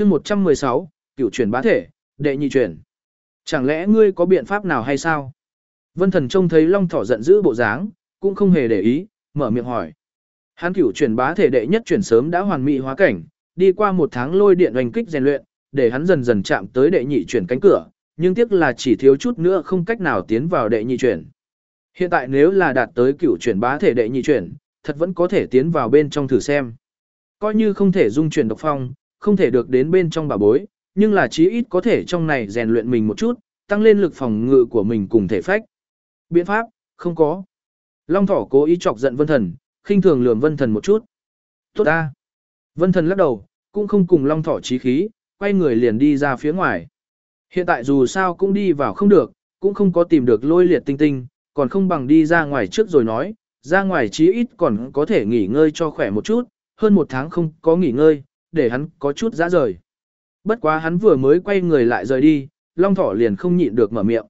chương 116, cửu chuyển bá thể, đệ nhị chuyển. Chẳng lẽ ngươi có biện pháp nào hay sao? Vân thần trông thấy long thỏ giận dữ bộ dáng, cũng không hề để ý, mở miệng hỏi. Hắn cửu chuyển bá thể đệ nhất chuyển sớm đã hoàn mỹ hóa cảnh, đi qua một tháng lôi điện hoành kích rèn luyện, để hắn dần dần chạm tới đệ nhị chuyển cánh cửa, nhưng tiếc là chỉ thiếu chút nữa không cách nào tiến vào đệ nhị chuyển. Hiện tại nếu là đạt tới cửu chuyển bá thể đệ nhị chuyển, thật vẫn có thể tiến vào bên trong thử xem. Coi như không thể dung chuyển độc phong, không thể được đến bên trong bà bối, nhưng là chí ít có thể trong này rèn luyện mình một chút, tăng lên lực phòng ngự của mình cùng thể phách. Biện pháp, không có. Long thỏ cố ý chọc giận vân thần, khinh thường lườm vân thần một chút. Tốt ta. Vân thần lắc đầu, cũng không cùng long thỏ chí khí, quay người liền đi ra phía ngoài. Hiện tại dù sao cũng đi vào không được, cũng không có tìm được lôi liệt tinh tinh, còn không bằng đi ra ngoài trước rồi nói, ra ngoài chí ít còn có thể nghỉ ngơi cho khỏe một chút, hơn một tháng không có nghỉ ngơi, để hắn có chút dã rời. Bất quá hắn vừa mới quay người lại rời đi, Long Thỏ liền không nhịn được mở miệng.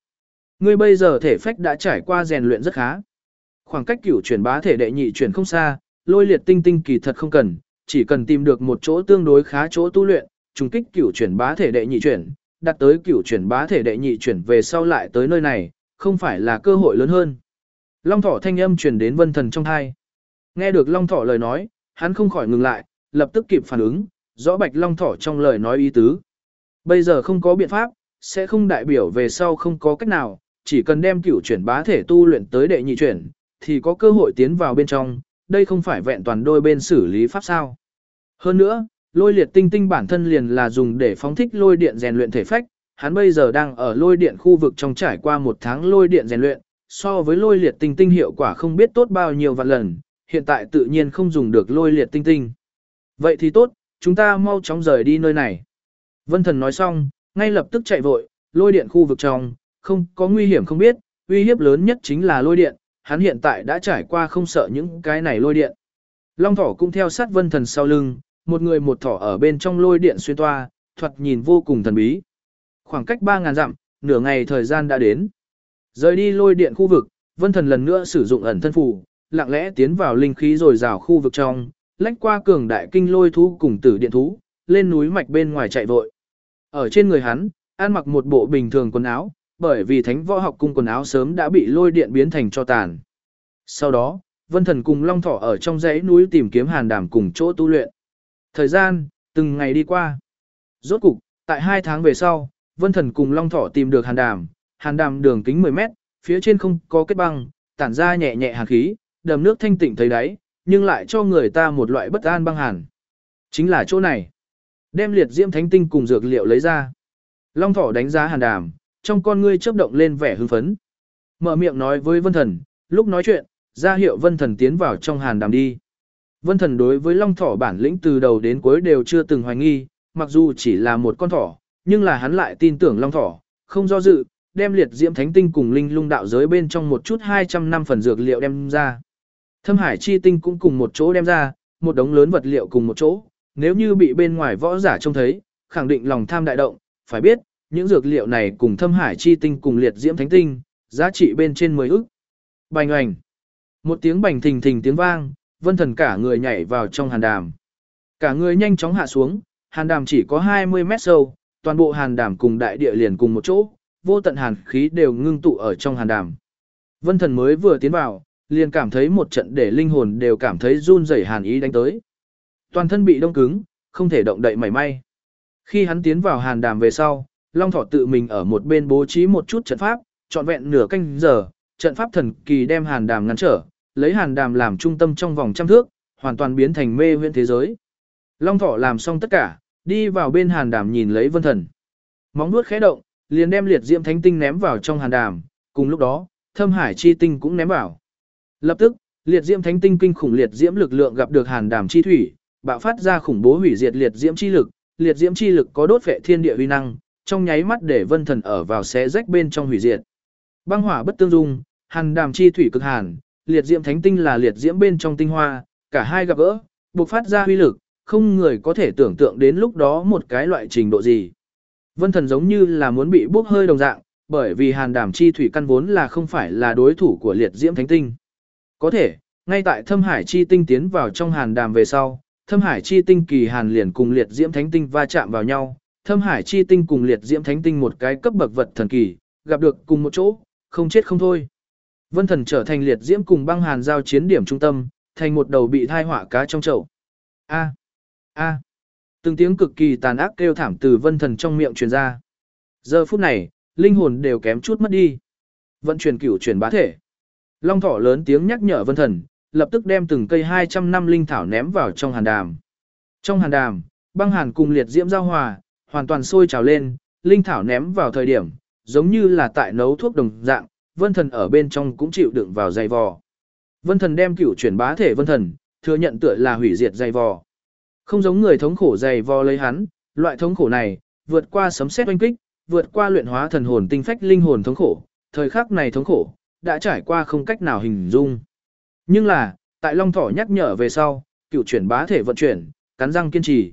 Ngươi bây giờ thể phách đã trải qua rèn luyện rất khá. Khoảng cách cửu chuyển bá thể đệ nhị chuyển không xa, lôi liệt tinh tinh kỳ thật không cần, chỉ cần tìm được một chỗ tương đối khá chỗ tu luyện, trùng kích cửu chuyển bá thể đệ nhị chuyển, đặt tới cửu chuyển bá thể đệ nhị chuyển về sau lại tới nơi này, không phải là cơ hội lớn hơn. Long thỏ thanh âm truyền đến vân thần trong thai. Nghe được long thỏ lời nói, hắn không khỏi ngừng lại, lập tức kịp phản ứng, rõ bạch long thỏ trong lời nói ý tứ. Bây giờ không có biện pháp, sẽ không đại biểu về sau không có cách nào, chỉ cần đem cửu chuyển bá thể tu luyện tới đệ nhị chuyển, thì có cơ hội tiến vào bên trong, đây không phải vẹn toàn đôi bên xử lý pháp sao. Hơn nữa, lôi liệt tinh tinh bản thân liền là dùng để phóng thích lôi điện rèn luyện thể phách, hắn bây giờ đang ở lôi điện khu vực trong trải qua một tháng lôi điện rèn luyện, so với lôi liệt tinh tinh hiệu quả không biết tốt bao nhiêu vạn lần, hiện tại tự nhiên không dùng được lôi liệt tinh tinh. Vậy thì tốt, chúng ta mau chóng rời đi nơi này. Vân thần nói xong, ngay lập tức chạy vội, lôi điện khu vực trong, không có nguy hiểm không biết, uy hiếp lớn nhất chính là lôi điện, hắn hiện tại đã trải qua không sợ những cái này lôi điện. Long thỏ cũng theo sát vân thần sau lưng, một người một thỏ ở bên trong lôi điện xuyên toa, thuật nhìn vô cùng thần bí. Khoảng cách 3.000 dặm, nửa ngày thời gian đã đến. Rời đi lôi điện khu vực, vân thần lần nữa sử dụng ẩn thân phù, lặng lẽ tiến vào linh khí rồi rào khu vực trong, lách qua cường đại kinh lôi thú cùng tử điện thú, lên núi mạch bên ngoài chạy vội. Ở trên người hắn, ăn mặc một bộ bình thường quần áo, bởi vì thánh võ học cung quần áo sớm đã bị lôi điện biến thành cho tàn. Sau đó, vân thần cùng long thỏ ở trong dãy núi tìm kiếm hàn đàm cùng chỗ tu luyện. Thời gian, từng ngày đi qua. Rốt cục, tại hai tháng về sau, vân thần cùng long thỏ tìm được hàn đàm, hàn đàm đường kính 10 mét, phía trên không có kết băng, tản ra nhẹ nhẹ hàn khí, đầm nước thanh tịnh thấy đáy, nhưng lại cho người ta một loại bất an băng hàn. Chính là chỗ này. Đem liệt diễm thánh tinh cùng dược liệu lấy ra. Long thỏ đánh giá hàn đàm, trong con ngươi chớp động lên vẻ hưng phấn. Mở miệng nói với vân thần, lúc nói chuyện, ra hiệu vân thần tiến vào trong hàn đàm đi. Vân thần đối với long thỏ bản lĩnh từ đầu đến cuối đều chưa từng hoài nghi, mặc dù chỉ là một con thỏ, nhưng là hắn lại tin tưởng long thỏ, không do dự, đem liệt diễm thánh tinh cùng linh lung đạo giới bên trong một chút 200 năm phần dược liệu đem ra. Thâm hải chi tinh cũng cùng một chỗ đem ra, một đống lớn vật liệu cùng một chỗ, nếu như bị bên ngoài võ giả trông thấy, khẳng định lòng tham đại động, phải biết, những dược liệu này cùng thâm hải chi tinh cùng liệt diễm thánh tinh, giá trị bên trên 10 ức. Bành oành. Một tiếng bành thình thình tiếng vang, vân thần cả người nhảy vào trong hàn đàm. Cả người nhanh chóng hạ xuống, hàn đàm chỉ có 20 mét sâu, toàn bộ hàn đàm cùng đại địa liền cùng một chỗ, vô tận hàn khí đều ngưng tụ ở trong hàn đàm. Vân thần mới vừa tiến vào, liền cảm thấy một trận để linh hồn đều cảm thấy run rẩy hàn ý đánh tới. Toàn thân bị đông cứng, không thể động đậy mảy may. Khi hắn tiến vào hàn đàm về sau, Long Thỏ tự mình ở một bên bố trí một chút trận pháp, trọn vẹn nửa canh giờ, trận pháp thần kỳ đem hàn đàm ngăn trở, lấy hàn đàm làm trung tâm trong vòng trăm thước, hoàn toàn biến thành mê huyễn thế giới. Long Thỏ làm xong tất cả, đi vào bên hàn đàm nhìn lấy vân thần. Móng vuốt khẽ động, liền đem liệt diễm thánh tinh ném vào trong hàn đàm, cùng lúc đó, thâm hải chi tinh cũng ném vào. Lập tức, liệt diễm thánh tinh kinh khủng liệt diễm lực lượng gặp được hàn đàm chi thủy, bạo phát ra khủng bố hủy diệt liệt diễm chi lực, liệt diễm chi lực có đốt vệ thiên địa uy năng, trong nháy mắt để vân thần ở vào xé rách bên trong hủy diệt. Băng hỏa bất tương dung, hàn đàm chi thủy cực hàn, liệt diễm thánh tinh là liệt diễm bên trong tinh hoa, cả hai gặp gỡ, bộc phát ra huy lực, không người có thể tưởng tượng đến lúc đó một cái loại trình độ gì. Vân thần giống như là muốn bị bốc hơi đồng dạng, bởi vì hàn đàm chi thủy căn vốn là không phải là đối thủ của liệt diễm thánh tinh. Có thể, ngay tại thâm hải chi tinh tiến vào trong hàn đàm về sau, Thâm Hải chi tinh kỳ hàn liền cùng liệt diễm thánh tinh va chạm vào nhau, Thâm Hải chi tinh cùng liệt diễm thánh tinh một cái cấp bậc vật thần kỳ, gặp được cùng một chỗ, không chết không thôi. Vân thần trở thành liệt diễm cùng băng hàn giao chiến điểm trung tâm, thành một đầu bị thai hỏa cá trong chậu. A. A. Từng tiếng cực kỳ tàn ác kêu thảm từ vân thần trong miệng truyền ra. Giờ phút này, linh hồn đều kém chút mất đi. Vận chuyển cửu chuyển bá thể. Long thỏ lớn tiếng nhắc nhở vân thần, lập tức đem từng cây 200 năm linh thảo ném vào trong hàn đàm. Trong hàn đàm, băng hàn cùng liệt diễm giao hòa, hoàn toàn sôi trào lên, linh thảo ném vào thời điểm, giống như là tại nấu thuốc đồng dạng, vân thần ở bên trong cũng chịu đựng vào dày vò. Vân thần đem cửu chuyển bá thể vân thần, thừa nhận tựa là hủy diệt dày vò. Không giống người thống khổ dày vò lấy hắn, loại thống khổ này, vượt qua sấm sét oanh kích, vượt qua luyện hóa thần hồn tinh phách linh hồn thống khổ, thời khắc này thống khổ, đã trải qua không cách nào hình dung. Nhưng là, tại Long Thỏ nhắc nhở về sau, cựu chuyển bá thể vận chuyển, cắn răng kiên trì.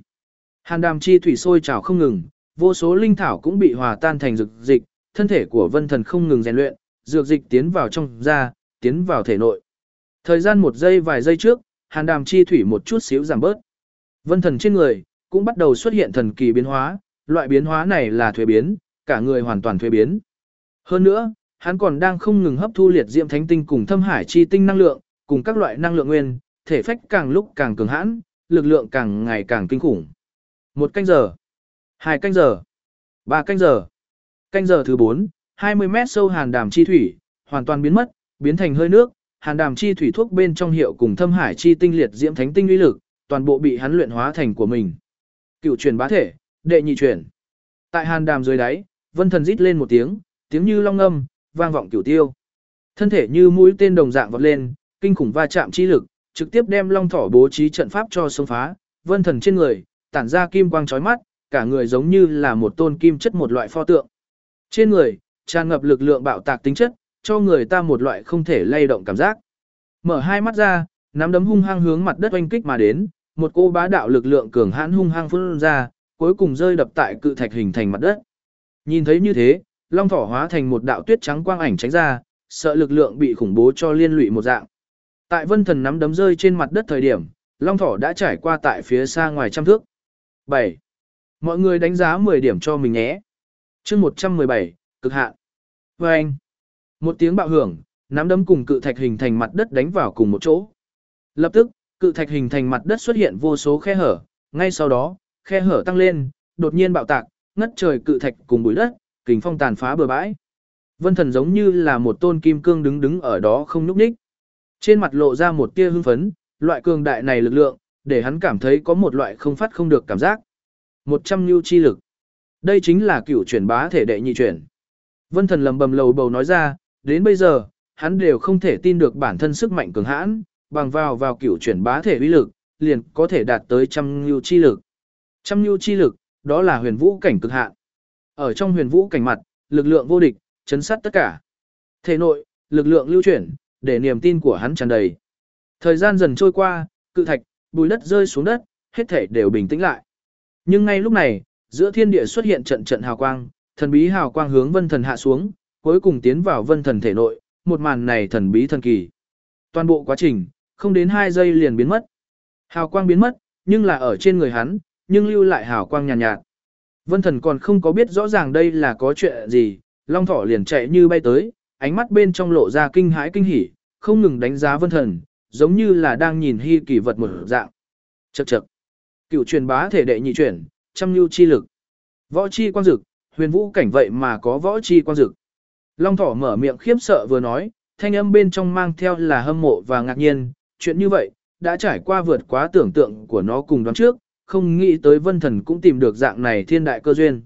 Hàn đàm chi thủy sôi trào không ngừng, vô số linh thảo cũng bị hòa tan thành dược dịch, thân thể của vân thần không ngừng rèn luyện, dược dịch tiến vào trong da, tiến vào thể nội. Thời gian một giây vài giây trước, hàn đàm chi thủy một chút xíu giảm bớt. Vân thần trên người, cũng bắt đầu xuất hiện thần kỳ biến hóa, loại biến hóa này là thuế biến, cả người hoàn toàn thuế biến. Hơn nữa, hắn còn đang không ngừng hấp thu liệt diễm thánh tinh cùng thâm hải chi tinh năng lượng, cùng các loại năng lượng nguyên, thể phách càng lúc càng cường hãn, lực lượng càng ngày càng kinh khủng. Một canh giờ, hai canh giờ, ba canh giờ, canh giờ thứ bốn, 20 mét sâu hàn đàm chi thủy, hoàn toàn biến mất, biến thành hơi nước, hàn đàm chi thủy thuốc bên trong hiệu cùng thâm hải chi tinh liệt diễm thánh tinh uy lực, toàn bộ bị hắn luyện hóa thành của mình. Cựu truyền bá thể, đệ nhị truyền. Tại hàn đàm dưới đáy, vân thần rít lên một tiếng, tiếng như long âm vang vọng cửu tiêu. Thân thể như mũi tên đồng dạng vọt lên, kinh khủng va chạm chi lực, trực tiếp đem long thỏ bố trí trận pháp cho xông phá, vân thần trên người, tản ra kim quang chói mắt, cả người giống như là một tôn kim chất một loại pho tượng. Trên người, tràn ngập lực lượng bạo tạc tính chất, cho người ta một loại không thể lay động cảm giác. Mở hai mắt ra, nắm đấm hung hăng hướng mặt đất oanh kích mà đến, một cô bá đạo lực lượng cường hãn hung hăng phun ra, cuối cùng rơi đập tại cự thạch hình thành mặt đất. Nhìn thấy như thế, long thỏ hóa thành một đạo tuyết trắng quang ảnh tránh ra, sợ lực lượng bị khủng bố cho liên lụy một dạng. Tại vân thần nắm đấm rơi trên mặt đất thời điểm, long thỏ đã trải qua tại phía xa ngoài trăm thước. 7. Mọi người đánh giá 10 điểm cho mình nhé. chương 117, cực hạn. Vâng. anh. Một tiếng bạo hưởng, nắm đấm cùng cự thạch hình thành mặt đất đánh vào cùng một chỗ. Lập tức, cự thạch hình thành mặt đất xuất hiện vô số khe hở, ngay sau đó, khe hở tăng lên, đột nhiên bạo tạc, ngất trời cự thạch cùng bụi đất, kình phong tàn phá bờ bãi. Vân Thần giống như là một tôn kim cương đứng đứng ở đó không nhúc nhích. Trên mặt lộ ra một tia hưng phấn, loại cường đại này lực lượng, để hắn cảm thấy có một loại không phát không được cảm giác. Một trăm nhu chi lực. Đây chính là cửu chuyển bá thể đệ nhị chuyển. Vân Thần lầm bầm lầu bầu nói ra, đến bây giờ, hắn đều không thể tin được bản thân sức mạnh cường hãn, bằng vào vào cửu chuyển bá thể uy lực, liền có thể đạt tới trăm nhu chi lực. Trăm nhu chi lực, đó là huyền vũ cảnh cực hạn. Ở trong huyền vũ cảnh mặt, lực lượng vô địch, chấn sát tất cả. Thể nội, lực lượng lưu chuyển, để niềm tin của hắn tràn đầy. Thời gian dần trôi qua, cự thạch, bùi đất rơi xuống đất, hết thể đều bình tĩnh lại. Nhưng ngay lúc này, giữa thiên địa xuất hiện trận trận hào quang, thần bí hào quang hướng vân thần hạ xuống, cuối cùng tiến vào vân thần thể nội, một màn này thần bí thần kỳ. Toàn bộ quá trình, không đến 2 giây liền biến mất. Hào quang biến mất, nhưng là ở trên người hắn, nhưng lưu lại hào quang nhàn nhạt, nhạt. Vân thần còn không có biết rõ ràng đây là có chuyện gì, long thỏ liền chạy như bay tới, ánh mắt bên trong lộ ra kinh hãi kinh hỉ, không ngừng đánh giá vân thần, giống như là đang nhìn hy kỳ vật một dạng. Chậc chậc. Cựu truyền bá thể đệ nhị truyền, trăm lưu chi lực. Võ chi quang dực, huyền vũ cảnh vậy mà có võ chi quang dực. Long thỏ mở miệng khiếp sợ vừa nói, thanh âm bên trong mang theo là hâm mộ và ngạc nhiên, chuyện như vậy, đã trải qua vượt quá tưởng tượng của nó cùng đoán trước, không nghĩ tới vân thần cũng tìm được dạng này thiên đại cơ duyên.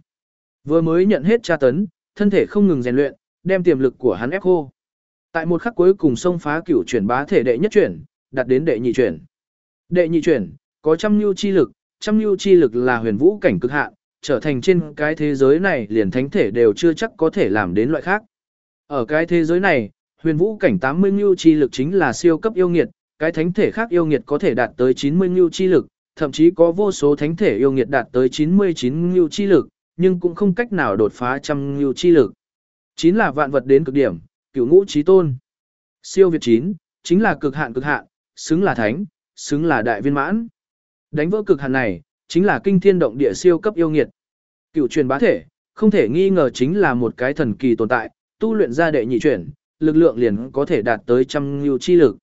Vừa mới nhận hết tra tấn, thân thể không ngừng rèn luyện, đem tiềm lực của hắn ép khô. Tại một khắc cuối cùng xông phá cửu chuyển bá thể đệ nhất chuyển, đạt đến đệ nhị chuyển. Đệ nhị chuyển, có trăm lưu chi lực, trăm lưu chi lực là huyền vũ cảnh cực hạn, trở thành trên cái thế giới này liền thánh thể đều chưa chắc có thể làm đến loại khác. Ở cái thế giới này, huyền vũ cảnh 80 lưu chi lực chính là siêu cấp yêu nghiệt, cái thánh thể khác yêu nghiệt có thể đạt tới 90 lưu chi lực, thậm chí có vô số thánh thể yêu nghiệt đạt tới 99 ngưu chi lực, nhưng cũng không cách nào đột phá trăm ngưu chi lực. Chín là vạn vật đến cực điểm, cửu ngũ trí tôn. Siêu việt chín, chính là cực hạn cực hạn, xứng là thánh, xứng là đại viên mãn. Đánh vỡ cực hạn này, chính là kinh thiên động địa siêu cấp yêu nghiệt. Cựu truyền bá thể, không thể nghi ngờ chính là một cái thần kỳ tồn tại, tu luyện ra đệ nhị chuyển, lực lượng liền có thể đạt tới trăm ngưu chi lực.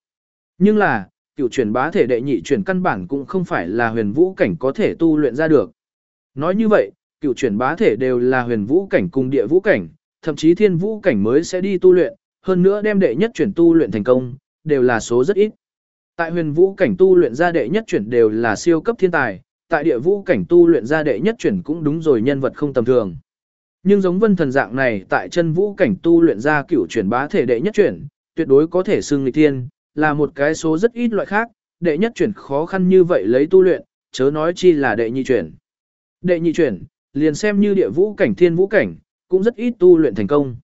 Nhưng là, cựu chuyển bá thể đệ nhị chuyển căn bản cũng không phải là huyền vũ cảnh có thể tu luyện ra được. Nói như vậy, cựu chuyển bá thể đều là huyền vũ cảnh cùng địa vũ cảnh, thậm chí thiên vũ cảnh mới sẽ đi tu luyện, hơn nữa đem đệ nhất chuyển tu luyện thành công, đều là số rất ít. Tại huyền vũ cảnh tu luyện ra đệ nhất chuyển đều là siêu cấp thiên tài, tại địa vũ cảnh tu luyện ra đệ nhất chuyển cũng đúng rồi nhân vật không tầm thường. Nhưng giống vân thần dạng này tại chân vũ cảnh tu luyện ra cửu chuyển bá thể đệ nhất chuyển, tuyệt đối có thể xưng lịch thiên, là một cái số rất ít loại khác, đệ nhất chuyển khó khăn như vậy lấy tu luyện, chớ nói chi là đệ nhị chuyển. Đệ nhị chuyển, liền xem như địa vũ cảnh thiên vũ cảnh, cũng rất ít tu luyện thành công.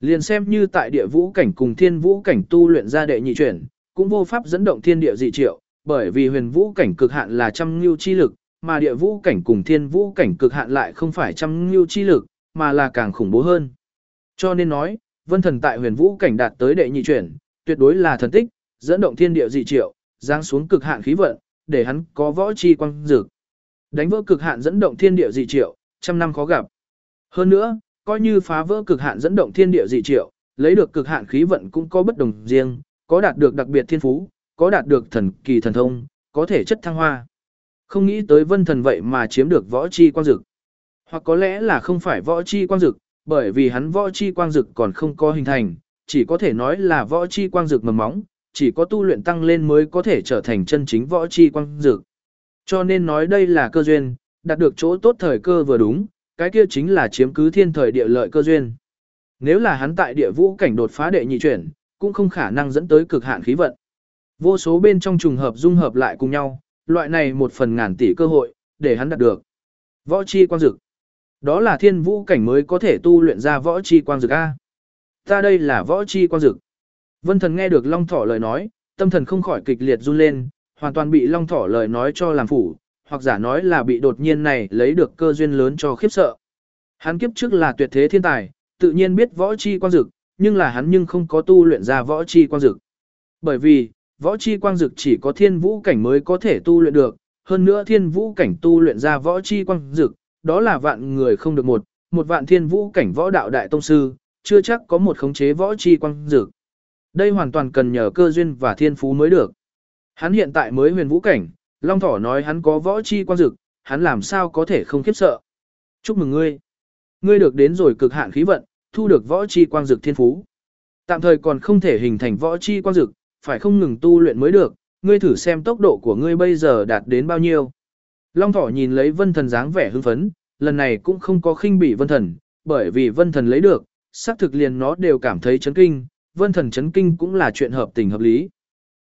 Liền xem như tại địa vũ cảnh cùng thiên vũ cảnh tu luyện ra đệ nhị chuyển, cũng vô pháp dẫn động thiên địa dị triệu, bởi vì huyền vũ cảnh cực hạn là trăm lưu chi lực, mà địa vũ cảnh cùng thiên vũ cảnh cực hạn lại không phải trăm lưu chi lực, mà là càng khủng bố hơn. Cho nên nói, vân thần tại huyền vũ cảnh đạt tới đệ nhị chuyển, tuyệt đối là thần tích, dẫn động thiên địa dị triệu, giáng xuống cực hạn khí vận, để hắn có võ chi quang dược. Đánh vỡ cực hạn dẫn động thiên địa dị triệu, trăm năm khó gặp. Hơn nữa, coi như phá vỡ cực hạn dẫn động thiên địa dị triệu, lấy được cực hạn khí vận cũng có bất đồng riêng, có đạt được đặc biệt thiên phú, có đạt được thần kỳ thần thông, có thể chất thăng hoa. Không nghĩ tới vân thần vậy mà chiếm được võ chi quang dực. Hoặc có lẽ là không phải võ chi quang dực, bởi vì hắn võ chi quang dực còn không có hình thành, chỉ có thể nói là võ chi quang dực mầm móng, chỉ có tu luyện tăng lên mới có thể trở thành chân chính võ chi quang dực. Cho nên nói đây là cơ duyên, đạt được chỗ tốt thời cơ vừa đúng, cái kia chính là chiếm cứ thiên thời địa lợi cơ duyên. Nếu là hắn tại địa vũ cảnh đột phá đệ nhị chuyển, cũng không khả năng dẫn tới cực hạn khí vận. Vô số bên trong trùng hợp dung hợp lại cùng nhau, loại này một phần ngàn tỷ cơ hội, để hắn đạt được. Võ chi quang dực. Đó là thiên vũ cảnh mới có thể tu luyện ra võ chi quang dực A. Ta đây là võ chi quang dực. Vân thần nghe được Long Thỏ lời nói, tâm thần không khỏi kịch liệt run lên, hoàn toàn bị Long Thỏ lời nói cho làm phủ, hoặc giả nói là bị đột nhiên này lấy được cơ duyên lớn cho khiếp sợ. Hắn kiếp trước là tuyệt thế thiên tài, tự nhiên biết võ chi quang dực, nhưng là hắn nhưng không có tu luyện ra võ chi quang dực. Bởi vì, võ chi quang dực chỉ có thiên vũ cảnh mới có thể tu luyện được, hơn nữa thiên vũ cảnh tu luyện ra võ chi quang dực, đó là vạn người không được một, một vạn thiên vũ cảnh võ đạo đại tông sư, chưa chắc có một khống chế võ chi quang dực. Đây hoàn toàn cần nhờ cơ duyên và thiên phú mới được. Hắn hiện tại mới huyền vũ cảnh, Long Thỏ nói hắn có võ chi quang dực, hắn làm sao có thể không khiếp sợ. Chúc mừng ngươi. Ngươi được đến rồi cực hạn khí vận, thu được võ chi quang dực thiên phú. Tạm thời còn không thể hình thành võ chi quang dực, phải không ngừng tu luyện mới được, ngươi thử xem tốc độ của ngươi bây giờ đạt đến bao nhiêu. Long thỏ nhìn lấy vân thần dáng vẻ hưng phấn, lần này cũng không có khinh bỉ vân thần, bởi vì vân thần lấy được, xác thực liền nó đều cảm thấy chấn kinh, vân thần chấn kinh cũng là chuyện hợp tình hợp lý.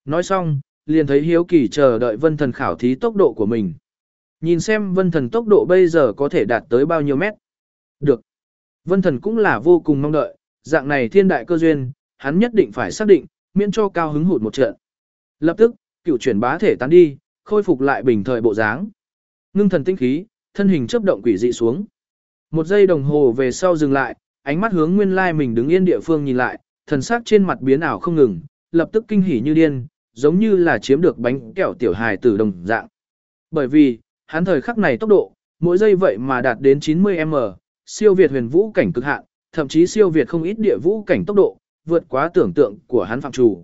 Nói xong, liền thấy hiếu kỳ chờ đợi vân thần khảo thí tốc độ của mình. Nhìn xem vân thần tốc độ bây giờ có thể đạt tới bao nhiêu mét. Được. Vân thần cũng là vô cùng mong đợi, dạng này thiên đại cơ duyên, hắn nhất định phải xác định, miễn cho cao hứng hụt một trận. Lập tức, cựu chuyển bá thể tán đi, khôi phục lại bình thời bộ dáng. Ngưng thần tinh khí, thân hình chớp động quỷ dị xuống. Một giây đồng hồ về sau dừng lại, ánh mắt hướng nguyên lai mình đứng yên địa phương nhìn lại, thần sắc trên mặt biến ảo không ngừng, lập tức kinh hỉ như điên, giống như là chiếm được bánh kẹo tiểu hài tử đồng dạng. Bởi vì, hắn thời khắc này tốc độ, mỗi giây vậy mà đạt đến 90m, siêu việt huyền vũ cảnh cực hạn, thậm chí siêu việt không ít địa vũ cảnh tốc độ, vượt quá tưởng tượng của hắn phạm chủ.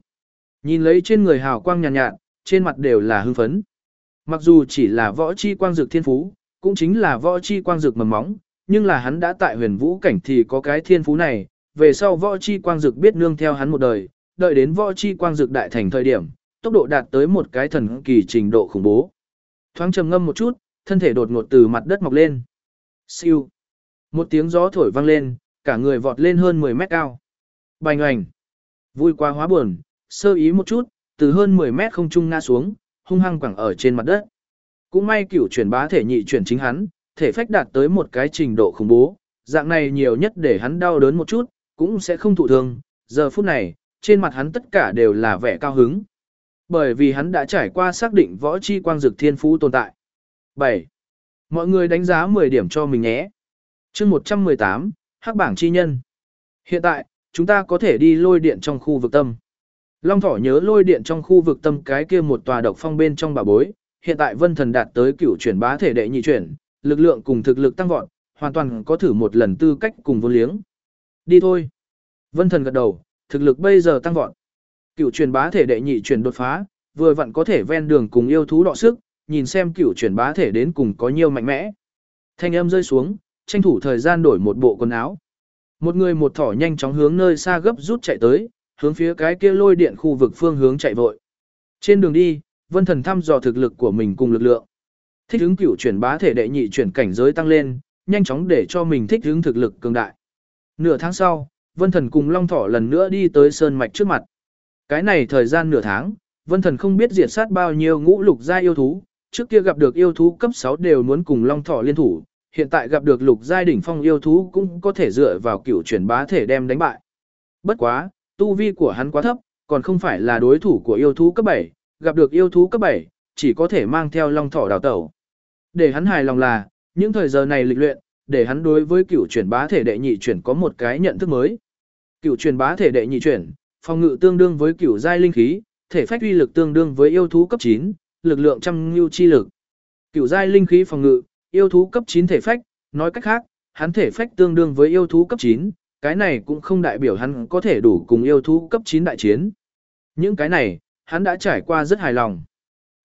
Nhìn lấy trên người hào quang nhàn nhạt, nhạt, trên mặt đều là hưng phấn. Mặc dù chỉ là võ chi quang dược thiên phú, cũng chính là võ chi quang dược mầm móng, nhưng là hắn đã tại huyền vũ cảnh thì có cái thiên phú này, về sau võ chi quang dực biết nương theo hắn một đời, đợi đến võ chi quang dực đại thành thời điểm, tốc độ đạt tới một cái thần kỳ trình độ khủng bố. Thoáng trầm ngâm một chút, thân thể đột ngột từ mặt đất mọc lên. Siêu. Một tiếng gió thổi vang lên, cả người vọt lên hơn 10 mét cao. Bành oành. Vui quá hóa buồn, sơ ý một chút, từ hơn 10 mét không trung ngã xuống, hung hăng quẳng ở trên mặt đất. Cũng may cửu chuyển bá thể nhị chuyển chính hắn, thể phách đạt tới một cái trình độ khủng bố, dạng này nhiều nhất để hắn đau đớn một chút, cũng sẽ không thụ thương. Giờ phút này, trên mặt hắn tất cả đều là vẻ cao hứng. Bởi vì hắn đã trải qua xác định võ chi quang dực thiên phú tồn tại. 7. Mọi người đánh giá 10 điểm cho mình nhé. chương 118, Hắc bảng chi nhân. Hiện tại, chúng ta có thể đi lôi điện trong khu vực tâm. Long thỏ nhớ lôi điện trong khu vực tâm cái kia một tòa độc phong bên trong bà bối, hiện tại vân thần đạt tới cửu chuyển bá thể đệ nhị chuyển, lực lượng cùng thực lực tăng vọt, hoàn toàn có thử một lần tư cách cùng vô liếng. Đi thôi. Vân thần gật đầu, thực lực bây giờ tăng vọt. Cửu truyền bá thể đệ nhị chuyển đột phá, vừa vặn có thể ven đường cùng yêu thú đọ sức, nhìn xem cửu truyền bá thể đến cùng có nhiều mạnh mẽ. Thanh âm rơi xuống, tranh thủ thời gian đổi một bộ quần áo. Một người một thỏ nhanh chóng hướng nơi xa gấp rút chạy tới, hướng phía cái kia lôi điện khu vực phương hướng chạy vội. Trên đường đi, Vân Thần thăm dò thực lực của mình cùng lực lượng. Thích ứng cửu chuyển bá thể đệ nhị chuyển cảnh giới tăng lên, nhanh chóng để cho mình thích ứng thực lực cường đại. Nửa tháng sau, Vân Thần cùng Long Thỏ lần nữa đi tới sơn mạch trước mặt. Cái này thời gian nửa tháng, Vân Thần không biết diệt sát bao nhiêu ngũ lục gia yêu thú, trước kia gặp được yêu thú cấp 6 đều muốn cùng Long Thỏ liên thủ, hiện tại gặp được lục giai đỉnh phong yêu thú cũng có thể dựa vào cựu chuyển bá thể đem đánh bại. Bất quá, tu vi của hắn quá thấp, còn không phải là đối thủ của yêu thú cấp 7, gặp được yêu thú cấp 7, chỉ có thể mang theo long thỏ đào tẩu. Để hắn hài lòng là, những thời giờ này lịch luyện, để hắn đối với cửu chuyển bá thể đệ nhị chuyển có một cái nhận thức mới. Cửu chuyển bá thể đệ nhị chuyển, phòng ngự tương đương với cửu giai linh khí, thể phách uy lực tương đương với yêu thú cấp 9, lực lượng trăm lưu chi lực. Cửu giai linh khí phòng ngự, yêu thú cấp 9 thể phách, nói cách khác, hắn thể phách tương đương với yêu thú cấp 9, cái này cũng không đại biểu hắn có thể đủ cùng yêu thú cấp 9 đại chiến. Những cái này, hắn đã trải qua rất hài lòng.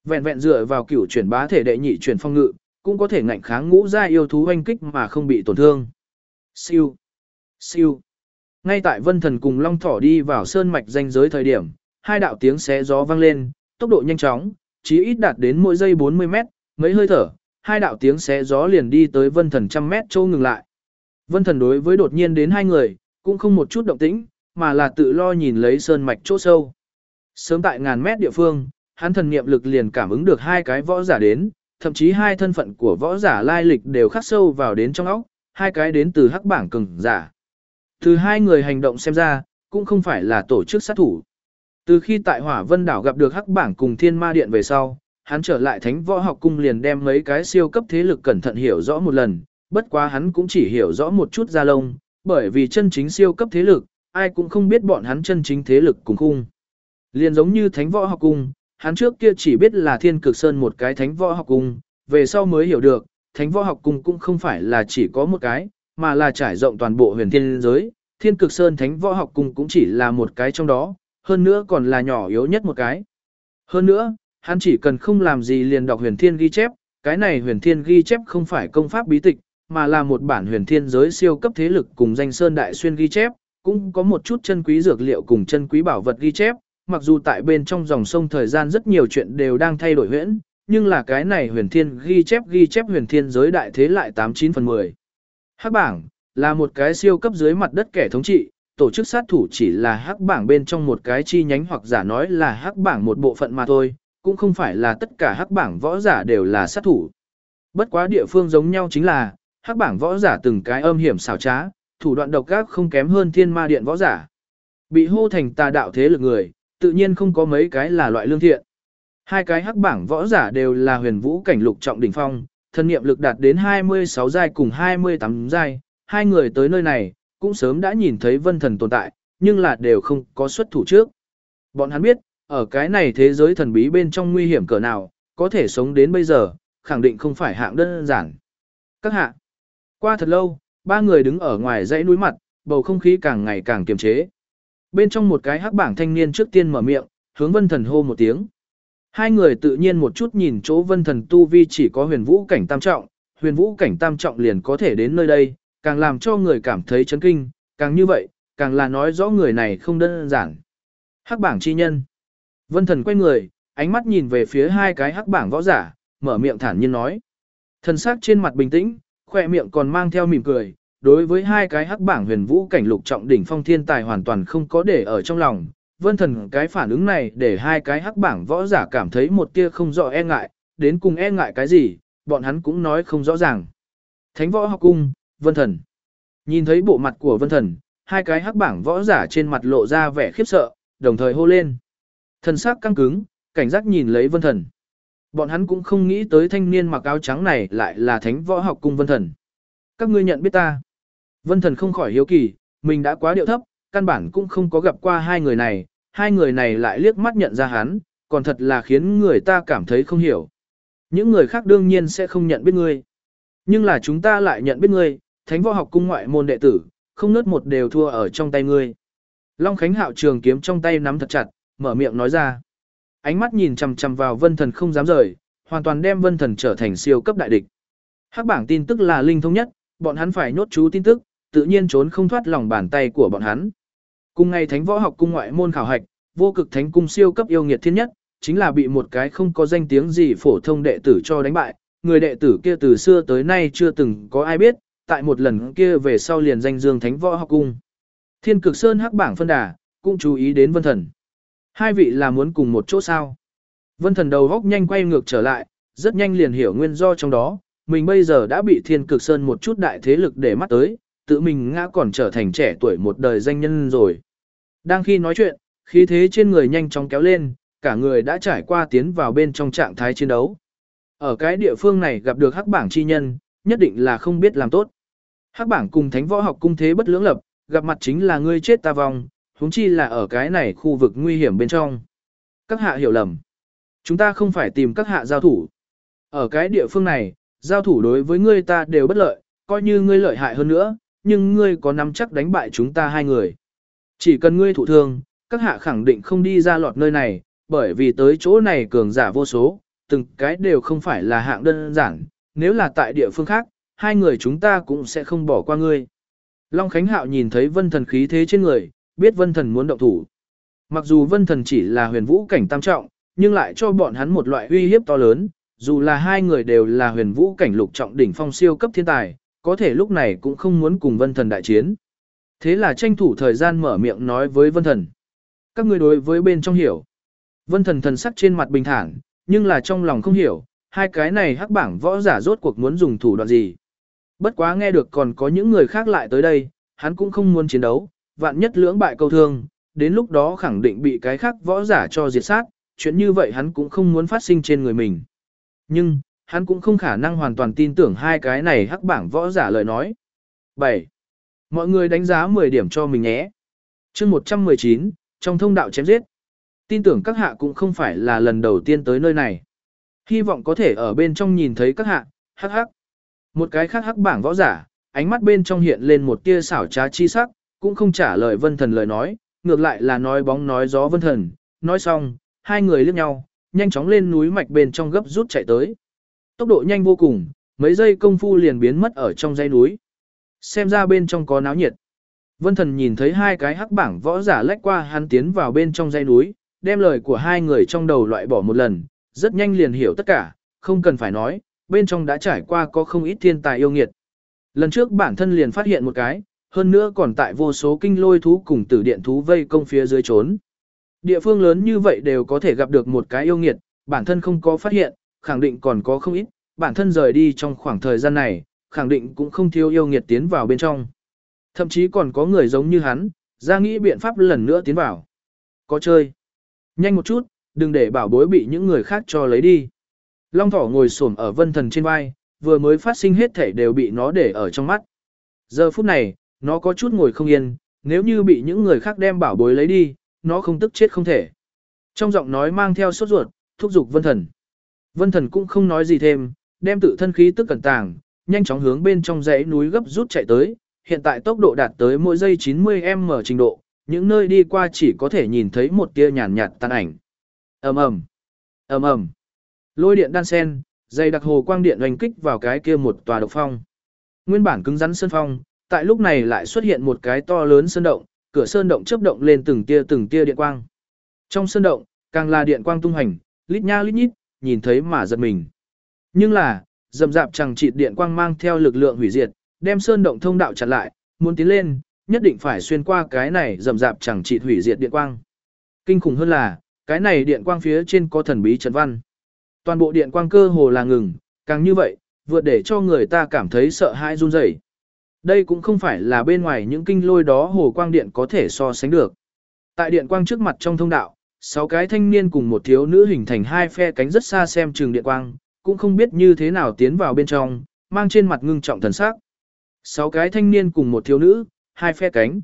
Vẹn vẹn dựa vào cửu chuyển bá thể đệ nhị chuyển phong ngự, cũng có thể ngạnh kháng ngũ gia yêu thú oanh kích mà không bị tổn thương. Siêu, siêu. Ngay tại Vân Thần cùng Long Thỏ đi vào sơn mạch danh giới thời điểm, hai đạo tiếng xé gió vang lên, tốc độ nhanh chóng, chí ít đạt đến mỗi giây 40 mét, mấy hơi thở, hai đạo tiếng xé gió liền đi tới Vân Thần trăm mét chỗ ngừng lại. Vân Thần đối với đột nhiên đến hai người, cũng không một chút động tĩnh, mà là tự lo nhìn lấy sơn mạch chỗ sâu. Sớm tại ngàn mét địa phương, hắn thần niệm lực liền cảm ứng được hai cái võ giả đến, thậm chí hai thân phận của võ giả lai lịch đều khắc sâu vào đến trong óc, hai cái đến từ hắc bảng cường giả. Từ hai người hành động xem ra, cũng không phải là tổ chức sát thủ. Từ khi tại Hỏa Vân đảo gặp được hắc bảng cùng Thiên Ma điện về sau, hắn trở lại Thánh Võ Học cung liền đem mấy cái siêu cấp thế lực cẩn thận hiểu rõ một lần, bất quá hắn cũng chỉ hiểu rõ một chút ra lông, bởi vì chân chính siêu cấp thế lực, ai cũng không biết bọn hắn chân chính thế lực cùng khung. Liền giống như Thánh Võ Học cung, hắn trước kia chỉ biết là Thiên Cực Sơn một cái Thánh Võ Học cung, về sau mới hiểu được, Thánh Võ Học cung cũng không phải là chỉ có một cái, mà là trải rộng toàn bộ huyền thiên giới. Thiên Cực Sơn Thánh Võ Học cung cũng chỉ là một cái trong đó, hơn nữa còn là nhỏ yếu nhất một cái. Hơn nữa, hắn chỉ cần không làm gì liền đọc huyền thiên ghi chép, cái này huyền thiên ghi chép không phải công pháp bí tịch, mà là một bản huyền thiên giới siêu cấp thế lực cùng danh sơn đại xuyên ghi chép, cũng có một chút chân quý dược liệu cùng chân quý bảo vật ghi chép, mặc dù tại bên trong dòng sông thời gian rất nhiều chuyện đều đang thay đổi huyễn, nhưng là cái này huyền thiên ghi chép ghi chép huyền thiên giới đại thế lại 89 phần 10. Hắc bảng, là một cái siêu cấp dưới mặt đất kẻ thống trị, tổ chức sát thủ chỉ là hắc bảng bên trong một cái chi nhánh hoặc giả nói là hắc bảng một bộ phận mà thôi, cũng không phải là tất cả hắc bảng võ giả đều là sát thủ. Bất quá địa phương giống nhau chính là, hắc bảng võ giả từng cái âm hiểm xảo trá, thủ đoạn độc ác không kém hơn thiên ma điện võ giả. Bị hô thành tà đạo thế lực người, tự nhiên không có mấy cái là loại lương thiện. Hai cái hắc bảng võ giả đều là huyền vũ cảnh lục trọng đỉnh phong, thân niệm lực đạt đến 26 giai cùng 28 giai, hai người tới nơi này, cũng sớm đã nhìn thấy vân thần tồn tại, nhưng là đều không có xuất thủ trước. Bọn hắn biết, ở cái này thế giới thần bí bên trong nguy hiểm cỡ nào, có thể sống đến bây giờ, khẳng định không phải hạng đơn giản. Các hạ, qua thật lâu, ba người đứng ở ngoài dãy núi mặt, bầu không khí càng ngày càng kiềm chế. Bên trong một cái hắc bảng thanh niên trước tiên mở miệng, hướng vân thần hô một tiếng. Hai người tự nhiên một chút nhìn chỗ vân thần tu vi chỉ có huyền vũ cảnh tam trọng, huyền vũ cảnh tam trọng liền có thể đến nơi đây, càng làm cho người cảm thấy chấn kinh, càng như vậy, càng là nói rõ người này không đơn giản. Hắc bảng chi nhân. Vân thần quay người, ánh mắt nhìn về phía hai cái hắc bảng võ giả, mở miệng thản nhiên nói. Thần sắc trên mặt bình tĩnh, khoe miệng còn mang theo mỉm cười, đối với hai cái hắc bảng huyền vũ cảnh lục trọng đỉnh phong thiên tài hoàn toàn không có để ở trong lòng. Vân thần cái phản ứng này để hai cái hắc bảng võ giả cảm thấy một tia không rõ e ngại, đến cùng e ngại cái gì, bọn hắn cũng nói không rõ ràng. Thánh võ học cung, Vân thần. Nhìn thấy bộ mặt của Vân thần, hai cái hắc bảng võ giả trên mặt lộ ra vẻ khiếp sợ, đồng thời hô lên. Thần sắc căng cứng, cảnh giác nhìn lấy Vân thần. Bọn hắn cũng không nghĩ tới thanh niên mặc áo trắng này lại là thánh võ học cung Vân thần. Các ngươi nhận biết ta. Vân thần không khỏi hiếu kỳ, mình đã quá điệu thấp, căn bản cũng không có gặp qua hai người này, hai người này lại liếc mắt nhận ra hắn, còn thật là khiến người ta cảm thấy không hiểu. Những người khác đương nhiên sẽ không nhận biết ngươi. Nhưng là chúng ta lại nhận biết ngươi, thánh võ học cung ngoại môn đệ tử, không nớt một đều thua ở trong tay ngươi. Long Khánh Hạo trường kiếm trong tay nắm thật chặt, mở miệng nói ra. Ánh mắt nhìn chằm chằm vào vân thần không dám rời, hoàn toàn đem vân thần trở thành siêu cấp đại địch. Hắc bảng tin tức là linh thông nhất, bọn hắn phải nhốt chú tin tức, tự nhiên trốn không thoát lòng bàn tay của bọn hắn. Cùng ngày thánh võ học cung ngoại môn khảo hạch, vô cực thánh cung siêu cấp yêu nghiệt thiên nhất, chính là bị một cái không có danh tiếng gì phổ thông đệ tử cho đánh bại. Người đệ tử kia từ xưa tới nay chưa từng có ai biết, tại một lần kia về sau liền danh dương thánh võ học cung. Thiên cực sơn hắc bảng phân đà, cũng chú ý đến vân thần. Hai vị là muốn cùng một chỗ sao. Vân thần đầu góc nhanh quay ngược trở lại, rất nhanh liền hiểu nguyên do trong đó, mình bây giờ đã bị thiên cực sơn một chút đại thế lực để mắt tới, tự mình ngã còn trở thành trẻ tuổi một đời danh nhân rồi. Đang khi nói chuyện, khí thế trên người nhanh chóng kéo lên, cả người đã trải qua tiến vào bên trong trạng thái chiến đấu. Ở cái địa phương này gặp được hắc bảng chi nhân, nhất định là không biết làm tốt. Hắc bảng cùng thánh võ học cung thế bất lưỡng lập, gặp mặt chính là ngươi chết ta vong, huống chi là ở cái này khu vực nguy hiểm bên trong. Các hạ hiểu lầm. Chúng ta không phải tìm các hạ giao thủ. Ở cái địa phương này, giao thủ đối với ngươi ta đều bất lợi, coi như ngươi lợi hại hơn nữa, nhưng ngươi có nắm chắc đánh bại chúng ta hai người. Chỉ cần ngươi thụ thương, các hạ khẳng định không đi ra lọt nơi này, bởi vì tới chỗ này cường giả vô số, từng cái đều không phải là hạng đơn giản, nếu là tại địa phương khác, hai người chúng ta cũng sẽ không bỏ qua ngươi. Long Khánh Hạo nhìn thấy vân thần khí thế trên người, biết vân thần muốn động thủ. Mặc dù vân thần chỉ là huyền vũ cảnh tam trọng, nhưng lại cho bọn hắn một loại uy hiếp to lớn, dù là hai người đều là huyền vũ cảnh lục trọng đỉnh phong siêu cấp thiên tài, có thể lúc này cũng không muốn cùng vân thần đại chiến. Thế là tranh thủ thời gian mở miệng nói với vân thần. Các người đối với bên trong hiểu. Vân thần thần sắc trên mặt bình thản, nhưng là trong lòng không hiểu, hai cái này hắc bảng võ giả rốt cuộc muốn dùng thủ đoạn gì. Bất quá nghe được còn có những người khác lại tới đây, hắn cũng không muốn chiến đấu, vạn nhất lưỡng bại câu thương, đến lúc đó khẳng định bị cái khác võ giả cho diệt sát, chuyện như vậy hắn cũng không muốn phát sinh trên người mình. Nhưng, hắn cũng không khả năng hoàn toàn tin tưởng hai cái này hắc bảng võ giả lời nói. 7. Mọi người đánh giá 10 điểm cho mình nhé. chương 119, trong thông đạo chém giết. Tin tưởng các hạ cũng không phải là lần đầu tiên tới nơi này. Hy vọng có thể ở bên trong nhìn thấy các hạ, hắc hắc. Một cái khác hắc bảng võ giả, ánh mắt bên trong hiện lên một tia xảo trá chi sắc, cũng không trả lời vân thần lời nói, ngược lại là nói bóng nói gió vân thần. Nói xong, hai người liếc nhau, nhanh chóng lên núi mạch bên trong gấp rút chạy tới. Tốc độ nhanh vô cùng, mấy giây công phu liền biến mất ở trong dãy núi. Xem ra bên trong có náo nhiệt. Vân thần nhìn thấy hai cái hắc bảng võ giả lách qua hắn tiến vào bên trong dãy núi, đem lời của hai người trong đầu loại bỏ một lần, rất nhanh liền hiểu tất cả, không cần phải nói, bên trong đã trải qua có không ít thiên tài yêu nghiệt. Lần trước bản thân liền phát hiện một cái, hơn nữa còn tại vô số kinh lôi thú cùng tử điện thú vây công phía dưới trốn. Địa phương lớn như vậy đều có thể gặp được một cái yêu nghiệt, bản thân không có phát hiện, khẳng định còn có không ít, bản thân rời đi trong khoảng thời gian này, khẳng định cũng không thiếu yêu nghiệt tiến vào bên trong. Thậm chí còn có người giống như hắn, ra nghĩ biện pháp lần nữa tiến vào. Có chơi. Nhanh một chút, đừng để bảo bối bị những người khác cho lấy đi. Long thỏ ngồi xổm ở vân thần trên vai, vừa mới phát sinh hết thể đều bị nó để ở trong mắt. Giờ phút này, nó có chút ngồi không yên, nếu như bị những người khác đem bảo bối lấy đi, nó không tức chết không thể. Trong giọng nói mang theo sốt ruột, thúc giục vân thần. Vân thần cũng không nói gì thêm, đem tự thân khí tức cẩn tàng, nhanh chóng hướng bên trong dãy núi gấp rút chạy tới, hiện tại tốc độ đạt tới mỗi giây 90m trình độ, những nơi đi qua chỉ có thể nhìn thấy một tia nhàn nhạt tàn ảnh. Ầm ầm, ầm ầm. Lôi điện đan sen, dây đặc hồ quang điện oanh kích vào cái kia một tòa độc phong. Nguyên bản cứng rắn sơn phong, tại lúc này lại xuất hiện một cái to lớn sơn động, cửa sơn động chớp động lên từng tia từng tia điện quang. Trong sơn động, càng là điện quang tung hành, lít nha lít nhít, nhìn thấy mà giật mình. Nhưng là, dầm dạp chẳng chịt điện quang mang theo lực lượng hủy diệt, đem sơn động thông đạo chặn lại, muốn tiến lên, nhất định phải xuyên qua cái này dầm dạp chẳng chịt hủy diệt điện quang. Kinh khủng hơn là, cái này điện quang phía trên có thần bí trận văn. Toàn bộ điện quang cơ hồ là ngừng, càng như vậy, vượt để cho người ta cảm thấy sợ hãi run rẩy. Đây cũng không phải là bên ngoài những kinh lôi đó hồ quang điện có thể so sánh được. Tại điện quang trước mặt trong thông đạo, sáu cái thanh niên cùng một thiếu nữ hình thành hai phe cánh rất xa xem trường điện quang, cũng không biết như thế nào tiến vào bên trong, mang trên mặt ngưng trọng thần sắc. Sáu cái thanh niên cùng một thiếu nữ, hai phe cánh.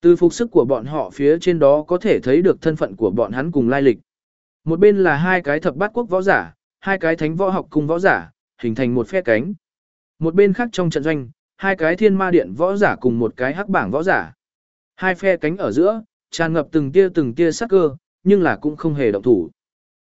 Từ phục sức của bọn họ phía trên đó có thể thấy được thân phận của bọn hắn cùng lai lịch. Một bên là hai cái thập bát quốc võ giả, hai cái thánh võ học cùng võ giả, hình thành một phe cánh. Một bên khác trong trận doanh, hai cái thiên ma điện võ giả cùng một cái hắc bảng võ giả. Hai phe cánh ở giữa, tràn ngập từng tia từng tia sắc cơ, nhưng là cũng không hề động thủ.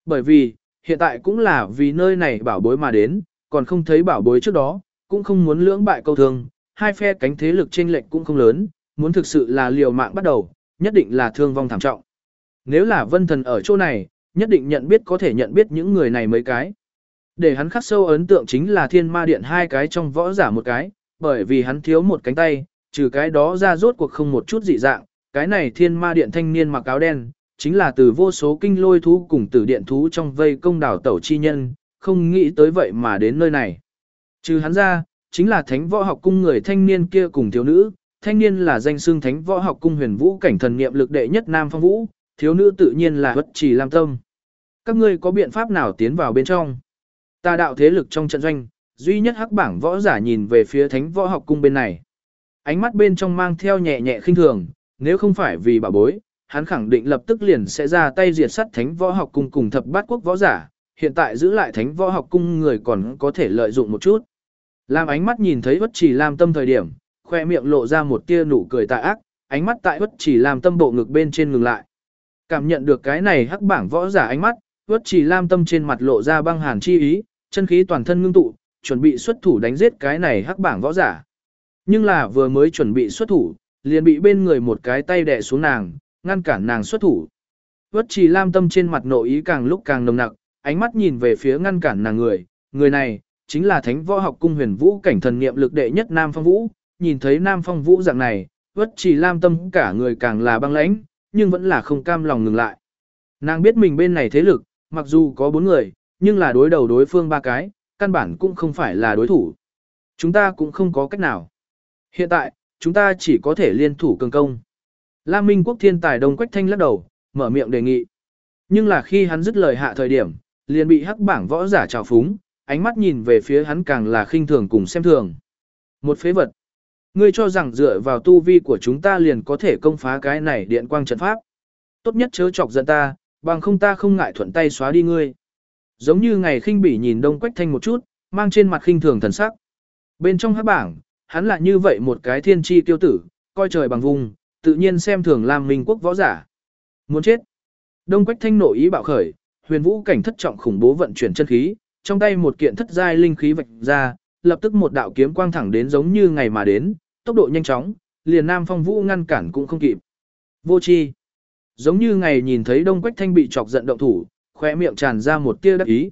Bởi vì, hiện tại cũng là vì nơi này bảo bối mà đến, còn không thấy bảo bối trước đó, cũng không muốn lưỡng bại câu thương, hai phe cánh thế lực chênh lệch cũng không lớn, muốn thực sự là liều mạng bắt đầu, nhất định là thương vong thảm trọng. Nếu là vân thần ở chỗ này, nhất định nhận biết có thể nhận biết những người này mấy cái. Để hắn khắc sâu ấn tượng chính là thiên ma điện hai cái trong võ giả một cái, bởi vì hắn thiếu một cánh tay, trừ cái đó ra rốt cuộc không một chút dị dạng, cái này thiên ma điện thanh niên mặc áo đen, chính là từ vô số kinh lôi thú cùng tử điện thú trong vây công đảo tẩu chi nhân, không nghĩ tới vậy mà đến nơi này. Trừ hắn ra, chính là thánh võ học cung người thanh niên kia cùng thiếu nữ, thanh niên là danh xưng thánh võ học cung huyền vũ cảnh thần niệm lực đệ nhất nam phong vũ, thiếu nữ tự nhiên là bất chỉ lam tâm. Các ngươi có biện pháp nào tiến vào bên trong? Ta đạo thế lực trong trận doanh, duy nhất hắc bảng võ giả nhìn về phía thánh võ học cung bên này. Ánh mắt bên trong mang theo nhẹ nhẹ khinh thường, nếu không phải vì bà bối, hắn khẳng định lập tức liền sẽ ra tay diệt sát thánh võ học cung cùng thập bát quốc võ giả, hiện tại giữ lại thánh võ học cung người còn có thể lợi dụng một chút. Làm ánh mắt nhìn thấy bất chỉ làm tâm thời điểm, khoe miệng lộ ra một tia nụ cười tà ác, ánh mắt tại bất chỉ làm tâm bộ ngực bên trên ngừng lại. Cảm nhận được cái này hắc bảng võ giả ánh mắt, bất chỉ lam tâm trên mặt lộ ra băng hàn chi ý, chân khí toàn thân ngưng tụ, chuẩn bị xuất thủ đánh giết cái này hắc bảng võ giả. Nhưng là vừa mới chuẩn bị xuất thủ, liền bị bên người một cái tay đè xuống nàng, ngăn cản nàng xuất thủ. Vất trì lam tâm trên mặt nội ý càng lúc càng nồng nặc, ánh mắt nhìn về phía ngăn cản nàng người, người này, chính là thánh võ học cung huyền vũ cảnh thần niệm lực đệ nhất Nam Phong Vũ, nhìn thấy Nam Phong Vũ dạng này, vất trì lam tâm cả người càng là băng lãnh, nhưng vẫn là không cam lòng ngừng lại. Nàng biết mình bên này thế lực, mặc dù có bốn người, nhưng là đối đầu đối phương ba cái, căn bản cũng không phải là đối thủ. Chúng ta cũng không có cách nào. Hiện tại, chúng ta chỉ có thể liên thủ cường công. Lam Minh Quốc thiên tài Đông Quách Thanh lắc đầu, mở miệng đề nghị. Nhưng là khi hắn dứt lời hạ thời điểm, liền bị hắc bảng võ giả trào phúng, ánh mắt nhìn về phía hắn càng là khinh thường cùng xem thường. Một phế vật. Ngươi cho rằng dựa vào tu vi của chúng ta liền có thể công phá cái này điện quang trận pháp. Tốt nhất chớ chọc giận ta, bằng không ta không ngại thuận tay xóa đi ngươi. Giống như ngày khinh bỉ nhìn Đông Quách Thanh một chút, mang trên mặt khinh thường thần sắc. Bên trong hắc bảng, hắn là như vậy một cái thiên chi tiêu tử, coi trời bằng vùng, tự nhiên xem thường Lam Minh quốc võ giả. Muốn chết. Đông Quách Thanh nội ý bạo khởi, huyền vũ cảnh thất trọng khủng bố vận chuyển chân khí, trong tay một kiện thất giai linh khí vạch ra, lập tức một đạo kiếm quang thẳng đến giống như ngày mà đến, tốc độ nhanh chóng, liền Nam Phong Vũ ngăn cản cũng không kịp. Vô chi. Giống như ngày nhìn thấy Đông Quách Thanh bị chọc giận động thủ, khóe miệng tràn ra một tia đắc ý.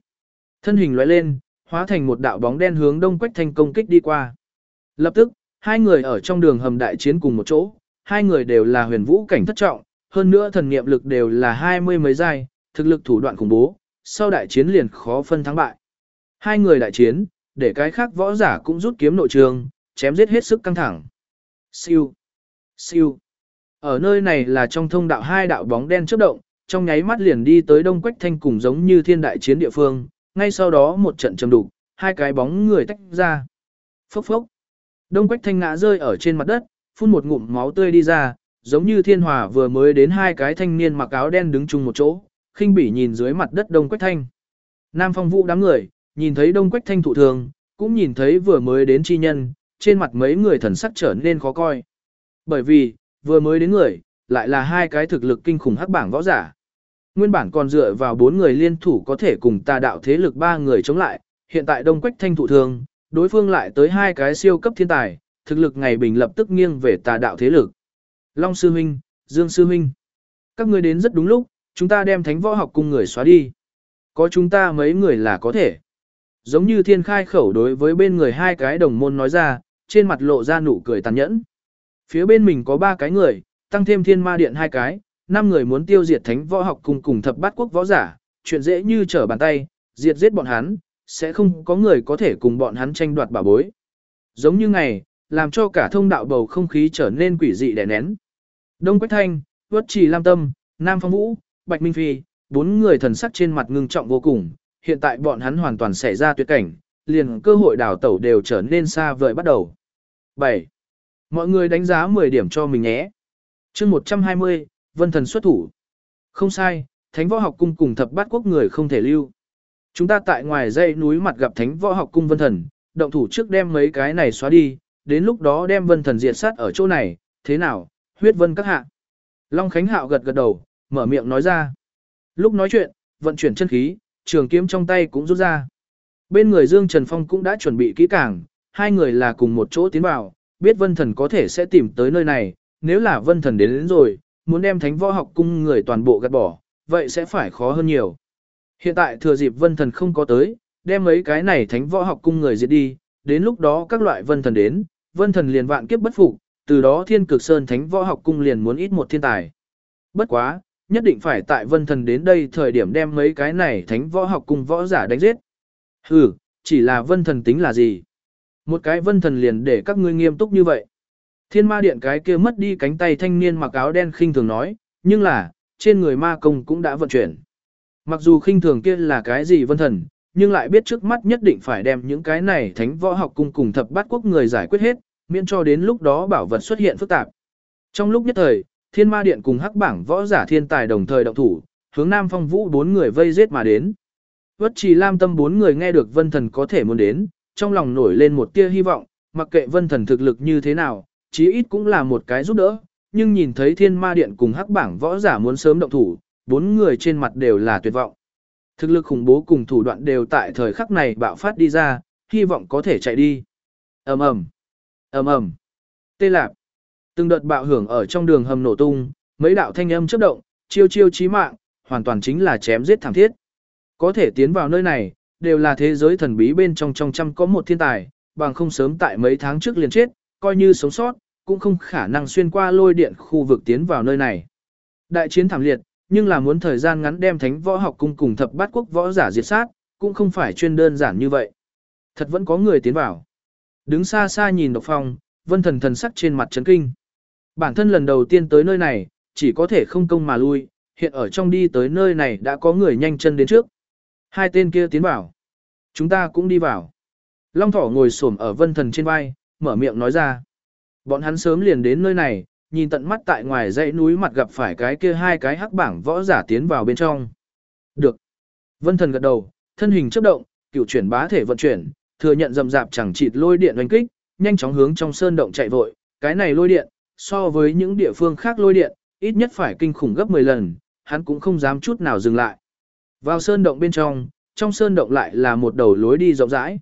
Thân hình lóe lên, hóa thành một đạo bóng đen hướng Đông Quách Thanh công kích đi qua. Lập tức, hai người ở trong đường hầm đại chiến cùng một chỗ, hai người đều là huyền vũ cảnh thất trọng, hơn nữa thần niệm lực đều là hai mươi mấy giai, thực lực thủ đoạn khủng bố, sau đại chiến liền khó phân thắng bại. Hai người đại chiến, để cái khác võ giả cũng rút kiếm nội trường, chém giết hết sức căng thẳng. Siêu, siêu. Ở nơi này là trong thông đạo hai đạo bóng đen chớp động, trong nháy mắt liền đi tới Đông Quách Thanh cùng giống như thiên đại chiến địa phương, ngay sau đó một trận trầm đục, hai cái bóng người tách ra. Phốc phốc. Đông Quách Thanh ngã rơi ở trên mặt đất, phun một ngụm máu tươi đi ra, giống như thiên hòa vừa mới đến hai cái thanh niên mặc áo đen đứng chung một chỗ, khinh bỉ nhìn dưới mặt đất Đông Quách Thanh. Nam Phong Vũ đám người, nhìn thấy Đông Quách Thanh thụ thường, cũng nhìn thấy vừa mới đến chi nhân, trên mặt mấy người thần sắc trở nên khó coi. Bởi vì, vừa mới đến người, lại là hai cái thực lực kinh khủng hắc bảng võ giả. Nguyên bản còn dựa vào bốn người liên thủ có thể cùng tà đạo thế lực ba người chống lại, hiện tại Đông Quách Thanh thụ thường, đối phương lại tới hai cái siêu cấp thiên tài, thực lực ngày bình lập tức nghiêng về tà đạo thế lực. Long sư huynh, Dương sư huynh, các ngươi đến rất đúng lúc, chúng ta đem thánh võ học cùng người xóa đi. Có chúng ta mấy người là có thể. Giống như thiên khai khẩu đối với bên người hai cái đồng môn nói ra, trên mặt lộ ra nụ cười tàn nhẫn. Phía bên mình có ba cái người, tăng thêm thiên ma điện hai cái, năm người muốn tiêu diệt thánh võ học cùng cùng thập bát quốc võ giả, chuyện dễ như trở bàn tay, diệt giết bọn hắn, sẽ không có người có thể cùng bọn hắn tranh đoạt bảo bối. Giống như ngày, làm cho cả thông đạo bầu không khí trở nên quỷ dị đè nén. Đông Quách Thanh, Vất Trì Lam Tâm, Nam Phong Vũ, Bạch Minh Phi, bốn người thần sắc trên mặt ngưng trọng vô cùng, hiện tại bọn hắn hoàn toàn xảy ra tuyệt cảnh, liền cơ hội đào tẩu đều trở nên xa vời bắt đầu. 7. Mọi người đánh giá 10 điểm cho mình nhé. chương 120, Vân Thần xuất thủ. Không sai, Thánh Võ Học Cung cùng thập bát quốc người không thể lưu. Chúng ta tại ngoài dãy núi mặt gặp thánh võ học cung vân thần, động thủ trước đem mấy cái này xóa đi, đến lúc đó đem vân thần diệt sát ở chỗ này, thế nào, huyết vân các hạ. Long Khánh Hạo gật gật đầu, mở miệng nói ra. Lúc nói chuyện, vận chuyển chân khí, trường kiếm trong tay cũng rút ra. Bên người Dương Trần Phong cũng đã chuẩn bị kỹ càng, hai người là cùng một chỗ tiến vào, biết vân thần có thể sẽ tìm tới nơi này, nếu là vân thần đến, đến rồi, muốn đem thánh võ học cung người toàn bộ gạt bỏ, vậy sẽ phải khó hơn nhiều. Hiện tại thừa dịp vân thần không có tới, đem mấy cái này thánh võ học cung người diệt đi, đến lúc đó các loại vân thần đến, vân thần liền vạn kiếp bất phục, từ đó thiên cực sơn thánh võ học cung liền muốn ít một thiên tài. Bất quá, nhất định phải tại vân thần đến đây thời điểm đem mấy cái này thánh võ học cung võ giả đánh giết. Hừ, chỉ là vân thần tính là gì? Một cái vân thần liền để các ngươi nghiêm túc như vậy. Thiên ma điện cái kia mất đi cánh tay thanh niên mặc áo đen khinh thường nói, nhưng là, trên người ma công cũng đã vận chuyển. Mặc dù khinh thường kia là cái gì vân thần, nhưng lại biết trước mắt nhất định phải đem những cái này thánh võ học cung cùng thập bát quốc người giải quyết hết, miễn cho đến lúc đó bảo vật xuất hiện phức tạp. Trong lúc nhất thời, Thiên Ma Điện cùng Hắc Bảng võ giả thiên tài đồng thời động thủ, hướng Nam Phong Vũ bốn người vây giết mà đến. Vất Trì Lam Tâm bốn người nghe được Vân Thần có thể muốn đến, trong lòng nổi lên một tia hy vọng, mặc kệ Vân Thần thực lực như thế nào, chí ít cũng là một cái giúp đỡ, nhưng nhìn thấy Thiên Ma Điện cùng Hắc Bảng võ giả muốn sớm động thủ, bốn người trên mặt đều là tuyệt vọng. Thực lực khủng bố cùng thủ đoạn đều tại thời khắc này bạo phát đi ra, hy vọng có thể chạy đi. Ầm ầm, ầm ầm. Tê lạc. Từng đợt bạo hưởng ở trong đường hầm nổ tung, mấy đạo thanh âm chớp động, chiêu chiêu chí mạng, hoàn toàn chính là chém giết thảm thiết. Có thể tiến vào nơi này, đều là thế giới thần bí bên trong trong trăm có một thiên tài, bằng không sớm tại mấy tháng trước liền chết, coi như sống sót, cũng không khả năng xuyên qua lôi điện khu vực tiến vào nơi này. Đại chiến thảm liệt, nhưng là muốn thời gian ngắn đem thánh võ học cung cùng thập bát quốc võ giả diệt sát, cũng không phải chuyên đơn giản như vậy. Thật vẫn có người tiến vào. Đứng xa xa nhìn độc phong, vân thần thần sắc trên mặt chấn kinh. Bản thân lần đầu tiên tới nơi này, chỉ có thể không công mà lui, hiện ở trong đi tới nơi này đã có người nhanh chân đến trước. Hai tên kia tiến vào. Chúng ta cũng đi vào. Long thỏ ngồi xổm ở vân thần trên vai, mở miệng nói ra. Bọn hắn sớm liền đến nơi này, nhìn tận mắt tại ngoài dãy núi mặt gặp phải cái kia hai cái hắc bảng võ giả tiến vào bên trong. Được. Vân thần gật đầu, thân hình chớp động, cựu chuyển bá thể vận chuyển, thừa nhận rầm rạp chẳng chịt lôi điện oanh kích, nhanh chóng hướng trong sơn động chạy vội. Cái này lôi điện, so với những địa phương khác lôi điện, ít nhất phải kinh khủng gấp 10 lần, hắn cũng không dám chút nào dừng lại. Vào sơn động bên trong, trong sơn động lại là một đầu lối đi rộng rãi.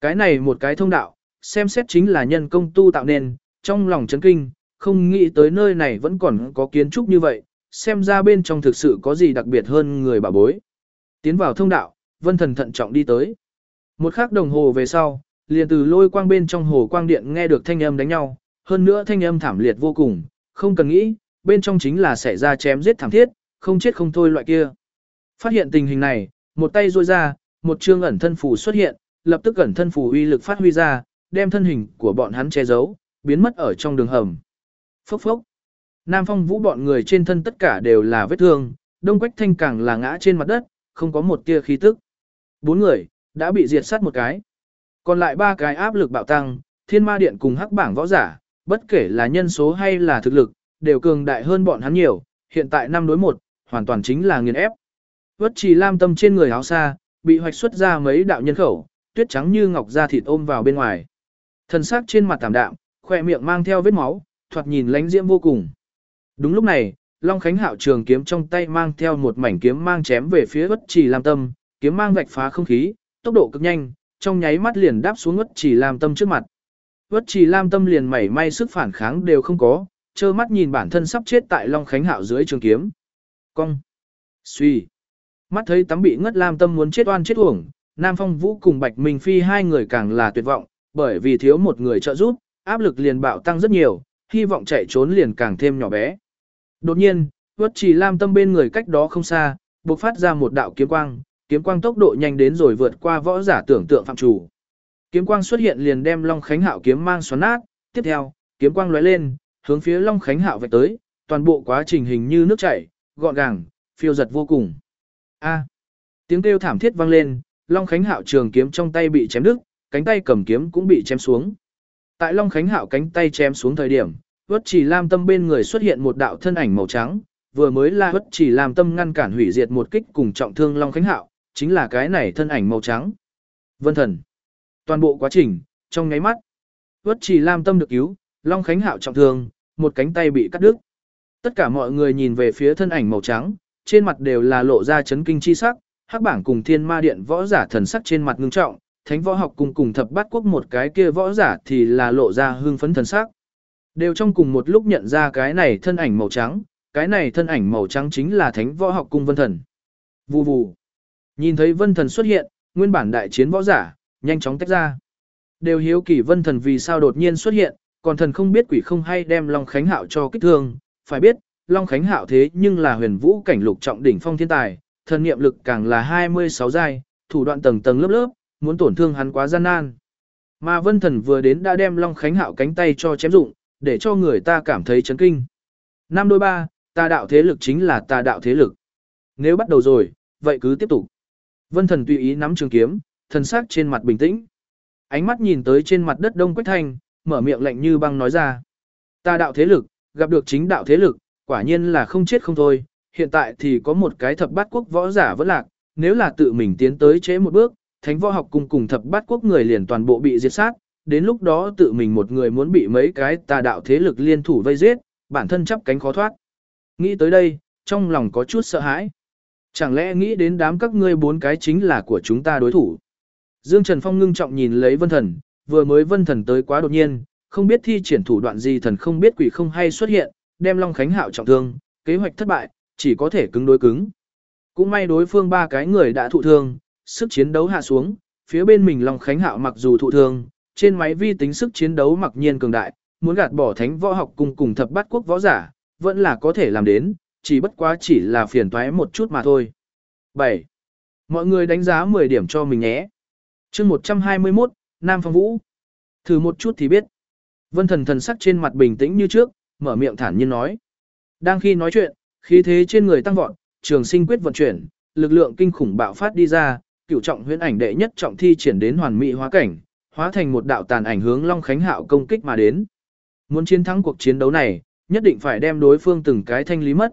Cái này một cái thông đạo, xem xét chính là nhân công tu tạo nên, trong lòng chấn kinh, không nghĩ tới nơi này vẫn còn có kiến trúc như vậy, xem ra bên trong thực sự có gì đặc biệt hơn người bà bối. Tiến vào thông đạo, vân thần thận trọng đi tới. Một khắc đồng hồ về sau, liền từ lôi quang bên trong hồ quang điện nghe được thanh âm đánh nhau, hơn nữa thanh âm thảm liệt vô cùng, không cần nghĩ, bên trong chính là xảy ra chém giết thảm thiết, không chết không thôi loại kia. Phát hiện tình hình này, một tay duỗi ra, một chương ẩn thân phù xuất hiện, lập tức ẩn thân phù uy lực phát huy ra, đem thân hình của bọn hắn che giấu, biến mất ở trong đường hầm. Phốc phốc. Nam Phong Vũ bọn người trên thân tất cả đều là vết thương, Đông Quách Thanh càng là ngã trên mặt đất, không có một tia khí tức. Bốn người đã bị diệt sát một cái. Còn lại ba cái áp lực bạo tăng, Thiên Ma Điện cùng Hắc Bảng võ giả, bất kể là nhân số hay là thực lực, đều cường đại hơn bọn hắn nhiều, hiện tại năm đối một, hoàn toàn chính là nghiền ép. Vất Trì Lam tâm trên người áo xa, bị hoạch xuất ra mấy đạo nhân khẩu, tuyết trắng như ngọc da thịt ôm vào bên ngoài. Thân xác trên mặt tạm đạm, khỏe miệng mang theo vết máu, thoạt nhìn lánh diễm vô cùng. Đúng lúc này, Long Khánh Hạo trường kiếm trong tay mang theo một mảnh kiếm mang chém về phía bất chỉ Lam Tâm, kiếm mang vạch phá không khí, tốc độ cực nhanh, trong nháy mắt liền đáp xuống bất chỉ Lam Tâm trước mặt. bất chỉ Lam Tâm liền mảy may sức phản kháng đều không có, trơ mắt nhìn bản thân sắp chết tại Long Khánh Hạo dưới trường kiếm. Cong. Suy. Mắt thấy tắm bị ngất Lam Tâm muốn chết oan chết uổng, Nam Phong Vũ cùng Bạch Minh Phi hai người càng là tuyệt vọng, bởi vì thiếu một người trợ giúp, áp lực liền bạo tăng rất nhiều, hy vọng chạy trốn liền càng thêm nhỏ bé. Đột nhiên, Vất chỉ Lam Tâm bên người cách đó không xa, bộc phát ra một đạo kiếm quang, kiếm quang tốc độ nhanh đến rồi vượt qua võ giả tưởng tượng phạm chủ. Kiếm quang xuất hiện liền đem Long Khánh Hạo kiếm mang xoắn nát, tiếp theo, kiếm quang lóe lên, hướng phía Long Khánh Hạo vạch tới, toàn bộ quá trình hình như nước chảy, gọn gàng, phiêu giật vô cùng. A! tiếng kêu thảm thiết vang lên, Long Khánh Hạo trường kiếm trong tay bị chém đứt, cánh tay cầm kiếm cũng bị chém xuống. Tại Long Khánh Hạo cánh tay chém xuống thời điểm, Vất Chỉ Lam Tâm bên người xuất hiện một đạo thân ảnh màu trắng, vừa mới là Vất Chỉ Lam Tâm ngăn cản hủy diệt một kích cùng trọng thương Long Khánh Hạo, Chính là cái này thân ảnh màu trắng. Vân thần. Toàn bộ quá trình, trong nháy mắt. Vất chỉ Lam tâm được cứu, Long Khánh Hạo trọng thương, một cánh tay bị cắt đứt. Tất cả mọi người nhìn về phía thân ảnh màu trắng, trên mặt đều là lộ ra chấn kinh chi sắc, hắc bảng cùng thiên ma điện võ giả thần sắc trên mặt ngưng trọng, thánh võ học cùng cùng thập bát quốc một cái kia võ giả thì là lộ ra hương phấn thần sắc. Đều trong cùng một lúc nhận ra cái này thân ảnh màu trắng, cái này thân ảnh màu trắng chính là thánh võ học cung vân thần. Vù vù. Nhìn thấy vân thần xuất hiện, nguyên bản đại chiến võ giả, nhanh chóng tách ra. Đều hiếu kỳ vân thần vì sao đột nhiên xuất hiện, còn thần không biết quỷ không hay đem Long Khánh Hạo cho kích thương, phải biết, Long Khánh Hạo thế nhưng là huyền vũ cảnh lục trọng đỉnh phong thiên tài, thần niệm lực càng là 26 giai, thủ đoạn tầng tầng lớp lớp, muốn tổn thương hắn quá gian nan. Mà Vân Thần vừa đến đã đem Long Khánh Hạo cánh tay cho chém dụng, để cho người ta cảm thấy chấn kinh. Năm đôi ba, tà đạo thế lực chính là tà đạo thế lực. Nếu bắt đầu rồi, vậy cứ tiếp tục. Vân Thần tùy ý nắm trường kiếm, thần sắc trên mặt bình tĩnh. Ánh mắt nhìn tới trên mặt đất Đông Quách Thanh, mở miệng lạnh như băng nói ra. Tà đạo thế lực, gặp được chính đạo thế lực, quả nhiên là không chết không thôi. Hiện tại thì có một cái thập bát quốc võ giả vẫn lạc, nếu là tự mình tiến tới chế một bước, thánh võ học cùng cùng thập bát quốc người liền toàn bộ bị diệt sát, đến lúc đó tự mình một người muốn bị mấy cái tà đạo thế lực liên thủ vây giết, bản thân chắp cánh khó thoát. Nghĩ tới đây, trong lòng có chút sợ hãi. Chẳng lẽ nghĩ đến đám các ngươi bốn cái chính là của chúng ta đối thủ? Dương Trần Phong ngưng trọng nhìn lấy vân thần, vừa mới vân thần tới quá đột nhiên, không biết thi triển thủ đoạn gì thần không biết quỷ không hay xuất hiện, đem Long Khánh Hạo trọng thương, kế hoạch thất bại, chỉ có thể cứng đối cứng. Cũng may đối phương ba cái người đã thụ thương, sức chiến đấu hạ xuống, phía bên mình Long Khánh Hạo mặc dù thụ thương, trên máy vi tính sức chiến đấu mặc nhiên cường đại, muốn gạt bỏ thánh võ học cùng cùng thập bát quốc võ giả, vẫn là có thể làm đến, chỉ bất quá chỉ là phiền toái một chút mà thôi. 7. Mọi người đánh giá 10 điểm cho mình nhé. chương 121, Nam Phong Vũ. Thử một chút thì biết. Vân thần thần sắc trên mặt bình tĩnh như trước, mở miệng thản nhiên nói. Đang khi nói chuyện, khí thế trên người tăng vọt, trường sinh quyết vận chuyển, lực lượng kinh khủng bạo phát đi ra, cửu trọng huyễn ảnh đệ nhất trọng thi triển đến hoàn mỹ hóa cảnh, hóa thành một đạo tàn ảnh hướng Long Khánh Hạo công kích mà đến. Muốn chiến thắng cuộc chiến đấu này, nhất định phải đem đối phương từng cái thanh lý mất.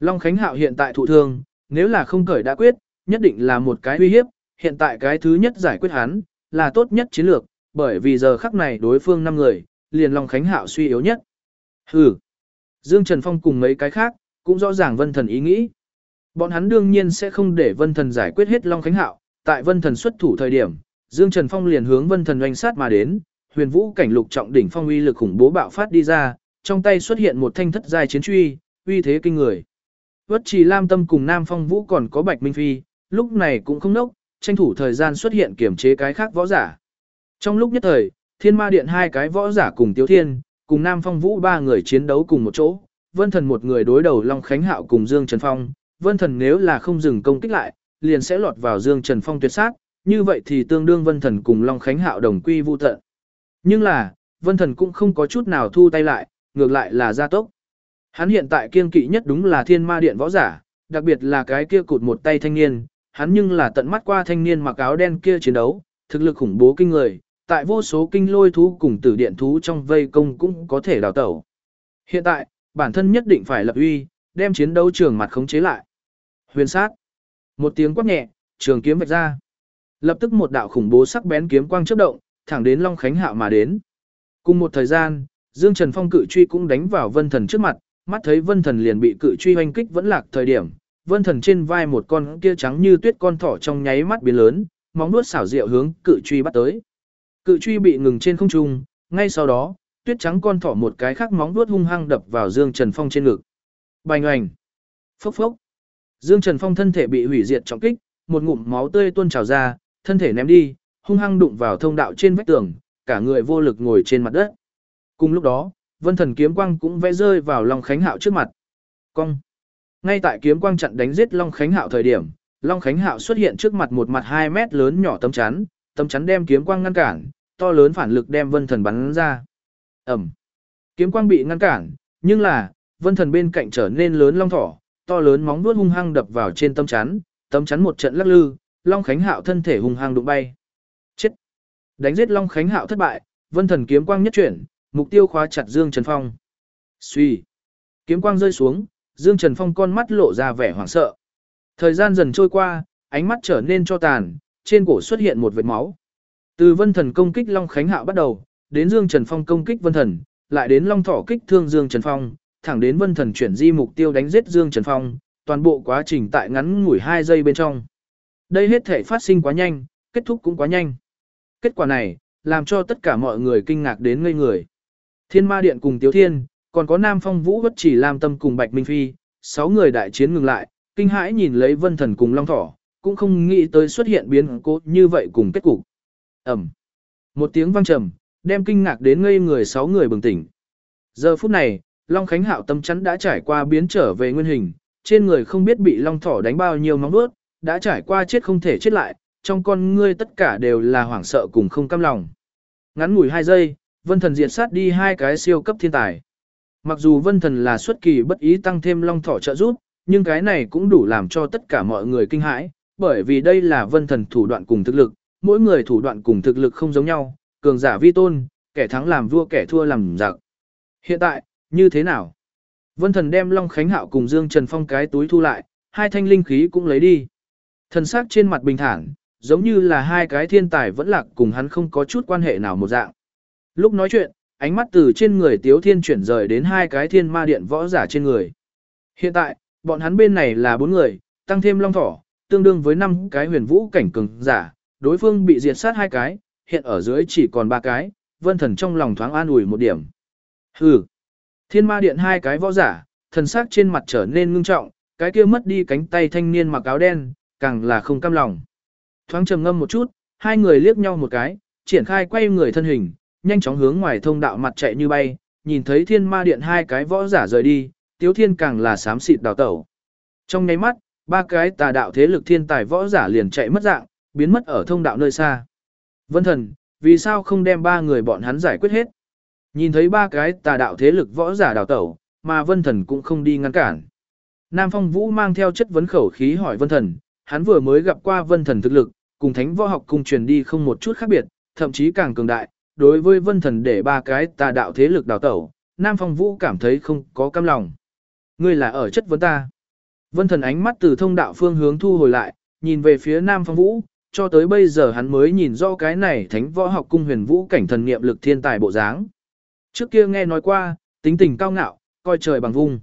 Long Khánh Hạo hiện tại thụ thương, nếu là không cởi đã quyết, nhất định là một cái uy hiếp, hiện tại cái thứ nhất giải quyết hắn, là tốt nhất chiến lược, bởi vì giờ khắc này đối phương 5 người, liền Long Khánh Hạo suy yếu nhất. Hừ. Dương Trần Phong cùng mấy cái khác, cũng rõ ràng Vân Thần ý nghĩ. Bọn hắn đương nhiên sẽ không để Vân Thần giải quyết hết Long Khánh Hạo, tại Vân Thần xuất thủ thời điểm, Dương Trần Phong liền hướng Vân Thần oanh sát mà đến, huyền vũ cảnh lục trọng đỉnh phong uy lực khủng bố bạo phát đi ra, trong tay xuất hiện một thanh thất giai chiến truy, uy thế kinh người. Vất Trì Lam Tâm cùng Nam Phong Vũ còn có Bạch Minh Phi, lúc này cũng không nốc, tranh thủ thời gian xuất hiện kiểm chế cái khác võ giả. Trong lúc nhất thời, Thiên Ma Điện hai cái võ giả cùng Tiếu Thiên, cùng Nam Phong Vũ ba người chiến đấu cùng một chỗ, Vân Thần một người đối đầu Long Khánh Hạo cùng Dương Trần Phong, Vân Thần nếu là không dừng công kích lại, liền sẽ lọt vào Dương Trần Phong tuyệt sát, như vậy thì tương đương Vân Thần cùng Long Khánh Hạo đồng quy vu tận. Nhưng là, Vân Thần cũng không có chút nào thu tay lại, ngược lại là gia tốc. Hắn hiện tại kiên kỵ nhất đúng là Thiên Ma Điện võ giả, đặc biệt là cái kia cụt một tay thanh niên, hắn nhưng là tận mắt qua thanh niên mặc áo đen kia chiến đấu, thực lực khủng bố kinh người, tại vô số kinh lôi thú cùng tử điện thú trong vây công cũng có thể đào tẩu. Hiện tại, bản thân nhất định phải lập uy, đem chiến đấu trường mặt khống chế lại. Huyền sát. Một tiếng quát nhẹ, trường kiếm vạch ra. Lập tức một đạo khủng bố sắc bén kiếm quang chớp động, thẳng đến Long Khánh Hạo mà đến. Cùng một thời gian, Dương Trần Phong cự truy cũng đánh vào Vân Thần trước mặt, mắt thấy Vân Thần liền bị cự truy hoành kích vẫn lạc thời điểm, Vân Thần trên vai một con kia trắng như tuyết con thỏ trong nháy mắt biến lớn, móng vuốt xảo diệu hướng cự truy bắt tới. Cự truy bị ngừng trên không trung, ngay sau đó, tuyết trắng con thỏ một cái khác móng vuốt hung hăng đập vào Dương Trần Phong trên ngực. Bành oành. Phốc phốc. Dương Trần Phong thân thể bị hủy diệt trọng kích, một ngụm máu tươi tuôn trào ra, thân thể ném đi, hung hăng đụng vào thông đạo trên vách tường, cả người vô lực ngồi trên mặt đất. Cùng lúc đó, Vân Thần kiếm quang cũng vẽ rơi vào Long Khánh Hạo trước mặt. Cong. Ngay tại kiếm quang chặn đánh giết Long Khánh Hạo thời điểm, Long Khánh Hạo xuất hiện trước mặt một mặt 2 mét lớn nhỏ tấm chắn, tấm chắn đem kiếm quang ngăn cản, to lớn phản lực đem Vân Thần bắn ra. Ầm. Kiếm quang bị ngăn cản, nhưng là, Vân Thần bên cạnh trở nên lớn long thỏ, to lớn móng vuốt hung hăng đập vào trên tấm chắn, tấm chắn một trận lắc lư, Long Khánh Hạo thân thể hung hăng đụng bay. Chết. Đánh giết Long Khánh Hạo thất bại, Vân Thần kiếm quang nhất chuyển, mục tiêu khóa chặt Dương Trần Phong. Suy. Kiếm quang rơi xuống, Dương Trần Phong con mắt lộ ra vẻ hoảng sợ. Thời gian dần trôi qua, ánh mắt trở nên cho tàn, trên cổ xuất hiện một vệt máu. Từ Vân Thần công kích Long Khánh Hạo bắt đầu, đến Dương Trần Phong công kích Vân Thần, lại đến Long Thỏ kích thương Dương Trần Phong, thẳng đến Vân Thần chuyển di mục tiêu đánh giết Dương Trần Phong, toàn bộ quá trình tại ngắn ngủi 2 giây bên trong. Đây hết thể phát sinh quá nhanh, kết thúc cũng quá nhanh. Kết quả này, làm cho tất cả mọi người kinh ngạc đến ngây người. Thiên Ma Điện cùng Tiếu Thiên, còn có Nam Phong Vũ Bất Chỉ làm tâm cùng Bạch Minh Phi, sáu người đại chiến ngừng lại, kinh hãi nhìn lấy Vân Thần cùng Long Thỏ, cũng không nghĩ tới xuất hiện biến cố như vậy cùng kết cục. Ẩm. Một tiếng vang trầm, đem kinh ngạc đến ngây người sáu người bừng tỉnh. Giờ phút này, Long Khánh Hạo tâm chắn đã trải qua biến trở về nguyên hình, trên người không biết bị Long Thỏ đánh bao nhiêu móng vuốt, đã trải qua chết không thể chết lại, trong con ngươi tất cả đều là hoảng sợ cùng không cam lòng. Ngắn ngủi hai giây, Vân Thần diệt sát đi hai cái siêu cấp thiên tài. Mặc dù Vân Thần là xuất kỳ bất ý tăng thêm Long Thỏ trợ giúp, nhưng cái này cũng đủ làm cho tất cả mọi người kinh hãi, bởi vì đây là Vân Thần thủ đoạn cùng thực lực, mỗi người thủ đoạn cùng thực lực không giống nhau, cường giả vi tôn, kẻ thắng làm vua kẻ thua làm giặc. Hiện tại, như thế nào? Vân Thần đem Long Khánh Hạo cùng Dương Trần Phong cái túi thu lại, hai thanh linh khí cũng lấy đi. Thần sắc trên mặt bình thản, giống như là hai cái thiên tài vẫn lạc cùng hắn không có chút quan hệ nào một dạng. Lúc nói chuyện, ánh mắt từ trên người Tiếu Thiên chuyển rời đến hai cái thiên ma điện võ giả trên người. Hiện tại, bọn hắn bên này là bốn người, tăng thêm long thỏ, tương đương với năm cái huyền vũ cảnh cường giả, đối phương bị diệt sát hai cái, hiện ở dưới chỉ còn ba cái, vân thần trong lòng thoáng an ủi một điểm. Hừ, thiên ma điện hai cái võ giả, thần sắc trên mặt trở nên ngưng trọng, cái kia mất đi cánh tay thanh niên mặc áo đen, càng là không cam lòng. Thoáng trầm ngâm một chút, hai người liếc nhau một cái, triển khai quay người thân hình, nhanh chóng hướng ngoài thông đạo mặt chạy như bay, nhìn thấy thiên ma điện hai cái võ giả rời đi, tiếu thiên càng là xám xịt đào tẩu. Trong nháy mắt, ba cái tà đạo thế lực thiên tài võ giả liền chạy mất dạng, biến mất ở thông đạo nơi xa. Vân thần, vì sao không đem ba người bọn hắn giải quyết hết? Nhìn thấy ba cái tà đạo thế lực võ giả đào tẩu, mà vân thần cũng không đi ngăn cản. Nam Phong Vũ mang theo chất vấn khẩu khí hỏi vân thần, hắn vừa mới gặp qua vân thần thực lực, cùng thánh võ học cùng truyền đi không một chút khác biệt, thậm chí càng cường đại. Đối với vân thần để ba cái tà đạo thế lực đào tẩu, Nam Phong Vũ cảm thấy không có cam lòng. Ngươi là ở chất vấn ta. Vân thần ánh mắt từ thông đạo phương hướng thu hồi lại, nhìn về phía Nam Phong Vũ, cho tới bây giờ hắn mới nhìn rõ cái này thánh võ học cung huyền vũ cảnh thần nghiệm lực thiên tài bộ dáng. Trước kia nghe nói qua, tính tình cao ngạo, coi trời bằng vung.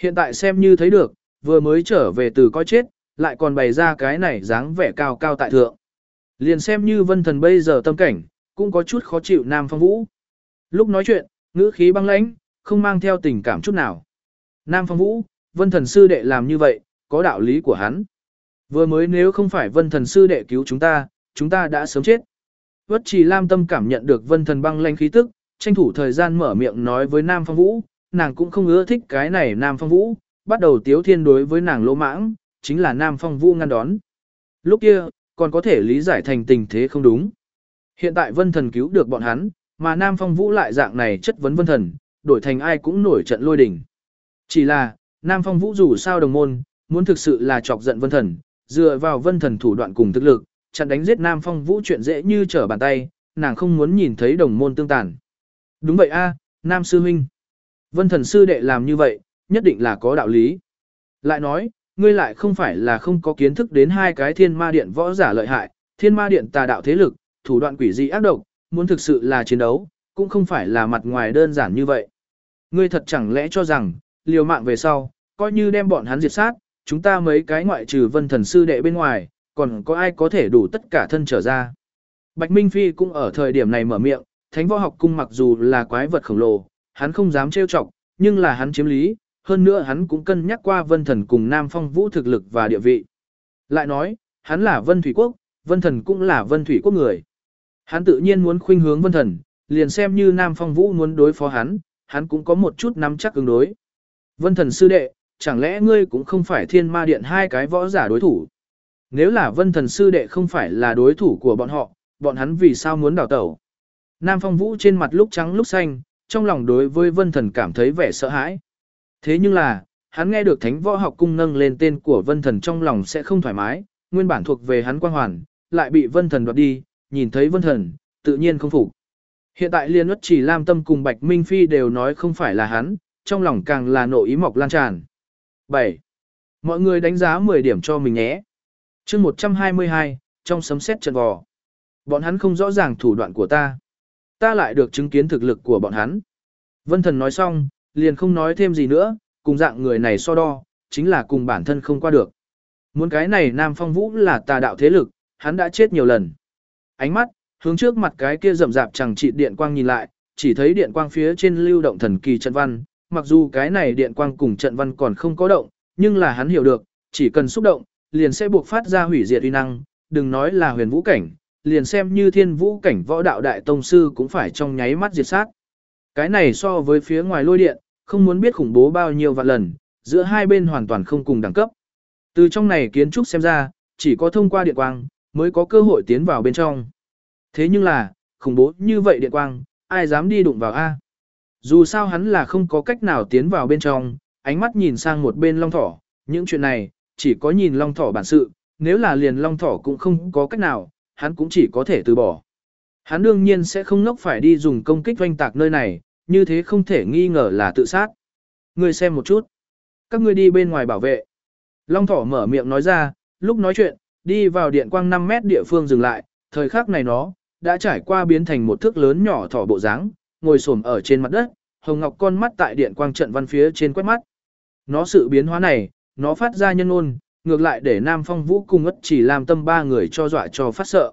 Hiện tại xem như thấy được, vừa mới trở về từ coi chết, lại còn bày ra cái này dáng vẻ cao cao tại thượng. Liền xem như vân thần bây giờ tâm cảnh, cũng có chút khó chịu Nam Phong Vũ. Lúc nói chuyện, ngữ khí băng lãnh, không mang theo tình cảm chút nào. Nam Phong Vũ, vân thần sư đệ làm như vậy, có đạo lý của hắn. Vừa mới nếu không phải vân thần sư đệ cứu chúng ta, chúng ta đã sớm chết. Vất trì Lam tâm cảm nhận được vân thần băng lãnh khí tức, tranh thủ thời gian mở miệng nói với Nam Phong Vũ, nàng cũng không ưa thích cái này Nam Phong Vũ, bắt đầu tiếu thiên đối với nàng lỗ mãng, chính là Nam Phong Vũ ngăn đón. Lúc kia, còn có thể lý giải thành tình thế không đúng. Hiện tại Vân Thần cứu được bọn hắn, mà Nam Phong Vũ lại dạng này chất vấn Vân Thần, đổi thành ai cũng nổi trận lôi đình. Chỉ là, Nam Phong Vũ dù sao đồng môn, muốn thực sự là chọc giận Vân Thần, dựa vào Vân Thần thủ đoạn cùng thực lực, chặn đánh giết Nam Phong Vũ chuyện dễ như trở bàn tay, nàng không muốn nhìn thấy đồng môn tương tàn. Đúng vậy a, Nam Sư Huynh. Vân Thần Sư Đệ làm như vậy, nhất định là có đạo lý. Lại nói, ngươi lại không phải là không có kiến thức đến hai cái thiên ma điện võ giả lợi hại, thiên ma điện tà đạo thế lực, thủ đoạn quỷ dị ác độc, muốn thực sự là chiến đấu, cũng không phải là mặt ngoài đơn giản như vậy. Ngươi thật chẳng lẽ cho rằng, liều mạng về sau, coi như đem bọn hắn diệt sát, chúng ta mấy cái ngoại trừ vân thần sư đệ bên ngoài, còn có ai có thể đủ tất cả thân trở ra. Bạch Minh Phi cũng ở thời điểm này mở miệng, thánh võ học cung mặc dù là quái vật khổng lồ, hắn không dám trêu chọc, nhưng là hắn chiếm lý, hơn nữa hắn cũng cân nhắc qua vân thần cùng Nam Phong Vũ thực lực và địa vị. Lại nói, hắn là vân thủy quốc, vân thần cũng là vân thủy quốc người. Hắn tự nhiên muốn khuynh hướng vân thần, liền xem như Nam Phong Vũ muốn đối phó hắn, hắn cũng có một chút nắm chắc ứng đối. Vân thần sư đệ, chẳng lẽ ngươi cũng không phải thiên ma điện hai cái võ giả đối thủ? Nếu là vân thần sư đệ không phải là đối thủ của bọn họ, bọn hắn vì sao muốn đào tẩu? Nam Phong Vũ trên mặt lúc trắng lúc xanh, trong lòng đối với vân thần cảm thấy vẻ sợ hãi. Thế nhưng là, hắn nghe được thánh võ học cung nâng lên tên của vân thần trong lòng sẽ không thoải mái, nguyên bản thuộc về hắn quang hoàn, lại bị vân thần đoạt đi, nhìn thấy vân thần, tự nhiên không phục. Hiện tại liên ất chỉ Lam Tâm cùng Bạch Minh Phi đều nói không phải là hắn, trong lòng càng là nội ý mọc lan tràn. 7. Mọi người đánh giá 10 điểm cho mình nhé. chương 122, trong sấm sét trận vò. Bọn hắn không rõ ràng thủ đoạn của ta. Ta lại được chứng kiến thực lực của bọn hắn. Vân thần nói xong, liền không nói thêm gì nữa, cùng dạng người này so đo, chính là cùng bản thân không qua được. Muốn cái này Nam Phong Vũ là tà đạo thế lực, hắn đã chết nhiều lần. Ánh mắt, hướng trước mặt cái kia rậm rạp chẳng trị điện quang nhìn lại, chỉ thấy điện quang phía trên lưu động thần kỳ trận văn, mặc dù cái này điện quang cùng trận văn còn không có động, nhưng là hắn hiểu được, chỉ cần xúc động, liền sẽ buộc phát ra hủy diệt uy năng, đừng nói là huyền vũ cảnh, liền xem như thiên vũ cảnh võ đạo đại tông sư cũng phải trong nháy mắt diệt sát. Cái này so với phía ngoài lôi điện, không muốn biết khủng bố bao nhiêu vạn lần, giữa hai bên hoàn toàn không cùng đẳng cấp. Từ trong này kiến trúc xem ra, chỉ có thông qua điện quang, mới có cơ hội tiến vào bên trong. Thế nhưng là, khủng bố như vậy điện quang, ai dám đi đụng vào A. Dù sao hắn là không có cách nào tiến vào bên trong, ánh mắt nhìn sang một bên long thỏ, những chuyện này, chỉ có nhìn long thỏ bản sự, nếu là liền long thỏ cũng không có cách nào, hắn cũng chỉ có thể từ bỏ. Hắn đương nhiên sẽ không nốc phải đi dùng công kích doanh tạc nơi này, như thế không thể nghi ngờ là tự sát. Ngươi xem một chút. Các ngươi đi bên ngoài bảo vệ. Long thỏ mở miệng nói ra, lúc nói chuyện, đi vào điện quang 5 mét địa phương dừng lại, thời khắc này nó, đã trải qua biến thành một thước lớn nhỏ thỏ bộ dáng, ngồi xổm ở trên mặt đất, hồng ngọc con mắt tại điện quang trận văn phía trên quét mắt. Nó sự biến hóa này, nó phát ra nhân ôn, ngược lại để Nam Phong Vũ cùng ất chỉ làm tâm ba người cho dọa cho phát sợ.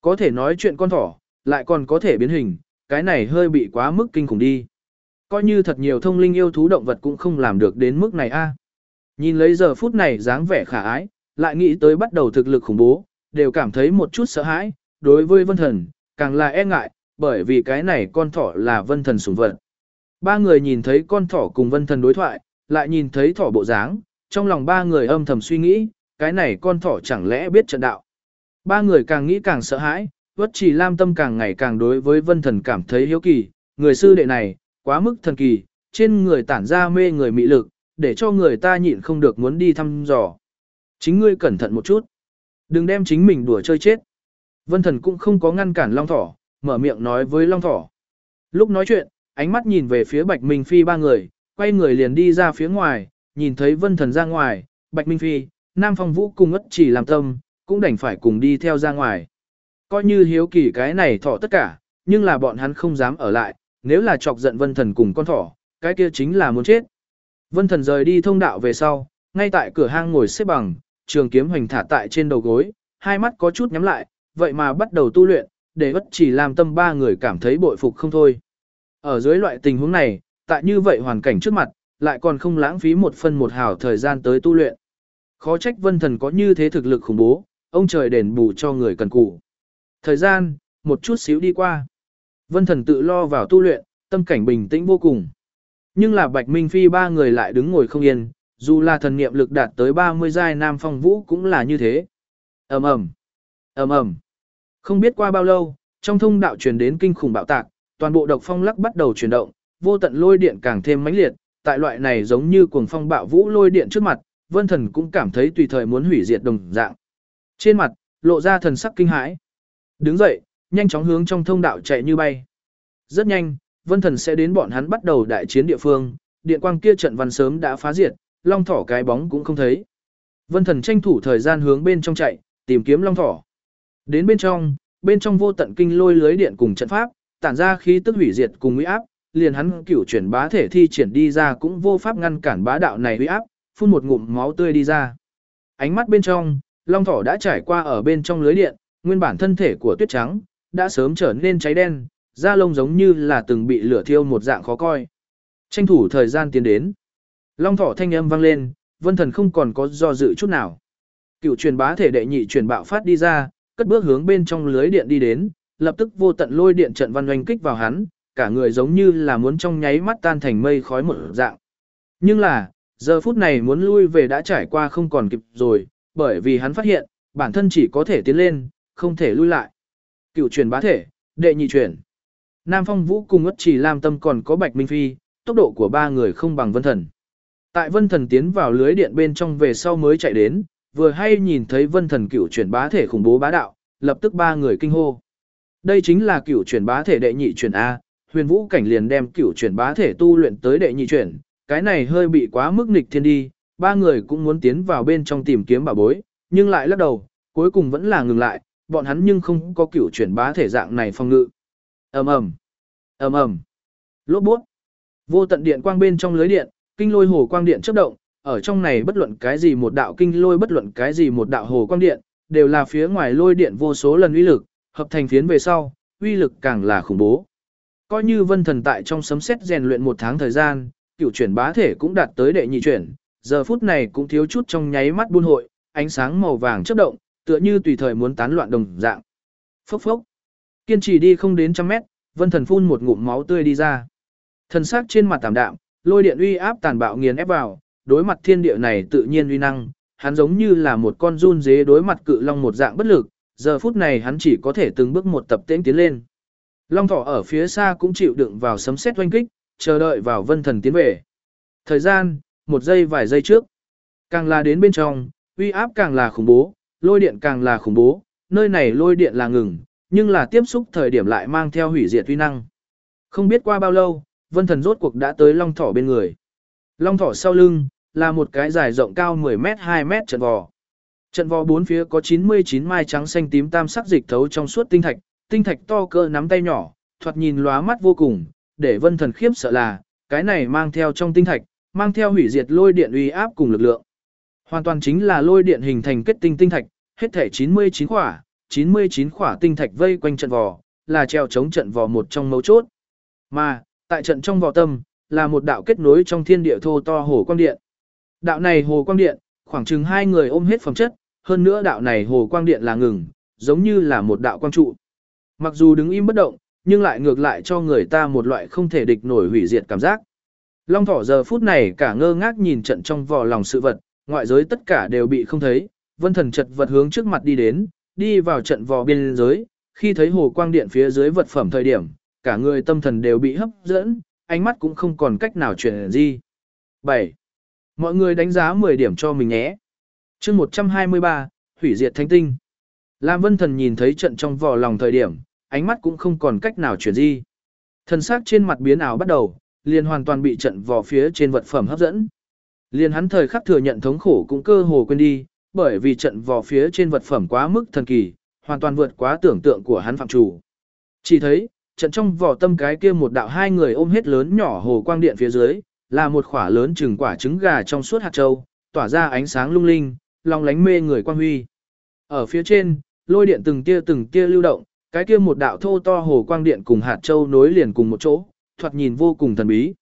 Có thể nói chuyện con thỏ, lại còn có thể biến hình, cái này hơi bị quá mức kinh khủng đi. Coi như thật nhiều thông linh yêu thú động vật cũng không làm được đến mức này a. Nhìn lấy giờ phút này dáng vẻ khả ái, lại nghĩ tới bắt đầu thực lực khủng bố, đều cảm thấy một chút sợ hãi, đối với vân thần, càng là e ngại, bởi vì cái này con thỏ là vân thần sủng vật. Ba người nhìn thấy con thỏ cùng vân thần đối thoại, lại nhìn thấy thỏ bộ dáng, trong lòng ba người âm thầm suy nghĩ, cái này con thỏ chẳng lẽ biết trận đạo. Ba người càng nghĩ càng sợ hãi, vất chỉ lam tâm càng ngày càng đối với vân thần cảm thấy hiếu kỳ, người sư đệ này, quá mức thần kỳ, trên người tản ra mê người mị lực, để cho người ta nhịn không được muốn đi thăm dò. Chính ngươi cẩn thận một chút. Đừng đem chính mình đùa chơi chết. Vân thần cũng không có ngăn cản long thỏ, mở miệng nói với long thỏ. Lúc nói chuyện, ánh mắt nhìn về phía Bạch Minh Phi ba người, quay người liền đi ra phía ngoài, nhìn thấy vân thần ra ngoài, Bạch Minh Phi, Nam Phong Vũ cùng ất chỉ làm tâm, cũng đành phải cùng đi theo ra ngoài. Coi như hiếu kỳ cái này thỏ tất cả, nhưng là bọn hắn không dám ở lại, nếu là chọc giận vân thần cùng con thỏ, cái kia chính là muốn chết. Vân thần rời đi thông đạo về sau, ngay tại cửa hang ngồi xếp bằng, trường kiếm hoành thả tại trên đầu gối, hai mắt có chút nhắm lại, vậy mà bắt đầu tu luyện, để bất chỉ làm tâm ba người cảm thấy bội phục không thôi. Ở dưới loại tình huống này, tại như vậy hoàn cảnh trước mặt, lại còn không lãng phí một phân một hào thời gian tới tu luyện. Khó trách vân thần có như thế thực lực khủng bố, ông trời đền bù cho người cần cù. Thời gian, một chút xíu đi qua. Vân thần tự lo vào tu luyện, tâm cảnh bình tĩnh vô cùng. Nhưng là Bạch Minh Phi ba người lại đứng ngồi không yên, dù là thần niệm lực đạt tới 30 giai Nam Phong Vũ cũng là như thế. Ầm ầm, ầm ầm. Không biết qua bao lâu, trong thông đạo truyền đến kinh khủng bạo tạc, toàn bộ độc phong lắc bắt đầu chuyển động, vô tận lôi điện càng thêm mãnh liệt, tại loại này giống như cuồng phong bạo vũ lôi điện trước mặt, Vân Thần cũng cảm thấy tùy thời muốn hủy diệt đồng dạng. Trên mặt, lộ ra thần sắc kinh hãi. Đứng dậy, nhanh chóng hướng trong thông đạo chạy như bay. Rất nhanh, Vân Thần sẽ đến bọn hắn bắt đầu đại chiến địa phương, điện quang kia trận văn sớm đã phá diệt, long thỏ cái bóng cũng không thấy. Vân Thần tranh thủ thời gian hướng bên trong chạy, tìm kiếm long thỏ. Đến bên trong, bên trong vô tận kinh lôi lưới điện cùng trận pháp, tản ra khí tức hủy diệt cùng uy áp, liền hắn cửu chuyển bá thể thi triển đi ra cũng vô pháp ngăn cản bá đạo này uy áp, phun một ngụm máu tươi đi ra. Ánh mắt bên trong, long thỏ đã trải qua ở bên trong lưới điện, nguyên bản thân thể của tuyết trắng đã sớm trở nên cháy đen, da lông giống như là từng bị lửa thiêu một dạng khó coi. Tranh thủ thời gian tiến đến. Long thỏ thanh âm vang lên, vân thần không còn có do dự chút nào. Cựu truyền bá thể đệ nhị truyền bạo phát đi ra, cất bước hướng bên trong lưới điện đi đến, lập tức vô tận lôi điện trận văn oanh kích vào hắn, cả người giống như là muốn trong nháy mắt tan thành mây khói một dạng. Nhưng là, giờ phút này muốn lui về đã trải qua không còn kịp rồi, bởi vì hắn phát hiện, bản thân chỉ có thể tiến lên, không thể lui lại. Cựu truyền bá thể, đệ nhị truyền. Nam Phong Vũ cùng ất chỉ làm tâm còn có Bạch Minh Phi, tốc độ của ba người không bằng Vân Thần. Tại Vân Thần tiến vào lưới điện bên trong về sau mới chạy đến, vừa hay nhìn thấy Vân Thần cựu truyền bá thể khủng bố bá đạo, lập tức ba người kinh hô. Đây chính là cựu truyền bá thể đệ nhị truyền A, huyền vũ cảnh liền đem cựu truyền bá thể tu luyện tới đệ nhị truyền, cái này hơi bị quá mức nghịch thiên đi, ba người cũng muốn tiến vào bên trong tìm kiếm bảo bối, nhưng lại lắc đầu, cuối cùng vẫn là ngừng lại, bọn hắn nhưng không có cửu chuyển bá thể dạng này phong ngự. ầm ầm. Ầm ầm. Lốp bút. Vô tận điện quang bên trong lưới điện, kinh lôi hồ quang điện chớp động, ở trong này bất luận cái gì một đạo kinh lôi bất luận cái gì một đạo hồ quang điện, đều là phía ngoài lôi điện vô số lần uy lực, hợp thành phiến về sau, uy lực càng là khủng bố. Coi như vân thần tại trong sấm sét rèn luyện một tháng thời gian cửu chuyển bá thể cũng đạt tới đệ nhị chuyển, giờ phút này cũng thiếu chút trong nháy mắt buôn hội, ánh sáng màu vàng chớp động tựa như tùy thời muốn tán loạn đồng dạng phốc phốc kiên trì đi không đến trăm mét Vân Thần phun một ngụm máu tươi đi ra. Thần sắc trên mặt tạm đạm, lôi điện uy áp tàn bạo nghiền ép vào, đối mặt thiên địa này tự nhiên uy năng, hắn giống như là một con run dế đối mặt cự long một dạng bất lực, giờ phút này hắn chỉ có thể từng bước một tập tễnh tiến lên. Long thỏ ở phía xa cũng chịu đựng vào sấm sét oanh kích, chờ đợi vào Vân Thần tiến về. Thời gian, một giây vài giây trước. Càng là đến bên trong, uy áp càng là khủng bố, lôi điện càng là khủng bố, nơi này lôi điện là ngừng, nhưng là tiếp xúc thời điểm lại mang theo hủy diệt uy năng. Không biết qua bao lâu, vân thần rốt cuộc đã tới long thỏ bên người. Long thỏ sau lưng, là một cái dài rộng cao 10 mét 2 mét trận vò. Trận vò bốn phía có 99 mai trắng xanh tím tam sắc dịch thấu trong suốt tinh thạch, tinh thạch to cỡ nắm tay nhỏ, thoạt nhìn lóa mắt vô cùng, để vân thần khiếp sợ là, cái này mang theo trong tinh thạch, mang theo hủy diệt lôi điện uy áp cùng lực lượng. Hoàn toàn chính là lôi điện hình thành kết tinh tinh thạch, hết thể 99 khỏa, 99 khỏa tinh thạch vây quanh trận vò, là treo chống trận vò một trong mấu chốt. Mà, tại trận trong vò tâm, là một đạo kết nối trong thiên địa thô to hồ quang điện. Đạo này hồ quang điện, khoảng chừng hai người ôm hết phẩm chất, hơn nữa đạo này hồ quang điện là ngừng, giống như là một đạo quang trụ. Mặc dù đứng im bất động, nhưng lại ngược lại cho người ta một loại không thể địch nổi hủy diệt cảm giác. Long thỏ giờ phút này cả ngơ ngác nhìn trận trong vò lòng sự vật, ngoại giới tất cả đều bị không thấy, vân thần chật vật hướng trước mặt đi đến, đi vào trận vò biên giới, khi thấy hồ quang điện phía dưới vật phẩm thời điểm, cả người tâm thần đều bị hấp dẫn, ánh mắt cũng không còn cách nào chuyển gì. 7. Mọi người đánh giá 10 điểm cho mình nhé. chương 123, hủy diệt thánh tinh. Lam Vân Thần nhìn thấy trận trong vò lòng thời điểm, ánh mắt cũng không còn cách nào chuyển di. Thần sắc trên mặt biến ảo bắt đầu, liền hoàn toàn bị trận vò phía trên vật phẩm hấp dẫn. Liền hắn thời khắc thừa nhận thống khổ cũng cơ hồ quên đi, bởi vì trận vò phía trên vật phẩm quá mức thần kỳ, hoàn toàn vượt quá tưởng tượng của hắn phạm chủ. Chỉ thấy, trận trong vỏ tâm cái kia một đạo hai người ôm hết lớn nhỏ hồ quang điện phía dưới, là một khỏa lớn chừng quả trứng gà trong suốt hạt châu, tỏa ra ánh sáng lung linh, long lánh mê người quang huy. Ở phía trên, lôi điện từng tia từng tia lưu động, cái kia một đạo thô to hồ quang điện cùng hạt châu nối liền cùng một chỗ, thoạt nhìn vô cùng thần bí.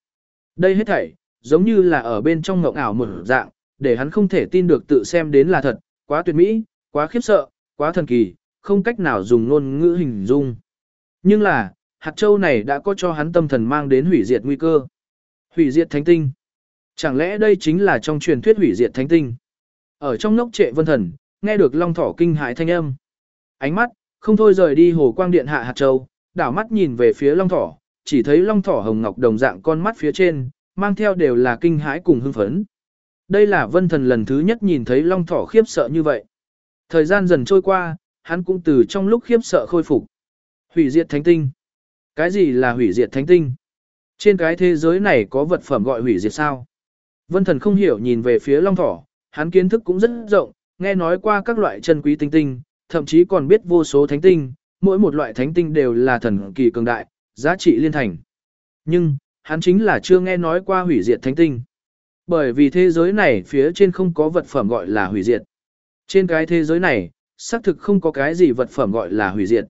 Đây hết thảy, giống như là ở bên trong ngộng ảo một dạng, để hắn không thể tin được tự xem đến là thật, quá tuyệt mỹ, quá khiếp sợ, quá thần kỳ, không cách nào dùng ngôn ngữ hình dung. Nhưng là, hạt châu này đã có cho hắn tâm thần mang đến hủy diệt nguy cơ. Hủy diệt thánh tinh. Chẳng lẽ đây chính là trong truyền thuyết hủy diệt thánh tinh? Ở trong nốc trệ vân thần, nghe được long thỏ kinh hãi thanh âm. Ánh mắt, không thôi rời đi hồ quang điện hạ hạt châu, đảo mắt nhìn về phía long thỏ, chỉ thấy long thỏ hồng ngọc đồng dạng con mắt phía trên, mang theo đều là kinh hãi cùng hưng phấn. Đây là vân thần lần thứ nhất nhìn thấy long thỏ khiếp sợ như vậy. Thời gian dần trôi qua, hắn cũng từ trong lúc khiếp sợ khôi phục. Hủy diệt thánh tinh. Cái gì là hủy diệt thánh tinh? Trên cái thế giới này có vật phẩm gọi hủy diệt sao? Vân thần không hiểu nhìn về phía long thỏ, hắn kiến thức cũng rất rộng, nghe nói qua các loại chân quý tinh tinh, thậm chí còn biết vô số thánh tinh, mỗi một loại thánh tinh đều là thần kỳ cường đại, giá trị liên thành. Nhưng, hắn chính là chưa nghe nói qua hủy diệt thánh tinh. Bởi vì thế giới này phía trên không có vật phẩm gọi là hủy diệt. Trên cái thế giới này, xác thực không có cái gì vật phẩm gọi là hủy diệt.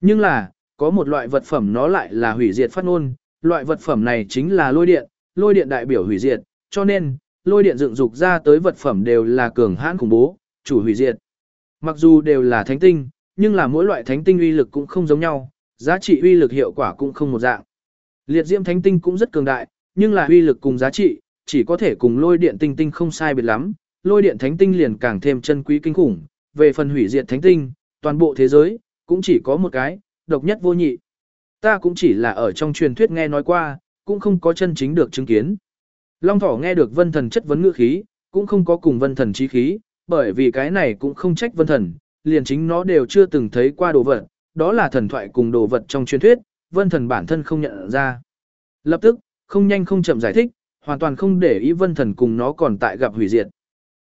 Nhưng là, có một loại vật phẩm nó lại là hủy diệt phát ngôn, loại vật phẩm này chính là lôi điện, lôi điện đại biểu hủy diệt, cho nên, lôi điện dựng dục ra tới vật phẩm đều là cường hãn khủng bố, chủ hủy diệt. Mặc dù đều là thánh tinh, nhưng là mỗi loại thánh tinh uy lực cũng không giống nhau, giá trị uy lực hiệu quả cũng không một dạng. Liệt diễm thánh tinh cũng rất cường đại, nhưng là uy lực cùng giá trị, chỉ có thể cùng lôi điện tinh tinh không sai biệt lắm, lôi điện thánh tinh liền càng thêm chân quý kinh khủng, về phần hủy diệt thánh tinh, toàn bộ thế giới, cũng chỉ có một cái, độc nhất vô nhị. Ta cũng chỉ là ở trong truyền thuyết nghe nói qua, cũng không có chân chính được chứng kiến. Long thỏ nghe được vân thần chất vấn ngữ khí, cũng không có cùng vân thần chí khí, bởi vì cái này cũng không trách vân thần, liền chính nó đều chưa từng thấy qua đồ vật, đó là thần thoại cùng đồ vật trong truyền thuyết, vân thần bản thân không nhận ra. Lập tức, không nhanh không chậm giải thích, hoàn toàn không để ý vân thần cùng nó còn tại gặp hủy diệt.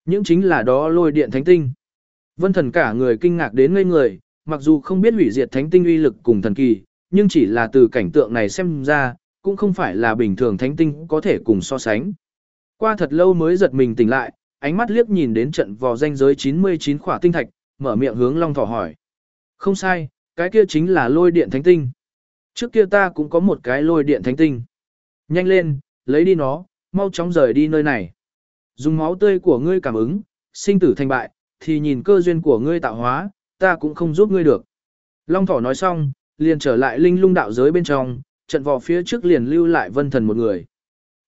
Những chính là đó lôi điện thánh tinh. Vân thần cả người kinh ngạc đến ngây người, mặc dù không biết hủy diệt thánh tinh uy lực cùng thần kỳ, nhưng chỉ là từ cảnh tượng này xem ra, cũng không phải là bình thường thánh tinh có thể cùng so sánh. Qua thật lâu mới giật mình tỉnh lại, ánh mắt liếc nhìn đến trận vò danh giới 99 khỏa tinh thạch, mở miệng hướng Long Thỏ hỏi. Không sai, cái kia chính là lôi điện thánh tinh. Trước kia ta cũng có một cái lôi điện thánh tinh. Nhanh lên, lấy đi nó, mau chóng rời đi nơi này. Dùng máu tươi của ngươi cảm ứng, sinh tử thành bại, thì nhìn cơ duyên của ngươi tạo hóa, ta cũng không giúp ngươi được. Long thỏ nói xong, liền trở lại linh lung đạo giới bên trong, trận vò phía trước liền lưu lại vân thần một người.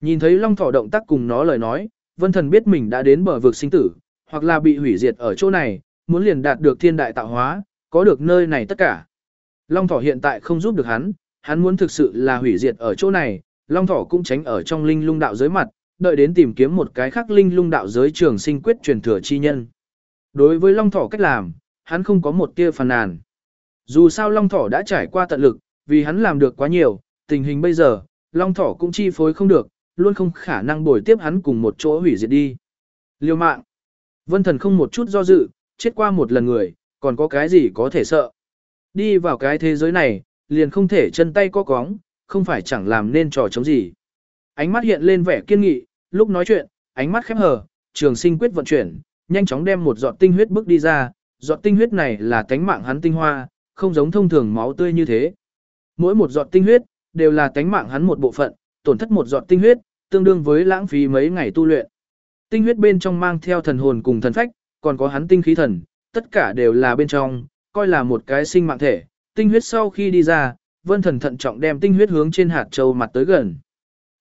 Nhìn thấy long thỏ động tác cùng nó lời nói, vân thần biết mình đã đến bờ vực sinh tử, hoặc là bị hủy diệt ở chỗ này, muốn liền đạt được thiên đại tạo hóa, có được nơi này tất cả. Long thỏ hiện tại không giúp được hắn, hắn muốn thực sự là hủy diệt ở chỗ này, long thỏ cũng tránh ở trong linh lung đạo giới mặt, đợi đến tìm kiếm một cái khác linh lung đạo giới trường sinh quyết truyền thừa chi nhân. Đối với long thỏ cách làm, hắn không có một tia phàn nàn. Dù sao long thỏ đã trải qua tận lực, vì hắn làm được quá nhiều, tình hình bây giờ, long thỏ cũng chi phối không được, luôn không khả năng bồi tiếp hắn cùng một chỗ hủy diệt đi. Liêu mạng. Vân thần không một chút do dự, chết qua một lần người, còn có cái gì có thể sợ. Đi vào cái thế giới này, liền không thể chân tay có cóng, không phải chẳng làm nên trò chống gì. Ánh mắt hiện lên vẻ kiên nghị, lúc nói chuyện, ánh mắt khép hờ, trường sinh quyết vận chuyển, nhanh chóng đem một giọt tinh huyết bước đi ra, giọt tinh huyết này là tánh mạng hắn tinh hoa, không giống thông thường máu tươi như thế. Mỗi một giọt tinh huyết, đều là tánh mạng hắn một bộ phận, tổn thất một giọt tinh huyết, tương đương với lãng phí mấy ngày tu luyện. Tinh huyết bên trong mang theo thần hồn cùng thần phách, còn có hắn tinh khí thần, tất cả đều là bên trong, coi là một cái sinh mạng thể. Tinh huyết sau khi đi ra, vân thần thận trọng đem tinh huyết hướng trên hạt châu mặt tới gần.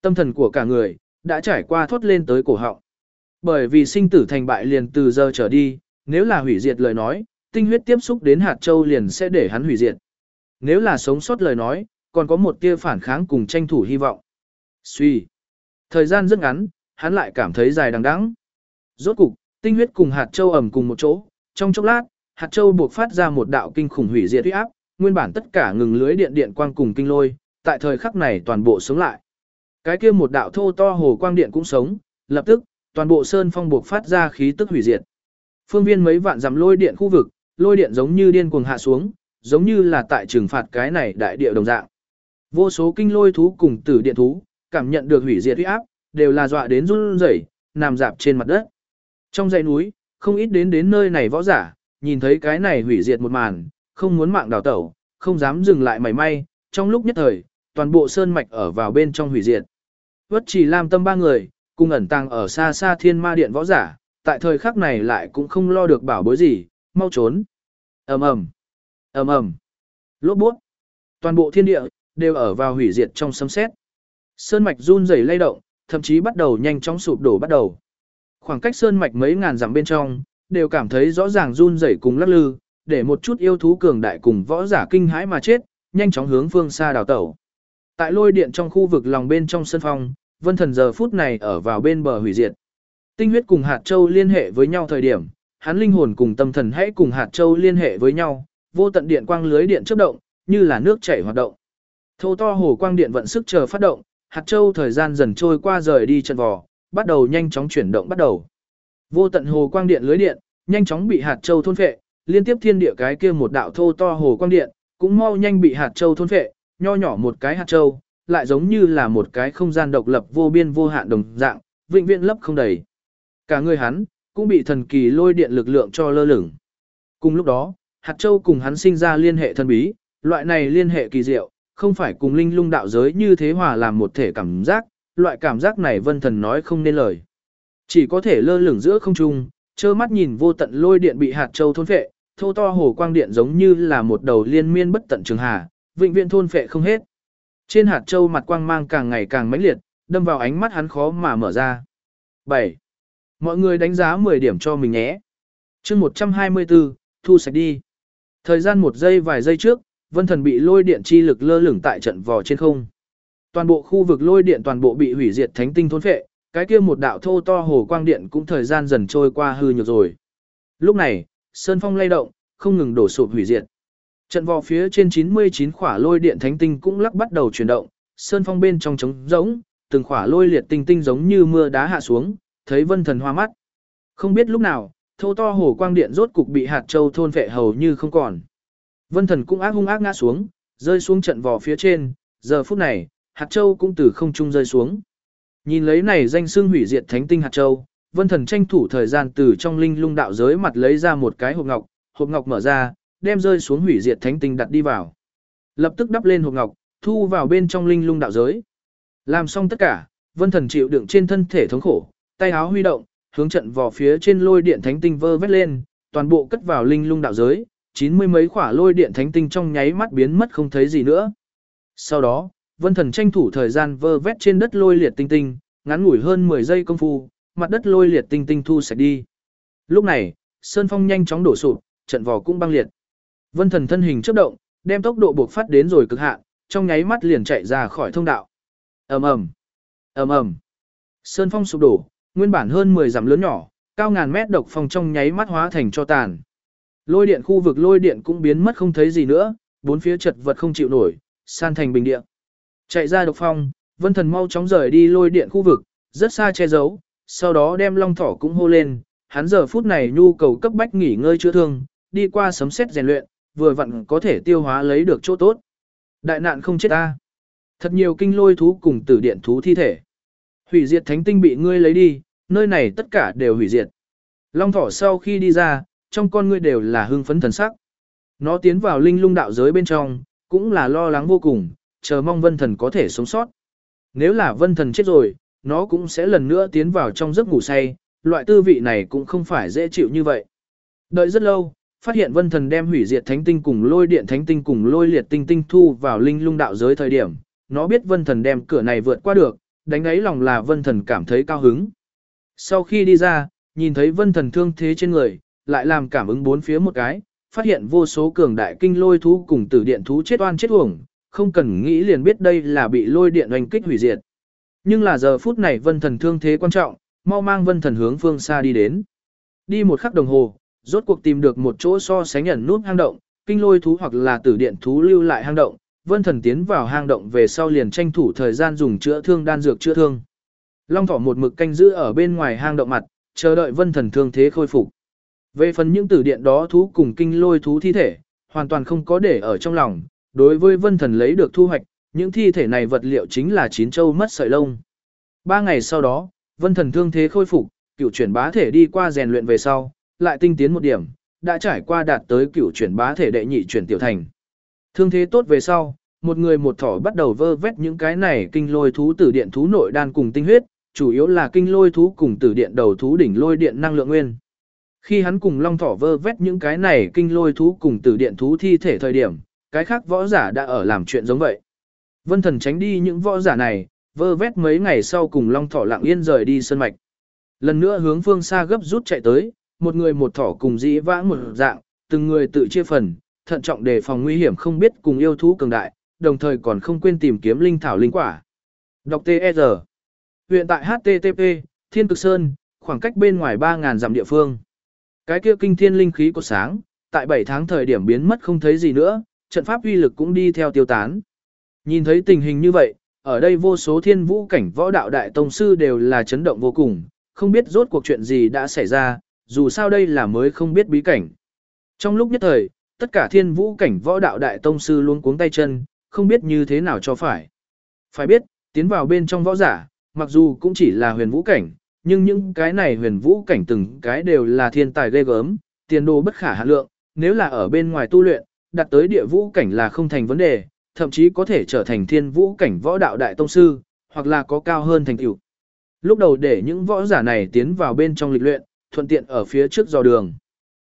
Tâm thần của cả người, đã trải qua thoát lên tới cổ họng. Bởi vì sinh tử thành bại liền từ giờ trở đi, nếu là hủy diệt lời nói, tinh huyết tiếp xúc đến hạt châu liền sẽ để hắn hủy diệt. Nếu là sống sót lời nói, còn có một tia phản kháng cùng tranh thủ hy vọng. Suy. Thời gian rất ngắn, hắn lại cảm thấy dài đằng đẵng. Rốt cục, tinh huyết cùng hạt châu ẩm cùng một chỗ, trong chốc lát, hạt châu buộc phát ra một đạo kinh khủng hủy diệt uy áp, nguyên bản tất cả ngừng lưới điện điện quang cùng kinh lôi, tại thời khắc này toàn bộ sống lại. Cái kia một đạo thô to hồ quang điện cũng sống, lập tức, toàn bộ sơn phong buộc phát ra khí tức hủy diệt. Phương viên mấy vạn dặm lôi điện khu vực, lôi điện giống như điên cuồng hạ xuống, giống như là tại trừng phạt cái này đại địa đồng dạng. Vô số kinh lôi thú cùng tử điện thú, cảm nhận được hủy diệt uy áp, đều là dọa đến run rẩy, nằm dạp trên mặt đất. Trong dãy núi, không ít đến đến nơi này võ giả, nhìn thấy cái này hủy diệt một màn, không muốn mạng đào tẩu, không dám dừng lại mảy may, trong lúc nhất thời, toàn bộ sơn mạch ở vào bên trong hủy diệt. Vất chỉ làm tâm ba người, cùng ẩn tàng ở xa xa thiên ma điện võ giả, tại thời khắc này lại cũng không lo được bảo bối gì, mau trốn. ầm ầm ầm ầm lốp bút toàn bộ thiên địa đều ở vào hủy diệt trong sấm sét sơn mạch run rẩy lay động thậm chí bắt đầu nhanh chóng sụp đổ bắt đầu khoảng cách sơn mạch mấy ngàn dặm bên trong đều cảm thấy rõ ràng run rẩy cùng lắc lư để một chút yêu thú cường đại cùng võ giả kinh hãi mà chết nhanh chóng hướng phương xa đào tẩu tại lôi điện trong khu vực lòng bên trong sân phong vân thần giờ phút này ở vào bên bờ hủy diệt tinh huyết cùng hạt châu liên hệ với nhau thời điểm hắn linh hồn cùng tâm thần hãy cùng hạt châu liên hệ với nhau, vô tận điện quang lưới điện chớp động, như là nước chảy hoạt động. Thô to hồ quang điện vận sức chờ phát động, hạt châu thời gian dần trôi qua rời đi trận vò, bắt đầu nhanh chóng chuyển động bắt đầu. Vô tận hồ quang điện lưới điện, nhanh chóng bị hạt châu thôn phệ, liên tiếp thiên địa cái kia một đạo thô to hồ quang điện, cũng mau nhanh bị hạt châu thôn phệ, nho nhỏ một cái hạt châu, lại giống như là một cái không gian độc lập vô biên vô hạn đồng dạng, vĩnh viễn lấp không đầy. Cả người hắn, cũng bị thần kỳ lôi điện lực lượng cho lơ lửng. Cùng lúc đó, hạt châu cùng hắn sinh ra liên hệ thân bí, loại này liên hệ kỳ diệu, không phải cùng linh lung đạo giới như thế hòa làm một thể cảm giác, loại cảm giác này vân thần nói không nên lời. Chỉ có thể lơ lửng giữa không trung, trơ mắt nhìn vô tận lôi điện bị hạt châu thôn phệ, thô to hồ quang điện giống như là một đầu liên miên bất tận trường hà, vĩnh viễn thôn phệ không hết. Trên hạt châu mặt quang mang càng ngày càng mãnh liệt, đâm vào ánh mắt hắn khó mà mở ra. 7. Mọi người đánh giá 10 điểm cho mình nhé. chương 124, thu sạch đi. Thời gian một giây vài giây trước, vân thần bị lôi điện chi lực lơ lửng tại trận vò trên không. Toàn bộ khu vực lôi điện toàn bộ bị hủy diệt thánh tinh thôn phệ, cái kia một đạo thô to hồ quang điện cũng thời gian dần trôi qua hư nhược rồi. Lúc này, sơn phong lay động, không ngừng đổ sụp hủy diệt. Trận vò phía trên 99 khỏa lôi điện thánh tinh cũng lắc bắt đầu chuyển động, sơn phong bên trong trống rỗng, từng khỏa lôi liệt tinh tinh giống như mưa đá hạ xuống, thấy vân thần hoa mắt. Không biết lúc nào, Thô to hồ quang điện rốt cục bị hạt châu thôn vệ hầu như không còn. Vân thần cũng ác hung ác ngã xuống, rơi xuống trận vò phía trên, giờ phút này, hạt châu cũng từ không trung rơi xuống. Nhìn lấy này danh xương hủy diệt thánh tinh hạt châu, vân thần tranh thủ thời gian từ trong linh lung đạo giới mặt lấy ra một cái hộp ngọc, hộp ngọc mở ra, đem rơi xuống hủy diệt thánh tinh đặt đi vào. Lập tức đắp lên hộp ngọc, thu vào bên trong linh lung đạo giới. Làm xong tất cả, vân thần chịu đựng trên thân thể thống khổ, tay áo huy động, hướng trận vỏ phía trên lôi điện thánh tinh vơ vét lên, toàn bộ cất vào linh lung đạo giới, chín mươi mấy quả lôi điện thánh tinh trong nháy mắt biến mất không thấy gì nữa. Sau đó, vân thần tranh thủ thời gian vơ vét trên đất lôi liệt tinh tinh, ngắn ngủi hơn 10 giây công phu, mặt đất lôi liệt tinh tinh thu sạch đi. Lúc này, sơn phong nhanh chóng đổ sụp, trận vò cũng băng liệt. Vân thần thân hình chớp động, đem tốc độ buộc phát đến rồi cực hạn, trong nháy mắt liền chạy ra khỏi thông đạo. Ầm ầm, ầm ầm. Sơn phong sụp đổ, nguyên bản hơn 10 dặm lớn nhỏ, cao ngàn mét độc phong trong nháy mắt hóa thành cho tàn. Lôi điện khu vực lôi điện cũng biến mất không thấy gì nữa, bốn phía chật vật không chịu nổi, san thành bình địa. Chạy ra độc phong, vân thần mau chóng rời đi lôi điện khu vực, rất xa che giấu, sau đó đem long thỏ cũng hô lên, hắn giờ phút này nhu cầu cấp bách nghỉ ngơi chữa thương, đi qua sấm xét rèn luyện, vừa vặn có thể tiêu hóa lấy được chỗ tốt. Đại nạn không chết ta. Thật nhiều kinh lôi thú cùng tử điện thú thi thể. Hủy diệt thánh tinh bị ngươi lấy đi, nơi này tất cả đều hủy diệt. Long thỏ sau khi đi ra, trong con ngươi đều là hưng phấn thần sắc. Nó tiến vào linh lung đạo giới bên trong, cũng là lo lắng vô cùng, chờ mong vân thần có thể sống sót. Nếu là vân thần chết rồi, nó cũng sẽ lần nữa tiến vào trong giấc ngủ say, loại tư vị này cũng không phải dễ chịu như vậy. Đợi rất lâu, phát hiện vân thần đem hủy diệt thánh tinh cùng lôi điện thánh tinh cùng lôi liệt tinh tinh thu vào linh lung đạo giới thời điểm, nó biết vân thần đem cửa này vượt qua được, đánh ấy lòng là vân thần cảm thấy cao hứng. Sau khi đi ra, nhìn thấy vân thần thương thế trên người, lại làm cảm ứng bốn phía một cái, phát hiện vô số cường đại kinh lôi thú cùng tử điện thú chết oan chết uổng, không cần nghĩ liền biết đây là bị lôi điện oanh kích hủy diệt. Nhưng là giờ phút này vân thần thương thế quan trọng, mau mang vân thần hướng phương xa đi đến. Đi một khắc đồng hồ, rốt cuộc tìm được một chỗ so sánh ẩn nút hang động, kinh lôi thú hoặc là tử điện thú lưu lại hang động, vân thần tiến vào hang động về sau liền tranh thủ thời gian dùng chữa thương đan dược chữa thương. Long thỏ một mực canh giữ ở bên ngoài hang động mặt, chờ đợi vân thần thương thế khôi phục. Về phần những tử điện đó thú cùng kinh lôi thú thi thể, hoàn toàn không có để ở trong lòng, đối với vân thần lấy được thu hoạch, những thi thể này vật liệu chính là chín châu mất sợi lông. Ba ngày sau đó, vân thần thương thế khôi phục, cựu chuyển bá thể đi qua rèn luyện về sau, lại tinh tiến một điểm, đã trải qua đạt tới cựu chuyển bá thể đệ nhị chuyển tiểu thành. Thương thế tốt về sau, một người một thỏ bắt đầu vơ vét những cái này kinh lôi thú tử điện thú nội đan cùng tinh huyết, chủ yếu là kinh lôi thú cùng tử điện đầu thú đỉnh lôi điện năng lượng nguyên. Khi hắn cùng long thỏ vơ vét những cái này kinh lôi thú cùng tử điện thú thi thể thời điểm, cái khác võ giả đã ở làm chuyện giống vậy. Vân thần tránh đi những võ giả này, vơ vét mấy ngày sau cùng long thỏ lặng yên rời đi sân mạch. Lần nữa hướng phương xa gấp rút chạy tới, một người một thỏ cùng dĩ vãng một dạng, từng người tự chia phần, thận trọng đề phòng nguy hiểm không biết cùng yêu thú cường đại, đồng thời còn không quên tìm kiếm linh thảo linh quả. Đọc T.E.R. Huyện tại HTTP, Thiên Cực Sơn, khoảng cách bên ngoài 3.000 dặm địa phương. Cái kia kinh thiên linh khí của sáng, tại 7 tháng thời điểm biến mất không thấy gì nữa, trận pháp uy lực cũng đi theo tiêu tán. Nhìn thấy tình hình như vậy, ở đây vô số thiên vũ cảnh võ đạo đại tông sư đều là chấn động vô cùng, không biết rốt cuộc chuyện gì đã xảy ra, dù sao đây là mới không biết bí cảnh. Trong lúc nhất thời, tất cả thiên vũ cảnh võ đạo đại tông sư luôn cuống tay chân, không biết như thế nào cho phải. Phải biết, tiến vào bên trong võ giả, mặc dù cũng chỉ là huyền vũ cảnh, nhưng những cái này huyền vũ cảnh từng cái đều là thiên tài ghê gớm, tiền đồ bất khả hạ lượng, nếu là ở bên ngoài tu luyện, đặt tới địa vũ cảnh là không thành vấn đề, thậm chí có thể trở thành thiên vũ cảnh võ đạo đại tông sư, hoặc là có cao hơn thành tựu. Lúc đầu để những võ giả này tiến vào bên trong lịch luyện, thuận tiện ở phía trước dò đường.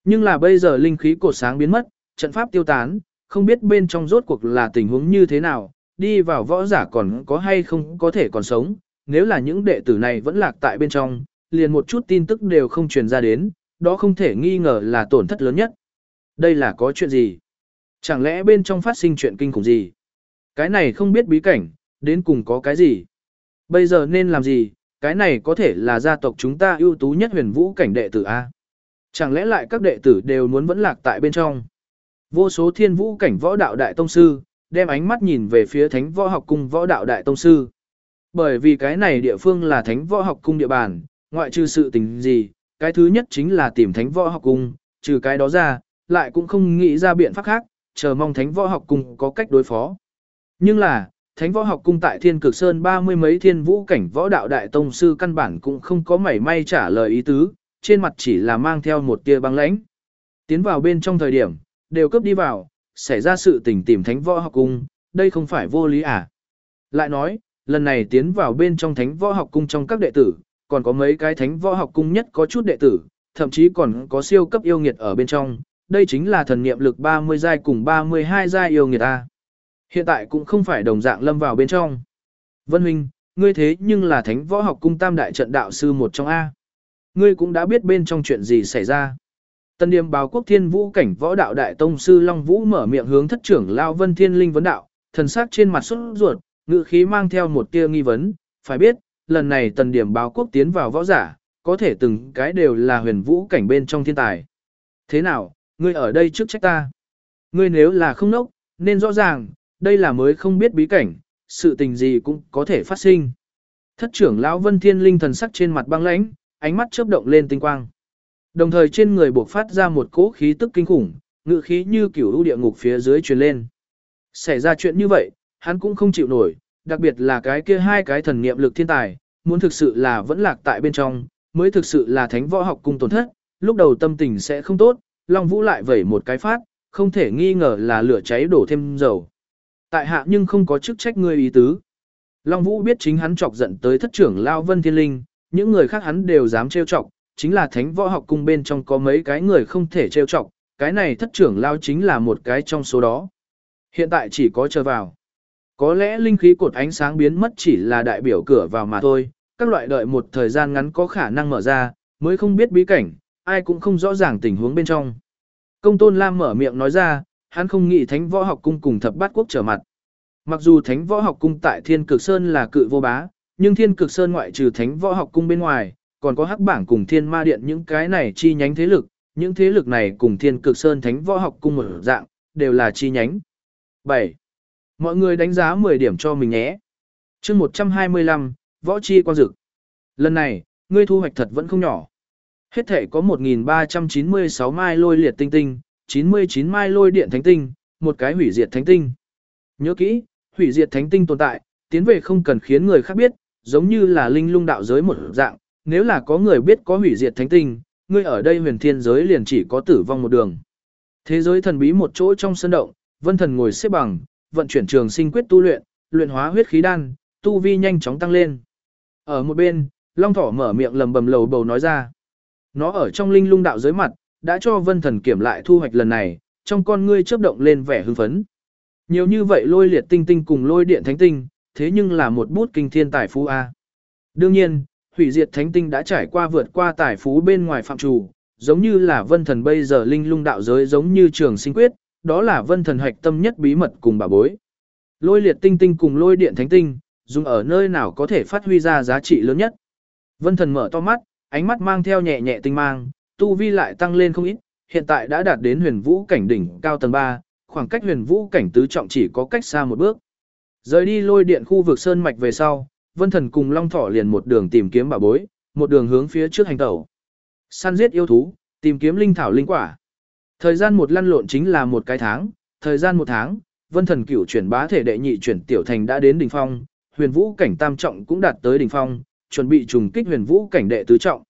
Nhưng là bây giờ linh khí cột sáng biến mất, trận pháp tiêu tán, không biết bên trong rốt cuộc là tình huống như thế nào, đi vào võ giả còn có hay không có thể còn sống, nếu là những đệ tử này vẫn lạc tại bên trong, liền một chút tin tức đều không truyền ra đến, đó không thể nghi ngờ là tổn thất lớn nhất. Đây là có chuyện gì? Chẳng lẽ bên trong phát sinh chuyện kinh khủng gì? Cái này không biết bí cảnh, đến cùng có cái gì? Bây giờ nên làm gì? Cái này có thể là gia tộc chúng ta ưu tú nhất huyền vũ cảnh đệ tử A. Chẳng lẽ lại các đệ tử đều muốn vẫn lạc tại bên trong? Vô số thiên vũ cảnh võ đạo đại tông sư, đem ánh mắt nhìn về phía thánh võ học cung võ đạo đại tông sư. Bởi vì cái này địa phương là thánh võ học cung địa bàn, ngoại trừ sự tình gì, cái thứ nhất chính là tìm thánh võ học cung, trừ cái đó ra, lại cũng không nghĩ ra biện pháp khác, chờ mong thánh võ học cung có cách đối phó. Nhưng là, thánh võ học cung tại thiên cực sơn ba mươi mấy thiên vũ cảnh võ đạo đại tông sư căn bản cũng không có mảy may trả lời ý tứ, trên mặt chỉ là mang theo một tia băng lãnh. Tiến vào bên trong thời điểm, đều cấp đi vào, xảy ra sự tình tìm thánh võ học cung, đây không phải vô lý à. Lại nói, lần này tiến vào bên trong thánh võ học cung trong các đệ tử, còn có mấy cái thánh võ học cung nhất có chút đệ tử, thậm chí còn có siêu cấp yêu nghiệt ở bên trong, đây chính là thần niệm lực 30 giai cùng 32 giai yêu nghiệt a. Hiện tại cũng không phải đồng dạng lâm vào bên trong. Vân huynh, ngươi thế nhưng là thánh võ học cung tam đại trận đạo sư một trong a. Ngươi cũng đã biết bên trong chuyện gì xảy ra. Tân điểm báo quốc thiên vũ cảnh võ đạo đại tông sư Long Vũ mở miệng hướng thất trưởng Lao Vân Thiên Linh vấn đạo, thần sắc trên mặt xuất ruột, ngự khí mang theo một tia nghi vấn, phải biết, lần này tần điểm báo quốc tiến vào võ giả, có thể từng cái đều là huyền vũ cảnh bên trong thiên tài. Thế nào, ngươi ở đây trước trách ta. Ngươi nếu là không nốc, nên rõ ràng, đây là mới không biết bí cảnh, sự tình gì cũng có thể phát sinh. Thất trưởng lão Vân Thiên Linh thần sắc trên mặt băng lãnh, ánh mắt chớp động lên tinh quang. Đồng thời trên người bộc phát ra một cỗ khí tức kinh khủng, ngự khí như kiểu u địa ngục phía dưới truyền lên. Xảy ra chuyện như vậy, hắn cũng không chịu nổi, đặc biệt là cái kia hai cái thần niệm lực thiên tài, muốn thực sự là vẫn lạc tại bên trong, mới thực sự là thánh võ học cung tổn thất, lúc đầu tâm tình sẽ không tốt, Long Vũ lại vẩy một cái phát, không thể nghi ngờ là lửa cháy đổ thêm dầu. Tại hạ nhưng không có chức trách ngươi ý tứ. Long Vũ biết chính hắn chọc giận tới thất trưởng Lao Vân Thiên Linh, những người khác hắn đều dám trêu chọc, chính là thánh võ học cung bên trong có mấy cái người không thể trêu chọc, cái này thất trưởng Lao chính là một cái trong số đó. Hiện tại chỉ có chờ vào. Có lẽ linh khí cột ánh sáng biến mất chỉ là đại biểu cửa vào mà thôi, các loại đợi một thời gian ngắn có khả năng mở ra, mới không biết bí cảnh, ai cũng không rõ ràng tình huống bên trong. Công tôn Lam mở miệng nói ra, hắn không nghĩ thánh võ học cung cùng thập bát quốc trở mặt. Mặc dù thánh võ học cung tại thiên cực sơn là cự vô bá, nhưng thiên cực sơn ngoại trừ thánh võ học cung bên ngoài, còn có hắc bảng cùng thiên ma điện những cái này chi nhánh thế lực, những thế lực này cùng thiên cực sơn thánh võ học cung ở dạng, đều là chi nhánh. 7. Mọi người đánh giá 10 điểm cho mình nhé. chương 125, võ chi Quang dực. Lần này, ngươi thu hoạch thật vẫn không nhỏ. Hết thể có 1.396 mai lôi liệt tinh tinh, 99 mai lôi điện thánh tinh, một cái hủy diệt thánh tinh. Nhớ kỹ, hủy diệt thánh tinh tồn tại, tiến về không cần khiến người khác biết, giống như là linh lung đạo giới một dạng, nếu là có người biết có hủy diệt thánh tinh, ngươi ở đây huyền thiên giới liền chỉ có tử vong một đường. Thế giới thần bí một chỗ trong sân động, vân thần ngồi xếp bằng, vận chuyển trường sinh quyết tu luyện, luyện hóa huyết khí đan, tu vi nhanh chóng tăng lên. Ở một bên, Long Thỏ mở miệng lầm bầm lầu bầu nói ra. Nó ở trong linh lung đạo giới mặt, đã cho vân thần kiểm lại thu hoạch lần này, trong con ngươi chớp động lên vẻ hưng phấn. Nhiều như vậy lôi liệt tinh tinh cùng lôi điện thánh tinh, thế nhưng là một bút kinh thiên tài phú A. Đương nhiên, hủy diệt thánh tinh đã trải qua vượt qua tài phú bên ngoài phạm trù, giống như là vân thần bây giờ linh lung đạo giới giống như trường sinh quyết, đó là vân thần hạch tâm nhất bí mật cùng bà bối. Lôi liệt tinh tinh cùng lôi điện thánh tinh, dùng ở nơi nào có thể phát huy ra giá trị lớn nhất. Vân thần mở to mắt, ánh mắt mang theo nhẹ nhẹ tinh mang, tu vi lại tăng lên không ít, hiện tại đã đạt đến huyền vũ cảnh đỉnh cao tầng 3, khoảng cách huyền vũ cảnh tứ trọng chỉ có cách xa một bước. Rời đi lôi điện khu vực sơn mạch về sau, Vân Thần cùng Long Thỏ liền một đường tìm kiếm bảo bối, một đường hướng phía trước hành tẩu. Săn giết yêu thú, tìm kiếm linh thảo linh quả. Thời gian một lăn lộn chính là một cái tháng, thời gian một tháng, Vân Thần cửu chuyển bá thể đệ nhị chuyển tiểu thành đã đến đỉnh phong, huyền vũ cảnh tam trọng cũng đạt tới đỉnh phong, chuẩn bị trùng kích huyền vũ cảnh đệ tứ trọng.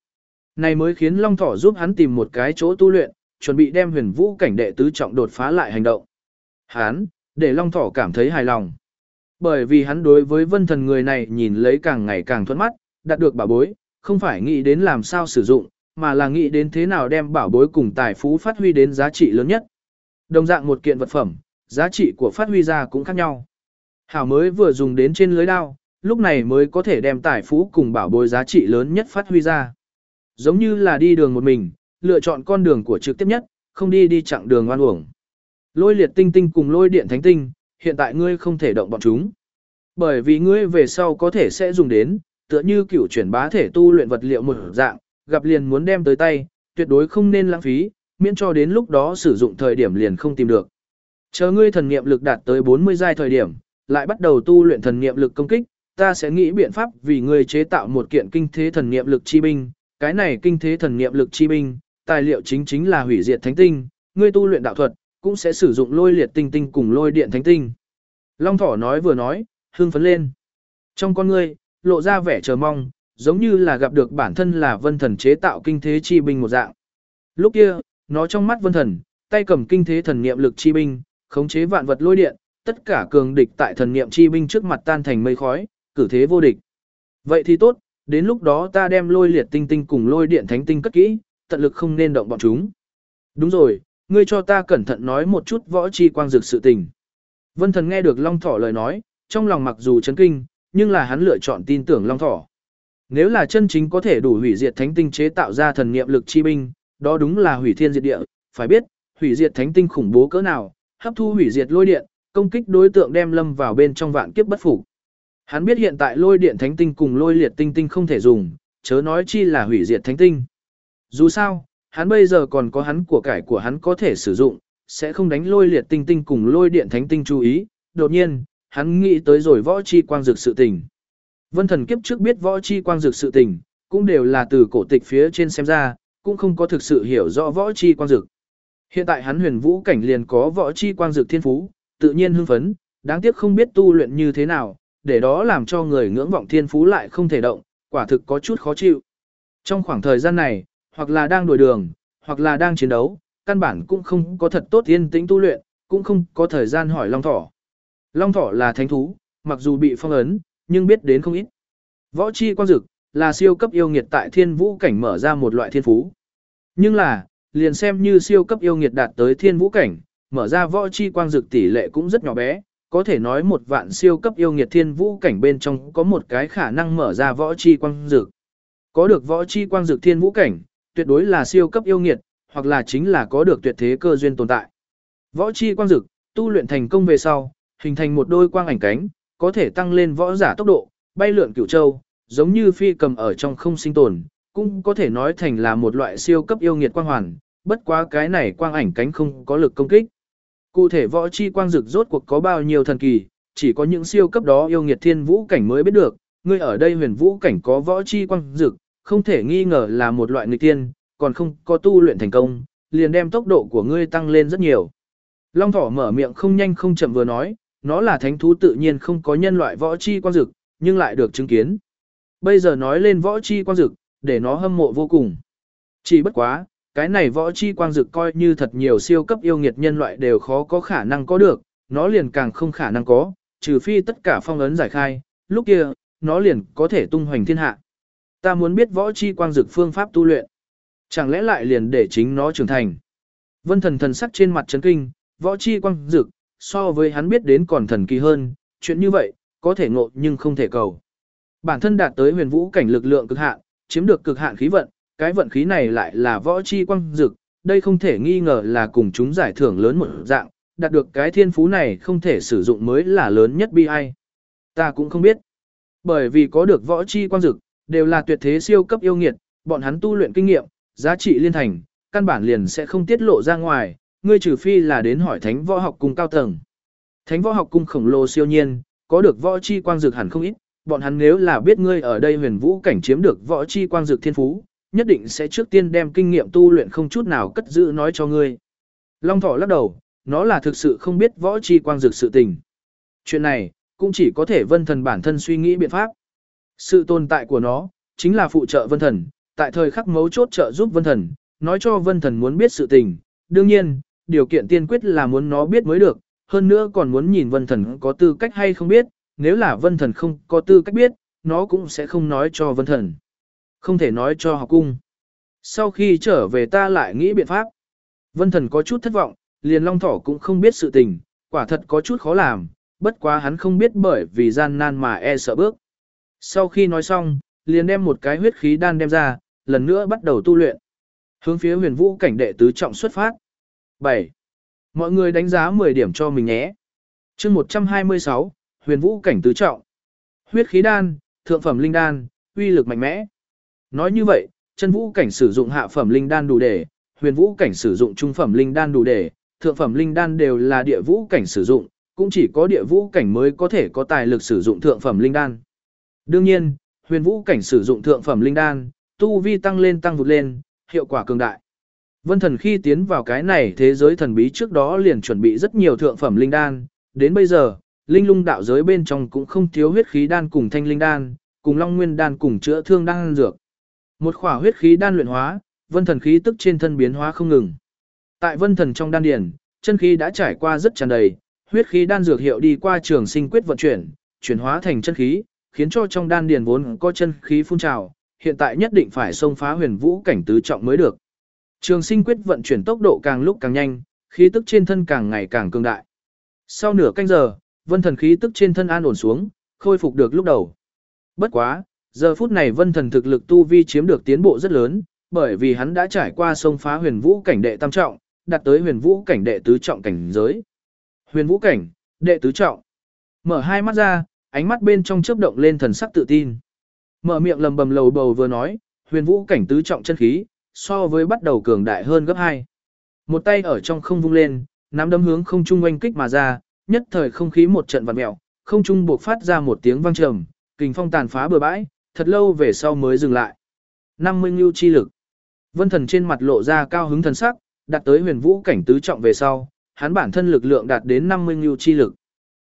Này mới khiến Long Thỏ giúp hắn tìm một cái chỗ tu luyện, chuẩn bị đem huyền vũ cảnh đệ tứ trọng đột phá lại hành động. Hắn, để Long Thỏ cảm thấy hài lòng. Bởi vì hắn đối với vân thần người này nhìn lấy càng ngày càng thuận mắt, đạt được bảo bối, không phải nghĩ đến làm sao sử dụng, mà là nghĩ đến thế nào đem bảo bối cùng tài phú phát huy đến giá trị lớn nhất. Đồng dạng một kiện vật phẩm, giá trị của phát huy ra cũng khác nhau. Hảo mới vừa dùng đến trên lưới đao, lúc này mới có thể đem tài phú cùng bảo bối giá trị lớn nhất phát huy ra. Giống như là đi đường một mình, lựa chọn con đường của trực tiếp nhất, không đi đi chặng đường oan uổng. Lôi liệt tinh tinh cùng lôi điện thánh tinh, hiện tại ngươi không thể động bọn chúng. Bởi vì ngươi về sau có thể sẽ dùng đến, tựa như cửu chuyển bá thể tu luyện vật liệu một dạng, gặp liền muốn đem tới tay, tuyệt đối không nên lãng phí, miễn cho đến lúc đó sử dụng thời điểm liền không tìm được. Chờ ngươi thần niệm lực đạt tới 40 giai thời điểm, lại bắt đầu tu luyện thần niệm lực công kích, ta sẽ nghĩ biện pháp vì ngươi chế tạo một kiện kinh thế thần niệm lực chi binh, cái này kinh thế thần niệm lực chi binh, tài liệu chính chính là hủy diệt thánh tinh, ngươi tu luyện đạo thuật, cũng sẽ sử dụng lôi liệt tinh tinh cùng lôi điện thánh tinh. Long thỏ nói vừa nói, hương phấn lên. Trong con ngươi, lộ ra vẻ chờ mong, giống như là gặp được bản thân là vân thần chế tạo kinh thế chi binh một dạng. Lúc kia, nó trong mắt vân thần, tay cầm kinh thế thần niệm lực chi binh, khống chế vạn vật lôi điện, tất cả cường địch tại thần niệm chi binh trước mặt tan thành mây khói, cử thế vô địch. Vậy thì tốt, đến lúc đó ta đem lôi liệt tinh tinh cùng lôi điện thánh tinh cất kỹ, tận lực không nên động bọn chúng. Đúng rồi, ngươi cho ta cẩn thận nói một chút võ chi quang dược sự tình. Vân thần nghe được Long Thỏ lời nói, trong lòng mặc dù chấn kinh, nhưng là hắn lựa chọn tin tưởng Long Thỏ. Nếu là chân chính có thể đủ hủy diệt thánh tinh chế tạo ra thần niệm lực chi binh, đó đúng là hủy thiên diệt địa, phải biết, hủy diệt thánh tinh khủng bố cỡ nào, hấp thu hủy diệt lôi điện, công kích đối tượng đem lâm vào bên trong vạn kiếp bất phục. Hắn biết hiện tại lôi điện thánh tinh cùng lôi liệt tinh tinh không thể dùng, chớ nói chi là hủy diệt thánh tinh. Dù sao, hắn bây giờ còn có hắn của cải của hắn có thể sử dụng, sẽ không đánh lôi liệt tinh tinh cùng lôi điện thánh tinh chú ý. Đột nhiên, hắn nghĩ tới rồi võ chi quang dược sự tình. Vân thần kiếp trước biết võ chi quang dược sự tình, cũng đều là từ cổ tịch phía trên xem ra, cũng không có thực sự hiểu rõ võ chi quang dược. Hiện tại hắn huyền vũ cảnh liền có võ chi quang dược thiên phú, tự nhiên hưng phấn, đáng tiếc không biết tu luyện như thế nào, để đó làm cho người ngưỡng vọng thiên phú lại không thể động, quả thực có chút khó chịu. Trong khoảng thời gian này, hoặc là đang đổi đường, hoặc là đang chiến đấu, căn bản cũng không có thật tốt yên tĩnh tu luyện, cũng không có thời gian hỏi Long Thỏ. Long Thỏ là thánh thú, mặc dù bị phong ấn, nhưng biết đến không ít. Võ chi quang dực, là siêu cấp yêu nghiệt tại thiên vũ cảnh mở ra một loại thiên phú. Nhưng là, liền xem như siêu cấp yêu nghiệt đạt tới thiên vũ cảnh, mở ra võ chi quang dực tỷ lệ cũng rất nhỏ bé, có thể nói một vạn siêu cấp yêu nghiệt thiên vũ cảnh bên trong có một cái khả năng mở ra võ chi quang dực. Có được võ chi quang dực thiên vũ cảnh, tuyệt đối là siêu cấp yêu nghiệt, hoặc là chính là có được tuyệt thế cơ duyên tồn tại. Võ chi quang dực, tu luyện thành công về sau, hình thành một đôi quang ảnh cánh, có thể tăng lên võ giả tốc độ, bay lượn cửu châu, giống như phi cầm ở trong không sinh tồn, cũng có thể nói thành là một loại siêu cấp yêu nghiệt quang hoàn, bất quá cái này quang ảnh cánh không có lực công kích. Cụ thể võ chi quang dực rốt cuộc có bao nhiêu thần kỳ, chỉ có những siêu cấp đó yêu nghiệt thiên vũ cảnh mới biết được, ngươi ở đây huyền vũ cảnh có võ chi quang dực, không thể nghi ngờ là một loại nghịch tiên, còn không có tu luyện thành công, liền đem tốc độ của ngươi tăng lên rất nhiều. Long thỏ mở miệng không nhanh không chậm vừa nói, nó là thánh thú tự nhiên không có nhân loại võ chi quang dực, nhưng lại được chứng kiến. Bây giờ nói lên võ chi quang dực, để nó hâm mộ vô cùng. Chỉ bất quá, cái này võ chi quang dực coi như thật nhiều siêu cấp yêu nghiệt nhân loại đều khó có khả năng có được, nó liền càng không khả năng có, trừ phi tất cả phong ấn giải khai, lúc kia, nó liền có thể tung hoành thiên hạ. Ta muốn biết võ chi quang dực phương pháp tu luyện. Chẳng lẽ lại liền để chính nó trưởng thành. Vân thần thần sắc trên mặt chấn kinh, võ chi quang dực, so với hắn biết đến còn thần kỳ hơn, chuyện như vậy, có thể ngộ nhưng không thể cầu. Bản thân đạt tới huyền vũ cảnh lực lượng cực hạn, chiếm được cực hạn khí vận, cái vận khí này lại là võ chi quang dực, đây không thể nghi ngờ là cùng chúng giải thưởng lớn một dạng, đạt được cái thiên phú này không thể sử dụng mới là lớn nhất bi ai. Ta cũng không biết. Bởi vì có được võ chi quang dực, đều là tuyệt thế siêu cấp yêu nghiệt, bọn hắn tu luyện kinh nghiệm, giá trị liên thành, căn bản liền sẽ không tiết lộ ra ngoài, ngươi trừ phi là đến hỏi thánh võ học cung cao tầng. Thánh võ học cung khổng lồ siêu nhiên, có được võ chi quang dược hẳn không ít, bọn hắn nếu là biết ngươi ở đây huyền vũ cảnh chiếm được võ chi quang dược thiên phú, nhất định sẽ trước tiên đem kinh nghiệm tu luyện không chút nào cất giữ nói cho ngươi. Long thỏ lắc đầu, nó là thực sự không biết võ chi quang dược sự tình. Chuyện này, cũng chỉ có thể vân thần bản thân suy nghĩ biện pháp. Sự tồn tại của nó, chính là phụ trợ vân thần, tại thời khắc mấu chốt trợ giúp vân thần, nói cho vân thần muốn biết sự tình. Đương nhiên, điều kiện tiên quyết là muốn nó biết mới được, hơn nữa còn muốn nhìn vân thần có tư cách hay không biết, nếu là vân thần không có tư cách biết, nó cũng sẽ không nói cho vân thần. Không thể nói cho học cung. Sau khi trở về ta lại nghĩ biện pháp. Vân thần có chút thất vọng, liền long thỏ cũng không biết sự tình, quả thật có chút khó làm, bất quá hắn không biết bởi vì gian nan mà e sợ bước. Sau khi nói xong, liền đem một cái huyết khí đan đem ra, lần nữa bắt đầu tu luyện. Hướng phía huyền vũ cảnh đệ tứ trọng xuất phát. 7. Mọi người đánh giá 10 điểm cho mình nhé. chương 126, huyền vũ cảnh tứ trọng. Huyết khí đan, thượng phẩm linh đan, uy lực mạnh mẽ. Nói như vậy, chân vũ cảnh sử dụng hạ phẩm linh đan đủ để, huyền vũ cảnh sử dụng trung phẩm linh đan đủ để, thượng phẩm linh đan đều là địa vũ cảnh sử dụng, cũng chỉ có địa vũ cảnh mới có thể có tài lực sử dụng thượng phẩm linh đan. Đương nhiên, huyền vũ cảnh sử dụng thượng phẩm linh đan, tu vi tăng lên tăng vụt lên, hiệu quả cường đại. Vân thần khi tiến vào cái này thế giới thần bí trước đó liền chuẩn bị rất nhiều thượng phẩm linh đan, đến bây giờ, linh lung đạo giới bên trong cũng không thiếu huyết khí đan cùng thanh linh đan, cùng long nguyên đan cùng chữa thương đan dược. Một khỏa huyết khí đan luyện hóa, vân thần khí tức trên thân biến hóa không ngừng. Tại vân thần trong đan điển, chân khí đã trải qua rất tràn đầy, huyết khí đan dược hiệu đi qua trường sinh quyết vận chuyển, chuyển hóa thành chân khí, khiến cho trong đan điền vốn có chân khí phun trào, hiện tại nhất định phải xông phá huyền vũ cảnh tứ trọng mới được. Trường sinh quyết vận chuyển tốc độ càng lúc càng nhanh, khí tức trên thân càng ngày càng cường đại. Sau nửa canh giờ, vân thần khí tức trên thân an ổn xuống, khôi phục được lúc đầu. Bất quá, giờ phút này vân thần thực lực tu vi chiếm được tiến bộ rất lớn, bởi vì hắn đã trải qua sông phá huyền vũ cảnh đệ tam trọng, đạt tới huyền vũ cảnh đệ tứ trọng cảnh giới. Huyền vũ cảnh, đệ tứ trọng. Mở hai mắt ra, ánh mắt bên trong chớp động lên thần sắc tự tin. Mở miệng lầm bầm lầu bầu vừa nói, huyền vũ cảnh tứ trọng chân khí, so với bắt đầu cường đại hơn gấp hai. Một tay ở trong không vung lên, nắm đấm hướng không trung oanh kích mà ra, nhất thời không khí một trận vặn mèo, không trung buộc phát ra một tiếng vang trầm, kình phong tàn phá bừa bãi, thật lâu về sau mới dừng lại. 50 nhu chi lực. Vân thần trên mặt lộ ra cao hứng thần sắc, đạt tới huyền vũ cảnh tứ trọng về sau, hắn bản thân lực lượng đạt đến 50 nhu chi lực.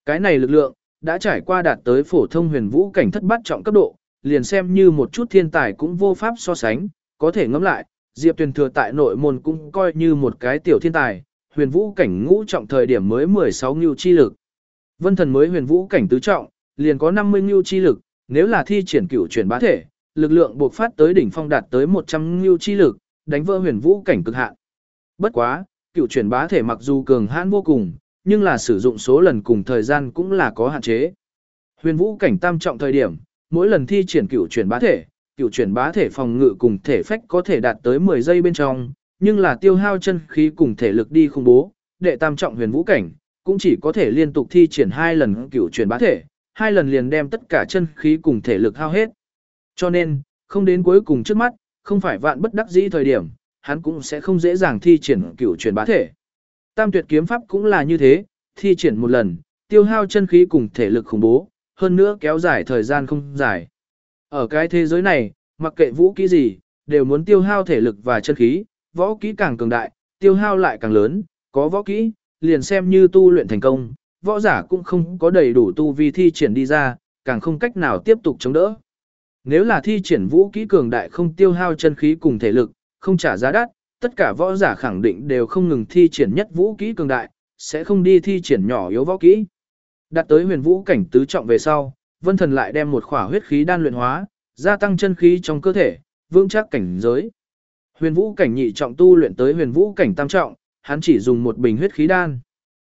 Cái này lực lượng, đã trải qua đạt tới phổ thông huyền vũ cảnh thất bát trọng cấp độ, liền xem như một chút thiên tài cũng vô pháp so sánh, có thể ngẫm lại, Diệp Tuyền thừa tại nội môn cũng coi như một cái tiểu thiên tài, huyền vũ cảnh ngũ trọng thời điểm mới 16 ngưu chi lực. Vân thần mới huyền vũ cảnh tứ trọng, liền có 50 ngưu chi lực, nếu là thi triển cửu chuyển bá thể, lực lượng buộc phát tới đỉnh phong đạt tới 100 lưu chi lực, đánh vỡ huyền vũ cảnh cực hạn. Bất quá, cửu chuyển bá thể mặc dù cường hãn vô cùng, nhưng là sử dụng số lần cùng thời gian cũng là có hạn chế. Huyền vũ cảnh tam trọng thời điểm, mỗi lần thi triển cửu chuyển bá thể, cửu chuyển bá thể phòng ngự cùng thể phách có thể đạt tới 10 giây bên trong, nhưng là tiêu hao chân khí cùng thể lực đi không bố, đệ tam trọng huyền vũ cảnh, cũng chỉ có thể liên tục thi triển hai lần cửu chuyển bá thể, hai lần liền đem tất cả chân khí cùng thể lực hao hết. Cho nên, không đến cuối cùng trước mắt, không phải vạn bất đắc dĩ thời điểm, hắn cũng sẽ không dễ dàng thi triển cửu chuyển bá thể. Tam tuyệt kiếm pháp cũng là như thế, thi triển một lần, tiêu hao chân khí cùng thể lực khủng bố, hơn nữa kéo dài thời gian không dài. Ở cái thế giới này, mặc kệ vũ kỹ gì, đều muốn tiêu hao thể lực và chân khí, võ kỹ càng cường đại, tiêu hao lại càng lớn, có võ kỹ, liền xem như tu luyện thành công, võ giả cũng không có đầy đủ tu vi thi triển đi ra, càng không cách nào tiếp tục chống đỡ. Nếu là thi triển vũ kỹ cường đại không tiêu hao chân khí cùng thể lực, không trả giá đắt, tất cả võ giả khẳng định đều không ngừng thi triển nhất vũ kỹ cường đại, sẽ không đi thi triển nhỏ yếu võ kỹ. Đạt tới huyền vũ cảnh tứ trọng về sau, Vân Thần lại đem một khỏa huyết khí đan luyện hóa, gia tăng chân khí trong cơ thể, vững chắc cảnh giới. Huyền vũ cảnh nhị trọng tu luyện tới huyền vũ cảnh tam trọng, hắn chỉ dùng một bình huyết khí đan.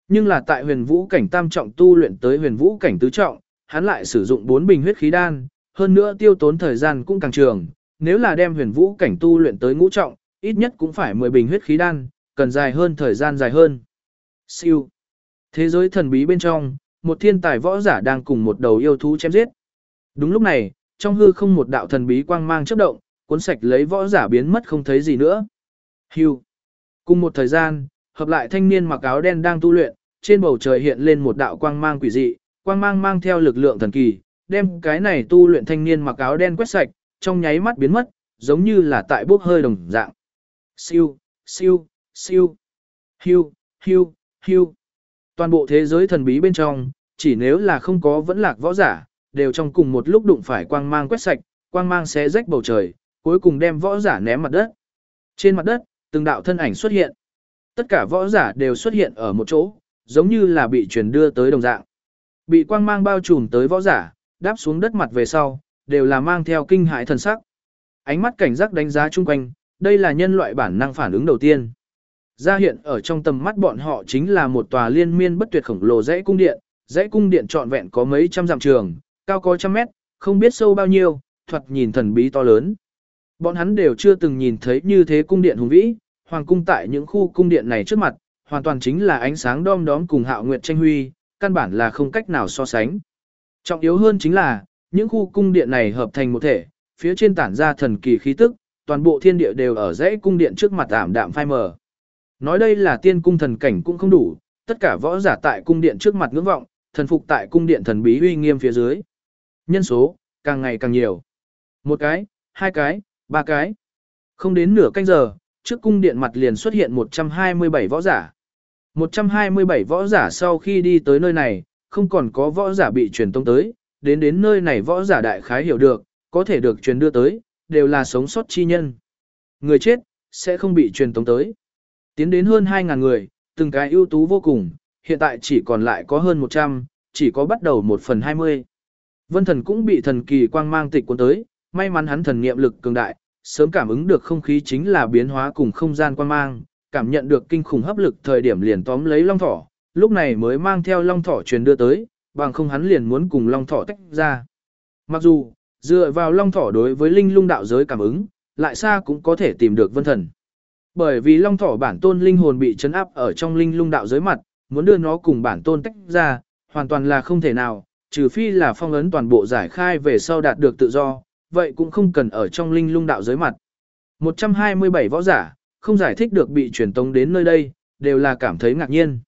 Nhưng là tại huyền vũ cảnh tam trọng tu luyện tới huyền vũ cảnh tứ trọng, hắn lại sử dụng bốn bình huyết khí đan, hơn nữa tiêu tốn thời gian cũng càng trường. Nếu là đem huyền vũ cảnh tu luyện tới ngũ trọng, ít nhất cũng phải 10 bình huyết khí đan, cần dài hơn thời gian dài hơn. Siêu. Thế giới thần bí bên trong, một thiên tài võ giả đang cùng một đầu yêu thú chém giết. Đúng lúc này, trong hư không một đạo thần bí quang mang chớp động, cuốn sạch lấy võ giả biến mất không thấy gì nữa. Hưu. Cùng một thời gian, hợp lại thanh niên mặc áo đen đang tu luyện, trên bầu trời hiện lên một đạo quang mang quỷ dị, quang mang mang theo lực lượng thần kỳ, đem cái này tu luyện thanh niên mặc áo đen quét sạch, trong nháy mắt biến mất, giống như là tại bốc hơi đồng dạng. Siêu, siêu, siêu. Hưu, hưu, hưu. Toàn bộ thế giới thần bí bên trong, chỉ nếu là không có vẫn lạc võ giả, đều trong cùng một lúc đụng phải quang mang quét sạch, quang mang xé rách bầu trời, cuối cùng đem võ giả ném mặt đất. Trên mặt đất, từng đạo thân ảnh xuất hiện. Tất cả võ giả đều xuất hiện ở một chỗ, giống như là bị truyền đưa tới đồng dạng. Bị quang mang bao trùm tới võ giả, đáp xuống đất mặt về sau, đều là mang theo kinh hãi thần sắc. Ánh mắt cảnh giác đánh giá chung quanh, đây là nhân loại bản năng phản ứng đầu tiên. Ra hiện ở trong tầm mắt bọn họ chính là một tòa liên miên bất tuyệt khổng lồ dãy cung điện, dãy cung điện trọn vẹn có mấy trăm dặm trường, cao có trăm mét, không biết sâu bao nhiêu, thoạt nhìn thần bí to lớn. Bọn hắn đều chưa từng nhìn thấy như thế cung điện hùng vĩ, hoàng cung tại những khu cung điện này trước mặt, hoàn toàn chính là ánh sáng đom đóm cùng hạo nguyệt tranh huy, căn bản là không cách nào so sánh. Trọng yếu hơn chính là, những khu cung điện này hợp thành một thể, phía trên tản ra thần kỳ khí tức, toàn bộ thiên địa đều ở dãy cung điện trước mặt ảm đạm phai mờ. Nói đây là tiên cung thần cảnh cũng không đủ, tất cả võ giả tại cung điện trước mặt ngưỡng vọng, thần phục tại cung điện thần bí uy nghiêm phía dưới. Nhân số càng ngày càng nhiều. Một cái, hai cái, ba cái. Không đến nửa canh giờ, trước cung điện mặt liền xuất hiện 127 võ giả. 127 võ giả sau khi đi tới nơi này, không còn có võ giả bị truyền tông tới, đến đến nơi này võ giả đại khái hiểu được, có thể được truyền đưa tới, đều là sống sót chi nhân. Người chết, sẽ không bị truyền tống tới. Tiến đến hơn 2.000 người, từng cái ưu tú vô cùng, hiện tại chỉ còn lại có hơn 100, chỉ có bắt đầu 1 phần 20. Vân thần cũng bị thần kỳ quang mang tịch cuốn tới, may mắn hắn thần niệm lực cường đại, sớm cảm ứng được không khí chính là biến hóa cùng không gian quang mang, cảm nhận được kinh khủng hấp lực thời điểm liền tóm lấy long thỏ, lúc này mới mang theo long thỏ truyền đưa tới, bằng không hắn liền muốn cùng long thỏ tách ra. Mặc dù, dựa vào long thỏ đối với linh lung đạo giới cảm ứng, lại xa cũng có thể tìm được vân thần. Bởi vì long thỏ bản tôn linh hồn bị chấn áp ở trong linh lung đạo giới mặt, muốn đưa nó cùng bản tôn tách ra, hoàn toàn là không thể nào, trừ phi là phong ấn toàn bộ giải khai về sau đạt được tự do, vậy cũng không cần ở trong linh lung đạo giới mặt. 127 võ giả, không giải thích được bị truyền tống đến nơi đây, đều là cảm thấy ngạc nhiên.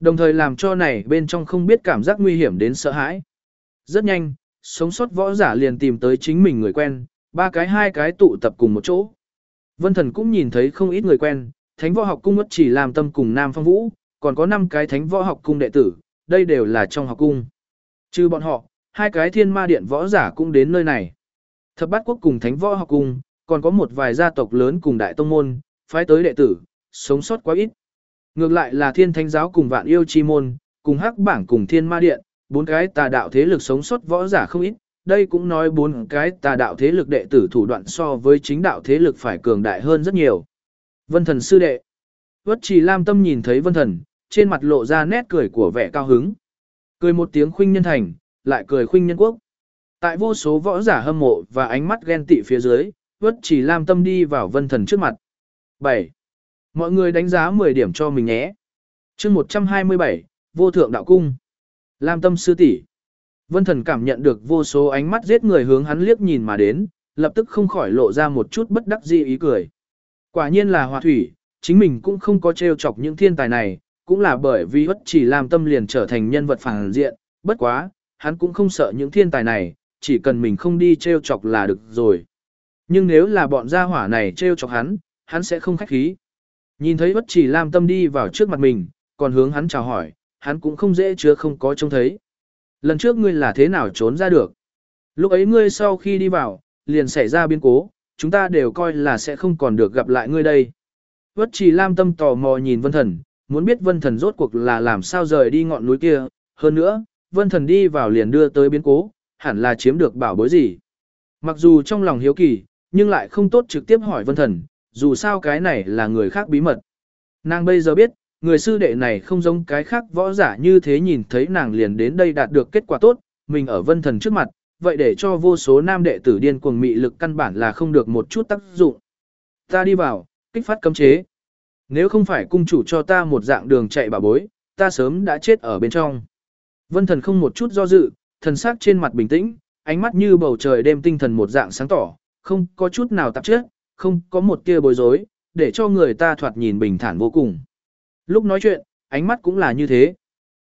Đồng thời làm cho này bên trong không biết cảm giác nguy hiểm đến sợ hãi. Rất nhanh, sống sót võ giả liền tìm tới chính mình người quen, ba cái hai cái tụ tập cùng một chỗ. Vân Thần cũng nhìn thấy không ít người quen, Thánh Võ Học Cung mất chỉ làm tâm cùng Nam Phong Vũ, còn có năm cái Thánh Võ Học Cung đệ tử, đây đều là trong học cung. Trừ bọn họ, hai cái Thiên Ma Điện võ giả cũng đến nơi này. Thập Bát Quốc cùng Thánh Võ Học Cung, còn có một vài gia tộc lớn cùng đại tông môn, phái tới đệ tử, sống sót quá ít. Ngược lại là Thiên Thánh giáo cùng Vạn Yêu Chi môn, cùng Hắc Bảng cùng Thiên Ma Điện, bốn cái tà đạo thế lực sống sót võ giả không ít, đây cũng nói bốn cái tà đạo thế lực đệ tử thủ đoạn so với chính đạo thế lực phải cường đại hơn rất nhiều. Vân thần sư đệ. Vất trì lam tâm nhìn thấy vân thần, trên mặt lộ ra nét cười của vẻ cao hứng. Cười một tiếng khuynh nhân thành, lại cười khuynh nhân quốc. Tại vô số võ giả hâm mộ và ánh mắt ghen tị phía dưới, vất trì lam tâm đi vào vân thần trước mặt. 7. Mọi người đánh giá 10 điểm cho mình nhé. chương 127, vô thượng đạo cung. Lam tâm sư tỷ Vân thần cảm nhận được vô số ánh mắt giết người hướng hắn liếc nhìn mà đến, lập tức không khỏi lộ ra một chút bất đắc dĩ ý cười. Quả nhiên là hòa thủy, chính mình cũng không có trêu chọc những thiên tài này, cũng là bởi vì bất chỉ làm tâm liền trở thành nhân vật phản diện, bất quá, hắn cũng không sợ những thiên tài này, chỉ cần mình không đi trêu chọc là được rồi. Nhưng nếu là bọn gia hỏa này trêu chọc hắn, hắn sẽ không khách khí. Nhìn thấy bất chỉ Lam tâm đi vào trước mặt mình, còn hướng hắn chào hỏi, hắn cũng không dễ chứa không có trông thấy. Lần trước ngươi là thế nào trốn ra được? Lúc ấy ngươi sau khi đi vào, liền xảy ra biến cố, chúng ta đều coi là sẽ không còn được gặp lại ngươi đây. Vất trì lam tâm tò mò nhìn vân thần, muốn biết vân thần rốt cuộc là làm sao rời đi ngọn núi kia. Hơn nữa, vân thần đi vào liền đưa tới biến cố, hẳn là chiếm được bảo bối gì. Mặc dù trong lòng hiếu kỳ, nhưng lại không tốt trực tiếp hỏi vân thần, dù sao cái này là người khác bí mật. Nàng bây giờ biết, người sư đệ này không giống cái khác võ giả như thế nhìn thấy nàng liền đến đây đạt được kết quả tốt, mình ở vân thần trước mặt, vậy để cho vô số nam đệ tử điên cuồng mị lực căn bản là không được một chút tác dụng. Ta đi vào, kích phát cấm chế. Nếu không phải cung chủ cho ta một dạng đường chạy bà bối, ta sớm đã chết ở bên trong. Vân thần không một chút do dự, thần sắc trên mặt bình tĩnh, ánh mắt như bầu trời đêm tinh thần một dạng sáng tỏ, không có chút nào tạp chất, không có một tia bối rối, để cho người ta thoạt nhìn bình thản vô cùng. Lúc nói chuyện, ánh mắt cũng là như thế.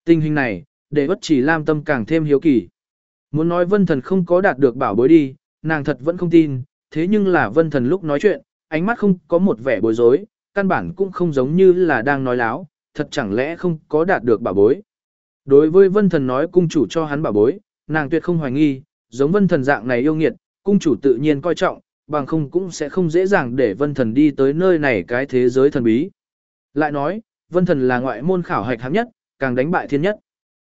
Tình hình này, để bất chỉ Lam Tâm càng thêm hiếu kỳ. Muốn nói vân thần không có đạt được bảo bối đi, nàng thật vẫn không tin, thế nhưng là vân thần lúc nói chuyện, ánh mắt không có một vẻ bối rối, căn bản cũng không giống như là đang nói láo, thật chẳng lẽ không có đạt được bảo bối. Đối với vân thần nói cung chủ cho hắn bảo bối, nàng tuyệt không hoài nghi, giống vân thần dạng này yêu nghiệt, cung chủ tự nhiên coi trọng, bằng không cũng sẽ không dễ dàng để vân thần đi tới nơi này cái thế giới thần bí. Lại nói, vân thần là ngoại môn khảo hạch hạng nhất, càng đánh bại thiên nhất.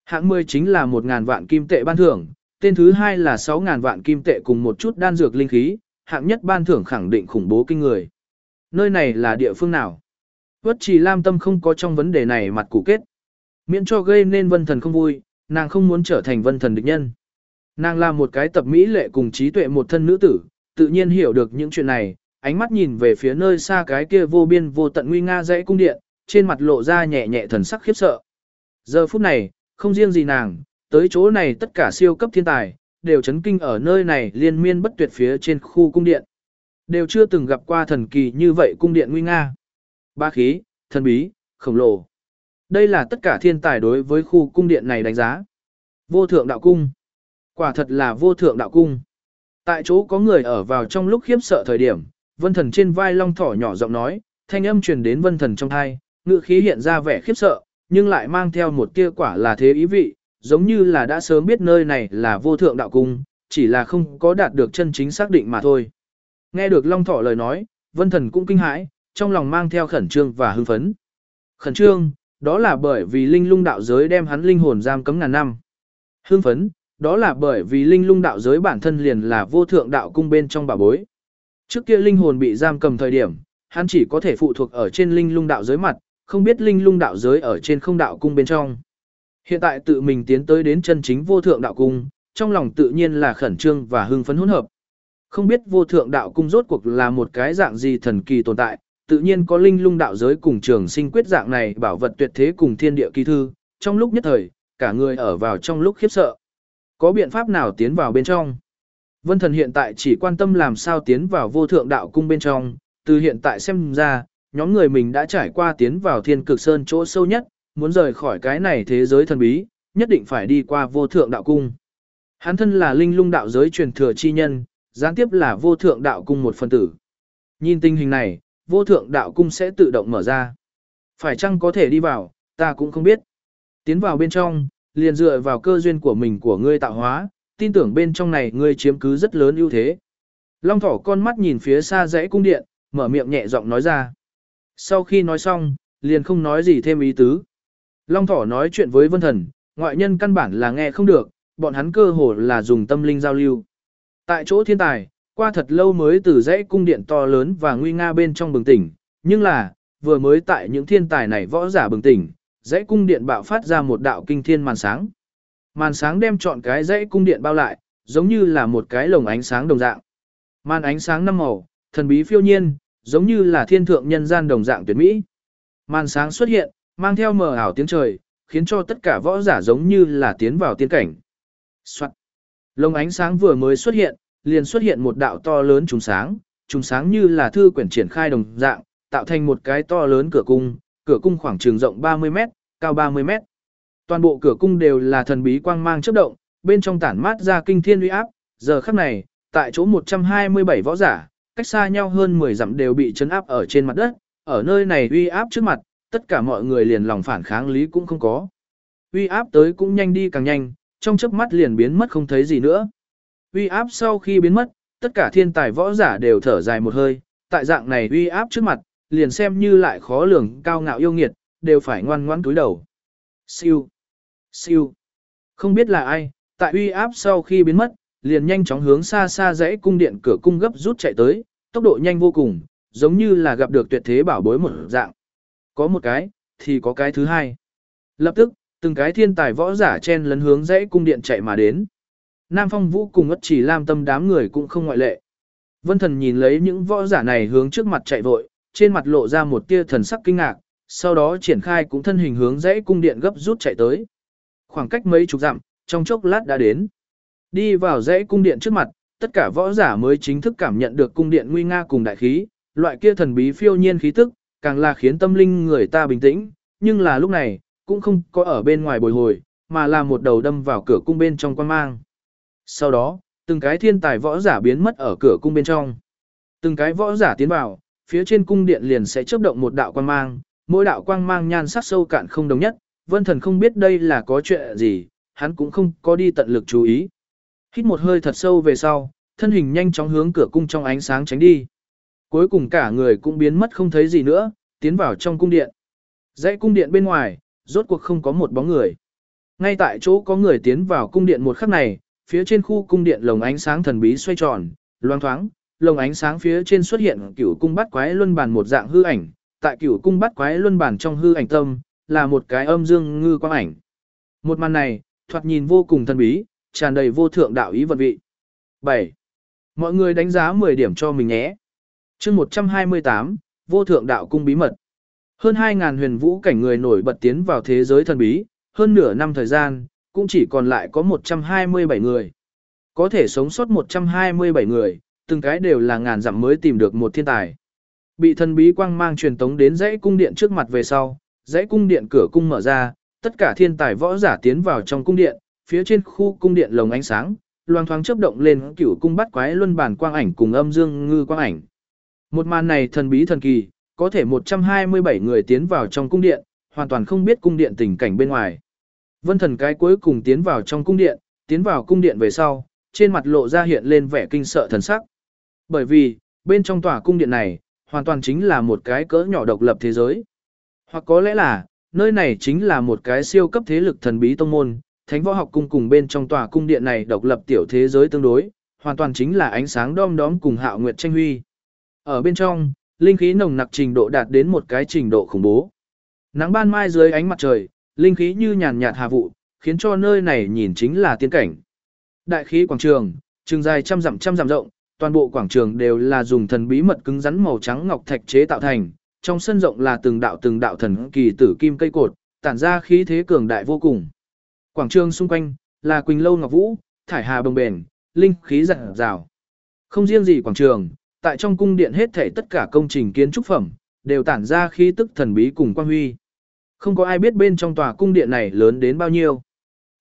Hạng 10 chính là 1.000 vạn kim tệ ban thưởng, tên thứ hai là 6.000 vạn kim tệ cùng một chút đan dược linh khí, hạng nhất ban thưởng khẳng định khủng bố kinh người. Nơi này là địa phương nào? Vất trì lam tâm không có trong vấn đề này mặt củ kết. Miễn cho gây nên vân thần không vui, nàng không muốn trở thành vân thần địch nhân. Nàng là một cái tập mỹ lệ cùng trí tuệ một thân nữ tử, tự nhiên hiểu được những chuyện này, ánh mắt nhìn về phía nơi xa cái kia vô biên vô tận nguy nga dãy cung điện, trên mặt lộ ra nhẹ nhẹ thần sắc khiếp sợ. Giờ phút này, không riêng gì nàng, tới chỗ này tất cả siêu cấp thiên tài, đều chấn kinh ở nơi này liên miên bất tuyệt phía trên khu cung điện. Đều chưa từng gặp qua thần kỳ như vậy cung điện nguy nga. Ba khí, thần bí, khổng lồ. Đây là tất cả thiên tài đối với khu cung điện này đánh giá. Vô thượng đạo cung. Quả thật là vô thượng đạo cung. Tại chỗ có người ở vào trong lúc khiếp sợ thời điểm, vân thần trên vai long thỏ nhỏ giọng nói, thanh âm truyền đến vân thần trong thai, ngự khí hiện ra vẻ khiếp sợ, nhưng lại mang theo một tia quả là thế ý vị, giống như là đã sớm biết nơi này là vô thượng đạo cung, chỉ là không có đạt được chân chính xác định mà thôi. Nghe được long thỏ lời nói, vân thần cũng kinh hãi, trong lòng mang theo khẩn trương và hưng phấn. Khẩn trương, đó là bởi vì linh lung đạo giới đem hắn linh hồn giam cấm ngàn năm. Hưng phấn, đó là bởi vì linh lung đạo giới bản thân liền là vô thượng đạo cung bên trong bà bối. Trước kia linh hồn bị giam cầm thời điểm, hắn chỉ có thể phụ thuộc ở trên linh lung đạo giới mặt, không biết linh lung đạo giới ở trên không đạo cung bên trong. Hiện tại tự mình tiến tới đến chân chính vô thượng đạo cung, trong lòng tự nhiên là khẩn trương và hưng phấn hỗn hợp. Không biết vô thượng đạo cung rốt cuộc là một cái dạng gì thần kỳ tồn tại, tự nhiên có linh lung đạo giới cùng trường sinh quyết dạng này bảo vật tuyệt thế cùng thiên địa kỳ thư, trong lúc nhất thời, cả người ở vào trong lúc khiếp sợ. Có biện pháp nào tiến vào bên trong? Vân thần hiện tại chỉ quan tâm làm sao tiến vào vô thượng đạo cung bên trong, từ hiện tại xem ra, nhóm người mình đã trải qua tiến vào thiên cực sơn chỗ sâu nhất, muốn rời khỏi cái này thế giới thần bí, nhất định phải đi qua vô thượng đạo cung. Hắn thân là linh lung đạo giới truyền thừa chi nhân, gián tiếp là vô thượng đạo cung một phần tử. Nhìn tình hình này, vô thượng đạo cung sẽ tự động mở ra. Phải chăng có thể đi vào, ta cũng không biết. Tiến vào bên trong, liền dựa vào cơ duyên của mình của ngươi tạo hóa, tin tưởng bên trong này ngươi chiếm cứ rất lớn ưu thế. Long thỏ con mắt nhìn phía xa dãy cung điện, mở miệng nhẹ giọng nói ra. Sau khi nói xong, liền không nói gì thêm ý tứ. Long thỏ nói chuyện với vân thần, ngoại nhân căn bản là nghe không được, bọn hắn cơ hồ là dùng tâm linh giao lưu. Tại chỗ thiên tài, qua thật lâu mới từ dãy cung điện to lớn và nguy nga bên trong bừng tỉnh, nhưng là, vừa mới tại những thiên tài này võ giả bừng tỉnh, dãy cung điện bạo phát ra một đạo kinh thiên màn sáng. Màn sáng đem trọn cái dãy cung điện bao lại, giống như là một cái lồng ánh sáng đồng dạng. Màn ánh sáng năm màu, thần bí phiêu nhiên, giống như là thiên thượng nhân gian đồng dạng tuyệt mỹ. Màn sáng xuất hiện, mang theo mờ ảo tiếng trời, khiến cho tất cả võ giả giống như là tiến vào tiên cảnh. Soạn. Lồng ánh sáng vừa mới xuất hiện, liền xuất hiện một đạo to lớn trùng sáng, trùng sáng như là thư quyển triển khai đồng dạng, tạo thành một cái to lớn cửa cung, cửa cung khoảng trường rộng 30 mét, cao 30 mét. Toàn bộ cửa cung đều là thần bí quang mang chớp động, bên trong tản mát ra kinh thiên uy áp, giờ khắc này, tại chỗ 127 võ giả, cách xa nhau hơn 10 dặm đều bị chấn áp ở trên mặt đất, ở nơi này uy áp trước mặt, tất cả mọi người liền lòng phản kháng lý cũng không có. Uy áp tới cũng nhanh đi càng nhanh, trong chớp mắt liền biến mất không thấy gì nữa. Uy áp sau khi biến mất, tất cả thiên tài võ giả đều thở dài một hơi, tại dạng này uy áp trước mặt, liền xem như lại khó lường cao ngạo yêu nghiệt, đều phải ngoan ngoãn túi đầu. Siêu, siêu, không biết là ai, tại uy áp sau khi biến mất, liền nhanh chóng hướng xa xa dãy cung điện cửa cung gấp rút chạy tới, tốc độ nhanh vô cùng, giống như là gặp được tuyệt thế bảo bối một dạng. Có một cái, thì có cái thứ hai. Lập tức, từng cái thiên tài võ giả chen lấn hướng dãy cung điện chạy mà đến. Nam Phong Vũ cùng ất chỉ lam tâm đám người cũng không ngoại lệ. Vân thần nhìn lấy những võ giả này hướng trước mặt chạy vội, trên mặt lộ ra một tia thần sắc kinh ngạc, sau đó triển khai cũng thân hình hướng dãy cung điện gấp rút chạy tới. Khoảng cách mấy chục dặm, trong chốc lát đã đến. Đi vào dãy cung điện trước mặt, tất cả võ giả mới chính thức cảm nhận được cung điện nguy nga cùng đại khí, loại kia thần bí phiêu nhiên khí tức, càng là khiến tâm linh người ta bình tĩnh, nhưng là lúc này, cũng không có ở bên ngoài bồi hồi, mà là một đầu đâm vào cửa cung bên trong quan mang. Sau đó, từng cái thiên tài võ giả biến mất ở cửa cung bên trong. Từng cái võ giả tiến vào, phía trên cung điện liền sẽ chớp động một đạo quang mang, mỗi đạo quang mang nhan sắc sâu cạn không đồng nhất, Vân Thần không biết đây là có chuyện gì, hắn cũng không có đi tận lực chú ý. Hít một hơi thật sâu về sau, thân hình nhanh chóng hướng cửa cung trong ánh sáng tránh đi. Cuối cùng cả người cũng biến mất không thấy gì nữa, tiến vào trong cung điện. Dãy cung điện bên ngoài, rốt cuộc không có một bóng người. Ngay tại chỗ có người tiến vào cung điện một khắc này, phía trên khu cung điện lồng ánh sáng thần bí xoay tròn, loang thoáng, lồng ánh sáng phía trên xuất hiện cửu cung bắt quái luân bàn một dạng hư ảnh, tại cửu cung bắt quái luân bàn trong hư ảnh tâm, là một cái âm dương ngư quang ảnh. Một màn này, thoạt nhìn vô cùng thần bí, tràn đầy vô thượng đạo ý vận vị. 7. Mọi người đánh giá 10 điểm cho mình nhé. chương 128, vô thượng đạo cung bí mật. Hơn 2.000 huyền vũ cảnh người nổi bật tiến vào thế giới thần bí, hơn nửa năm thời gian, cũng chỉ còn lại có 127 người. Có thể sống sót 127 người, từng cái đều là ngàn dặm mới tìm được một thiên tài. Bị thần bí quang mang truyền tống đến dãy cung điện trước mặt về sau, dãy cung điện cửa cung mở ra, tất cả thiên tài võ giả tiến vào trong cung điện, phía trên khu cung điện lồng ánh sáng, loang thoáng chớp động lên cửu cung bắt quái luân bản quang ảnh cùng âm dương ngư quang ảnh. Một màn này thần bí thần kỳ, có thể 127 người tiến vào trong cung điện, hoàn toàn không biết cung điện tình cảnh bên ngoài. Vân thần cái cuối cùng tiến vào trong cung điện, tiến vào cung điện về sau, trên mặt lộ ra hiện lên vẻ kinh sợ thần sắc. Bởi vì, bên trong tòa cung điện này, hoàn toàn chính là một cái cỡ nhỏ độc lập thế giới. Hoặc có lẽ là, nơi này chính là một cái siêu cấp thế lực thần bí tông môn, thánh võ học cung cùng bên trong tòa cung điện này độc lập tiểu thế giới tương đối, hoàn toàn chính là ánh sáng đom đóm cùng hạo nguyệt tranh huy. Ở bên trong, linh khí nồng nặc trình độ đạt đến một cái trình độ khủng bố. Nắng ban mai dưới ánh mặt trời, linh khí như nhàn nhạt hà vụ, khiến cho nơi này nhìn chính là tiên cảnh. Đại khí quảng trường, trường dài trăm dặm trăm dặm rộng, toàn bộ quảng trường đều là dùng thần bí mật cứng rắn màu trắng ngọc thạch chế tạo thành, trong sân rộng là từng đạo từng đạo thần kỳ tử kim cây cột, tản ra khí thế cường đại vô cùng. Quảng trường xung quanh là Quỳnh Lâu Ngọc Vũ, thải hà bồng bền, linh khí rạng rào. Không riêng gì quảng trường, tại trong cung điện hết thảy tất cả công trình kiến trúc phẩm đều tản ra khí tức thần bí cùng quang huy. Không có ai biết bên trong tòa cung điện này lớn đến bao nhiêu.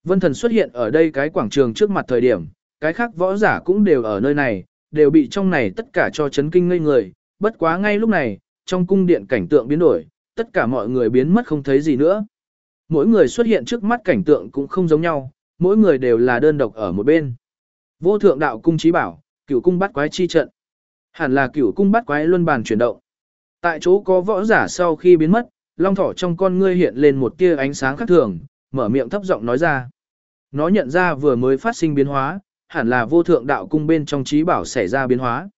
Vân thần xuất hiện ở đây cái quảng trường trước mặt thời điểm, cái khác võ giả cũng đều ở nơi này, đều bị trong này tất cả cho chấn kinh ngây người, bất quá ngay lúc này, trong cung điện cảnh tượng biến đổi, tất cả mọi người biến mất không thấy gì nữa. Mỗi người xuất hiện trước mắt cảnh tượng cũng không giống nhau, mỗi người đều là đơn độc ở một bên. Vô thượng đạo cung trí bảo, cửu cung bắt quái chi trận. Hẳn là cửu cung bắt quái luân bàn chuyển động. Tại chỗ có võ giả sau khi biến mất, long thỏ trong con ngươi hiện lên một tia ánh sáng khác thường, mở miệng thấp giọng nói ra. Nó nhận ra vừa mới phát sinh biến hóa, hẳn là vô thượng đạo cung bên trong trí bảo xảy ra biến hóa.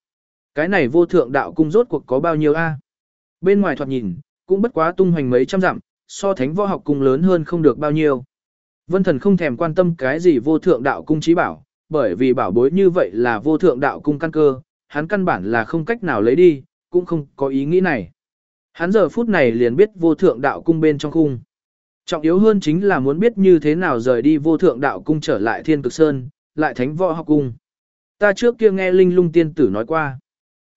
Cái này vô thượng đạo cung rốt cuộc có bao nhiêu a? Bên ngoài thoạt nhìn, cũng bất quá tung hoành mấy trăm dặm, so thánh võ học cung lớn hơn không được bao nhiêu. Vân thần không thèm quan tâm cái gì vô thượng đạo cung trí bảo, bởi vì bảo bối như vậy là vô thượng đạo cung căn cơ, hắn căn bản là không cách nào lấy đi, cũng không có ý nghĩ này. Hắn giờ phút này liền biết vô thượng đạo cung bên trong cung. Trọng yếu hơn chính là muốn biết như thế nào rời đi vô thượng đạo cung trở lại thiên cực sơn, lại thánh võ học cung. Ta trước kia nghe linh lung tiên tử nói qua.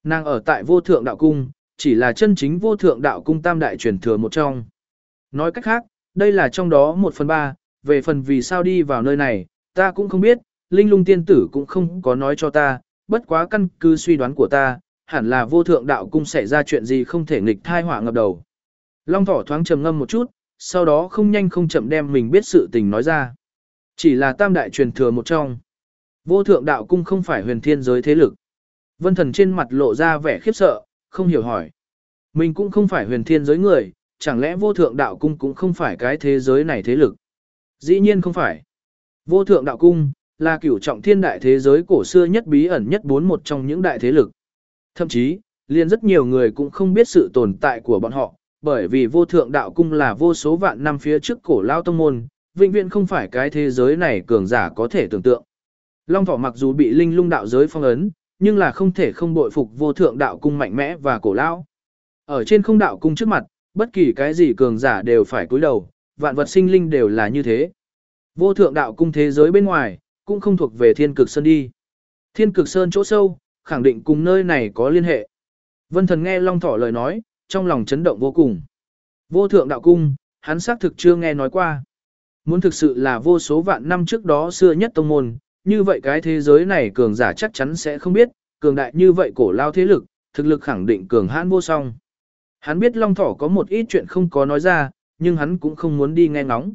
Nàng ở tại vô thượng đạo cung, chỉ là chân chính vô thượng đạo cung tam đại truyền thừa một trong. Nói cách khác, đây là trong đó một phần ba, về phần vì sao đi vào nơi này, ta cũng không biết, linh lung tiên tử cũng không có nói cho ta, bất quá căn cứ suy đoán của ta, hẳn là vô thượng đạo cung xảy ra chuyện gì không thể nghịch thai họa ngập đầu. Long thỏ thoáng trầm ngâm một chút, sau đó không nhanh không chậm đem mình biết sự tình nói ra. Chỉ là tam đại truyền thừa một trong. Vô thượng đạo cung không phải huyền thiên giới thế lực. Vân thần trên mặt lộ ra vẻ khiếp sợ, không hiểu hỏi. Mình cũng không phải huyền thiên giới người, chẳng lẽ vô thượng đạo cung cũng không phải cái thế giới này thế lực? Dĩ nhiên không phải. Vô thượng đạo cung, là cửu trọng thiên đại thế giới cổ xưa nhất bí ẩn nhất bốn một trong những đại thế lực. Thậm chí, liền rất nhiều người cũng không biết sự tồn tại của bọn họ, bởi vì vô thượng đạo cung là vô số vạn năm phía trước cổ lao tông môn, vĩnh viễn không phải cái thế giới này cường giả có thể tưởng tượng. Long thỏ mặc dù bị linh lung đạo giới phong ấn, nhưng là không thể không bội phục vô thượng đạo cung mạnh mẽ và cổ lao. Ở trên không đạo cung trước mặt, bất kỳ cái gì cường giả đều phải cúi đầu, vạn vật sinh linh đều là như thế. Vô thượng đạo cung thế giới bên ngoài, cũng không thuộc về thiên cực sơn đi. Thiên cực sơn chỗ sâu, khẳng định cùng nơi này có liên hệ. Vân thần nghe Long Thỏ lời nói, trong lòng chấn động vô cùng. Vô thượng đạo cung, hắn xác thực chưa nghe nói qua. Muốn thực sự là vô số vạn năm trước đó xưa nhất tông môn, như vậy cái thế giới này cường giả chắc chắn sẽ không biết, cường đại như vậy cổ lao thế lực, thực lực khẳng định cường hãn vô song. Hắn biết Long Thỏ có một ít chuyện không có nói ra, nhưng hắn cũng không muốn đi nghe ngóng.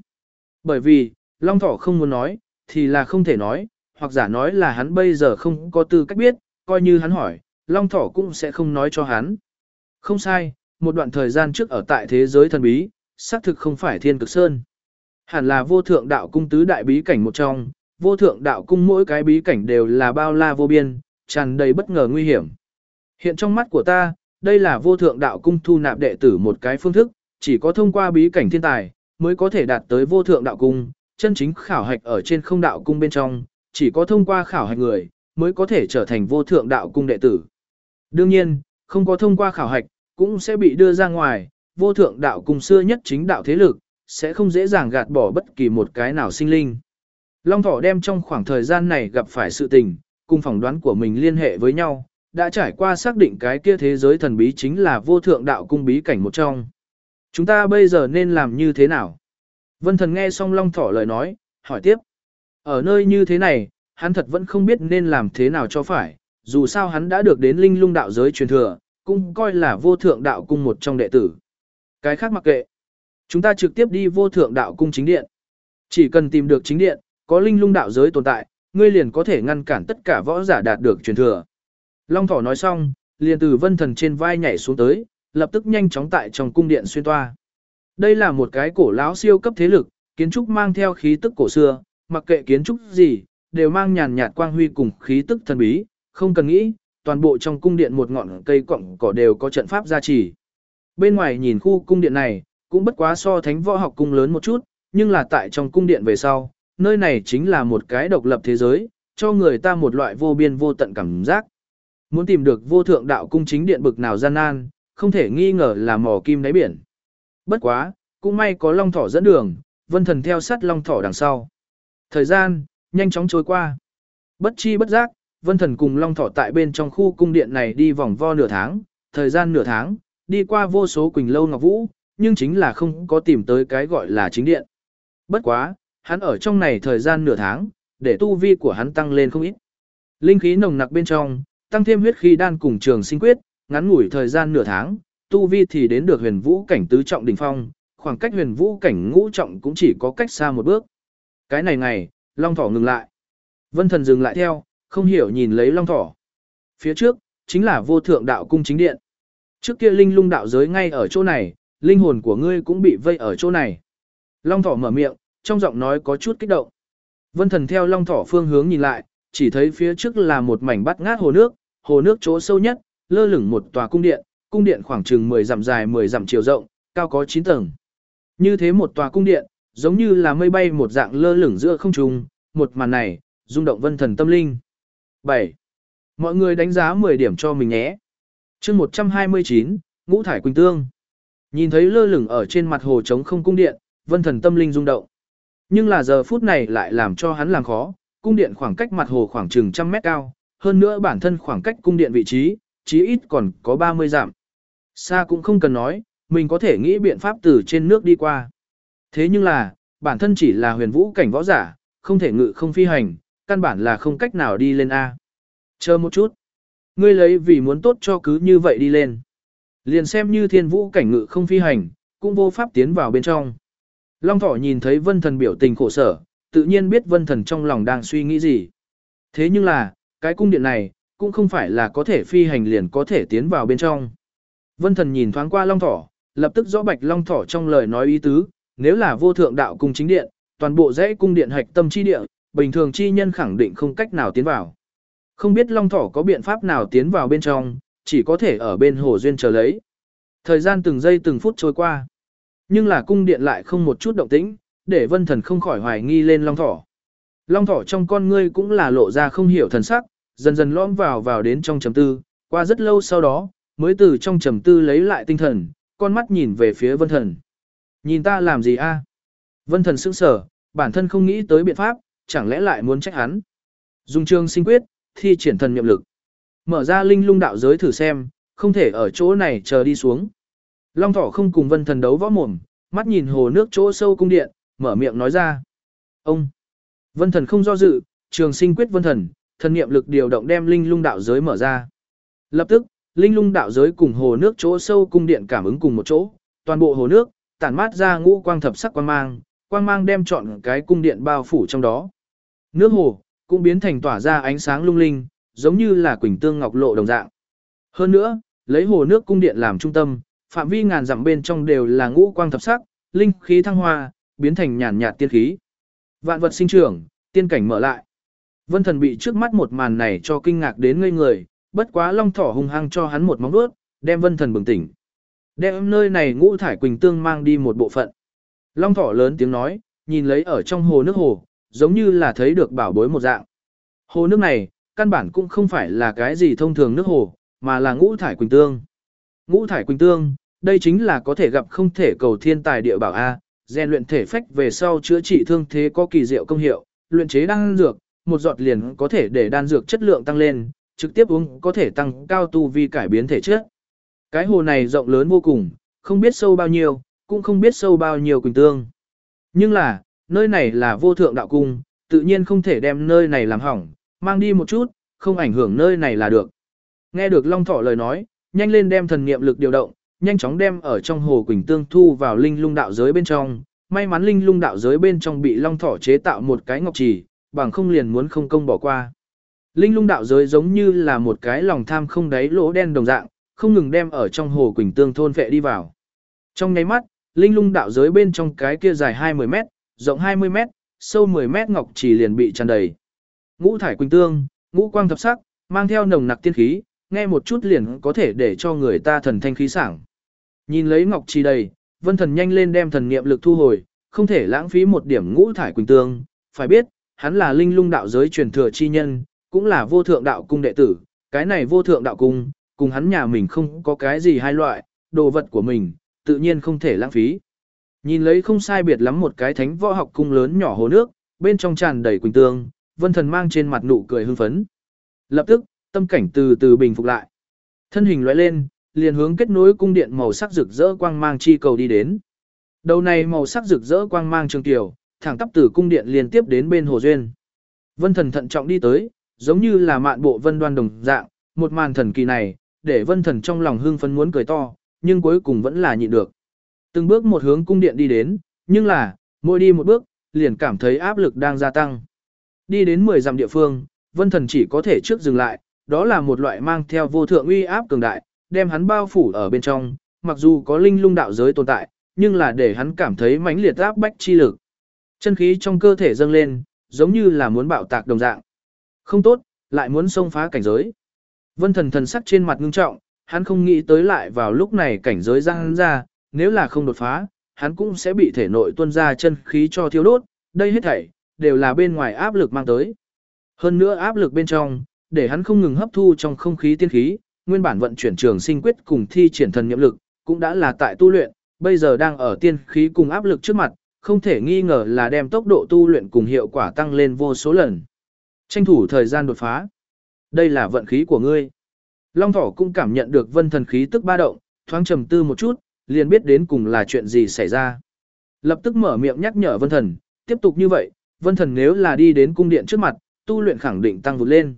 Bởi vì, Long Thỏ không muốn nói, thì là không thể nói, hoặc giả nói là hắn bây giờ không có tư cách biết, coi như hắn hỏi, Long Thỏ cũng sẽ không nói cho hắn. Không sai, một đoạn thời gian trước ở tại thế giới thần bí, xác thực không phải thiên cực sơn. Hẳn là vô thượng đạo cung tứ đại bí cảnh một trong, vô thượng đạo cung mỗi cái bí cảnh đều là bao la vô biên, tràn đầy bất ngờ nguy hiểm. Hiện trong mắt của ta, đây là vô thượng đạo cung thu nạp đệ tử một cái phương thức, chỉ có thông qua bí cảnh thiên tài, mới có thể đạt tới vô thượng đạo cung, chân chính khảo hạch ở trên không đạo cung bên trong, chỉ có thông qua khảo hạch người, mới có thể trở thành vô thượng đạo cung đệ tử. Đương nhiên, không có thông qua khảo hạch, cũng sẽ bị đưa ra ngoài, vô thượng đạo cung xưa nhất chính đạo thế lực, sẽ không dễ dàng gạt bỏ bất kỳ một cái nào sinh linh. Long Thỏ đem trong khoảng thời gian này gặp phải sự tình, cùng phỏng đoán của mình liên hệ với nhau, đã trải qua xác định cái kia thế giới thần bí chính là vô thượng đạo cung bí cảnh một trong. Chúng ta bây giờ nên làm như thế nào? Vân thần nghe xong Long Thỏ lời nói, hỏi tiếp. Ở nơi như thế này, hắn thật vẫn không biết nên làm thế nào cho phải, dù sao hắn đã được đến linh lung đạo giới truyền thừa, cũng coi là vô thượng đạo cung một trong đệ tử. Cái khác mặc kệ. Chúng ta trực tiếp đi vô thượng đạo cung chính điện. Chỉ cần tìm được chính điện, có linh lung đạo giới tồn tại, ngươi liền có thể ngăn cản tất cả võ giả đạt được truyền thừa. Long thỏ nói xong, liền từ vân thần trên vai nhảy xuống tới, lập tức nhanh chóng tại trong cung điện xuyên toa. Đây là một cái cổ lão siêu cấp thế lực, kiến trúc mang theo khí tức cổ xưa, mặc kệ kiến trúc gì, đều mang nhàn nhạt quang huy cùng khí tức thần bí, không cần nghĩ, toàn bộ trong cung điện một ngọn cây cọng cỏ đều có trận pháp gia trì. Bên ngoài nhìn khu cung điện này, cũng bất quá so thánh võ học cung lớn một chút, nhưng là tại trong cung điện về sau, nơi này chính là một cái độc lập thế giới, cho người ta một loại vô biên vô tận cảm giác. Muốn tìm được vô thượng đạo cung chính điện bực nào gian nan, không thể nghi ngờ là mò kim đáy biển. Bất quá, cũng may có long thỏ dẫn đường, vân thần theo sát long thỏ đằng sau. Thời gian, nhanh chóng trôi qua. Bất chi bất giác, vân thần cùng long thỏ tại bên trong khu cung điện này đi vòng vo nửa tháng, thời gian nửa tháng, đi qua vô số quỳnh lâu ngọc vũ, nhưng chính là không có tìm tới cái gọi là chính điện. Bất quá, hắn ở trong này thời gian nửa tháng, để tu vi của hắn tăng lên không ít. Linh khí nồng nặc bên trong, tăng thêm huyết khí đan cùng trường sinh quyết, ngắn ngủi thời gian nửa tháng, tu vi thì đến được huyền vũ cảnh tứ trọng đỉnh phong, khoảng cách huyền vũ cảnh ngũ trọng cũng chỉ có cách xa một bước. Cái này ngày, Long Thỏ ngừng lại. Vân Thần dừng lại theo, không hiểu nhìn lấy Long Thỏ. Phía trước, chính là vô thượng đạo cung chính điện. Trước kia linh lung đạo giới ngay ở chỗ này, linh hồn của ngươi cũng bị vây ở chỗ này. Long Thỏ mở miệng, trong giọng nói có chút kích động. Vân Thần theo Long Thỏ phương hướng nhìn lại, chỉ thấy phía trước là một mảnh bắt ngát hồ nước, hồ nước chỗ sâu nhất, lơ lửng một tòa cung điện, cung điện khoảng chừng 10 dặm dài 10 dặm chiều rộng, cao có 9 tầng. Như thế một tòa cung điện, giống như là mây bay một dạng lơ lửng giữa không trung, một màn này, rung động vân thần tâm linh. 7. Mọi người đánh giá 10 điểm cho mình nhé. chương 129, Ngũ Thải Quỳnh Tương. Nhìn thấy lơ lửng ở trên mặt hồ trống không cung điện, vân thần tâm linh rung động. Nhưng là giờ phút này lại làm cho hắn làm khó, cung điện khoảng cách mặt hồ khoảng chừng trăm mét cao, hơn nữa bản thân khoảng cách cung điện vị trí, chí ít còn có 30 dặm. Xa cũng không cần nói, mình có thể nghĩ biện pháp từ trên nước đi qua. Thế nhưng là, bản thân chỉ là huyền vũ cảnh võ giả, không thể ngự không phi hành, căn bản là không cách nào đi lên A. Chờ một chút. Ngươi lấy vì muốn tốt cho cứ như vậy đi lên. Liền xem như thiên vũ cảnh ngự không phi hành, cũng vô pháp tiến vào bên trong. Long thỏ nhìn thấy vân thần biểu tình khổ sở, tự nhiên biết vân thần trong lòng đang suy nghĩ gì. Thế nhưng là, cái cung điện này, cũng không phải là có thể phi hành liền có thể tiến vào bên trong. Vân thần nhìn thoáng qua long thỏ, lập tức rõ bạch long thỏ trong lời nói ý tứ, nếu là vô thượng đạo cung chính điện, toàn bộ dãy cung điện hạch tâm chi địa, bình thường chi nhân khẳng định không cách nào tiến vào. Không biết long thỏ có biện pháp nào tiến vào bên trong, chỉ có thể ở bên hồ duyên chờ lấy. Thời gian từng giây từng phút trôi qua. Nhưng là cung điện lại không một chút động tĩnh, để vân thần không khỏi hoài nghi lên long thỏ. Long thỏ trong con ngươi cũng là lộ ra không hiểu thần sắc, dần dần lõm vào vào đến trong trầm tư, qua rất lâu sau đó, mới từ trong trầm tư lấy lại tinh thần, con mắt nhìn về phía vân thần. Nhìn ta làm gì a? Vân thần sững sờ bản thân không nghĩ tới biện pháp, chẳng lẽ lại muốn trách hắn. Dùng trường sinh quyết, thi triển thần nhậm lực. Mở ra linh lung đạo giới thử xem, không thể ở chỗ này chờ đi xuống. Long thỏ không cùng vân thần đấu võ mồm, mắt nhìn hồ nước chỗ sâu cung điện, mở miệng nói ra. Ông! Vân thần không do dự, trường sinh quyết vân thần, thần niệm lực điều động đem linh lung đạo giới mở ra. Lập tức, linh lung đạo giới cùng hồ nước chỗ sâu cung điện cảm ứng cùng một chỗ, toàn bộ hồ nước tản mát ra ngũ quang thập sắc quang mang, quang mang đem trọn cái cung điện bao phủ trong đó. Nước hồ cũng biến thành tỏa ra ánh sáng lung linh, giống như là quỳnh tương ngọc lộ đồng dạng. Hơn nữa, lấy hồ nước cung điện làm trung tâm, phạm vi ngàn dặm bên trong đều là ngũ quang thập sắc, linh khí thăng hoa, biến thành nhàn nhạt tiên khí. Vạn vật sinh trưởng, tiên cảnh mở lại. Vân thần bị trước mắt một màn này cho kinh ngạc đến ngây người, bất quá long thỏ hung hăng cho hắn một móng vuốt, đem vân thần bừng tỉnh. Đem nơi này ngũ thải quỳnh tương mang đi một bộ phận. Long thỏ lớn tiếng nói, nhìn lấy ở trong hồ nước hồ, giống như là thấy được bảo bối một dạng. Hồ nước này, căn bản cũng không phải là cái gì thông thường nước hồ, mà là ngũ thải quỳnh tương. Ngũ thải quỳnh tương, đây chính là có thể gặp không thể cầu thiên tài địa bảo A, rèn luyện thể phách về sau chữa trị thương thế có kỳ diệu công hiệu, luyện chế đan dược, một giọt liền có thể để đan dược chất lượng tăng lên, trực tiếp uống có thể tăng cao tu vi cải biến thể chất. Cái hồ này rộng lớn vô cùng, không biết sâu bao nhiêu, cũng không biết sâu bao nhiêu quỳnh tương. Nhưng là, nơi này là vô thượng đạo cung, tự nhiên không thể đem nơi này làm hỏng, mang đi một chút, không ảnh hưởng nơi này là được. Nghe được Long Thỏ lời nói, nhanh lên đem thần niệm lực điều động, nhanh chóng đem ở trong hồ Quỳnh Tương thu vào linh lung đạo giới bên trong. May mắn linh lung đạo giới bên trong bị Long Thỏ chế tạo một cái ngọc trì, bằng không liền muốn không công bỏ qua. Linh lung đạo giới giống như là một cái lòng tham không đáy lỗ đen đồng dạng, không ngừng đem ở trong hồ Quỳnh Tương thôn vệ đi vào. Trong nháy mắt, linh lung đạo giới bên trong cái kia dài 20 mét, rộng 20 mét, sâu 10 mét ngọc trì liền bị tràn đầy. Ngũ thải quỳnh tương, ngũ quang thập sắc, mang theo nồng nặc tiên khí, nghe một chút liền có thể để cho người ta thần thanh khí sảng. Nhìn lấy ngọc trì đầy, vân thần nhanh lên đem thần niệm lực thu hồi, không thể lãng phí một điểm ngũ thải quỳnh tương, phải biết, hắn là linh lung đạo giới truyền thừa chi nhân, cũng là vô thượng đạo cung đệ tử, cái này vô thượng đạo cung, cùng hắn nhà mình không có cái gì hai loại, đồ vật của mình, tự nhiên không thể lãng phí. Nhìn lấy không sai biệt lắm một cái thánh võ học cung lớn nhỏ hồ nước, bên trong tràn đầy quỳnh tương, vân thần mang trên mặt nụ cười hưng phấn. Lập tức, tâm cảnh từ từ bình phục lại. Thân hình lóe lên, liền hướng kết nối cung điện màu sắc rực rỡ quang mang chi cầu đi đến. Đầu này màu sắc rực rỡ quang mang trường tiểu, thẳng tắp từ cung điện liên tiếp đến bên hồ duyên. Vân thần thận trọng đi tới, giống như là mạn bộ vân đoan đồng dạng, một màn thần kỳ này, để vân thần trong lòng hưng phấn muốn cười to, nhưng cuối cùng vẫn là nhịn được. Từng bước một hướng cung điện đi đến, nhưng là, mỗi đi một bước, liền cảm thấy áp lực đang gia tăng. Đi đến 10 dặm địa phương, vân thần chỉ có thể trước dừng lại, đó là một loại mang theo vô thượng uy áp cường đại, đem hắn bao phủ ở bên trong, mặc dù có linh lung đạo giới tồn tại, nhưng là để hắn cảm thấy mãnh liệt áp bách chi lực. Chân khí trong cơ thể dâng lên, giống như là muốn bạo tạc đồng dạng. Không tốt, lại muốn xông phá cảnh giới. Vân thần thần sắc trên mặt ngưng trọng, hắn không nghĩ tới lại vào lúc này cảnh giới ra hắn ra, nếu là không đột phá, hắn cũng sẽ bị thể nội tuôn ra chân khí cho thiêu đốt, đây hết thảy, đều là bên ngoài áp lực mang tới. Hơn nữa áp lực bên trong, để hắn không ngừng hấp thu trong không khí tiên khí, nguyên bản vận chuyển trường sinh quyết cùng thi triển thần nhiệm lực, cũng đã là tại tu luyện, bây giờ đang ở tiên khí cùng áp lực trước mặt, không thể nghi ngờ là đem tốc độ tu luyện cùng hiệu quả tăng lên vô số lần. Tranh thủ thời gian đột phá. Đây là vận khí của ngươi. Long thỏ cũng cảm nhận được vân thần khí tức ba động, thoáng trầm tư một chút, liền biết đến cùng là chuyện gì xảy ra. Lập tức mở miệng nhắc nhở vân thần, tiếp tục như vậy, vân thần nếu là đi đến cung điện trước mặt, tu luyện khẳng định tăng vụt lên.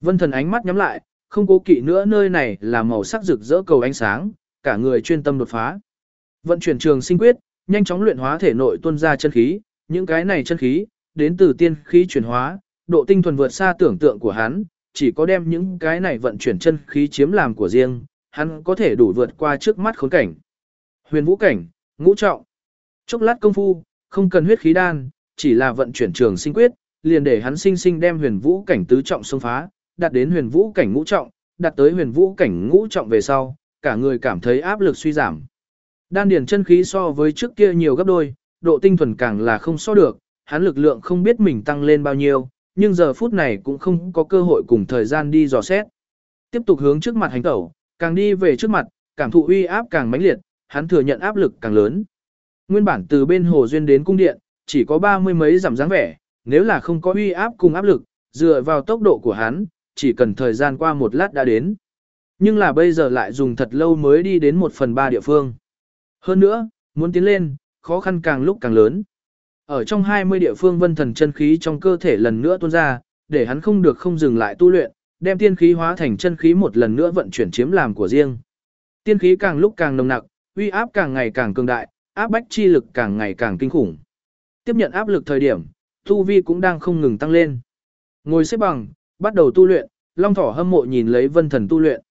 Vân thần ánh mắt nhắm lại, không cố kỵ nữa nơi này là màu sắc rực rỡ cầu ánh sáng, cả người chuyên tâm đột phá. Vận chuyển trường sinh quyết, nhanh chóng luyện hóa thể nội tuôn ra chân khí, những cái này chân khí, đến từ tiên khí chuyển hóa, độ tinh thuần vượt xa tưởng tượng của hắn, chỉ có đem những cái này vận chuyển chân khí chiếm làm của riêng, hắn có thể đủ vượt qua trước mắt khốn cảnh. Huyền vũ cảnh, ngũ trọng. Chốc lát công phu, không cần huyết khí đan, chỉ là vận chuyển trường sinh quyết, liền để hắn sinh sinh đem huyền vũ cảnh tứ trọng xông phá, đạt đến huyền vũ cảnh ngũ trọng, đạt tới huyền vũ cảnh ngũ trọng về sau, cả người cảm thấy áp lực suy giảm. Đan điền chân khí so với trước kia nhiều gấp đôi, độ tinh thuần càng là không so được, hắn lực lượng không biết mình tăng lên bao nhiêu, nhưng giờ phút này cũng không có cơ hội cùng thời gian đi dò xét. Tiếp tục hướng trước mặt hành tẩu, càng đi về trước mặt, cảm thụ uy áp càng mãnh liệt, hắn thừa nhận áp lực càng lớn. Nguyên bản từ bên hồ duyên đến cung điện, chỉ có ba mươi mấy giảm dáng vẻ, nếu là không có uy áp cùng áp lực, dựa vào tốc độ của hắn, chỉ cần thời gian qua một lát đã đến. Nhưng là bây giờ lại dùng thật lâu mới đi đến một phần ba địa phương. Hơn nữa, muốn tiến lên, khó khăn càng lúc càng lớn. Ở trong 20 địa phương vân thần chân khí trong cơ thể lần nữa tuôn ra, để hắn không được không dừng lại tu luyện, đem tiên khí hóa thành chân khí một lần nữa vận chuyển chiếm làm của riêng. Tiên khí càng lúc càng nồng nặc, uy áp càng ngày càng cường đại, áp bách chi lực càng ngày càng kinh khủng. Tiếp nhận áp lực thời điểm, tu vi cũng đang không ngừng tăng lên. Ngồi xếp bằng, bắt đầu tu luyện, Long Thỏ hâm mộ nhìn lấy Vân Thần tu luyện.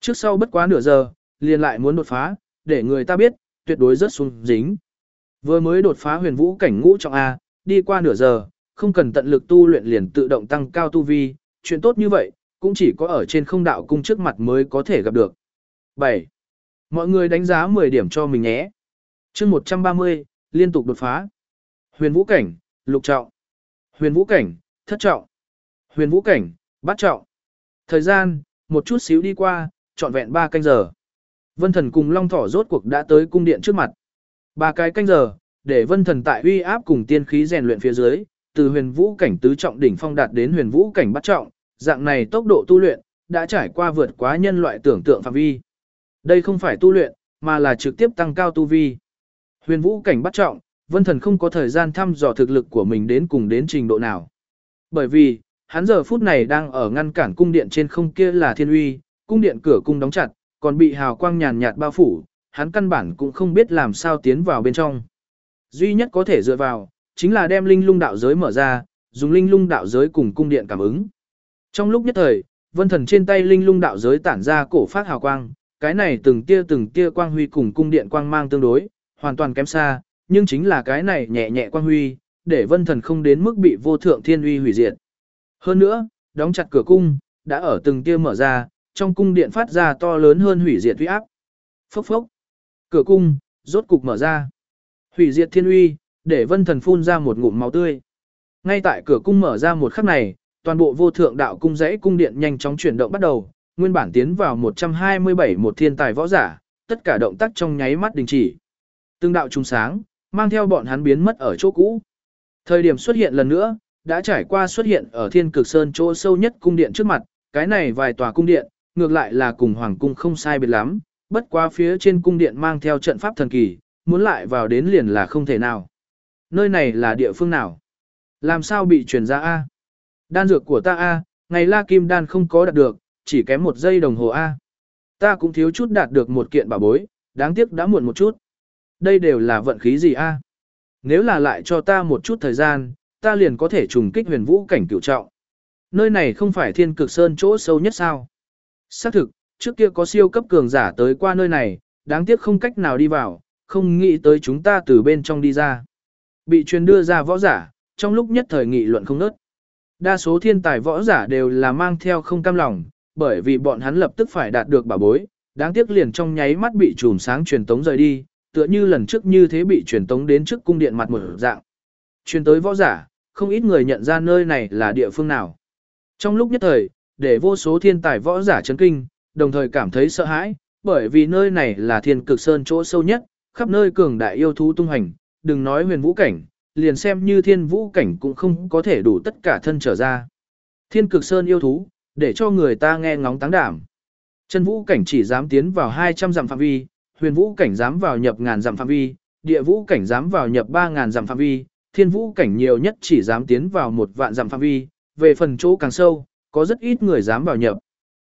Trước sau bất quá nửa giờ, liền lại muốn đột phá, để người ta biết, tuyệt đối rất xuống dính. Vừa mới đột phá huyền vũ cảnh ngũ trọng A, đi qua nửa giờ, không cần tận lực tu luyện liền tự động tăng cao tu vi, chuyện tốt như vậy, cũng chỉ có ở trên không đạo cung trước mặt mới có thể gặp được. 7. Mọi người đánh giá 10 điểm cho mình nhé. chương 130, liên tục đột phá. Huyền vũ cảnh, lục trọng. Huyền vũ cảnh, thất trọng. Huyền vũ cảnh, bát trọng. Thời gian, một chút xíu đi qua, trọn vẹn 3 canh giờ. Vân thần cùng Long Thỏ rốt cuộc đã tới cung điện trước mặt. Ba cái canh giờ, để vân thần tại uy áp cùng tiên khí rèn luyện phía dưới, từ huyền vũ cảnh tứ trọng đỉnh phong đạt đến huyền vũ cảnh bát trọng, dạng này tốc độ tu luyện, đã trải qua vượt quá nhân loại tưởng tượng phạm vi. Đây không phải tu luyện, mà là trực tiếp tăng cao tu vi. Huyền vũ cảnh bắt trọng, Vân Thần không có thời gian thăm dò thực lực của mình đến cùng đến trình độ nào. Bởi vì, hắn giờ phút này đang ở ngăn cản cung điện trên không kia là thiên uy, cung điện cửa cung đóng chặt, còn bị hào quang nhàn nhạt bao phủ, hắn căn bản cũng không biết làm sao tiến vào bên trong. Duy nhất có thể dựa vào, chính là đem linh lung đạo giới mở ra, dùng linh lung đạo giới cùng cung điện cảm ứng. Trong lúc nhất thời, vân thần trên tay linh lung đạo giới tản ra cổ phát hào quang, cái này từng tia từng tia quang huy cùng cung điện quang mang tương đối, hoàn toàn kém xa, nhưng chính là cái này nhẹ nhẹ quang huy, để vân thần không đến mức bị vô thượng thiên uy hủy diệt. Hơn nữa, đóng chặt cửa cung, đã ở từng tia mở ra, trong cung điện phát ra to lớn hơn hủy diệt uy áp. Phốc phốc. Cửa cung, rốt cục mở ra. Hủy diệt thiên uy, để vân thần phun ra một ngụm máu tươi. Ngay tại cửa cung mở ra một khắc này, toàn bộ vô thượng đạo cung dãy cung điện nhanh chóng chuyển động bắt đầu, nguyên bản tiến vào 127 một thiên tài võ giả, tất cả động tác trong nháy mắt đình chỉ. Từng đạo trùng sáng, mang theo bọn hắn biến mất ở chỗ cũ. Thời điểm xuất hiện lần nữa, đã trải qua xuất hiện ở thiên cực sơn chỗ sâu nhất cung điện trước mặt, cái này vài tòa cung điện, ngược lại là cùng hoàng cung không sai biệt lắm, bất quá phía trên cung điện mang theo trận pháp thần kỳ, muốn lại vào đến liền là không thể nào. Nơi này là địa phương nào? Làm sao bị truyền ra A? Đan dược của ta A, ngày la kim đan không có đạt được, chỉ kém một giây đồng hồ A. Ta cũng thiếu chút đạt được một kiện bảo bối, đáng tiếc đã muộn một chút. Đây đều là vận khí gì A? Nếu là lại cho ta một chút thời gian, ta liền có thể trùng kích huyền vũ cảnh cửu trọng. Nơi này không phải thiên cực sơn chỗ sâu nhất sao? Xác thực, trước kia có siêu cấp cường giả tới qua nơi này, đáng tiếc không cách nào đi vào, không nghĩ tới chúng ta từ bên trong đi ra. Bị truyền đưa ra võ giả, trong lúc nhất thời nghị luận không nớt. Đa số thiên tài võ giả đều là mang theo không cam lòng, bởi vì bọn hắn lập tức phải đạt được bảo bối, đáng tiếc liền trong nháy mắt bị chùm sáng truyền tống rời đi, tựa như lần trước như thế bị truyền tống đến trước cung điện mặt mở dạng. Truyền tới võ giả, không ít người nhận ra nơi này là địa phương nào. Trong lúc nhất thời, để vô số thiên tài võ giả chấn kinh, đồng thời cảm thấy sợ hãi, bởi vì nơi này là thiên cực sơn chỗ sâu nhất, khắp nơi cường đại yêu thú tung hành, đừng nói huyền vũ cảnh, liền xem như thiên vũ cảnh cũng không có thể đủ tất cả thân trở ra. Thiên cực sơn yêu thú, để cho người ta nghe ngóng táng đảm. Chân vũ cảnh chỉ dám tiến vào 200 dặm phạm vi, huyền vũ cảnh dám vào nhập ngàn dặm phạm vi, địa vũ cảnh dám vào nhập 3.000 dặm phạm vi, thiên vũ cảnh nhiều nhất chỉ dám tiến vào một vạn dặm phạm vi, về phần chỗ càng sâu, có rất ít người dám vào nhập.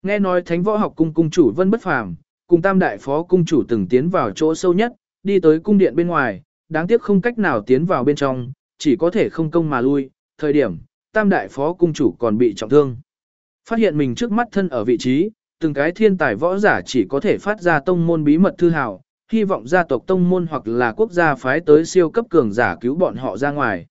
Nghe nói thánh võ học cung cung chủ vân bất phàm, cùng tam đại phó cung chủ từng tiến vào chỗ sâu nhất, đi tới cung điện bên ngoài, đáng tiếc không cách nào tiến vào bên trong, chỉ có thể không công mà lui, thời điểm, tam đại phó cung chủ còn bị trọng thương. Phát hiện mình trước mắt thân ở vị trí, từng cái thiên tài võ giả chỉ có thể phát ra tông môn bí mật thư hào, hy vọng gia tộc tông môn hoặc là quốc gia phái tới siêu cấp cường giả cứu bọn họ ra ngoài.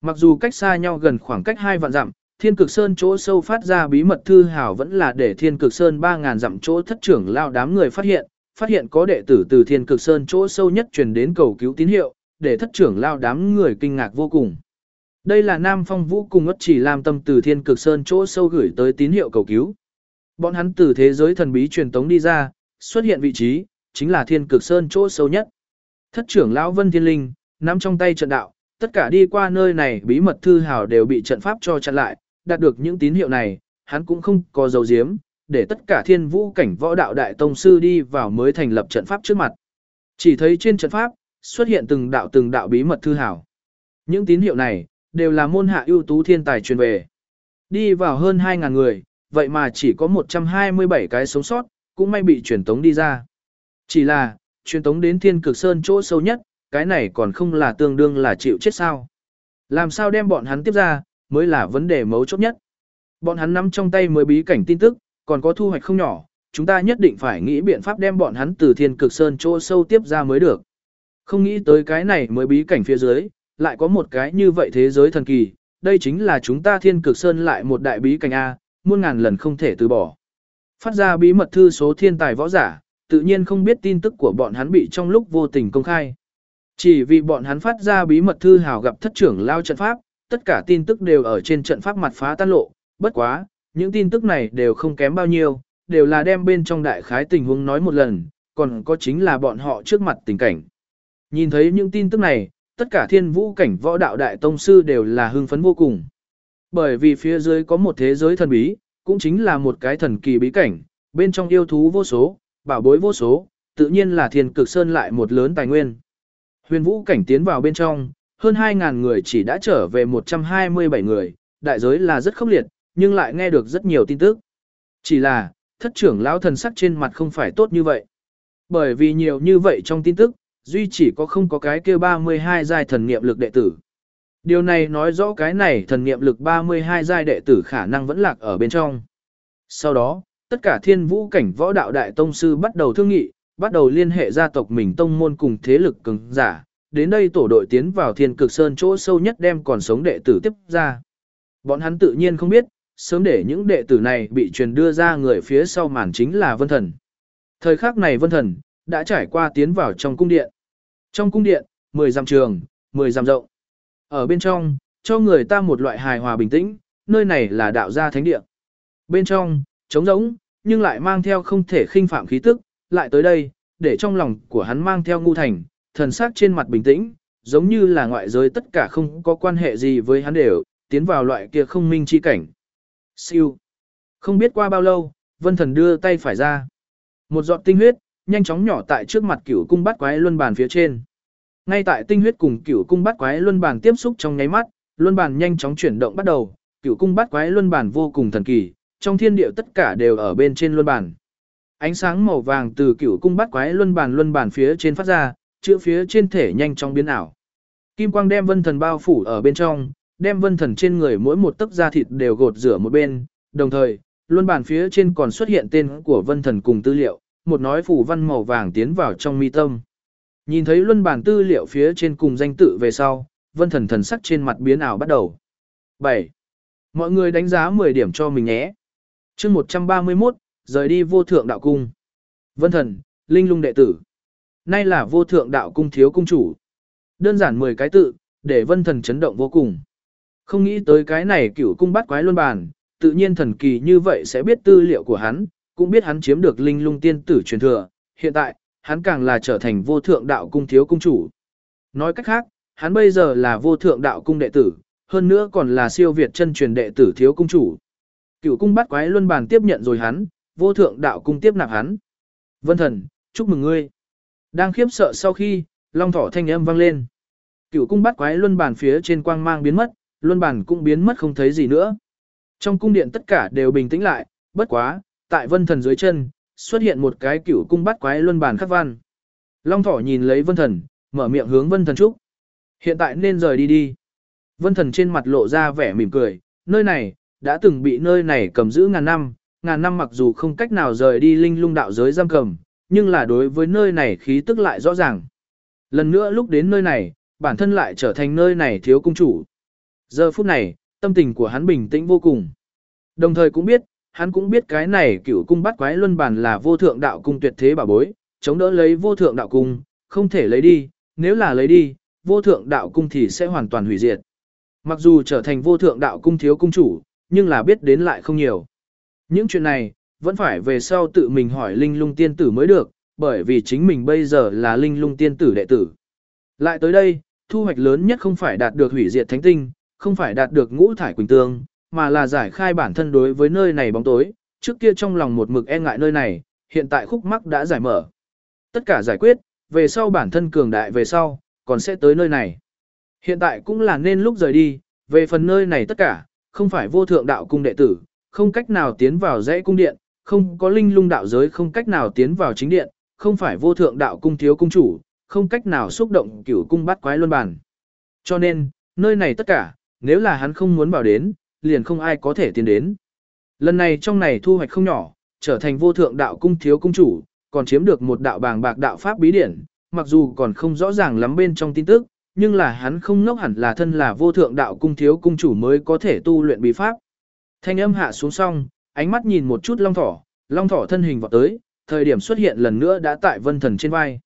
Mặc dù cách xa nhau gần khoảng cách hai vạn dặm, Thiên Cực Sơn chỗ sâu phát ra bí mật thư hào vẫn là để Thiên Cực Sơn 3000 dặm chỗ thất trưởng lao đám người phát hiện, phát hiện có đệ tử từ Thiên Cực Sơn chỗ sâu nhất truyền đến cầu cứu tín hiệu, để thất trưởng lao đám người kinh ngạc vô cùng. Đây là Nam Phong Vũ cùng ất chỉ làm tâm từ Thiên Cực Sơn chỗ sâu gửi tới tín hiệu cầu cứu. Bọn hắn từ thế giới thần bí truyền tống đi ra, xuất hiện vị trí, chính là Thiên Cực Sơn chỗ sâu nhất. Thất trưởng lão Vân Thiên Linh, nắm trong tay trận đạo, tất cả đi qua nơi này bí mật thư hào đều bị trận pháp cho chặn lại, đạt được những tín hiệu này, hắn cũng không có dấu diếm, để tất cả thiên vũ cảnh võ đạo đại tông sư đi vào mới thành lập trận pháp trước mặt. Chỉ thấy trên trận pháp, xuất hiện từng đạo từng đạo bí mật thư hảo. Những tín hiệu này, đều là môn hạ ưu tú thiên tài truyền về. Đi vào hơn 2.000 người, vậy mà chỉ có 127 cái sống sót, cũng may bị truyền tống đi ra. Chỉ là, truyền tống đến thiên cực sơn chỗ sâu nhất, cái này còn không là tương đương là chịu chết sao. Làm sao đem bọn hắn tiếp ra, mới là vấn đề mấu chốt nhất. Bọn hắn nắm trong tay mới bí cảnh tin tức, còn có thu hoạch không nhỏ, chúng ta nhất định phải nghĩ biện pháp đem bọn hắn từ thiên cực sơn chỗ sâu tiếp ra mới được. Không nghĩ tới cái này mới bí cảnh phía dưới, lại có một cái như vậy thế giới thần kỳ, đây chính là chúng ta thiên cực sơn lại một đại bí cảnh A, muôn ngàn lần không thể từ bỏ. Phát ra bí mật thư số thiên tài võ giả, tự nhiên không biết tin tức của bọn hắn bị trong lúc vô tình công khai. Chỉ vì bọn hắn phát ra bí mật thư hào gặp thất trưởng lao trận pháp, tất cả tin tức đều ở trên trận pháp mặt phá tan lộ, bất quá, những tin tức này đều không kém bao nhiêu, đều là đem bên trong đại khái tình huống nói một lần, còn có chính là bọn họ trước mặt tình cảnh. Nhìn thấy những tin tức này, tất cả thiên vũ cảnh võ đạo đại tông sư đều là hưng phấn vô cùng. Bởi vì phía dưới có một thế giới thần bí, cũng chính là một cái thần kỳ bí cảnh, bên trong yêu thú vô số, bảo bối vô số, tự nhiên là thiên cực sơn lại một lớn tài nguyên. Huyền vũ cảnh tiến vào bên trong, hơn 2.000 người chỉ đã trở về 127 người, đại giới là rất khốc liệt, nhưng lại nghe được rất nhiều tin tức. Chỉ là, thất trưởng lão thần sắc trên mặt không phải tốt như vậy. Bởi vì nhiều như vậy trong tin tức, duy chỉ có không có cái kia 32 giai thần niệm lực đệ tử. Điều này nói rõ cái này thần niệm lực 32 giai đệ tử khả năng vẫn lạc ở bên trong. Sau đó, tất cả thiên vũ cảnh võ đạo đại tông sư bắt đầu thương nghị, bắt đầu liên hệ gia tộc mình tông môn cùng thế lực cường giả, đến đây tổ đội tiến vào thiên cực sơn chỗ sâu nhất đem còn sống đệ tử tiếp ra. Bọn hắn tự nhiên không biết, sớm để những đệ tử này bị truyền đưa ra người phía sau màn chính là vân thần. Thời khắc này vân thần, đã trải qua tiến vào trong cung điện. Trong cung điện, 10 dặm trường, 10 dặm rộng. Ở bên trong, cho người ta một loại hài hòa bình tĩnh, nơi này là đạo gia thánh địa. Bên trong, trống rỗng, nhưng lại mang theo không thể khinh phạm khí tức, lại tới đây, để trong lòng của hắn mang theo ngu thành, thần sắc trên mặt bình tĩnh, giống như là ngoại giới tất cả không có quan hệ gì với hắn đều, tiến vào loại kia không minh chi cảnh. Siêu. Không biết qua bao lâu, vân thần đưa tay phải ra. Một giọt tinh huyết, nhanh chóng nhỏ tại trước mặt cửu cung bắt quái luân bàn phía trên. Ngay tại tinh huyết cùng cửu cung bắt quái luân bàn tiếp xúc trong nháy mắt, luân bàn nhanh chóng chuyển động bắt đầu, cửu cung bắt quái luân bàn vô cùng thần kỳ, trong thiên địa tất cả đều ở bên trên luân bàn. Ánh sáng màu vàng từ cửu cung bắt quái luân bàn luân bàn phía trên phát ra, chữ phía trên thể nhanh chóng biến ảo. Kim quang đem vân thần bao phủ ở bên trong, đem vân thần trên người mỗi một tấc da thịt đều gột rửa một bên, đồng thời, luân bàn phía trên còn xuất hiện tên của vân thần cùng tư liệu, một nói phủ văn màu vàng tiến vào trong mi tâm. Nhìn thấy luân bàn tư liệu phía trên cùng danh tự về sau, vân thần thần sắc trên mặt biến ảo bắt đầu. 7. Mọi người đánh giá 10 điểm cho mình nhé chương 131, rời đi vô thượng đạo cung. Vân thần, linh lung đệ tử. Nay là vô thượng đạo cung thiếu cung chủ. Đơn giản 10 cái tự, để vân thần chấn động vô cùng. Không nghĩ tới cái này cửu cung bắt quái luân bàn, tự nhiên thần kỳ như vậy sẽ biết tư liệu của hắn, cũng biết hắn chiếm được linh lung tiên tử truyền thừa. Hiện tại, hắn càng là trở thành vô thượng đạo cung thiếu cung chủ. Nói cách khác, hắn bây giờ là vô thượng đạo cung đệ tử, hơn nữa còn là siêu việt chân truyền đệ tử thiếu cung chủ. Cửu cung bắt quái luân bàn tiếp nhận rồi hắn, vô thượng đạo cung tiếp nạp hắn. Vân thần, chúc mừng ngươi. Đang khiếp sợ sau khi, long thỏ thanh âm vang lên. Cửu cung bắt quái luân bàn phía trên quang mang biến mất, luân bàn cũng biến mất không thấy gì nữa. Trong cung điện tất cả đều bình tĩnh lại, bất quá, tại vân thần dưới chân, xuất hiện một cái cửu cung bắt quái luân bàn khắc văn. Long thỏ nhìn lấy vân thần, mở miệng hướng vân thần chúc. Hiện tại nên rời đi đi. Vân thần trên mặt lộ ra vẻ mỉm cười, nơi này, đã từng bị nơi này cầm giữ ngàn năm, ngàn năm mặc dù không cách nào rời đi linh lung đạo giới giam cầm, nhưng là đối với nơi này khí tức lại rõ ràng. Lần nữa lúc đến nơi này, bản thân lại trở thành nơi này thiếu cung chủ. Giờ phút này, tâm tình của hắn bình tĩnh vô cùng. Đồng thời cũng biết, hắn cũng biết cái này cựu cung bắt quái luân bản là vô thượng đạo cung tuyệt thế bảo bối, chống đỡ lấy vô thượng đạo cung, không thể lấy đi, nếu là lấy đi, vô thượng đạo cung thì sẽ hoàn toàn hủy diệt. Mặc dù trở thành vô thượng đạo cung thiếu cung chủ, nhưng là biết đến lại không nhiều. Những chuyện này, vẫn phải về sau tự mình hỏi linh lung tiên tử mới được, bởi vì chính mình bây giờ là linh lung tiên tử đệ tử. Lại tới đây, thu hoạch lớn nhất không phải đạt được hủy diệt thánh tinh, không phải đạt được ngũ thải quỳnh tương, mà là giải khai bản thân đối với nơi này bóng tối, trước kia trong lòng một mực e ngại nơi này, hiện tại khúc mắc đã giải mở. Tất cả giải quyết, về sau bản thân cường đại về sau, còn sẽ tới nơi này. Hiện tại cũng là nên lúc rời đi, về phần nơi này tất cả, không phải vô thượng đạo cung đệ tử, không cách nào tiến vào dãy cung điện, không có linh lung đạo giới không cách nào tiến vào chính điện, không phải vô thượng đạo cung thiếu cung chủ, không cách nào xúc động cửu cung bắt quái luân bản. Cho nên, nơi này tất cả, nếu là hắn không muốn vào đến, liền không ai có thể tiến đến. Lần này trong này thu hoạch không nhỏ, trở thành vô thượng đạo cung thiếu cung chủ, còn chiếm được một đạo bàng bạc đạo pháp bí điển, mặc dù còn không rõ ràng lắm bên trong tin tức, nhưng là hắn không ngốc hẳn là thân là vô thượng đạo cung thiếu cung chủ mới có thể tu luyện bí pháp. Thanh âm hạ xuống xong, ánh mắt nhìn một chút long thỏ, long thỏ thân hình vọt tới, thời điểm xuất hiện lần nữa đã tại vân thần trên vai.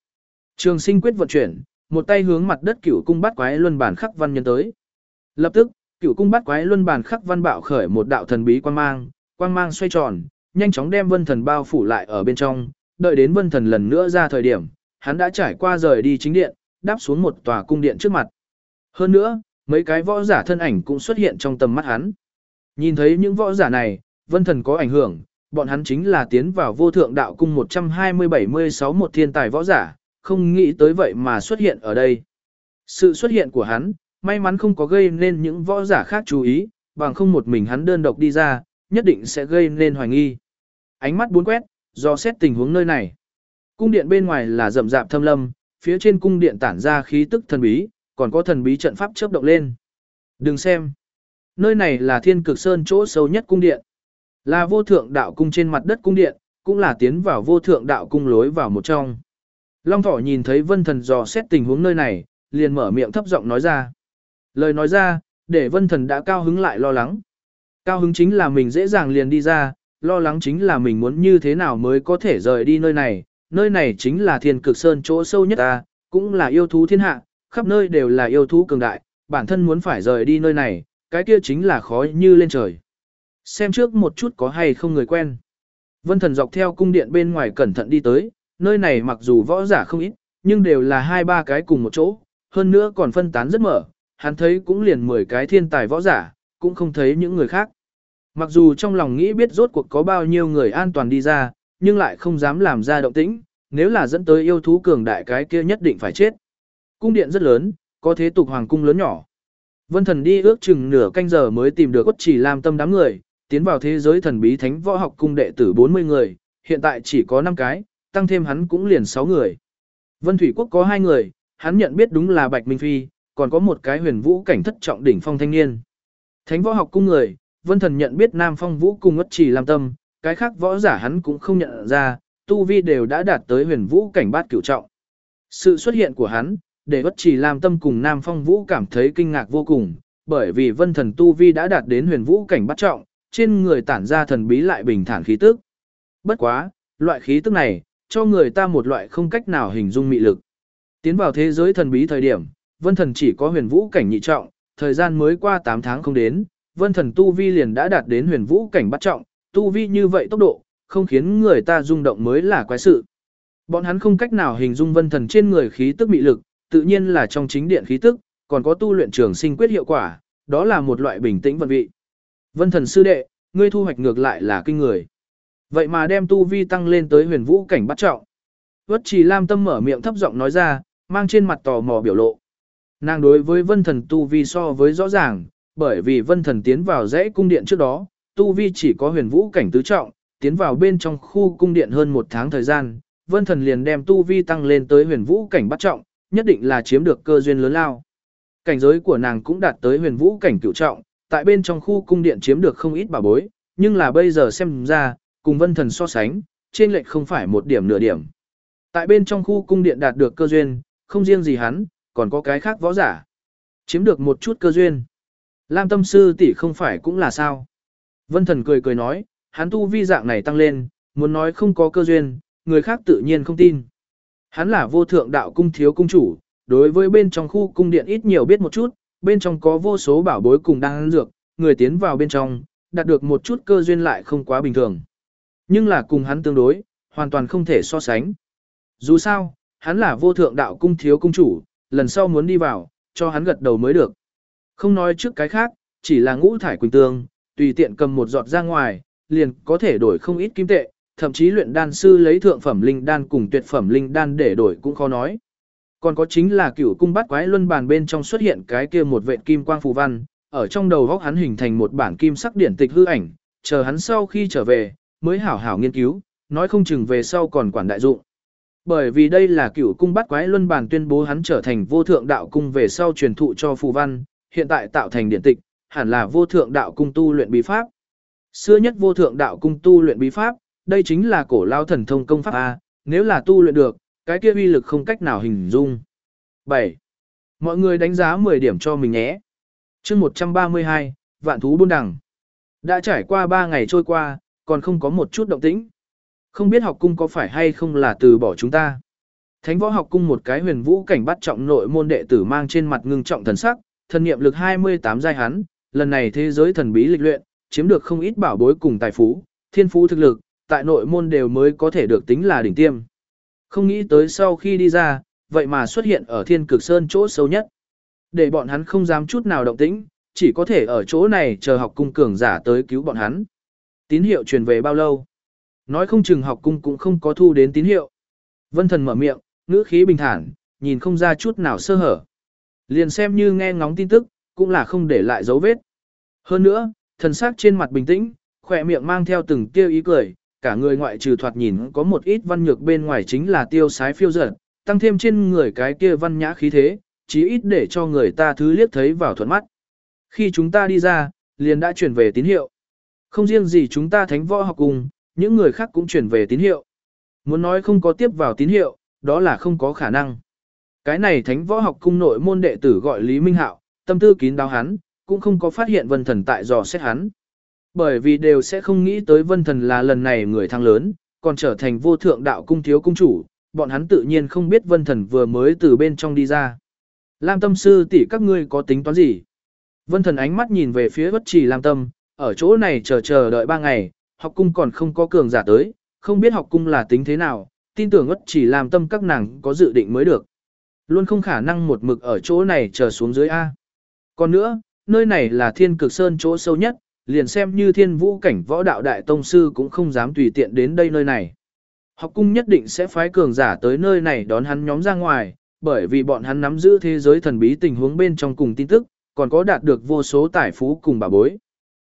Trường sinh quyết vận chuyển, một tay hướng mặt đất cửu cung bắt quái luân bản khắc văn nhân tới. Lập tức, cửu cung bắt quái luân bản khắc văn bạo khởi một đạo thần bí quang mang, quang mang xoay tròn, nhanh chóng đem vân thần bao phủ lại ở bên trong, đợi đến vân thần lần nữa ra thời điểm, hắn đã trải qua rời đi chính điện, đáp xuống một tòa cung điện trước mặt. Hơn nữa, mấy cái võ giả thân ảnh cũng xuất hiện trong tầm mắt hắn. Nhìn thấy những võ giả này, vân thần có ảnh hưởng, bọn hắn chính là tiến vào vô thượng đạo cung 120-76 một thiên tài võ giả, không nghĩ tới vậy mà xuất hiện ở đây. Sự xuất hiện của hắn, may mắn không có gây nên những võ giả khác chú ý, bằng không một mình hắn đơn độc đi ra, nhất định sẽ gây nên hoài nghi. Ánh mắt bốn quét, do xét tình huống nơi này. Cung điện bên ngoài là rậm rạp thâm lâm, phía trên cung điện tản ra khí tức thần bí, còn có thần bí trận pháp chớp động lên. Đừng xem. Nơi này là thiên cực sơn chỗ sâu nhất cung điện. Là vô thượng đạo cung trên mặt đất cung điện, cũng là tiến vào vô thượng đạo cung lối vào một trong. Long thỏ nhìn thấy vân thần dò xét tình huống nơi này, liền mở miệng thấp giọng nói ra. Lời nói ra, để vân thần đã cao hứng lại lo lắng. Cao hứng chính là mình dễ dàng liền đi ra, lo lắng chính là mình muốn như thế nào mới có thể rời đi nơi này. Nơi này chính là thiên cực sơn chỗ sâu nhất ta, cũng là yêu thú thiên hạ, khắp nơi đều là yêu thú cường đại, bản thân muốn phải rời đi nơi này, cái kia chính là khó như lên trời. Xem trước một chút có hay không người quen. Vân thần dọc theo cung điện bên ngoài cẩn thận đi tới, nơi này mặc dù võ giả không ít, nhưng đều là hai ba cái cùng một chỗ, hơn nữa còn phân tán rất mở, hắn thấy cũng liền 10 cái thiên tài võ giả, cũng không thấy những người khác. Mặc dù trong lòng nghĩ biết rốt cuộc có bao nhiêu người an toàn đi ra, nhưng lại không dám làm ra động tĩnh, nếu là dẫn tới yêu thú cường đại cái kia nhất định phải chết. Cung điện rất lớn, có thế tục hoàng cung lớn nhỏ. Vân thần đi ước chừng nửa canh giờ mới tìm được cốt chỉ làm tâm đám người, tiến vào thế giới thần bí thánh võ học cung đệ tử 40 người, hiện tại chỉ có 5 cái, tăng thêm hắn cũng liền 6 người. Vân Thủy Quốc có 2 người, hắn nhận biết đúng là Bạch Minh Phi, còn có một cái huyền vũ cảnh thất trọng đỉnh phong thanh niên. Thánh võ học cung người, Vân Thần nhận biết Nam Phong Vũ cùng ất chỉ làm tâm, cái khác võ giả hắn cũng không nhận ra, tu vi đều đã đạt tới huyền vũ cảnh bát cửu trọng. Sự xuất hiện của hắn, để bất chỉ làm tâm cùng Nam Phong Vũ cảm thấy kinh ngạc vô cùng, bởi vì vân thần tu vi đã đạt đến huyền vũ cảnh bát trọng, trên người tản ra thần bí lại bình thản khí tức. Bất quá, loại khí tức này, cho người ta một loại không cách nào hình dung mị lực. Tiến vào thế giới thần bí thời điểm, vân thần chỉ có huyền vũ cảnh nhị trọng, thời gian mới qua 8 tháng không đến, vân thần tu vi liền đã đạt đến huyền vũ cảnh bắt trọng, tu vi như vậy tốc độ, không khiến người ta rung động mới là quái sự. Bọn hắn không cách nào hình dung vân thần trên người khí tức mị lực, tự nhiên là trong chính điện khí tức, còn có tu luyện trường sinh quyết hiệu quả, đó là một loại bình tĩnh vận vị. Vân thần sư đệ, ngươi thu hoạch ngược lại là kinh người. Vậy mà đem tu vi tăng lên tới huyền vũ cảnh bắt trọng. Vất trì lam tâm mở miệng thấp giọng nói ra, mang trên mặt tò mò biểu lộ. Nàng đối với vân thần tu vi so với rõ ràng, bởi vì vân thần tiến vào dãy cung điện trước đó, tu vi chỉ có huyền vũ cảnh tứ trọng, tiến vào bên trong khu cung điện hơn một tháng thời gian, vân thần liền đem tu vi tăng lên tới huyền vũ cảnh bắt trọng, nhất định là chiếm được cơ duyên lớn lao. Cảnh giới của nàng cũng đạt tới huyền vũ cảnh cửu trọng, tại bên trong khu cung điện chiếm được không ít bảo bối, nhưng là bây giờ xem ra, cùng vân thần so sánh, trên lệch không phải một điểm nửa điểm. Tại bên trong khu cung điện đạt được cơ duyên, không riêng gì hắn, còn có cái khác võ giả. Chiếm được một chút cơ duyên. Lam tâm sư tỷ không phải cũng là sao. Vân thần cười cười nói, hắn tu vi dạng này tăng lên, muốn nói không có cơ duyên, người khác tự nhiên không tin. Hắn là vô thượng đạo cung thiếu cung chủ, đối với bên trong khu cung điện ít nhiều biết một chút, bên trong có vô số bảo bối cùng đang dược, người tiến vào bên trong, đạt được một chút cơ duyên lại không quá bình thường. Nhưng là cùng hắn tương đối, hoàn toàn không thể so sánh. Dù sao, hắn là vô thượng đạo cung thiếu cung chủ, lần sau muốn đi vào, cho hắn gật đầu mới được. Không nói trước cái khác, chỉ là ngũ thải quỳnh tương, tùy tiện cầm một giọt ra ngoài, liền có thể đổi không ít kim tệ, thậm chí luyện đan sư lấy thượng phẩm linh đan cùng tuyệt phẩm linh đan để đổi cũng khó nói. Còn có chính là cửu cung bắt quái luân bàn bên trong xuất hiện cái kia một vệt kim quang phù văn, ở trong đầu góc hắn hình thành một bản kim sắc điển tịch hư ảnh, chờ hắn sau khi trở về, mới hảo hảo nghiên cứu, nói không chừng về sau còn quản đại dụng. Bởi vì đây là cửu cung bắt quái luân bàn tuyên bố hắn trở thành vô thượng đạo cung về sau truyền thụ cho phù văn, hiện tại tạo thành điển tịch, hẳn là vô thượng đạo cung tu luyện bí pháp. Xưa nhất vô thượng đạo cung tu luyện bí pháp, đây chính là cổ lao thần thông công pháp A, nếu là tu luyện được, cái kia uy lực không cách nào hình dung. 7. Mọi người đánh giá 10 điểm cho mình nhé. chương 132, Vạn Thú Buôn Đằng. Đã trải qua 3 ngày trôi qua, còn không có một chút động tĩnh. Không biết học cung có phải hay không là từ bỏ chúng ta. Thánh võ học cung một cái huyền vũ cảnh bắt trọng nội môn đệ tử mang trên mặt ngưng trọng thần sắc, thần niệm lực 28 giai hắn, lần này thế giới thần bí lịch luyện, chiếm được không ít bảo bối cùng tài phú, thiên phú thực lực, tại nội môn đều mới có thể được tính là đỉnh tiêm. Không nghĩ tới sau khi đi ra, vậy mà xuất hiện ở thiên cực sơn chỗ sâu nhất. Để bọn hắn không dám chút nào động tĩnh, chỉ có thể ở chỗ này chờ học cung cường giả tới cứu bọn hắn. Tín hiệu truyền về bao lâu? Nói không chừng học cung cũng không có thu đến tín hiệu. Vân thần mở miệng, ngữ khí bình thản, nhìn không ra chút nào sơ hở. Liền xem như nghe ngóng tin tức, cũng là không để lại dấu vết. Hơn nữa, thần sắc trên mặt bình tĩnh, khỏe miệng mang theo từng tiêu ý cười, cả người ngoại trừ thoạt nhìn có một ít văn nhược bên ngoài chính là tiêu sái phiêu dở, tăng thêm trên người cái kia văn nhã khí thế, chí ít để cho người ta thứ liếc thấy vào thuận mắt. Khi chúng ta đi ra, liền đã chuyển về tín hiệu. Không riêng gì chúng ta thánh võ học cùng, những người khác cũng chuyển về tín hiệu. Muốn nói không có tiếp vào tín hiệu, đó là không có khả năng. Cái này thánh võ học cung nội môn đệ tử gọi Lý Minh Hạo, tâm tư kín đáo hắn, cũng không có phát hiện vân thần tại dò xét hắn. Bởi vì đều sẽ không nghĩ tới vân thần là lần này người thăng lớn, còn trở thành vô thượng đạo cung thiếu cung chủ, bọn hắn tự nhiên không biết vân thần vừa mới từ bên trong đi ra. Lam tâm sư tỷ các ngươi có tính toán gì? Vân thần ánh mắt nhìn về phía bất trì Lam tâm, ở chỗ này chờ chờ đợi ba ngày, học cung còn không có cường giả tới, không biết học cung là tính thế nào, tin tưởng bất chỉ Lam tâm các nàng có dự định mới được. Luôn không khả năng một mực ở chỗ này chờ xuống dưới A. Còn nữa, nơi này là thiên cực sơn chỗ sâu nhất, liền xem như thiên vũ cảnh võ đạo đại tông sư cũng không dám tùy tiện đến đây nơi này. Học cung nhất định sẽ phái cường giả tới nơi này đón hắn nhóm ra ngoài, bởi vì bọn hắn nắm giữ thế giới thần bí tình huống bên trong cùng tin tức, còn có đạt được vô số tài phú cùng bà bối.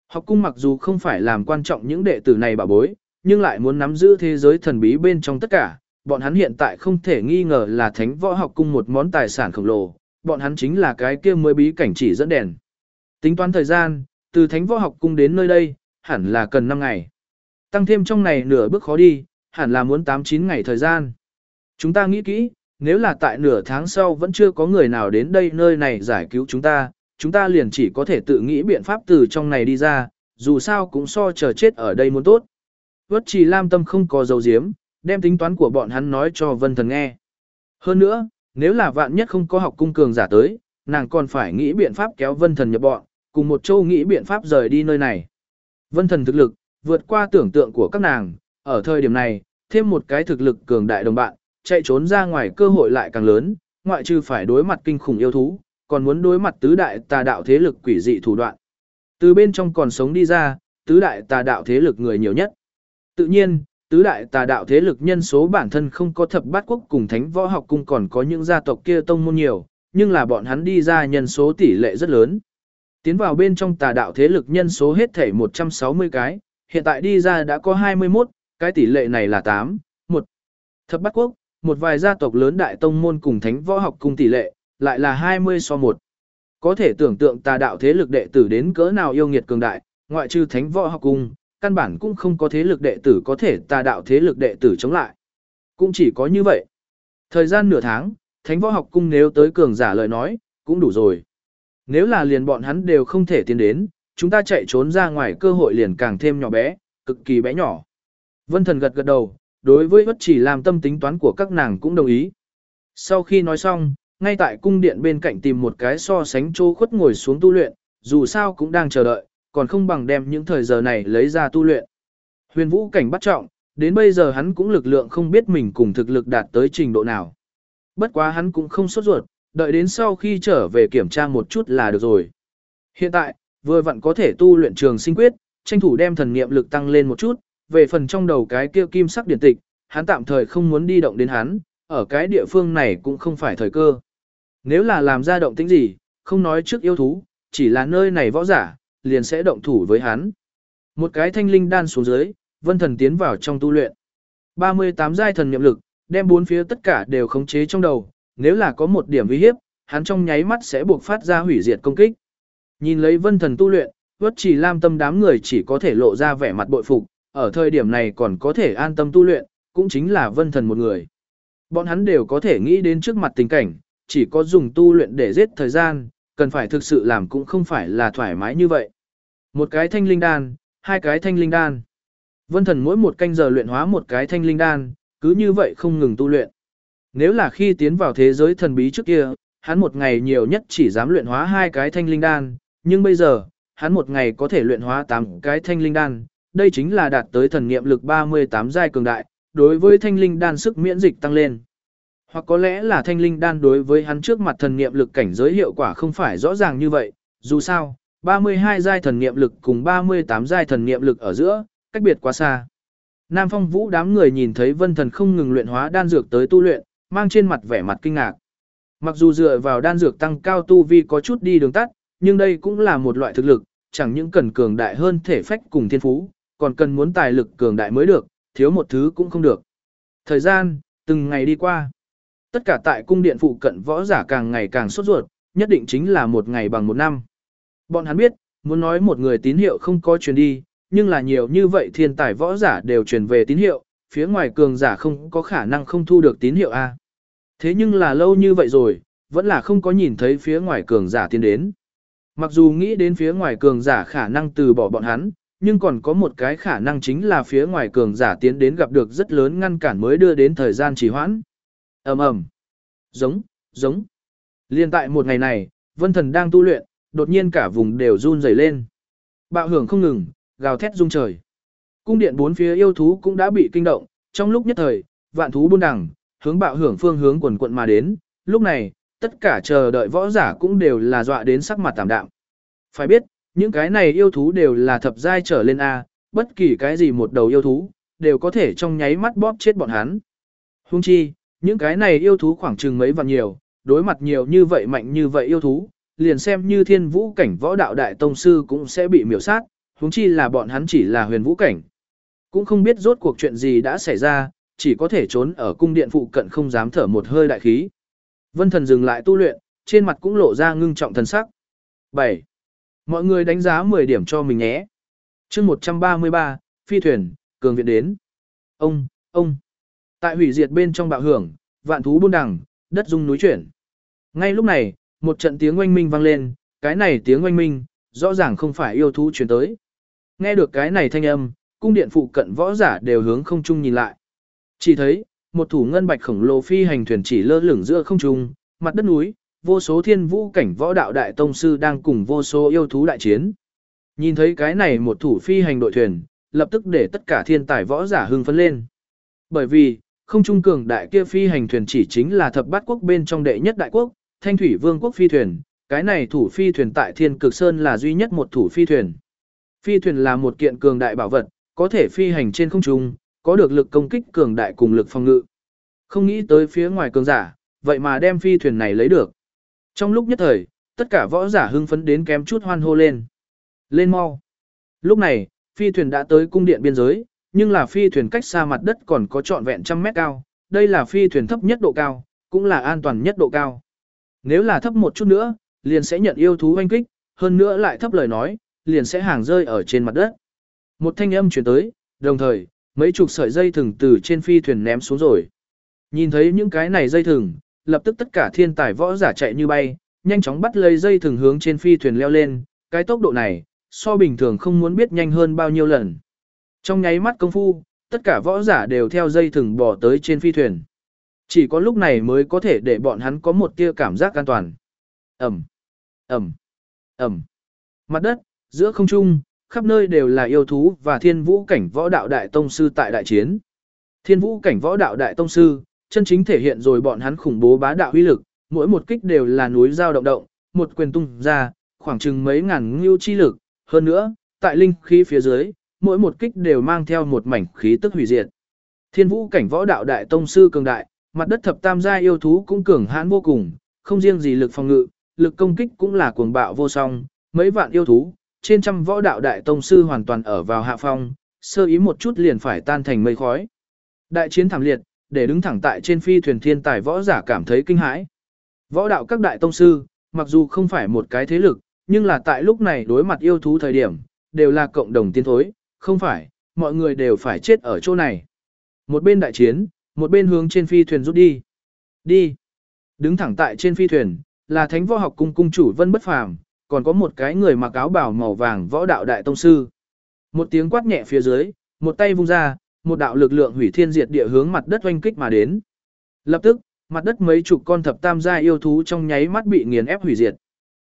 Học cung mặc dù không phải làm quan trọng những đệ tử này bà bối, nhưng lại muốn nắm giữ thế giới thần bí bên trong tất cả, bọn hắn hiện tại không thể nghi ngờ là thánh võ học cung một món tài sản khổng lồ, bọn hắn chính là cái kia mới bí cảnh chỉ dẫn đèn. Tính toán thời gian, từ thánh võ học cung đến nơi đây, hẳn là cần 5 ngày. Tăng thêm trong này nửa bước khó đi, hẳn là muốn 8-9 ngày thời gian. Chúng ta nghĩ kỹ, nếu là tại nửa tháng sau vẫn chưa có người nào đến đây nơi này giải cứu chúng ta, chúng ta liền chỉ có thể tự nghĩ biện pháp từ trong này đi ra, dù sao cũng so chờ chết ở đây muốn tốt. Vất trì lam tâm không có dấu diếm, đem tính toán của bọn hắn nói cho vân thần nghe. Hơn nữa, nếu là vạn nhất không có học cung cường giả tới, nàng còn phải nghĩ biện pháp kéo vân thần nhập bọn, cùng một châu nghĩ biện pháp rời đi nơi này. Vân thần thực lực, vượt qua tưởng tượng của các nàng, ở thời điểm này, thêm một cái thực lực cường đại đồng bạn, chạy trốn ra ngoài cơ hội lại càng lớn, ngoại trừ phải đối mặt kinh khủng yêu thú, còn muốn đối mặt tứ đại tà đạo thế lực quỷ dị thủ đoạn. Từ bên trong còn sống đi ra, tứ đại tà đạo thế lực người nhiều nhất. Tự nhiên, tứ đại tà đạo thế lực nhân số bản thân không có thập bát quốc cùng thánh võ học cung còn có những gia tộc kia tông môn nhiều, nhưng là bọn hắn đi ra nhân số tỷ lệ rất lớn. Tiến vào bên trong tà đạo thế lực nhân số hết thể 160 cái, hiện tại đi ra đã có 21, cái tỷ lệ này là 8, 1. Thập bát quốc, một vài gia tộc lớn đại tông môn cùng thánh võ học cung tỷ lệ, lại là 20 so 1. Có thể tưởng tượng tà đạo thế lực đệ tử đến cỡ nào yêu nghiệt cường đại, ngoại trừ thánh võ học cung, căn bản cũng không có thế lực đệ tử có thể tà đạo thế lực đệ tử chống lại. Cũng chỉ có như vậy. Thời gian nửa tháng, thánh võ học cung nếu tới cường giả lời nói, cũng đủ rồi. Nếu là liền bọn hắn đều không thể tiến đến, chúng ta chạy trốn ra ngoài cơ hội liền càng thêm nhỏ bé, cực kỳ bé nhỏ. Vân thần gật gật đầu, đối với bất chỉ làm tâm tính toán của các nàng cũng đồng ý. Sau khi nói xong, ngay tại cung điện bên cạnh tìm một cái so sánh chỗ khuất ngồi xuống tu luyện, dù sao cũng đang chờ đợi, còn không bằng đem những thời giờ này lấy ra tu luyện. Huyền vũ cảnh bắt trọng, đến bây giờ hắn cũng lực lượng không biết mình cùng thực lực đạt tới trình độ nào. Bất quá hắn cũng không sốt ruột, đợi đến sau khi trở về kiểm tra một chút là được rồi. Hiện tại, vừa vặn có thể tu luyện trường sinh quyết, tranh thủ đem thần niệm lực tăng lên một chút, về phần trong đầu cái kia kim sắc điển tịch, hắn tạm thời không muốn đi động đến hắn, ở cái địa phương này cũng không phải thời cơ. Nếu là làm ra động tĩnh gì, không nói trước yêu thú, chỉ là nơi này võ giả, liền sẽ động thủ với hắn. Một cái thanh linh đan xuống dưới, vân thần tiến vào trong tu luyện. 38 giai thần niệm lực, đem bốn phía tất cả đều khống chế trong đầu, nếu là có một điểm uy hiếp, hắn trong nháy mắt sẽ buộc phát ra hủy diệt công kích. Nhìn lấy vân thần tu luyện, vất chỉ lam tâm đám người chỉ có thể lộ ra vẻ mặt bội phục, ở thời điểm này còn có thể an tâm tu luyện, cũng chính là vân thần một người. Bọn hắn đều có thể nghĩ đến trước mặt tình cảnh, chỉ có dùng tu luyện để giết thời gian, cần phải thực sự làm cũng không phải là thoải mái như vậy. Một cái thanh linh đan, hai cái thanh linh đan. Vân thần mỗi một canh giờ luyện hóa một cái thanh linh đan, cứ như vậy không ngừng tu luyện. Nếu là khi tiến vào thế giới thần bí trước kia, hắn một ngày nhiều nhất chỉ dám luyện hóa hai cái thanh linh đan, nhưng bây giờ, hắn một ngày có thể luyện hóa 8 cái thanh linh đan, đây chính là đạt tới thần niệm lực 38 giai cường đại, đối với thanh linh đan sức miễn dịch tăng lên. Hoặc có lẽ là thanh linh đan đối với hắn trước mặt thần niệm lực cảnh giới hiệu quả không phải rõ ràng như vậy, dù sao, 32 giai thần niệm lực cùng 38 giai thần niệm lực ở giữa, cách biệt quá xa. Nam Phong Vũ đám người nhìn thấy Vân Thần không ngừng luyện hóa đan dược tới tu luyện, mang trên mặt vẻ mặt kinh ngạc. Mặc dù dựa vào đan dược tăng cao tu vi có chút đi đường tắt, nhưng đây cũng là một loại thực lực, chẳng những cần cường đại hơn thể phách cùng thiên phú, còn cần muốn tài lực cường đại mới được, thiếu một thứ cũng không được. Thời gian, từng ngày đi qua. Tất cả tại cung điện phụ cận võ giả càng ngày càng sốt ruột, nhất định chính là một ngày bằng một năm. Bọn hắn biết, muốn nói một người tín hiệu không có truyền đi, nhưng là nhiều như vậy thiên tài võ giả đều truyền về tín hiệu, phía ngoài cường giả không có khả năng không thu được tín hiệu A. Thế nhưng là lâu như vậy rồi, vẫn là không có nhìn thấy phía ngoài cường giả tiến đến. Mặc dù nghĩ đến phía ngoài cường giả khả năng từ bỏ bọn hắn, nhưng còn có một cái khả năng chính là phía ngoài cường giả tiến đến gặp được rất lớn ngăn cản mới đưa đến thời gian trì hoãn ầm ầm, giống, giống. Liên tại một ngày này, Vân Thần đang tu luyện, đột nhiên cả vùng đều run rẩy lên. Bạo hưởng không ngừng, gào thét rung trời. Cung điện bốn phía yêu thú cũng đã bị kinh động, trong lúc nhất thời, vạn thú buôn đẳng, hướng bạo hưởng phương hướng quần quận mà đến, lúc này, tất cả chờ đợi võ giả cũng đều là dọa đến sắc mặt tạm đạm. Phải biết, những cái này yêu thú đều là thập giai trở lên A, bất kỳ cái gì một đầu yêu thú, đều có thể trong nháy mắt bóp chết bọn hắn. Hung chi, những cái này yêu thú khoảng chừng mấy vạn nhiều, đối mặt nhiều như vậy mạnh như vậy yêu thú, liền xem như thiên vũ cảnh võ đạo đại tông sư cũng sẽ bị miểu sát, huống chi là bọn hắn chỉ là huyền vũ cảnh. Cũng không biết rốt cuộc chuyện gì đã xảy ra, chỉ có thể trốn ở cung điện phụ cận không dám thở một hơi đại khí. Vân thần dừng lại tu luyện, trên mặt cũng lộ ra ngưng trọng thần sắc. 7. Mọi người đánh giá 10 điểm cho mình nhé. chương 133, phi thuyền, cường viện đến. Ông, ông. Tại hủy diệt bên trong bạo hưởng, vạn thú buôn đằng, đất rung núi chuyển. Ngay lúc này, một trận tiếng oanh minh vang lên, cái này tiếng oanh minh, rõ ràng không phải yêu thú chuyển tới. Nghe được cái này thanh âm, cung điện phụ cận võ giả đều hướng không trung nhìn lại. Chỉ thấy, một thủ ngân bạch khổng lồ phi hành thuyền chỉ lơ lửng giữa không trung, mặt đất núi, vô số thiên vũ cảnh võ đạo đại tông sư đang cùng vô số yêu thú đại chiến. Nhìn thấy cái này một thủ phi hành đội thuyền, lập tức để tất cả thiên tài võ giả hưng phấn lên. Bởi vì, không trung cường đại kia phi hành thuyền chỉ chính là thập bát quốc bên trong đệ nhất đại quốc, thanh thủy vương quốc phi thuyền, cái này thủ phi thuyền tại thiên cực sơn là duy nhất một thủ phi thuyền. Phi thuyền là một kiện cường đại bảo vật, có thể phi hành trên không trung, có được lực công kích cường đại cùng lực phòng ngự. Không nghĩ tới phía ngoài cường giả, vậy mà đem phi thuyền này lấy được. Trong lúc nhất thời, tất cả võ giả hưng phấn đến kém chút hoan hô lên. Lên mau. Lúc này, phi thuyền đã tới cung điện biên giới, nhưng là phi thuyền cách xa mặt đất còn có trọn vẹn trăm mét cao. Đây là phi thuyền thấp nhất độ cao, cũng là an toàn nhất độ cao. Nếu là thấp một chút nữa, liền sẽ nhận yêu thú hoanh kích, hơn nữa lại thấp lời nói, liền sẽ hàng rơi ở trên mặt đất. Một thanh âm chuyển tới, đồng thời, mấy chục sợi dây thừng từ trên phi thuyền ném xuống rồi. Nhìn thấy những cái này dây thừng, lập tức tất cả thiên tài võ giả chạy như bay, nhanh chóng bắt lấy dây thừng hướng trên phi thuyền leo lên, cái tốc độ này, so bình thường không muốn biết nhanh hơn bao nhiêu lần. Trong nháy mắt công phu, tất cả võ giả đều theo dây thừng bò tới trên phi thuyền. Chỉ có lúc này mới có thể để bọn hắn có một tia cảm giác an toàn. Ẩm, Ẩm, Ẩm. Mặt đất, giữa không trung, khắp nơi đều là yêu thú và thiên vũ cảnh võ đạo đại tông sư tại đại chiến. Thiên vũ cảnh võ đạo đại tông sư, chân chính thể hiện rồi bọn hắn khủng bố bá đạo uy lực, mỗi một kích đều là núi dao động động, một quyền tung ra, khoảng chừng mấy ngàn ngưu chi lực, hơn nữa, tại linh khí phía dưới, mỗi một kích đều mang theo một mảnh khí tức hủy diệt. Thiên vũ cảnh võ đạo đại tông sư cường đại, mặt đất thập tam gia yêu thú cũng cường hãn vô cùng, không riêng gì lực phòng ngự, lực công kích cũng là cuồng bạo vô song, mấy vạn yêu thú, trên trăm võ đạo đại tông sư hoàn toàn ở vào hạ phong, sơ ý một chút liền phải tan thành mây khói. Đại chiến thảm liệt, để đứng thẳng tại trên phi thuyền thiên tài võ giả cảm thấy kinh hãi. Võ đạo các đại tông sư, mặc dù không phải một cái thế lực, nhưng là tại lúc này đối mặt yêu thú thời điểm, đều là cộng đồng tiến thối, không phải, mọi người đều phải chết ở chỗ này. Một bên đại chiến, một bên hướng trên phi thuyền rút đi. Đi. Đứng thẳng tại trên phi thuyền, là thánh võ học cung cung chủ Vân Bất Phàm, còn có một cái người mặc áo bào màu vàng võ đạo đại tông sư. Một tiếng quát nhẹ phía dưới, một tay vung ra, một đạo lực lượng hủy thiên diệt địa hướng mặt đất oanh kích mà đến. Lập tức, mặt đất mấy chục con thập tam gia yêu thú trong nháy mắt bị nghiền ép hủy diệt.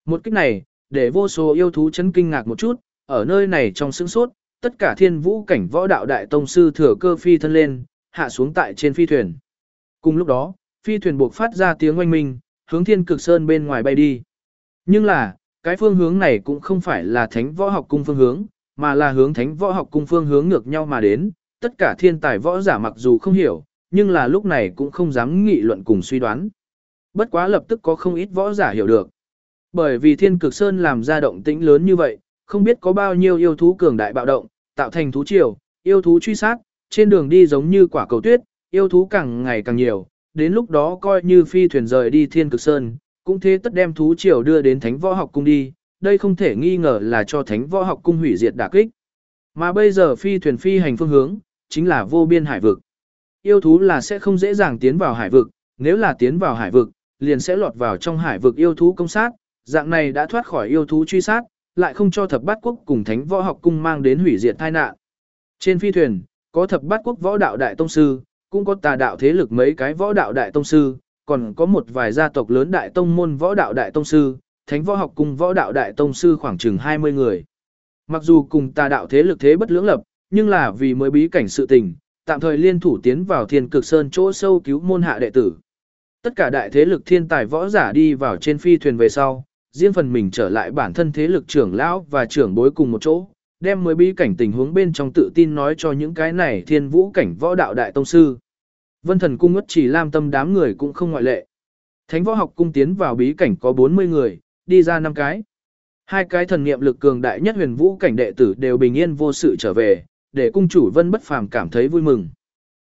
Một kích này, để vô số yêu thú chấn kinh ngạc một chút, ở nơi này trong sững sốt, tất cả thiên vũ cảnh võ đạo đại tông sư thừa cơ phi thân lên, hạ xuống tại trên phi thuyền. Cùng lúc đó, phi thuyền buộc phát ra tiếng oanh minh, hướng thiên cực sơn bên ngoài bay đi. Nhưng là, cái phương hướng này cũng không phải là thánh võ học cung phương hướng, mà là hướng thánh võ học cung phương hướng ngược nhau mà đến, tất cả thiên tài võ giả mặc dù không hiểu, nhưng là lúc này cũng không dám nghị luận cùng suy đoán. Bất quá lập tức có không ít võ giả hiểu được. Bởi vì thiên cực sơn làm ra động tĩnh lớn như vậy, không biết có bao nhiêu yêu thú cường đại bạo động, tạo thành thú triều, yêu thú truy sát, trên đường đi giống như quả cầu tuyết, yêu thú càng ngày càng nhiều, đến lúc đó coi như phi thuyền rời đi thiên cực sơn, cũng thế tất đem thú triều đưa đến thánh võ học cung đi, đây không thể nghi ngờ là cho thánh võ học cung hủy diệt đả kích. Mà bây giờ phi thuyền phi hành phương hướng, chính là vô biên hải vực. Yêu thú là sẽ không dễ dàng tiến vào hải vực, nếu là tiến vào hải vực, liền sẽ lọt vào trong hải vực yêu thú công sát, dạng này đã thoát khỏi yêu thú truy sát, lại không cho thập bát quốc cùng thánh võ học cung mang đến hủy diệt tai nạn. Trên phi thuyền, có thập bát quốc võ đạo đại tông sư, cũng có tà đạo thế lực mấy cái võ đạo đại tông sư, còn có một vài gia tộc lớn đại tông môn võ đạo đại tông sư, thánh võ học cung võ đạo đại tông sư khoảng chừng 20 người. Mặc dù cùng tà đạo thế lực thế bất lưỡng lập, nhưng là vì mới bí cảnh sự tình, tạm thời liên thủ tiến vào thiên cực sơn chỗ sâu cứu môn hạ đệ tử. Tất cả đại thế lực thiên tài võ giả đi vào trên phi thuyền về sau, riêng phần mình trở lại bản thân thế lực trưởng lão và trưởng bối cùng một chỗ, đem mới bí cảnh tình huống bên trong tự tin nói cho những cái này thiên vũ cảnh võ đạo đại tông sư. Vân thần cung ngất chỉ lam tâm đám người cũng không ngoại lệ. Thánh võ học cung tiến vào bí cảnh có 40 người, đi ra năm cái. Hai cái thần niệm lực cường đại nhất huyền vũ cảnh đệ tử đều bình yên vô sự trở về, để cung chủ vân bất phàm cảm thấy vui mừng.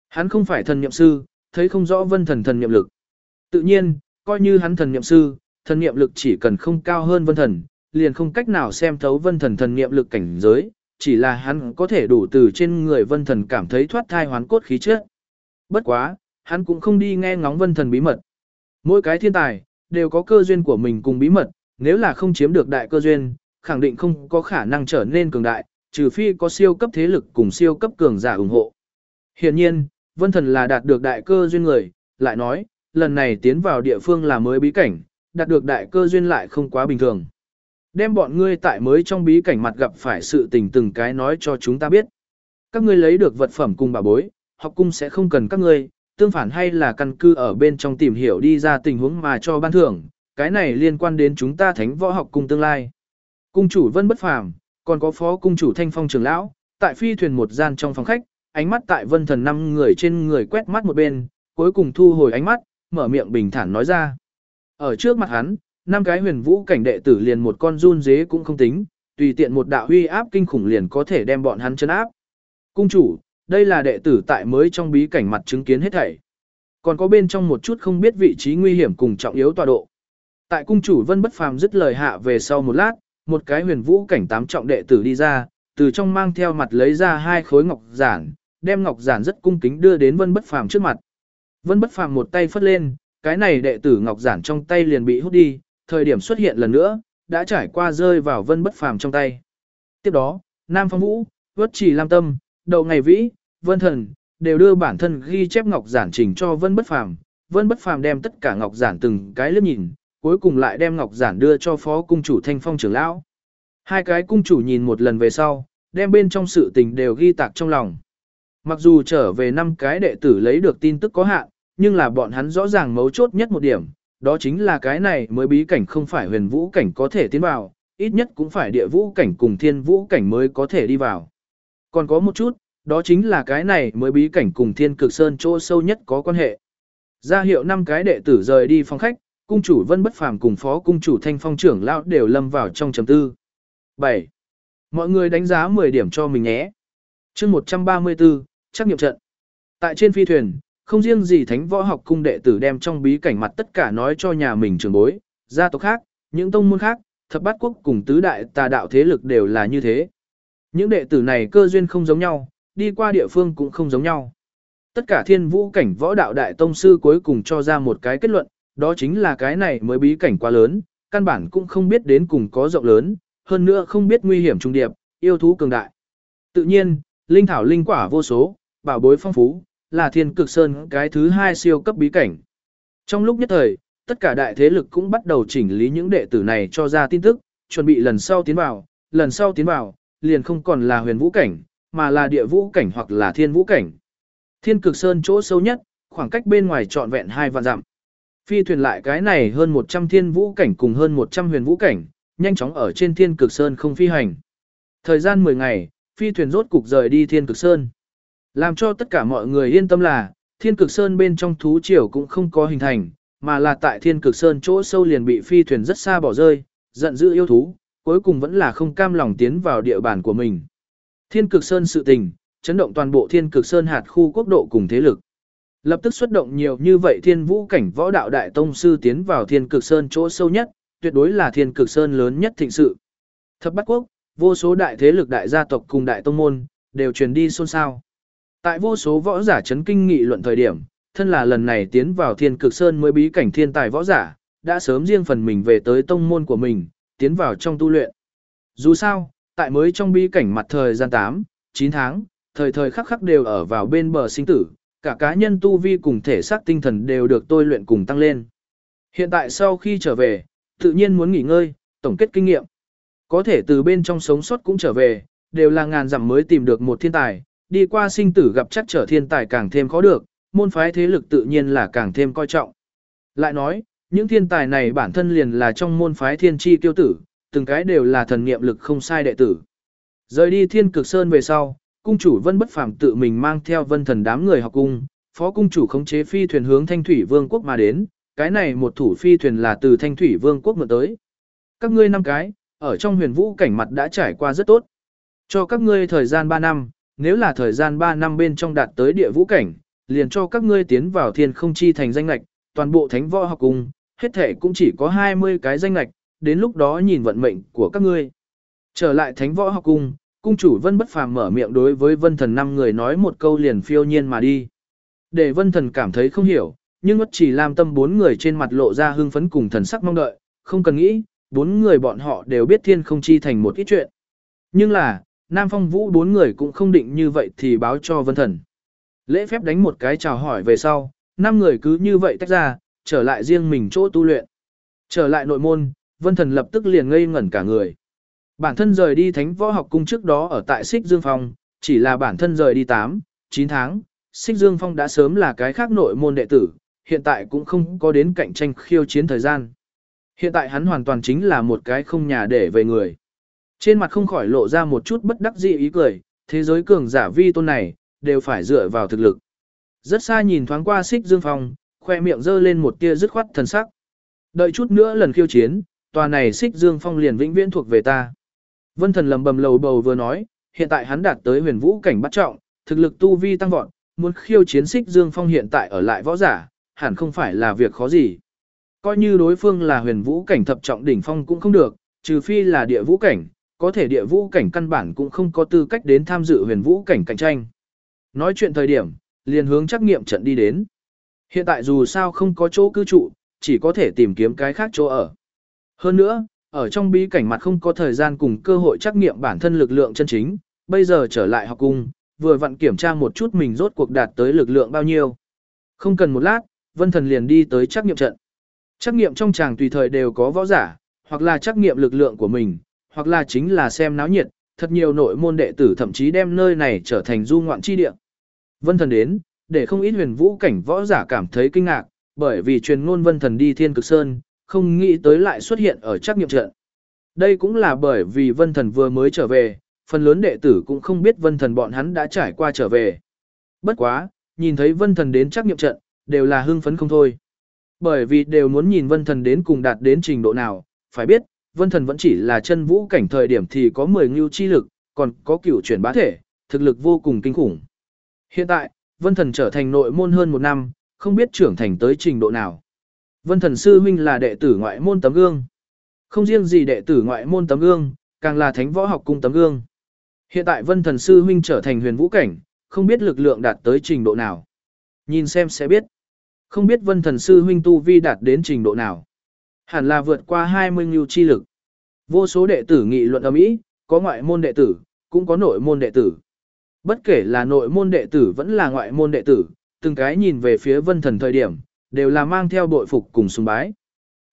Hắn không phải thần niệm sư, thấy không rõ vân thần thần niệm lực. Tự nhiên, coi như hắn thần niệm sư, thần niệm lực chỉ cần không cao hơn vân thần, liền không cách nào xem thấu vân thần thần niệm lực cảnh giới, chỉ là hắn có thể đủ từ trên người vân thần cảm thấy thoát thai hoán cốt khí chất. Bất quá, hắn cũng không đi nghe ngóng vân thần bí mật. Mỗi cái thiên tài, đều có cơ duyên của mình cùng bí mật, nếu là không chiếm được đại cơ duyên, khẳng định không có khả năng trở nên cường đại, trừ phi có siêu cấp thế lực cùng siêu cấp cường giả ủng hộ. Hiện nhiên, vân thần là đạt được đại cơ duyên người, lại nói, lần này tiến vào địa phương là mới bí cảnh, đạt được đại cơ duyên lại không quá bình thường. Đem bọn ngươi tại mới trong bí cảnh mặt gặp phải sự tình từng cái nói cho chúng ta biết. Các ngươi lấy được vật phẩm cùng bà bối, học cung sẽ không cần các ngươi, tương phản hay là căn cứ ở bên trong tìm hiểu đi ra tình huống mà cho ban thưởng, cái này liên quan đến chúng ta thánh võ học cung tương lai. Cung chủ Vân Bất Phàm, còn có phó cung chủ Thanh Phong trưởng lão, tại phi thuyền một gian trong phòng khách, ánh mắt tại Vân Thần năm người trên người quét mắt một bên, cuối cùng thu hồi ánh mắt, mở miệng bình thản nói ra. Ở trước mặt hắn, năm cái huyền vũ cảnh đệ tử liền một con run dế cũng không tính, tùy tiện một đạo huy áp kinh khủng liền có thể đem bọn hắn chấn áp. Cung chủ, đây là đệ tử tại mới trong bí cảnh mặt chứng kiến hết thảy. Còn có bên trong một chút không biết vị trí nguy hiểm cùng trọng yếu tọa độ. Tại cung chủ Vân Bất Phàm dứt lời hạ về sau một lát, một cái huyền vũ cảnh tám trọng đệ tử đi ra, từ trong mang theo mặt lấy ra hai khối ngọc giản, đem ngọc giản rất cung kính đưa đến Vân Bất Phàm trước mặt. Vân Bất Phàm một tay phất lên, cái này đệ tử ngọc giản trong tay liền bị hút đi, thời điểm xuất hiện lần nữa, đã trải qua rơi vào Vân Bất Phàm trong tay. Tiếp đó, Nam Phong Vũ, Vất Chỉ Lam Tâm, Đậu Ngày Vĩ, Vân Thần đều đưa bản thân ghi chép ngọc giản trình cho Vân Bất Phàm. Vân Bất Phàm đem tất cả ngọc giản từng cái liếc nhìn, cuối cùng lại đem ngọc giản đưa cho phó cung chủ Thanh Phong trưởng lão. Hai cái cung chủ nhìn một lần về sau, đem bên trong sự tình đều ghi tạc trong lòng. Mặc dù trở về năm cái đệ tử lấy được tin tức có hạn, nhưng là bọn hắn rõ ràng mấu chốt nhất một điểm, đó chính là cái này mới bí cảnh không phải huyền vũ cảnh có thể tiến vào, ít nhất cũng phải địa vũ cảnh cùng thiên vũ cảnh mới có thể đi vào. Còn có một chút, đó chính là cái này mới bí cảnh cùng thiên cực sơn chỗ sâu nhất có quan hệ. Ra hiệu năm cái đệ tử rời đi phòng khách, cung chủ Vân Bất Phàm cùng phó cung chủ Thanh Phong trưởng lão đều lâm vào trong trầm tư. 7. Mọi người đánh giá 10 điểm cho mình nhé. Chương 134, trắc nghiệm trận. Tại trên phi thuyền, không riêng gì Thánh Võ Học cung đệ tử đem trong bí cảnh mặt tất cả nói cho nhà mình trường bối, gia tộc khác, những tông môn khác, thập bát quốc cùng tứ đại tà đạo thế lực đều là như thế. Những đệ tử này cơ duyên không giống nhau, đi qua địa phương cũng không giống nhau. Tất cả thiên vũ cảnh võ đạo đại tông sư cuối cùng cho ra một cái kết luận, đó chính là cái này mới bí cảnh quá lớn, căn bản cũng không biết đến cùng có rộng lớn, hơn nữa không biết nguy hiểm trung điệp, yêu thú cường đại. Tự nhiên, linh thảo linh quả vô số, bảo bối phong phú, là thiên cực sơn cái thứ hai siêu cấp bí cảnh. Trong lúc nhất thời, tất cả đại thế lực cũng bắt đầu chỉnh lý những đệ tử này cho ra tin tức, chuẩn bị lần sau tiến vào, lần sau tiến vào, liền không còn là huyền vũ cảnh, mà là địa vũ cảnh hoặc là thiên vũ cảnh. Thiên cực sơn chỗ sâu nhất, khoảng cách bên ngoài trọn vẹn hai vạn dặm. Phi thuyền lại cái này hơn 100 thiên vũ cảnh cùng hơn 100 huyền vũ cảnh, nhanh chóng ở trên thiên cực sơn không phi hành. Thời gian 10 ngày, phi thuyền rốt cục rời đi thiên cực sơn. Làm cho tất cả mọi người yên tâm là, thiên cực sơn bên trong thú triều cũng không có hình thành, mà là tại thiên cực sơn chỗ sâu liền bị phi thuyền rất xa bỏ rơi, giận dữ yêu thú, cuối cùng vẫn là không cam lòng tiến vào địa bàn của mình. Thiên cực sơn sự tình, chấn động toàn bộ thiên cực sơn hạt khu quốc độ cùng thế lực. Lập tức xuất động nhiều như vậy thiên vũ cảnh võ đạo đại tông sư tiến vào thiên cực sơn chỗ sâu nhất, tuyệt đối là thiên cực sơn lớn nhất thịnh sự. Thập bắt quốc, vô số đại thế lực đại gia tộc cùng đại tông môn, đều truyền đi xôn xao. Tại vô số võ giả chấn kinh nghị luận thời điểm, thân là lần này tiến vào thiên cực sơn mới bí cảnh thiên tài võ giả, đã sớm riêng phần mình về tới tông môn của mình, tiến vào trong tu luyện. Dù sao, tại mới trong bí cảnh mặt thời gian 8, 9 tháng, thời thời khắc khắc đều ở vào bên bờ sinh tử, cả cá nhân tu vi cùng thể xác tinh thần đều được tôi luyện cùng tăng lên. Hiện tại sau khi trở về, tự nhiên muốn nghỉ ngơi, tổng kết kinh nghiệm. Có thể từ bên trong sống sót cũng trở về, đều là ngàn dặm mới tìm được một thiên tài, đi qua sinh tử gặp chắc trở thiên tài càng thêm khó được, môn phái thế lực tự nhiên là càng thêm coi trọng. Lại nói, những thiên tài này bản thân liền là trong môn phái thiên tri tiêu tử, từng cái đều là thần niệm lực không sai đệ tử. Rời đi thiên cực sơn về sau, cung chủ vân bất phàm tự mình mang theo vân thần đám người học cung, phó cung chủ khống chế phi thuyền hướng thanh thủy vương quốc mà đến, cái này một thủ phi thuyền là từ thanh thủy vương quốc mượn tới. Các ngươi năm cái, ở trong huyền vũ cảnh mặt đã trải qua rất tốt. Cho các ngươi thời gian 3 năm, nếu là thời gian 3 năm bên trong đạt tới địa vũ cảnh, liền cho các ngươi tiến vào thiên không chi thành danh lạch, toàn bộ thánh võ học cung, hết thể cũng chỉ có 20 cái danh lạch, đến lúc đó nhìn vận mệnh của các ngươi. Trở lại thánh võ học cung, cung chủ vân bất phàm mở miệng đối với vân thần năm người nói một câu liền phiêu nhiên mà đi. Để vân thần cảm thấy không hiểu, nhưng bất chỉ làm tâm bốn người trên mặt lộ ra hưng phấn cùng thần sắc mong đợi, không cần nghĩ, bốn người bọn họ đều biết thiên không chi thành một ít chuyện. Nhưng là, Nam Phong Vũ bốn người cũng không định như vậy thì báo cho vân thần. Lễ phép đánh một cái chào hỏi về sau, năm người cứ như vậy tách ra, trở lại riêng mình chỗ tu luyện. Trở lại nội môn, vân thần lập tức liền ngây ngẩn cả người. Bản thân rời đi thánh võ học cung trước đó ở tại Xích Dương Phong, chỉ là bản thân rời đi 8, 9 tháng, Xích Dương Phong đã sớm là cái khác nội môn đệ tử, hiện tại cũng không có đến cạnh tranh khiêu chiến thời gian. Hiện tại hắn hoàn toàn chính là một cái không nhà để về người. Trên mặt không khỏi lộ ra một chút bất đắc dĩ ý cười, thế giới cường giả vi tôn này, đều phải dựa vào thực lực. Rất xa nhìn thoáng qua Xích Dương Phong, khoe miệng giơ lên một tia dứt khoát thần sắc. Đợi chút nữa lần khiêu chiến, tòa này Xích Dương Phong liền vĩnh viễn thuộc về ta. Vân Thần lầm bầm lầu bầu vừa nói, hiện tại hắn đạt tới huyền vũ cảnh bắt trọng, thực lực tu vi tăng vọt, muốn khiêu chiến xích Dương Phong hiện tại ở lại võ giả, hẳn không phải là việc khó gì. Coi như đối phương là huyền vũ cảnh thập trọng đỉnh phong cũng không được, trừ phi là địa vũ cảnh, có thể địa vũ cảnh căn bản cũng không có tư cách đến tham dự huyền vũ cảnh cạnh tranh. Nói chuyện thời điểm, liền hướng trắc nghiệm trận đi đến. Hiện tại dù sao không có chỗ cư trụ, chỉ có thể tìm kiếm cái khác chỗ ở. Hơn nữa, ở trong bí cảnh mặt không có thời gian cùng cơ hội trắc nghiệm bản thân lực lượng chân chính, bây giờ trở lại học cung, vừa vặn kiểm tra một chút mình rốt cuộc đạt tới lực lượng bao nhiêu. Không cần một lát, Vân Thần liền đi tới trắc nghiệm trận. Trắc nghiệm trong tràng tùy thời đều có võ giả, hoặc là trắc nghiệm lực lượng của mình, hoặc là chính là xem náo nhiệt, thật nhiều nội môn đệ tử thậm chí đem nơi này trở thành du ngoạn chi địa. Vân Thần đến, để không ít huyền vũ cảnh võ giả cảm thấy kinh ngạc, bởi vì truyền ngôn Vân Thần đi Thiên Cực Sơn, không nghĩ tới lại xuất hiện ở trắc nghiệm trận. Đây cũng là bởi vì vân thần vừa mới trở về, phần lớn đệ tử cũng không biết vân thần bọn hắn đã trải qua trở về. Bất quá, nhìn thấy vân thần đến trắc nghiệm trận, đều là hưng phấn không thôi. Bởi vì đều muốn nhìn vân thần đến cùng đạt đến trình độ nào, phải biết, vân thần vẫn chỉ là chân vũ cảnh thời điểm thì có 10 ngưu chi lực, còn có cửu chuyển bá thể, thực lực vô cùng kinh khủng. Hiện tại, vân thần trở thành nội môn hơn một năm, không biết trưởng thành tới trình độ nào. Vân Thần Sư Huynh là đệ tử ngoại môn tấm gương. Không riêng gì đệ tử ngoại môn tấm gương, càng là thánh võ học cung tấm gương. Hiện tại Vân Thần Sư Huynh trở thành huyền vũ cảnh, không biết lực lượng đạt tới trình độ nào. Nhìn xem sẽ biết. Không biết Vân Thần Sư Huynh tu vi đạt đến trình độ nào. Hẳn là vượt qua 20 ngưu chi lực. Vô số đệ tử nghị luận ầm ĩ, có ngoại môn đệ tử, cũng có nội môn đệ tử. Bất kể là nội môn đệ tử vẫn là ngoại môn đệ tử, từng cái nhìn về phía Vân Thần thời điểm, đều là mang theo bội phục cùng sùng bái.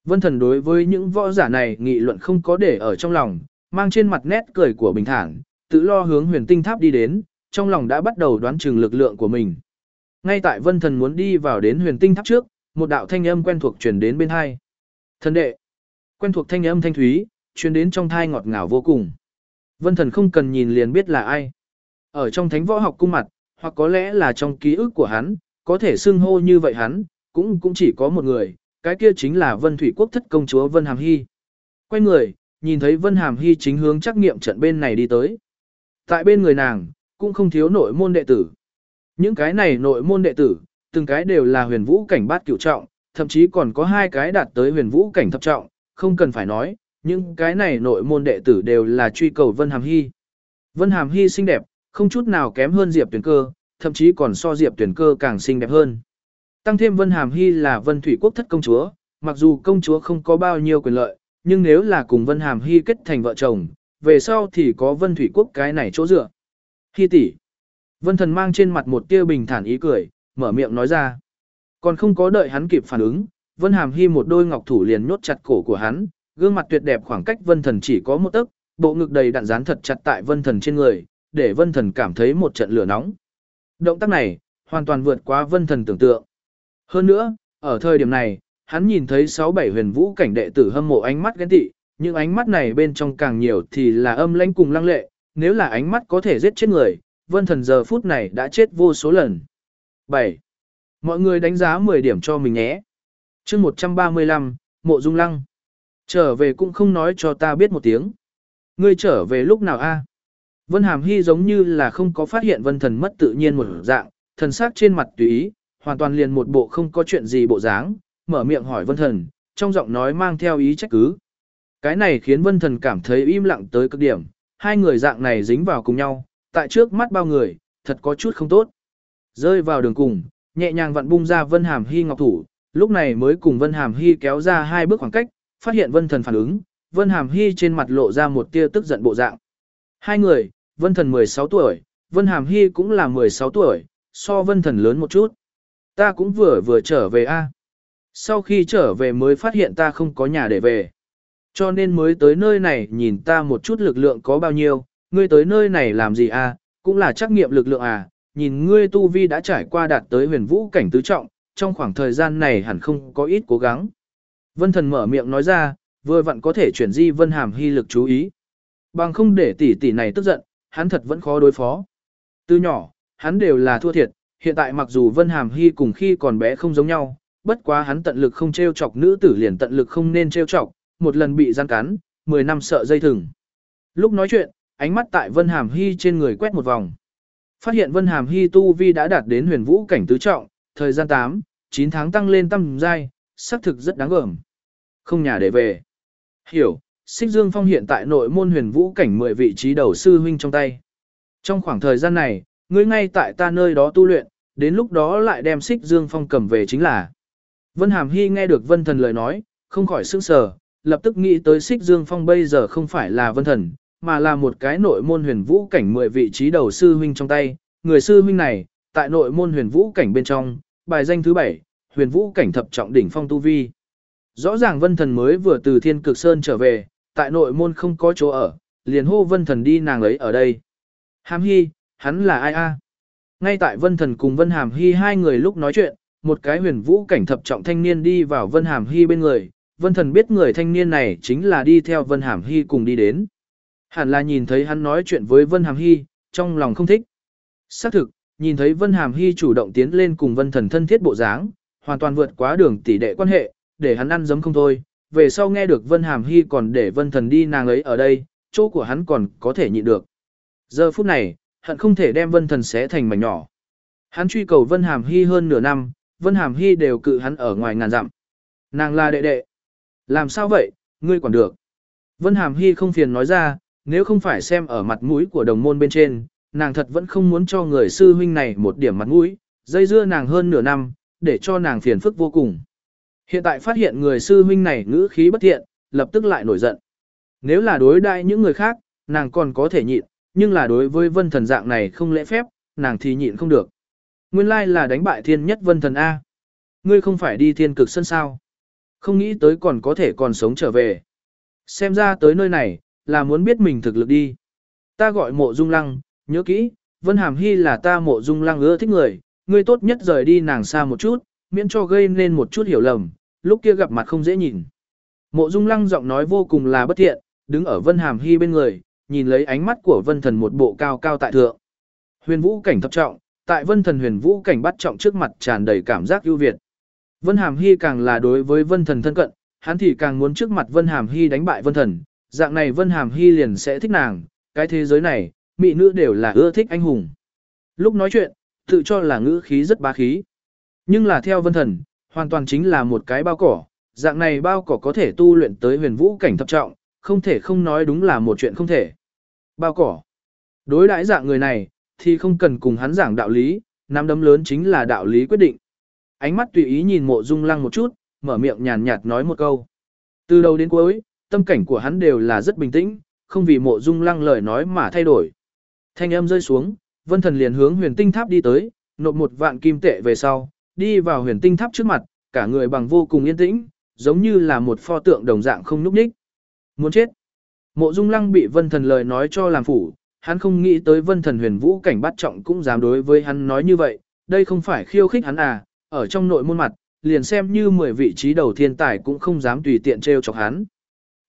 Vân thần đối với những võ giả này nghị luận không có để ở trong lòng, mang trên mặt nét cười của bình thản, tự lo hướng huyền tinh tháp đi đến, trong lòng đã bắt đầu đoán chừng lực lượng của mình. Ngay tại vân thần muốn đi vào đến huyền tinh tháp trước, một đạo thanh âm quen thuộc truyền đến bên hai. Thần đệ, quen thuộc thanh âm thanh thúy, truyền đến trong thai ngọt ngào vô cùng. Vân thần không cần nhìn liền biết là ai. Ở trong thánh võ học cung mặt, hoặc có lẽ là trong ký ức của hắn, có thể xưng hô như vậy hắn, cũng cũng chỉ có một người, cái kia chính là Vân Thủy Quốc thất công chúa Vân Hàm Hy. Quay người, nhìn thấy Vân Hàm Hy chính hướng trắc nghiệm trận bên này đi tới. Tại bên người nàng, cũng không thiếu nội môn đệ tử. Những cái này nội môn đệ tử, từng cái đều là huyền vũ cảnh bát cửu trọng, thậm chí còn có hai cái đạt tới huyền vũ cảnh thập trọng, không cần phải nói, những cái này nội môn đệ tử đều là truy cầu Vân Hàm Hy. Vân Hàm Hy xinh đẹp, không chút nào kém hơn Diệp Tuyển Cơ, thậm chí còn so Diệp Tuyển Cơ càng xinh đẹp hơn. Tăng thêm Vân Hàm Hy là Vân Thủy Quốc thất công chúa, mặc dù công chúa không có bao nhiêu quyền lợi, nhưng nếu là cùng Vân Hàm Hy kết thành vợ chồng, về sau thì có Vân Thủy Quốc cái này chỗ dựa. Hy tỷ. Vân Thần mang trên mặt một tia bình thản ý cười, mở miệng nói ra. Còn không có đợi hắn kịp phản ứng, Vân Hàm Hy một đôi ngọc thủ liền nhốt chặt cổ của hắn, gương mặt tuyệt đẹp khoảng cách Vân Thần chỉ có một tấc, bộ ngực đầy đặn dán thật chặt tại Vân Thần trên người, để Vân Thần cảm thấy một trận lửa nóng. Động tác này, hoàn toàn vượt qua Vân Thần tưởng tượng. Hơn nữa, ở thời điểm này, hắn nhìn thấy 6-7 huyền vũ cảnh đệ tử hâm mộ ánh mắt ghen tị, nhưng ánh mắt này bên trong càng nhiều thì là âm lãnh cùng lăng lệ, nếu là ánh mắt có thể giết chết người, Vân Thần giờ phút này đã chết vô số lần. 7. Mọi người đánh giá 10 điểm cho mình nhé. chương 135, Mộ Dung Lăng. Trở về cũng không nói cho ta biết một tiếng. Ngươi trở về lúc nào a? Vân Hàm Hy giống như là không có phát hiện Vân Thần mất tự nhiên một dạng, thần sắc trên mặt tùy ý, hoàn toàn liền một bộ không có chuyện gì bộ dáng, mở miệng hỏi Vân Thần, trong giọng nói mang theo ý trách cứ. Cái này khiến Vân Thần cảm thấy im lặng tới cực điểm, hai người dạng này dính vào cùng nhau, tại trước mắt bao người, thật có chút không tốt. Rơi vào đường cùng, nhẹ nhàng vặn bung ra Vân Hàm Hy ngọc thủ, lúc này mới cùng Vân Hàm Hy kéo ra hai bước khoảng cách, phát hiện Vân Thần phản ứng, Vân Hàm Hy trên mặt lộ ra một tia tức giận bộ dạng. Hai người, Vân Thần 16 tuổi, Vân Hàm Hy cũng là 16 tuổi, so Vân Thần lớn một chút. Ta cũng vừa vừa trở về a. Sau khi trở về mới phát hiện ta không có nhà để về. Cho nên mới tới nơi này nhìn ta một chút lực lượng có bao nhiêu, ngươi tới nơi này làm gì a? Cũng là trắc nghiệm lực lượng à, nhìn ngươi tu vi đã trải qua đạt tới huyền vũ cảnh tứ trọng, trong khoảng thời gian này hẳn không có ít cố gắng. Vân thần mở miệng nói ra, vừa vặn có thể chuyển di vân hàm hy lực chú ý. Bằng không để tỷ tỷ này tức giận, hắn thật vẫn khó đối phó. Từ nhỏ, hắn đều là thua thiệt, hiện tại mặc dù vân hàm hy cùng khi còn bé không giống nhau, bất quá hắn tận lực không treo chọc nữ tử liền tận lực không nên treo chọc, một lần bị gian cắn, 10 năm sợ dây thừng. Lúc nói chuyện, ánh mắt tại Vân Hàm Hy trên người quét một vòng. Phát hiện Vân Hàm Hy tu vi đã đạt đến huyền vũ cảnh tứ trọng, thời gian 8, 9 tháng tăng lên tâm giai, xác thực rất đáng gờm. Không nhà để về. Hiểu, Xích Dương Phong hiện tại nội môn huyền vũ cảnh 10 vị trí đầu sư huynh trong tay. Trong khoảng thời gian này, ngươi ngay tại ta nơi đó tu luyện, đến lúc đó lại đem Xích Dương Phong cầm về chính là. Vân Hàm Hy nghe được Vân Thần lời nói, không khỏi sững sờ, lập tức nghĩ tới Xích Dương Phong bây giờ không phải là Vân Thần, mà là một cái nội môn huyền vũ cảnh 10 vị trí đầu sư huynh trong tay. Người sư huynh này, tại nội môn huyền vũ cảnh bên trong, bài danh thứ 7, huyền vũ cảnh thập trọng đỉnh phong tu vi. Rõ ràng Vân Thần mới vừa từ Thiên Cực Sơn trở về, tại nội môn không có chỗ ở, liền hô Vân Thần đi nàng ấy ở đây. Hàm Hy, hắn là ai a? Ngay tại Vân Thần cùng Vân Hàm Hy hai người lúc nói chuyện, một cái huyền vũ cảnh thập trọng thanh niên đi vào Vân Hàm Hy bên người, Vân Thần biết người thanh niên này chính là đi theo Vân Hàm Hy cùng đi đến. Hẳn là nhìn thấy hắn nói chuyện với Vân Hàm Hy, trong lòng không thích. Xác thực, nhìn thấy Vân Hàm Hy chủ động tiến lên cùng Vân Thần thân thiết bộ dáng, hoàn toàn vượt quá đường tỷ đệ quan hệ, để hắn ăn dấm không thôi. Về sau nghe được Vân Hàm Hy còn để Vân Thần đi nàng ấy ở đây, chỗ của hắn còn có thể nhịn được. Giờ phút này, hận không thể đem Vân Thần xé thành mảnh nhỏ. Hắn truy cầu Vân Hàm Hy hơn nửa năm, Vân Hàm Hy đều cự hắn ở ngoài ngàn dặm. Nàng là đệ đệ. Làm sao vậy, ngươi quản được. Vân Hàm Hy không phiền nói ra, nếu không phải xem ở mặt mũi của đồng môn bên trên, nàng thật vẫn không muốn cho người sư huynh này một điểm mặt mũi, dây dưa nàng hơn nửa năm, để cho nàng phiền phức vô cùng. Hiện tại phát hiện người sư huynh này ngữ khí bất thiện, lập tức lại nổi giận. Nếu là đối đại những người khác, nàng còn có thể nhịn, nhưng là đối với vân thần dạng này không lễ phép, nàng thì nhịn không được. Nguyên lai là đánh bại thiên nhất vân thần A. Ngươi không phải đi thiên cực sân sao. Không nghĩ tới còn có thể còn sống trở về. Xem ra tới nơi này, là muốn biết mình thực lực đi. Ta gọi mộ dung lăng, nhớ kỹ, Vân Hàm Hy là ta mộ dung lăng ưa thích người, ngươi tốt nhất rời đi nàng xa một chút, miễn cho gây nên một chút hiểu lầm, lúc kia gặp mặt không dễ nhìn. Mộ dung lăng giọng nói vô cùng là bất thiện, đứng ở Vân Hàm Hy bên người, nhìn lấy ánh mắt của Vân Thần một bộ cao cao tại thượng. Huyền vũ cảnh thập trọng, tại Vân Thần huyền vũ cảnh bắt trọng trước mặt tràn đầy cảm giác ưu việt. Vân Hàm Hy càng là đối với Vân Thần thân cận, hắn thì càng muốn trước mặt Vân Hàm Hy đánh bại Vân Thần, dạng này Vân Hàm Hy liền sẽ thích nàng, cái thế giới này, mỹ nữ đều là ưa thích anh hùng. Lúc nói chuyện, tự cho là ngữ khí rất bá khí. Nhưng là theo Vân Thần, hoàn toàn chính là một cái bao cỏ, dạng này bao cỏ có thể tu luyện tới huyền vũ cảnh thập trọng, không thể không nói đúng là một chuyện không thể. Bao cỏ. Đối đãi dạng người này, thì không cần cùng hắn giảng đạo lý, nắm đấm lớn chính là đạo lý quyết định. Ánh mắt tùy ý nhìn mộ dung lăng một chút, mở miệng nhàn nhạt nói một câu. Từ đầu đến cuối, tâm cảnh của hắn đều là rất bình tĩnh, không vì mộ dung lăng lời nói mà thay đổi. Thanh âm rơi xuống, vân thần liền hướng huyền tinh tháp đi tới, nộp một vạn kim tệ về sau, đi vào huyền tinh tháp trước mặt, cả người bằng vô cùng yên tĩnh, giống như là một pho tượng đồng dạng không núp ních. Muốn chết. Mộ dung lăng bị vân thần lời nói cho làm phủ, hắn không nghĩ tới vân thần huyền vũ cảnh bắt trọng cũng dám đối với hắn nói như vậy, đây không phải khiêu khích hắn à, ở trong nội môn mặt, liền xem như 10 vị trí đầu thiên tài cũng không dám tùy tiện treo chọc hắn.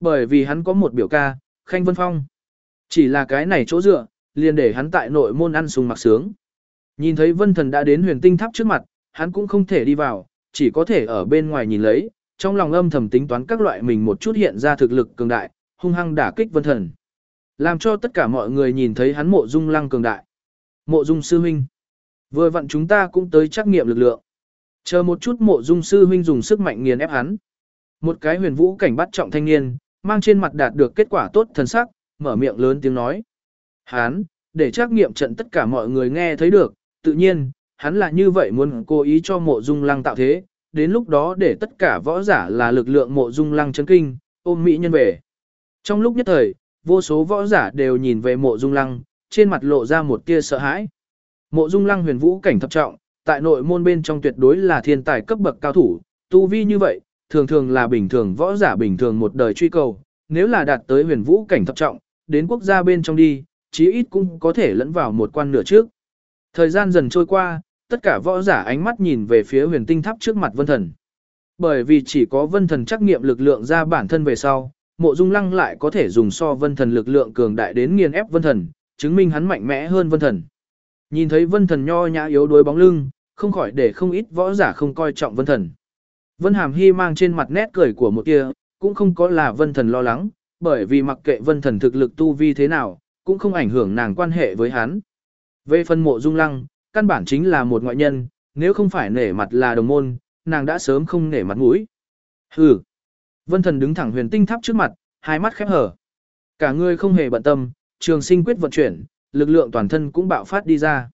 Bởi vì hắn có một biểu ca, Khanh Vân Phong. Chỉ là cái này chỗ dựa, liền để hắn tại nội môn ăn sung mặc sướng. Nhìn thấy vân thần đã đến huyền tinh tháp trước mặt, hắn cũng không thể đi vào, chỉ có thể ở bên ngoài nhìn lấy, trong lòng âm thầm tính toán các loại mình một chút hiện ra thực lực cường đại, hung hăng đả kích vân thần. Làm cho tất cả mọi người nhìn thấy hắn mộ dung lăng cường đại. Mộ dung sư huynh. Vừa vặn chúng ta cũng tới trắc nghiệm lực lượng. Chờ một chút mộ dung sư huynh dùng sức mạnh nghiền ép hắn. Một cái huyền vũ cảnh bắt trọng thanh niên, mang trên mặt đạt được kết quả tốt thần sắc, mở miệng lớn tiếng nói. Hán, để trắc nghiệm trận tất cả mọi người nghe thấy được, tự nhiên, hắn là như vậy muốn cố ý cho mộ dung lăng tạo thế, đến lúc đó để tất cả võ giả là lực lượng mộ dung lăng chấn kinh, ôm mỹ nhân về. Trong lúc nhất thời, vô số võ giả đều nhìn về mộ dung lăng, trên mặt lộ ra một tia sợ hãi. Mộ dung lăng huyền vũ cảnh thập trọng, tại nội môn bên trong tuyệt đối là thiên tài cấp bậc cao thủ, tu vi như vậy, thường thường là bình thường võ giả bình thường một đời truy cầu, nếu là đạt tới huyền vũ cảnh thập trọng, đến quốc gia bên trong đi, chí ít cũng có thể lẫn vào một quan nửa trước. Thời gian dần trôi qua, tất cả võ giả ánh mắt nhìn về phía huyền tinh tháp trước mặt vân thần. Bởi vì chỉ có vân thần trắc nghiệm lực lượng ra bản thân về sau, mộ dung lăng lại có thể dùng so vân thần lực lượng cường đại đến nghiền ép vân thần, chứng minh hắn mạnh mẽ hơn vân thần. Nhìn thấy vân thần nho nhã yếu đuối bóng lưng, không khỏi để không ít võ giả không coi trọng vân thần. Vân Hàm Hy mang trên mặt nét cười của một kia, cũng không có là vân thần lo lắng, bởi vì mặc kệ vân thần thực lực tu vi thế nào, cũng không ảnh hưởng nàng quan hệ với hắn. Về phần mộ dung lăng, căn bản chính là một ngoại nhân, nếu không phải nể mặt là đồng môn, nàng đã sớm không nể mặt mũi. Hừ. Vân thần đứng thẳng huyền tinh tháp trước mặt, hai mắt khép hở. Cả người không hề bận tâm, trường sinh quyết vận chuyển, lực lượng toàn thân cũng bạo phát đi ra.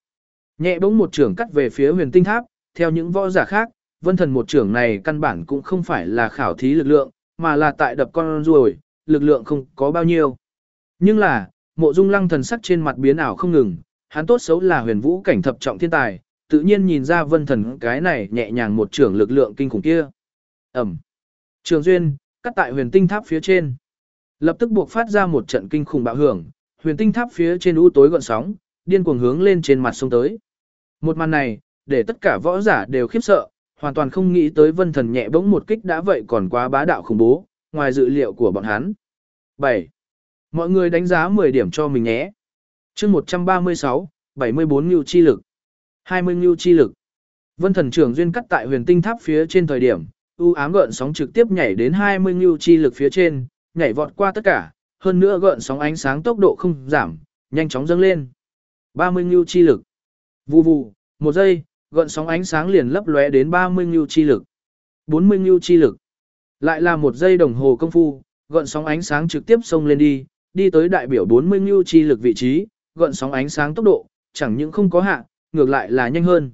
Nhẹ bỗng một trường cắt về phía huyền tinh tháp, theo những võ giả khác, vân thần một trường này căn bản cũng không phải là khảo thí lực lượng, mà là tại đập con ruồi, lực lượng không có bao nhiêu. Nhưng là, mộ dung lăng thần sắc trên mặt biến ảo không ngừng, hắn tốt xấu là huyền vũ cảnh thập trọng thiên tài, tự nhiên nhìn ra vân thần cái này nhẹ nhàng một trưởng lực lượng kinh khủng kia. Ẩm. Trường duyên, cắt tại huyền tinh tháp phía trên. Lập tức buộc phát ra một trận kinh khủng bạo hưởng, huyền tinh tháp phía trên u tối gọn sóng, điên cuồng hướng lên trên mặt sông tới. Một màn này, để tất cả võ giả đều khiếp sợ, hoàn toàn không nghĩ tới vân thần nhẹ bỗng một kích đã vậy còn quá bá đạo khủng bố, ngoài dự liệu của bọn hắn. 7. Mọi người đánh giá 10 điểm cho mình nhé chương 136, 74 ngưu chi lực. 20 ngưu chi lực. Vân thần trưởng duyên cắt tại huyền tinh tháp phía trên thời điểm, u ám gợn sóng trực tiếp nhảy đến 20 ngưu chi lực phía trên, nhảy vọt qua tất cả, hơn nữa gợn sóng ánh sáng tốc độ không giảm, nhanh chóng dâng lên. 30 ngưu chi lực. Vù vù, một giây, gợn sóng ánh sáng liền lấp lóe đến 30 ngưu chi lực. 40 ngưu chi lực. Lại là một giây đồng hồ công phu, gợn sóng ánh sáng trực tiếp xông lên đi, đi tới đại biểu 40 ngưu chi lực vị trí, gợn sóng ánh sáng tốc độ, chẳng những không có hạ, ngược lại là nhanh hơn.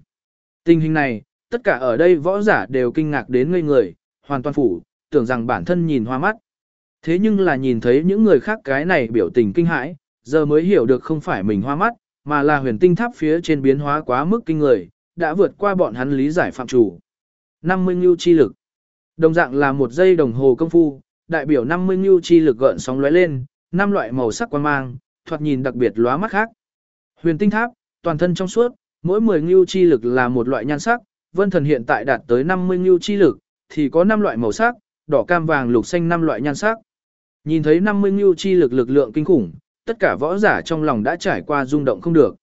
Tình hình này, tất cả ở đây võ giả đều kinh ngạc đến ngây người, hoàn toàn phủ, tưởng rằng bản thân nhìn hoa mắt. Thế nhưng là nhìn thấy những người khác cái này biểu tình kinh hãi, giờ mới hiểu được không phải mình hoa mắt, mà là huyền tinh tháp phía trên biến hóa quá mức kinh người, đã vượt qua bọn hắn lý giải phạm chủ. 50 ngưu chi lực. Đồng dạng là một giây đồng hồ công phu, đại biểu 50 ngưu chi lực gợn sóng lóe lên, năm loại màu sắc quan mang, thoạt nhìn đặc biệt lóa mắt khác. Huyền tinh tháp, toàn thân trong suốt, mỗi 10 ngưu chi lực là một loại nhan sắc, vân thần hiện tại đạt tới 50 ngưu chi lực, thì có 5 loại màu sắc, đỏ cam vàng lục xanh 5 loại nhan sắc. Nhìn thấy 50 ngưu chi lực lực lượng kinh khủng, tất cả võ giả trong lòng đã trải qua rung động không được.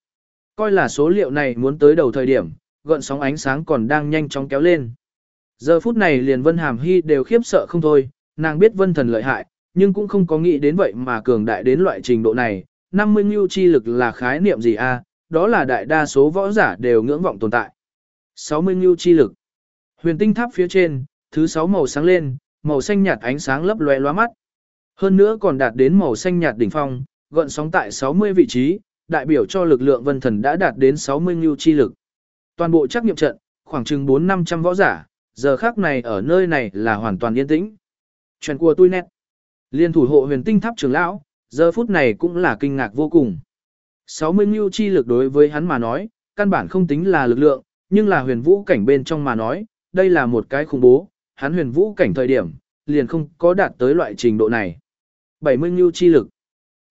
Coi là số liệu này muốn tới đầu thời điểm, gợn sóng ánh sáng còn đang nhanh chóng kéo lên. Giờ phút này liền Vân Hàm Hy đều khiếp sợ không thôi, nàng biết Vân Thần lợi hại, nhưng cũng không có nghĩ đến vậy mà cường đại đến loại trình độ này. 50 ngưu chi lực là khái niệm gì a? đó là đại đa số võ giả đều ngưỡng vọng tồn tại. 60 ngưu chi lực. Huyền tinh tháp phía trên, thứ 6 màu sáng lên, màu xanh nhạt ánh sáng lấp lóe lóa mắt. Hơn nữa còn đạt đến màu xanh nhạt đỉnh phong, gợn sóng tại 60 vị trí, đại biểu cho lực lượng vân thần đã đạt đến 60 ngưu chi lực. Toàn bộ trắc nghiệm trận, khoảng chừng 4-500 võ giả, giờ khác này ở nơi này là hoàn toàn yên tĩnh. Chuyện của tôi nét. Liên thủ hộ huyền tinh tháp trưởng lão, giờ phút này cũng là kinh ngạc vô cùng. 60 ngưu chi lực đối với hắn mà nói, căn bản không tính là lực lượng, nhưng là huyền vũ cảnh bên trong mà nói, đây là một cái khủng bố, hắn huyền vũ cảnh thời điểm, liền không có đạt tới loại trình độ này. 70 ngưu chi lực.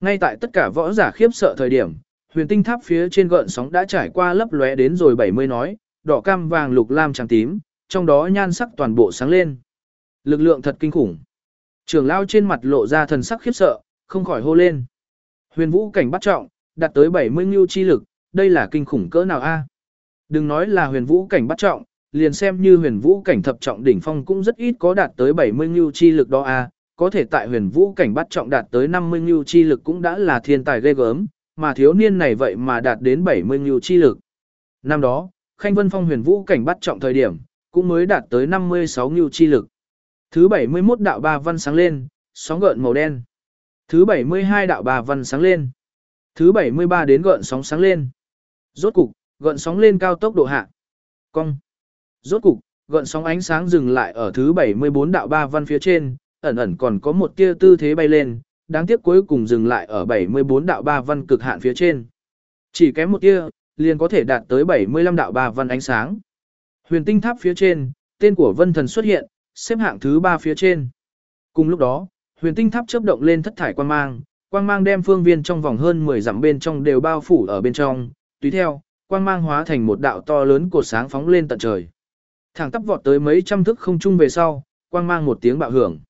Ngay tại tất cả võ giả khiếp sợ thời điểm, huyền tinh tháp phía trên gợn sóng đã trải qua lấp lóe đến rồi 70 nói, đỏ cam vàng lục lam trắng tím, trong đó nhan sắc toàn bộ sáng lên. Lực lượng thật kinh khủng. Trường lao trên mặt lộ ra thần sắc khiếp sợ, không khỏi hô lên. Huyền vũ cảnh bắt trọng, đạt tới 70 ngưu chi lực, đây là kinh khủng cỡ nào a? Đừng nói là huyền vũ cảnh bắt trọng, liền xem như huyền vũ cảnh thập trọng đỉnh phong cũng rất ít có đạt tới 70 ngưu chi lực đó a, có thể tại huyền vũ cảnh bắt trọng đạt tới 50 ngưu chi lực cũng đã là thiên tài ghê gớm, mà thiếu niên này vậy mà đạt đến 70 ngưu chi lực. Năm đó, Khanh Vân Phong huyền vũ cảnh bắt trọng thời điểm, cũng mới đạt tới 56 ngưu chi lực. Thứ 71 đạo ba văn sáng lên, sóng gợn màu đen. Thứ 72 đạo ba văn sáng lên. Thứ 73 đến gợn sóng sáng lên. Rốt cục, gợn sóng lên cao tốc độ hạ. Cong. Rốt cục, gợn sóng ánh sáng dừng lại ở thứ 74 đạo ba văn phía trên, ẩn ẩn còn có một tia tư thế bay lên, đáng tiếc cuối cùng dừng lại ở 74 đạo ba văn cực hạn phía trên. Chỉ kém một tia, liền có thể đạt tới 75 đạo ba văn ánh sáng. Huyền tinh tháp phía trên, tên của vân thần xuất hiện, xếp hạng thứ 3 phía trên. Cùng lúc đó, huyền tinh tháp chớp động lên thất thải quang mang, quang mang đem phương viên trong vòng hơn 10 dặm bên trong đều bao phủ ở bên trong, tùy theo, quang mang hóa thành một đạo to lớn cột sáng phóng lên tận trời. Thẳng tắp vọt tới mấy trăm thước không trung về sau, quang mang một tiếng bạo hưởng.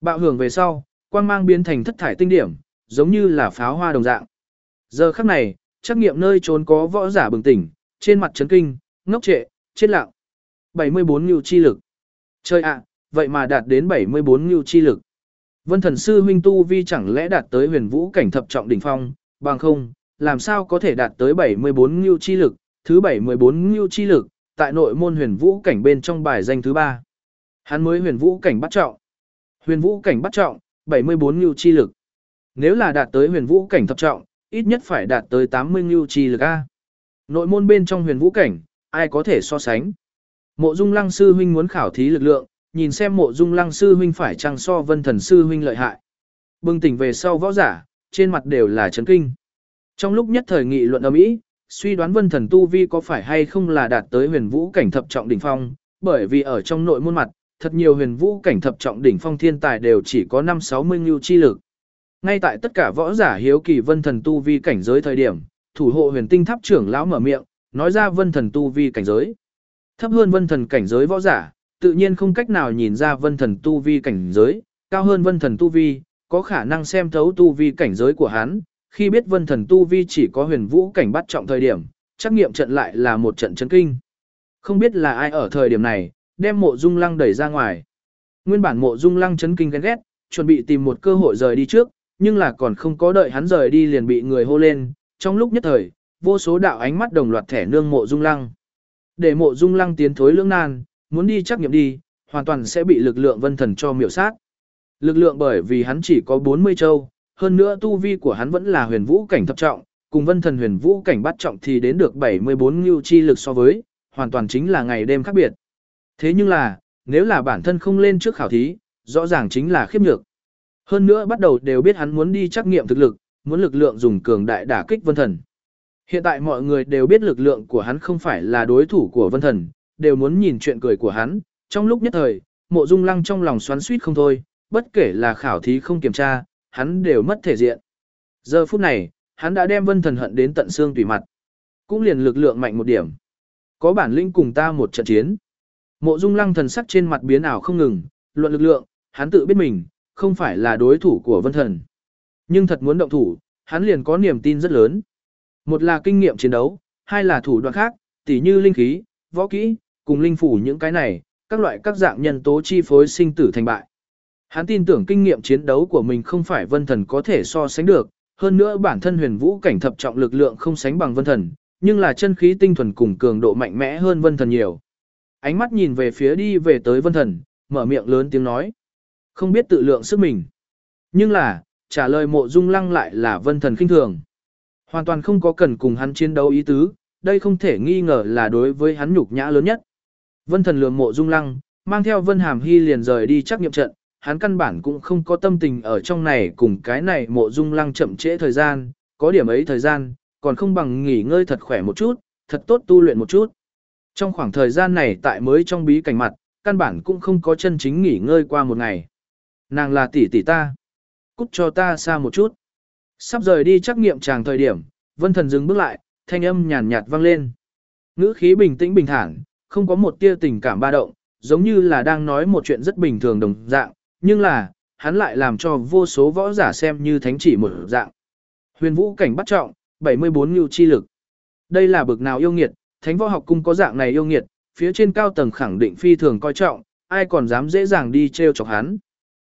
Bạo hưởng về sau, quang mang biến thành thất thải tinh điểm, giống như là pháo hoa đồng dạng. Giờ khắc này, trắc nghiệm nơi trốn có võ giả bừng tỉnh, trên mặt chấn kinh, ngốc trệ, chết lặng. 74 nhu chi lực. Chơi ạ, vậy mà đạt đến 74 nhu chi lực. Vân thần sư huynh tu vi chẳng lẽ đạt tới huyền vũ cảnh thập trọng đỉnh phong, bằng không, làm sao có thể đạt tới 74 ngưu chi lực, thứ 74 ngưu chi lực, tại nội môn huyền vũ cảnh bên trong bài danh thứ 3. Hắn mới huyền vũ cảnh bắt trọng. Huyền vũ cảnh bắt trọng, 74 ngưu chi lực. Nếu là đạt tới huyền vũ cảnh thập trọng, ít nhất phải đạt tới 80 ngưu chi lực A. Nội môn bên trong huyền vũ cảnh, ai có thể so sánh. Mộ dung lăng sư huynh muốn khảo thí lực lượng, nhìn xem mộ dung lăng sư huynh phải chăng so vân thần sư huynh lợi hại. Bừng tỉnh về sau võ giả, trên mặt đều là chấn kinh. Trong lúc nhất thời nghị luận ở Mỹ, suy đoán vân thần tu vi có phải hay không là đạt tới huyền vũ cảnh thập trọng đỉnh phong, bởi vì ở trong nội môn mặt, thật nhiều huyền vũ cảnh thập trọng đỉnh phong thiên tài đều chỉ có 5-60 ngưu chi lực. Ngay tại tất cả võ giả hiếu kỳ vân thần tu vi cảnh giới thời điểm, thủ hộ huyền tinh tháp trưởng lão mở miệng, nói ra vân thần tu vi cảnh giới. Thấp hơn vân thần cảnh giới võ giả, tự nhiên không cách nào nhìn ra vân thần tu vi cảnh giới, cao hơn vân thần tu vi, có khả năng xem thấu tu vi cảnh giới của hắn, khi biết vân thần tu vi chỉ có huyền vũ cảnh bắt trọng thời điểm, trắc nghiệm trận lại là một trận chấn kinh. Không biết là ai ở thời điểm này, đem mộ dung lăng đẩy ra ngoài. Nguyên bản mộ dung lăng chấn kinh ghen ghét, chuẩn bị tìm một cơ hội rời đi trước, nhưng là còn không có đợi hắn rời đi liền bị người hô lên, trong lúc nhất thời, vô số đạo ánh mắt đồng loạt thẻ nương mộ dung lăng. Để mộ dung lăng tiến thối lưỡng nan, muốn đi trắc nghiệm đi, hoàn toàn sẽ bị lực lượng vân thần cho miểu sát. Lực lượng bởi vì hắn chỉ có 40 châu, hơn nữa tu vi của hắn vẫn là huyền vũ cảnh thập trọng, cùng vân thần huyền vũ cảnh bắt trọng thì đến được 74 lưu chi lực so với, hoàn toàn chính là ngày đêm khác biệt. Thế nhưng là, nếu là bản thân không lên trước khảo thí, rõ ràng chính là khiếp nhược. Hơn nữa bắt đầu đều biết hắn muốn đi trắc nghiệm thực lực, muốn lực lượng dùng cường đại đả kích vân thần. Hiện tại mọi người đều biết lực lượng của hắn không phải là đối thủ của vân thần, đều muốn nhìn chuyện cười của hắn. Trong lúc nhất thời, mộ dung lăng trong lòng xoắn suýt không thôi, bất kể là khảo thí không kiểm tra, hắn đều mất thể diện. Giờ phút này, hắn đã đem vân thần hận đến tận xương tùy mặt. Cũng liền lực lượng mạnh một điểm. Có bản lĩnh cùng ta một trận chiến. Mộ Dung Lăng thần sắc trên mặt biến ảo không ngừng, luận lực lượng, hắn tự biết mình không phải là đối thủ của Vân Thần. Nhưng thật muốn động thủ, hắn liền có niềm tin rất lớn. Một là kinh nghiệm chiến đấu, hai là thủ đoạn khác, tỉ như linh khí, võ kỹ, cùng linh phủ những cái này, các loại các dạng nhân tố chi phối sinh tử thành bại. Hắn tin tưởng kinh nghiệm chiến đấu của mình không phải vân thần có thể so sánh được, hơn nữa bản thân huyền vũ cảnh thập trọng lực lượng không sánh bằng vân thần, nhưng là chân khí tinh thuần cùng cường độ mạnh mẽ hơn vân thần nhiều. Ánh mắt nhìn về phía đi về tới vân thần, mở miệng lớn tiếng nói. Không biết tự lượng sức mình. Nhưng là, trả lời mộ dung lăng lại là vân thần khinh thường. Hoàn toàn không có cần cùng hắn chiến đấu ý tứ, đây không thể nghi ngờ là đối với hắn nhục nhã lớn nhất. Vân thần lường mộ dung lăng, mang theo vân hàm hy liền rời đi trắc nghiệm trận, hắn căn bản cũng không có tâm tình ở trong này cùng cái này mộ dung lăng chậm trễ thời gian, có điểm ấy thời gian, còn không bằng nghỉ ngơi thật khỏe một chút, thật tốt tu luyện một chút. Trong khoảng thời gian này tại mới trong bí cảnh mặt, căn bản cũng không có chân chính nghỉ ngơi qua một ngày. Nàng là tỷ tỷ ta. Cút cho ta xa một chút. Sắp rời đi trắc nghiệm chàng thời điểm, vân thần dừng bước lại, thanh âm nhàn nhạt vang lên. Ngữ khí bình tĩnh bình thản, không có một tia tình cảm ba động, giống như là đang nói một chuyện rất bình thường đồng dạng, nhưng là, hắn lại làm cho vô số võ giả xem như thánh chỉ một dạng. Huyền vũ cảnh bắt trọng, 74 lưu chi lực. Đây là bực nào yêu nghiệt, thánh võ học cung có dạng này yêu nghiệt, phía trên cao tầng khẳng định phi thường coi trọng, ai còn dám dễ dàng đi treo chọc hắn.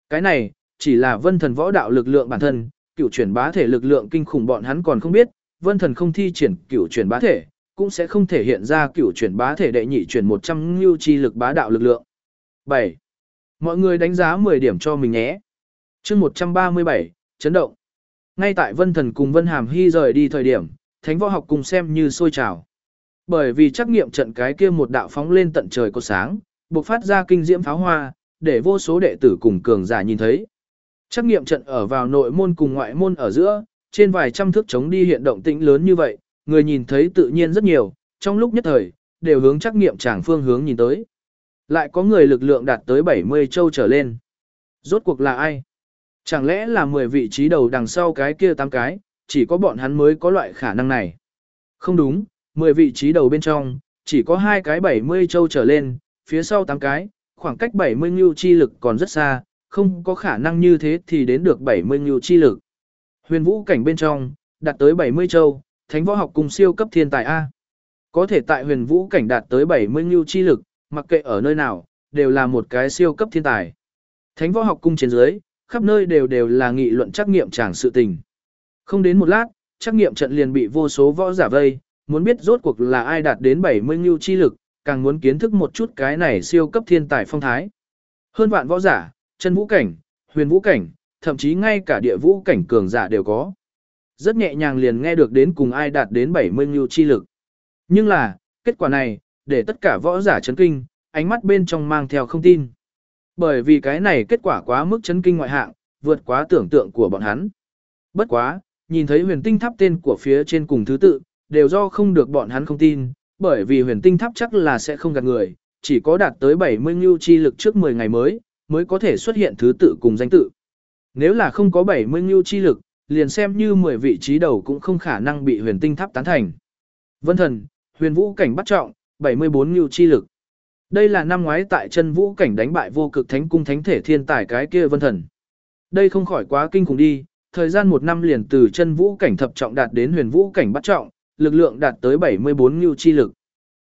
Cái này, chỉ là vân thần võ đạo lực lượng bản thân, cựu chuyển bá thể lực lượng kinh khủng bọn hắn còn không biết, vân thần không thi triển cựu chuyển bá thể, cũng sẽ không thể hiện ra cựu chuyển bá thể đệ nhị chuyển 100 lưu chi lực bá đạo lực lượng. 7. Mọi người đánh giá 10 điểm cho mình nhé. chương 137, chấn động. Ngay tại Vân Thần cùng Vân Hàm Hy rời đi thời điểm, Thánh Võ học cùng xem như sôi trào. Bởi vì trắc nghiệm trận cái kia một đạo phóng lên tận trời có sáng, bộc phát ra kinh diễm pháo hoa, để vô số đệ tử cùng cường giả nhìn thấy. Trắc nghiệm trận ở vào nội môn cùng ngoại môn ở giữa, trên vài trăm thước chống đi hiện động tĩnh lớn như vậy, người nhìn thấy tự nhiên rất nhiều, trong lúc nhất thời, đều hướng trắc nghiệm tràng phương hướng nhìn tới. Lại có người lực lượng đạt tới 70 châu trở lên. Rốt cuộc là ai? Chẳng lẽ là 10 vị trí đầu đằng sau cái kia 8 cái, chỉ có bọn hắn mới có loại khả năng này. Không đúng, 10 vị trí đầu bên trong, chỉ có hai cái 70 châu trở lên, phía sau 8 cái, khoảng cách 70 ngưu chi lực còn rất xa, không có khả năng như thế thì đến được 70 ngưu chi lực. Huyền vũ cảnh bên trong, đạt tới 70 châu, thánh võ học cùng siêu cấp thiên tài A. Có thể tại huyền vũ cảnh đạt tới 70 ngưu chi lực, mặc kệ ở nơi nào, đều là một cái siêu cấp thiên tài. Thánh võ học cung trên dưới, khắp nơi đều đều là nghị luận trắc nghiệm chẳng sự tình. Không đến một lát, trắc nghiệm trận liền bị vô số võ giả vây, muốn biết rốt cuộc là ai đạt đến 70 ngưu chi lực, càng muốn kiến thức một chút cái này siêu cấp thiên tài phong thái. Hơn vạn võ giả, chân vũ cảnh, huyền vũ cảnh, thậm chí ngay cả địa vũ cảnh cường giả đều có. Rất nhẹ nhàng liền nghe được đến cùng ai đạt đến 70 ngưu chi lực. Nhưng là, kết quả này, để tất cả võ giả chấn kinh, ánh mắt bên trong mang theo không tin. Bởi vì cái này kết quả quá mức chấn kinh ngoại hạng, vượt quá tưởng tượng của bọn hắn. Bất quá, nhìn thấy huyền tinh tháp tên của phía trên cùng thứ tự, đều do không được bọn hắn không tin, bởi vì huyền tinh tháp chắc là sẽ không gạt người, chỉ có đạt tới 70 ngưu chi lực trước 10 ngày mới, mới có thể xuất hiện thứ tự cùng danh tự. Nếu là không có 70 ngưu chi lực, liền xem như 10 vị trí đầu cũng không khả năng bị huyền tinh tháp tán thành. Vân thần, huyền vũ cảnh bắt trọng, 74 ngưu chi lực. Đây là năm ngoái tại chân vũ cảnh đánh bại vô cực thánh cung thánh thể thiên tài cái kia vân thần. Đây không khỏi quá kinh khủng đi, thời gian một năm liền từ chân vũ cảnh thập trọng đạt đến huyền vũ cảnh bắt trọng, lực lượng đạt tới 74 ngưu chi lực.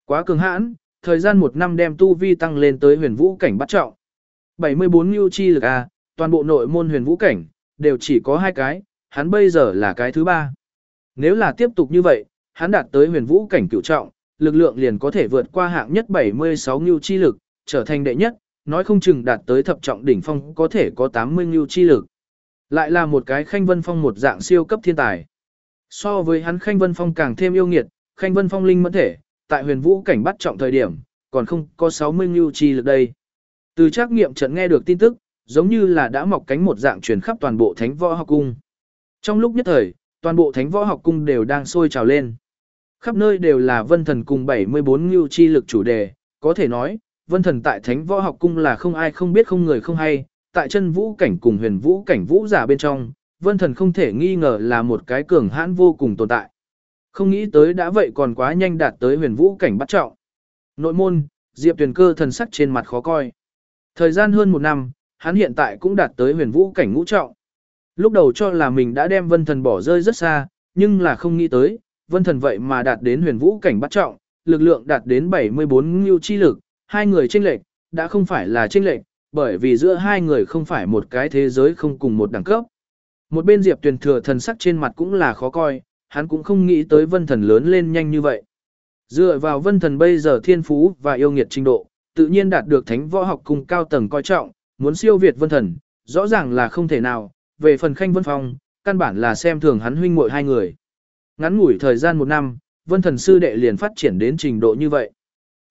Quá cường hãn, thời gian một năm đem tu vi tăng lên tới huyền vũ cảnh bắt trọng. 74 ngưu chi lực a. toàn bộ nội môn huyền vũ cảnh, đều chỉ có hai cái, hắn bây giờ là cái thứ ba. Nếu là tiếp tục như vậy, hắn đạt tới huyền vũ cảnh cửu trọng, lực lượng liền có thể vượt qua hạng nhất 76 ngưu chi lực, trở thành đệ nhất, nói không chừng đạt tới thập trọng đỉnh phong có thể có 80 ngưu chi lực. Lại là một cái khanh vân phong một dạng siêu cấp thiên tài. So với hắn khanh vân phong càng thêm yêu nghiệt, khanh vân phong linh mẫn thể, tại huyền vũ cảnh bắt trọng thời điểm, còn không có 60 ngưu chi lực đây. Từ trắc nghiệm trận nghe được tin tức, giống như là đã mọc cánh một dạng truyền khắp toàn bộ thánh võ học cung. Trong lúc nhất thời, toàn bộ thánh võ học cung đều đang sôi trào lên. Khắp nơi đều là vân thần cùng 74 ngưu chi lực chủ đề, có thể nói, vân thần tại thánh võ học cung là không ai không biết không người không hay, tại chân vũ cảnh cùng huyền vũ cảnh vũ giả bên trong, vân thần không thể nghi ngờ là một cái cường hãn vô cùng tồn tại. Không nghĩ tới đã vậy còn quá nhanh đạt tới huyền vũ cảnh bắt trọng. Nội môn, Diệp Tuyền cơ thần sắc trên mặt khó coi. Thời gian hơn một năm, hắn hiện tại cũng đạt tới huyền vũ cảnh ngũ trọng. Lúc đầu cho là mình đã đem vân thần bỏ rơi rất xa, nhưng là không nghĩ tới, vân thần vậy mà đạt đến huyền vũ cảnh bắt trọng, lực lượng đạt đến 74 ngưu chi lực, hai người chênh lệch, đã không phải là chênh lệch, bởi vì giữa hai người không phải một cái thế giới không cùng một đẳng cấp. Một bên Diệp Tuyền thừa thần sắc trên mặt cũng là khó coi, hắn cũng không nghĩ tới vân thần lớn lên nhanh như vậy. Dựa vào vân thần bây giờ thiên phú và yêu nghiệt trình độ, tự nhiên đạt được thánh võ học cùng cao tầng coi trọng, muốn siêu việt vân thần, rõ ràng là không thể nào, về phần khanh vân phong, căn bản là xem thường hắn huynh muội hai người. Ngắn ngủi thời gian một năm, vân thần sư đệ liền phát triển đến trình độ như vậy.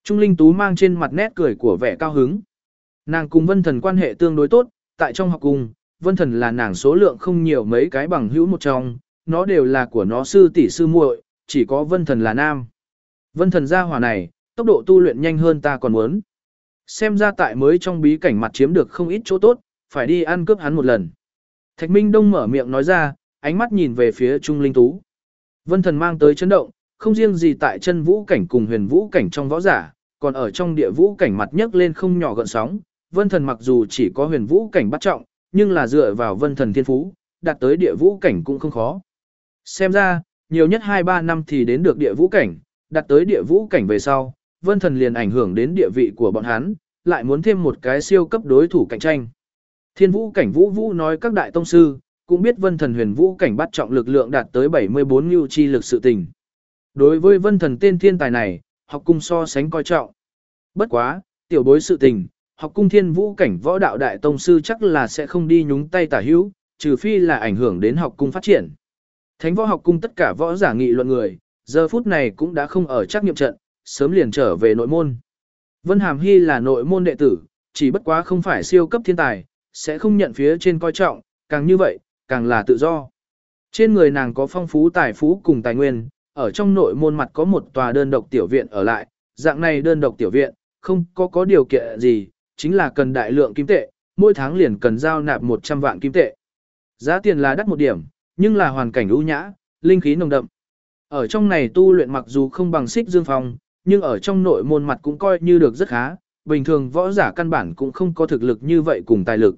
Trung Linh Tú mang trên mặt nét cười của vẻ cao hứng. Nàng cùng vân thần quan hệ tương đối tốt, tại trong học cùng, vân thần là nàng số lượng không nhiều mấy cái bằng hữu một trong, nó đều là của nó sư tỷ sư muội, chỉ có vân thần là nam. Vân thần gia hỏa này, tốc độ tu luyện nhanh hơn ta còn muốn. Xem ra tại mới trong bí cảnh mặt chiếm được không ít chỗ tốt, phải đi ăn cướp hắn một lần. Thạch Minh Đông mở miệng nói ra, ánh mắt nhìn về phía Trung Linh Tú. Vân thần mang tới chấn động, không riêng gì tại chân vũ cảnh cùng huyền vũ cảnh trong võ giả, còn ở trong địa vũ cảnh mặt nhấc lên không nhỏ gợn sóng. Vân thần mặc dù chỉ có huyền vũ cảnh bắt trọng, nhưng là dựa vào vân thần thiên phú, đạt tới địa vũ cảnh cũng không khó. Xem ra, nhiều nhất 2-3 năm thì đến được địa vũ cảnh, đạt tới địa vũ cảnh về sau, vân thần liền ảnh hưởng đến địa vị của bọn hắn, lại muốn thêm một cái siêu cấp đối thủ cạnh tranh. Thiên vũ cảnh vũ vũ nói các đại tông sư, cũng biết vân thần huyền vũ cảnh bắt trọng lực lượng đạt tới 74 lưu chi lực sự tình. Đối với vân thần tên thiên tài này, học cung so sánh coi trọng. Bất quá, tiểu bối sự tình, học cung thiên vũ cảnh võ đạo đại tông sư chắc là sẽ không đi nhúng tay tả hữu, trừ phi là ảnh hưởng đến học cung phát triển. Thánh võ học cung tất cả võ giả nghị luận người, giờ phút này cũng đã không ở trắc nghiệm trận, sớm liền trở về nội môn. Vân Hàm Hy là nội môn đệ tử, chỉ bất quá không phải siêu cấp thiên tài, sẽ không nhận phía trên coi trọng, càng như vậy, càng là tự do. Trên người nàng có phong phú tài phú cùng tài nguyên, ở trong nội môn mặt có một tòa đơn độc tiểu viện ở lại, dạng này đơn độc tiểu viện, không có có điều kiện gì, chính là cần đại lượng kim tệ, mỗi tháng liền cần giao nạp 100 vạn kim tệ. Giá tiền là đắt một điểm, nhưng là hoàn cảnh ưu nhã, linh khí nồng đậm. Ở trong này tu luyện mặc dù không bằng xích dương phong, nhưng ở trong nội môn mặt cũng coi như được rất khá, bình thường võ giả căn bản cũng không có thực lực như vậy cùng tài lực.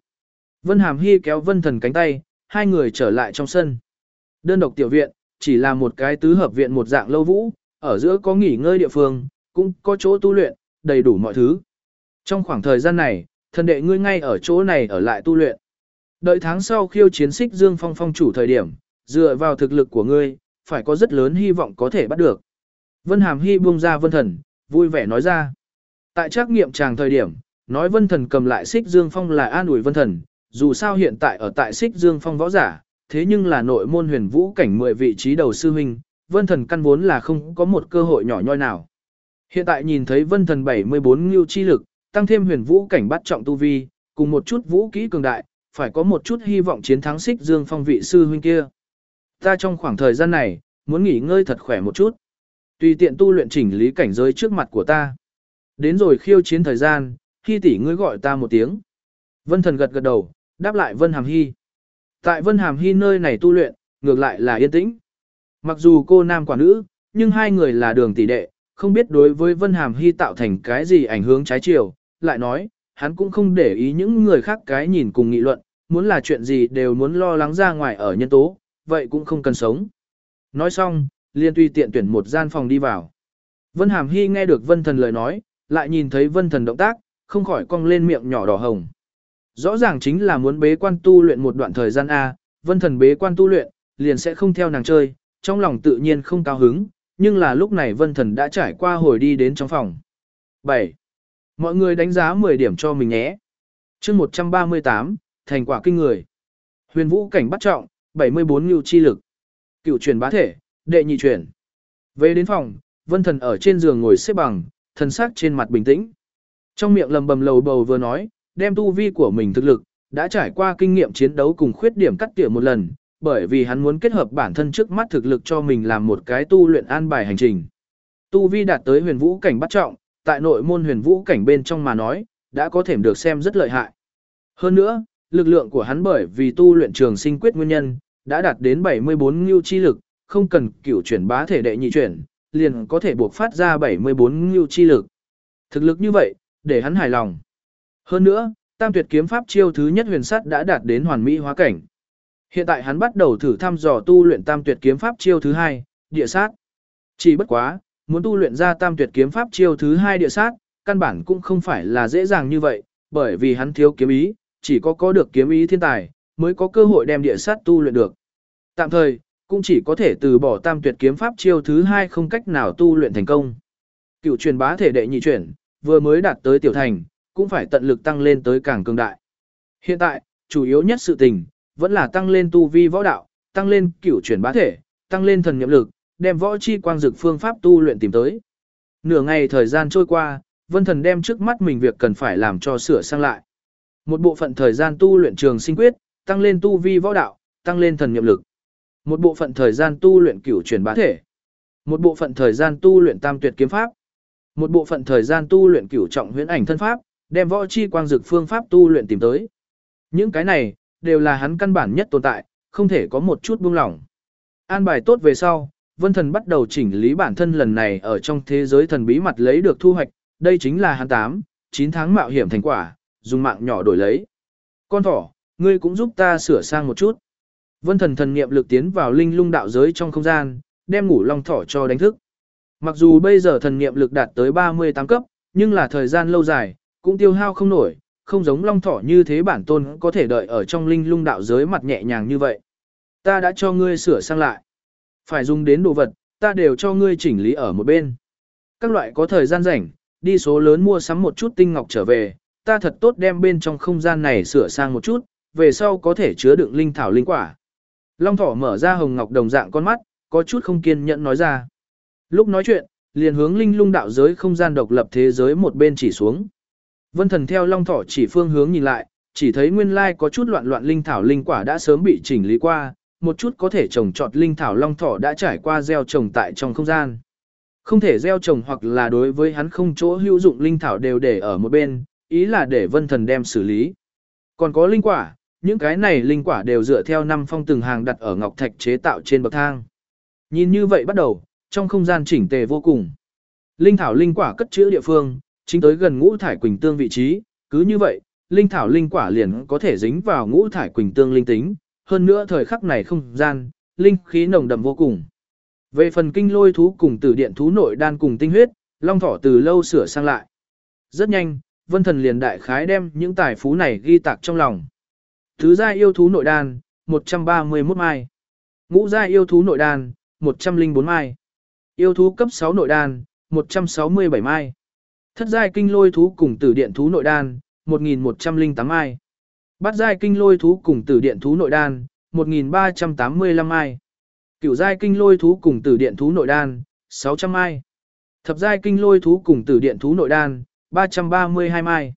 Vân Hàm Hy kéo Vân Thần cánh tay, hai người trở lại trong sân. Đơn độc tiểu viện, chỉ là một cái tứ hợp viện một dạng lâu vũ, ở giữa có nghỉ ngơi địa phương, cũng có chỗ tu luyện, đầy đủ mọi thứ. Trong khoảng thời gian này, thần đệ ngươi ngay ở chỗ này ở lại tu luyện. Đợi tháng sau khiêu chiến xích Dương Phong phong chủ thời điểm, dựa vào thực lực của ngươi, phải có rất lớn hy vọng có thể bắt được. Vân Hàm Hy buông ra Vân Thần, vui vẻ nói ra. Tại trắc nghiệm tràng thời điểm, nói Vân Thần cầm lại xích Dương Phong là an ủi Vân Thần, dù sao hiện tại ở tại xích Dương Phong võ giả, thế nhưng là nội môn huyền vũ cảnh 10 vị trí đầu sư huynh, Vân Thần căn vốn là không có một cơ hội nhỏ nhoi nào. Hiện tại nhìn thấy Vân Thần 74 ngưu chi lực, tăng thêm huyền vũ cảnh bắt trọng tu vi, cùng một chút vũ kỹ cường đại, phải có một chút hy vọng chiến thắng xích Dương Phong vị sư huynh kia. Ta trong khoảng thời gian này, muốn nghỉ ngơi thật khỏe một chút. Tùy tiện tu luyện chỉnh lý cảnh giới trước mặt của ta. Đến rồi khiêu chiến thời gian, khi tỷ ngươi gọi ta một tiếng. Vân Thần gật gật đầu, đáp lại Vân Hàm Hy. Tại Vân Hàm Hy nơi này tu luyện, ngược lại là yên tĩnh. Mặc dù cô nam quả nữ, nhưng hai người là đường tỷ đệ, không biết đối với Vân Hàm Hy tạo thành cái gì ảnh hưởng trái chiều, lại nói, hắn cũng không để ý những người khác cái nhìn cùng nghị luận, muốn là chuyện gì đều muốn lo lắng ra ngoài ở nhân tố, vậy cũng không cần sống. Nói xong, liên tuy tiện tuyển một gian phòng đi vào. Vân Hàm Hy nghe được Vân Thần lời nói, lại nhìn thấy Vân Thần động tác, không khỏi cong lên miệng nhỏ đỏ hồng. Rõ ràng chính là muốn bế quan tu luyện một đoạn thời gian A, vân thần bế quan tu luyện, liền sẽ không theo nàng chơi, trong lòng tự nhiên không cao hứng, nhưng là lúc này vân thần đã trải qua hồi đi đến trong phòng. 7. Mọi người đánh giá 10 điểm cho mình nhé. chương 138, thành quả kinh người. Huyền vũ cảnh bắt trọng, 74 ngưu chi lực. Cựu truyền bá thể, đệ nhị truyền. Về đến phòng, vân thần ở trên giường ngồi xếp bằng, thần sắc trên mặt bình tĩnh. Trong miệng lầm bầm lầu bầu vừa nói, đem tu vi của mình thực lực, đã trải qua kinh nghiệm chiến đấu cùng khuyết điểm cắt tỉa một lần, bởi vì hắn muốn kết hợp bản thân trước mắt thực lực cho mình làm một cái tu luyện an bài hành trình. Tu vi đạt tới huyền vũ cảnh bắt trọng, tại nội môn huyền vũ cảnh bên trong mà nói, đã có thể được xem rất lợi hại. Hơn nữa, lực lượng của hắn bởi vì tu luyện trường sinh quyết nguyên nhân, đã đạt đến 74 ngưu chi lực, không cần cửu chuyển bá thể đệ nhị chuyển, liền có thể buộc phát ra 74 ngưu chi lực. Thực lực như vậy, để hắn hài lòng. Hơn nữa, tam tuyệt kiếm pháp chiêu thứ nhất huyền sát đã đạt đến hoàn mỹ hóa cảnh. Hiện tại hắn bắt đầu thử thăm dò tu luyện tam tuyệt kiếm pháp chiêu thứ hai, địa sát. Chỉ bất quá, muốn tu luyện ra tam tuyệt kiếm pháp chiêu thứ hai địa sát, căn bản cũng không phải là dễ dàng như vậy, bởi vì hắn thiếu kiếm ý, chỉ có có được kiếm ý thiên tài, mới có cơ hội đem địa sát tu luyện được. Tạm thời, cũng chỉ có thể từ bỏ tam tuyệt kiếm pháp chiêu thứ hai không cách nào tu luyện thành công. Cựu truyền bá thể đệ nhị chuyển, vừa mới đạt tới tiểu thành, cũng phải tận lực tăng lên tới càng cường đại. Hiện tại, chủ yếu nhất sự tình, vẫn là tăng lên tu vi võ đạo, tăng lên cửu chuyển bá thể, tăng lên thần nhiệm lực, đem võ chi quang dực phương pháp tu luyện tìm tới. Nửa ngày thời gian trôi qua, vân thần đem trước mắt mình việc cần phải làm cho sửa sang lại. Một bộ phận thời gian tu luyện trường sinh quyết, tăng lên tu vi võ đạo, tăng lên thần nhiệm lực. Một bộ phận thời gian tu luyện cửu chuyển bá thể. Một bộ phận thời gian tu luyện tam tuyệt kiếm pháp. Một bộ phận thời gian tu luyện cửu trọng huyễn ảnh thân pháp, đem võ chi quang dực phương pháp tu luyện tìm tới. Những cái này, đều là hắn căn bản nhất tồn tại, không thể có một chút buông lỏng. An bài tốt về sau, vân thần bắt đầu chỉnh lý bản thân lần này ở trong thế giới thần bí mặt lấy được thu hoạch, đây chính là hắn 8, 9 tháng mạo hiểm thành quả, dùng mạng nhỏ đổi lấy. Con thỏ, ngươi cũng giúp ta sửa sang một chút. Vân thần thần niệm lực tiến vào linh lung đạo giới trong không gian, đem ngủ long thỏ cho đánh thức. Mặc dù bây giờ thần niệm lực đạt tới 38 cấp, nhưng là thời gian lâu dài, cũng tiêu hao không nổi, không giống long thỏ như thế bản tôn có thể đợi ở trong linh lung đạo giới mặt nhẹ nhàng như vậy. Ta đã cho ngươi sửa sang lại. Phải dùng đến đồ vật, ta đều cho ngươi chỉnh lý ở một bên. Các loại có thời gian rảnh, đi số lớn mua sắm một chút tinh ngọc trở về, ta thật tốt đem bên trong không gian này sửa sang một chút, về sau có thể chứa đựng linh thảo linh quả. Long thỏ mở ra hồng ngọc đồng dạng con mắt, có chút không kiên nhẫn nói ra. Lúc nói chuyện, liền hướng linh lung đạo giới không gian độc lập thế giới một bên chỉ xuống. Vân thần theo long thỏ chỉ phương hướng nhìn lại, chỉ thấy nguyên lai có chút loạn loạn linh thảo linh quả đã sớm bị chỉnh lý qua, một chút có thể trồng trọt linh thảo long thỏ đã trải qua gieo trồng tại trong không gian. Không thể gieo trồng hoặc là đối với hắn không chỗ hữu dụng linh thảo đều để ở một bên, ý là để vân thần đem xử lý. Còn có linh quả, những cái này linh quả đều dựa theo năm phong từng hàng đặt ở ngọc thạch chế tạo trên bậc thang. Nhìn như vậy bắt đầu, trong không gian chỉnh tề vô cùng. Linh thảo linh quả cất chữ địa phương, chính tới gần ngũ thải quỳnh tương vị trí, cứ như vậy, linh thảo linh quả liền có thể dính vào ngũ thải quỳnh tương linh tính, hơn nữa thời khắc này không gian, linh khí nồng đậm vô cùng. Về phần kinh lôi thú cùng tử điện thú nội đan cùng tinh huyết, long thỏ từ lâu sửa sang lại. Rất nhanh, vân thần liền đại khái đem những tài phú này ghi tạc trong lòng. Thứ gia yêu thú nội đan, 131 mai. Ngũ gia yêu thú nội đan, 104 mai. Yêu thú cấp 6 nội đan, 167 mai. Thất giai kinh lôi thú cùng tử điện thú nội đan, 1108 mai. Bát giai kinh lôi thú cùng tử điện thú nội đan, 1385 mai. Cửu giai kinh lôi thú cùng tử điện thú nội đan, 600 mai. Thập giai kinh lôi thú cùng tử điện thú nội đan, 332 mai.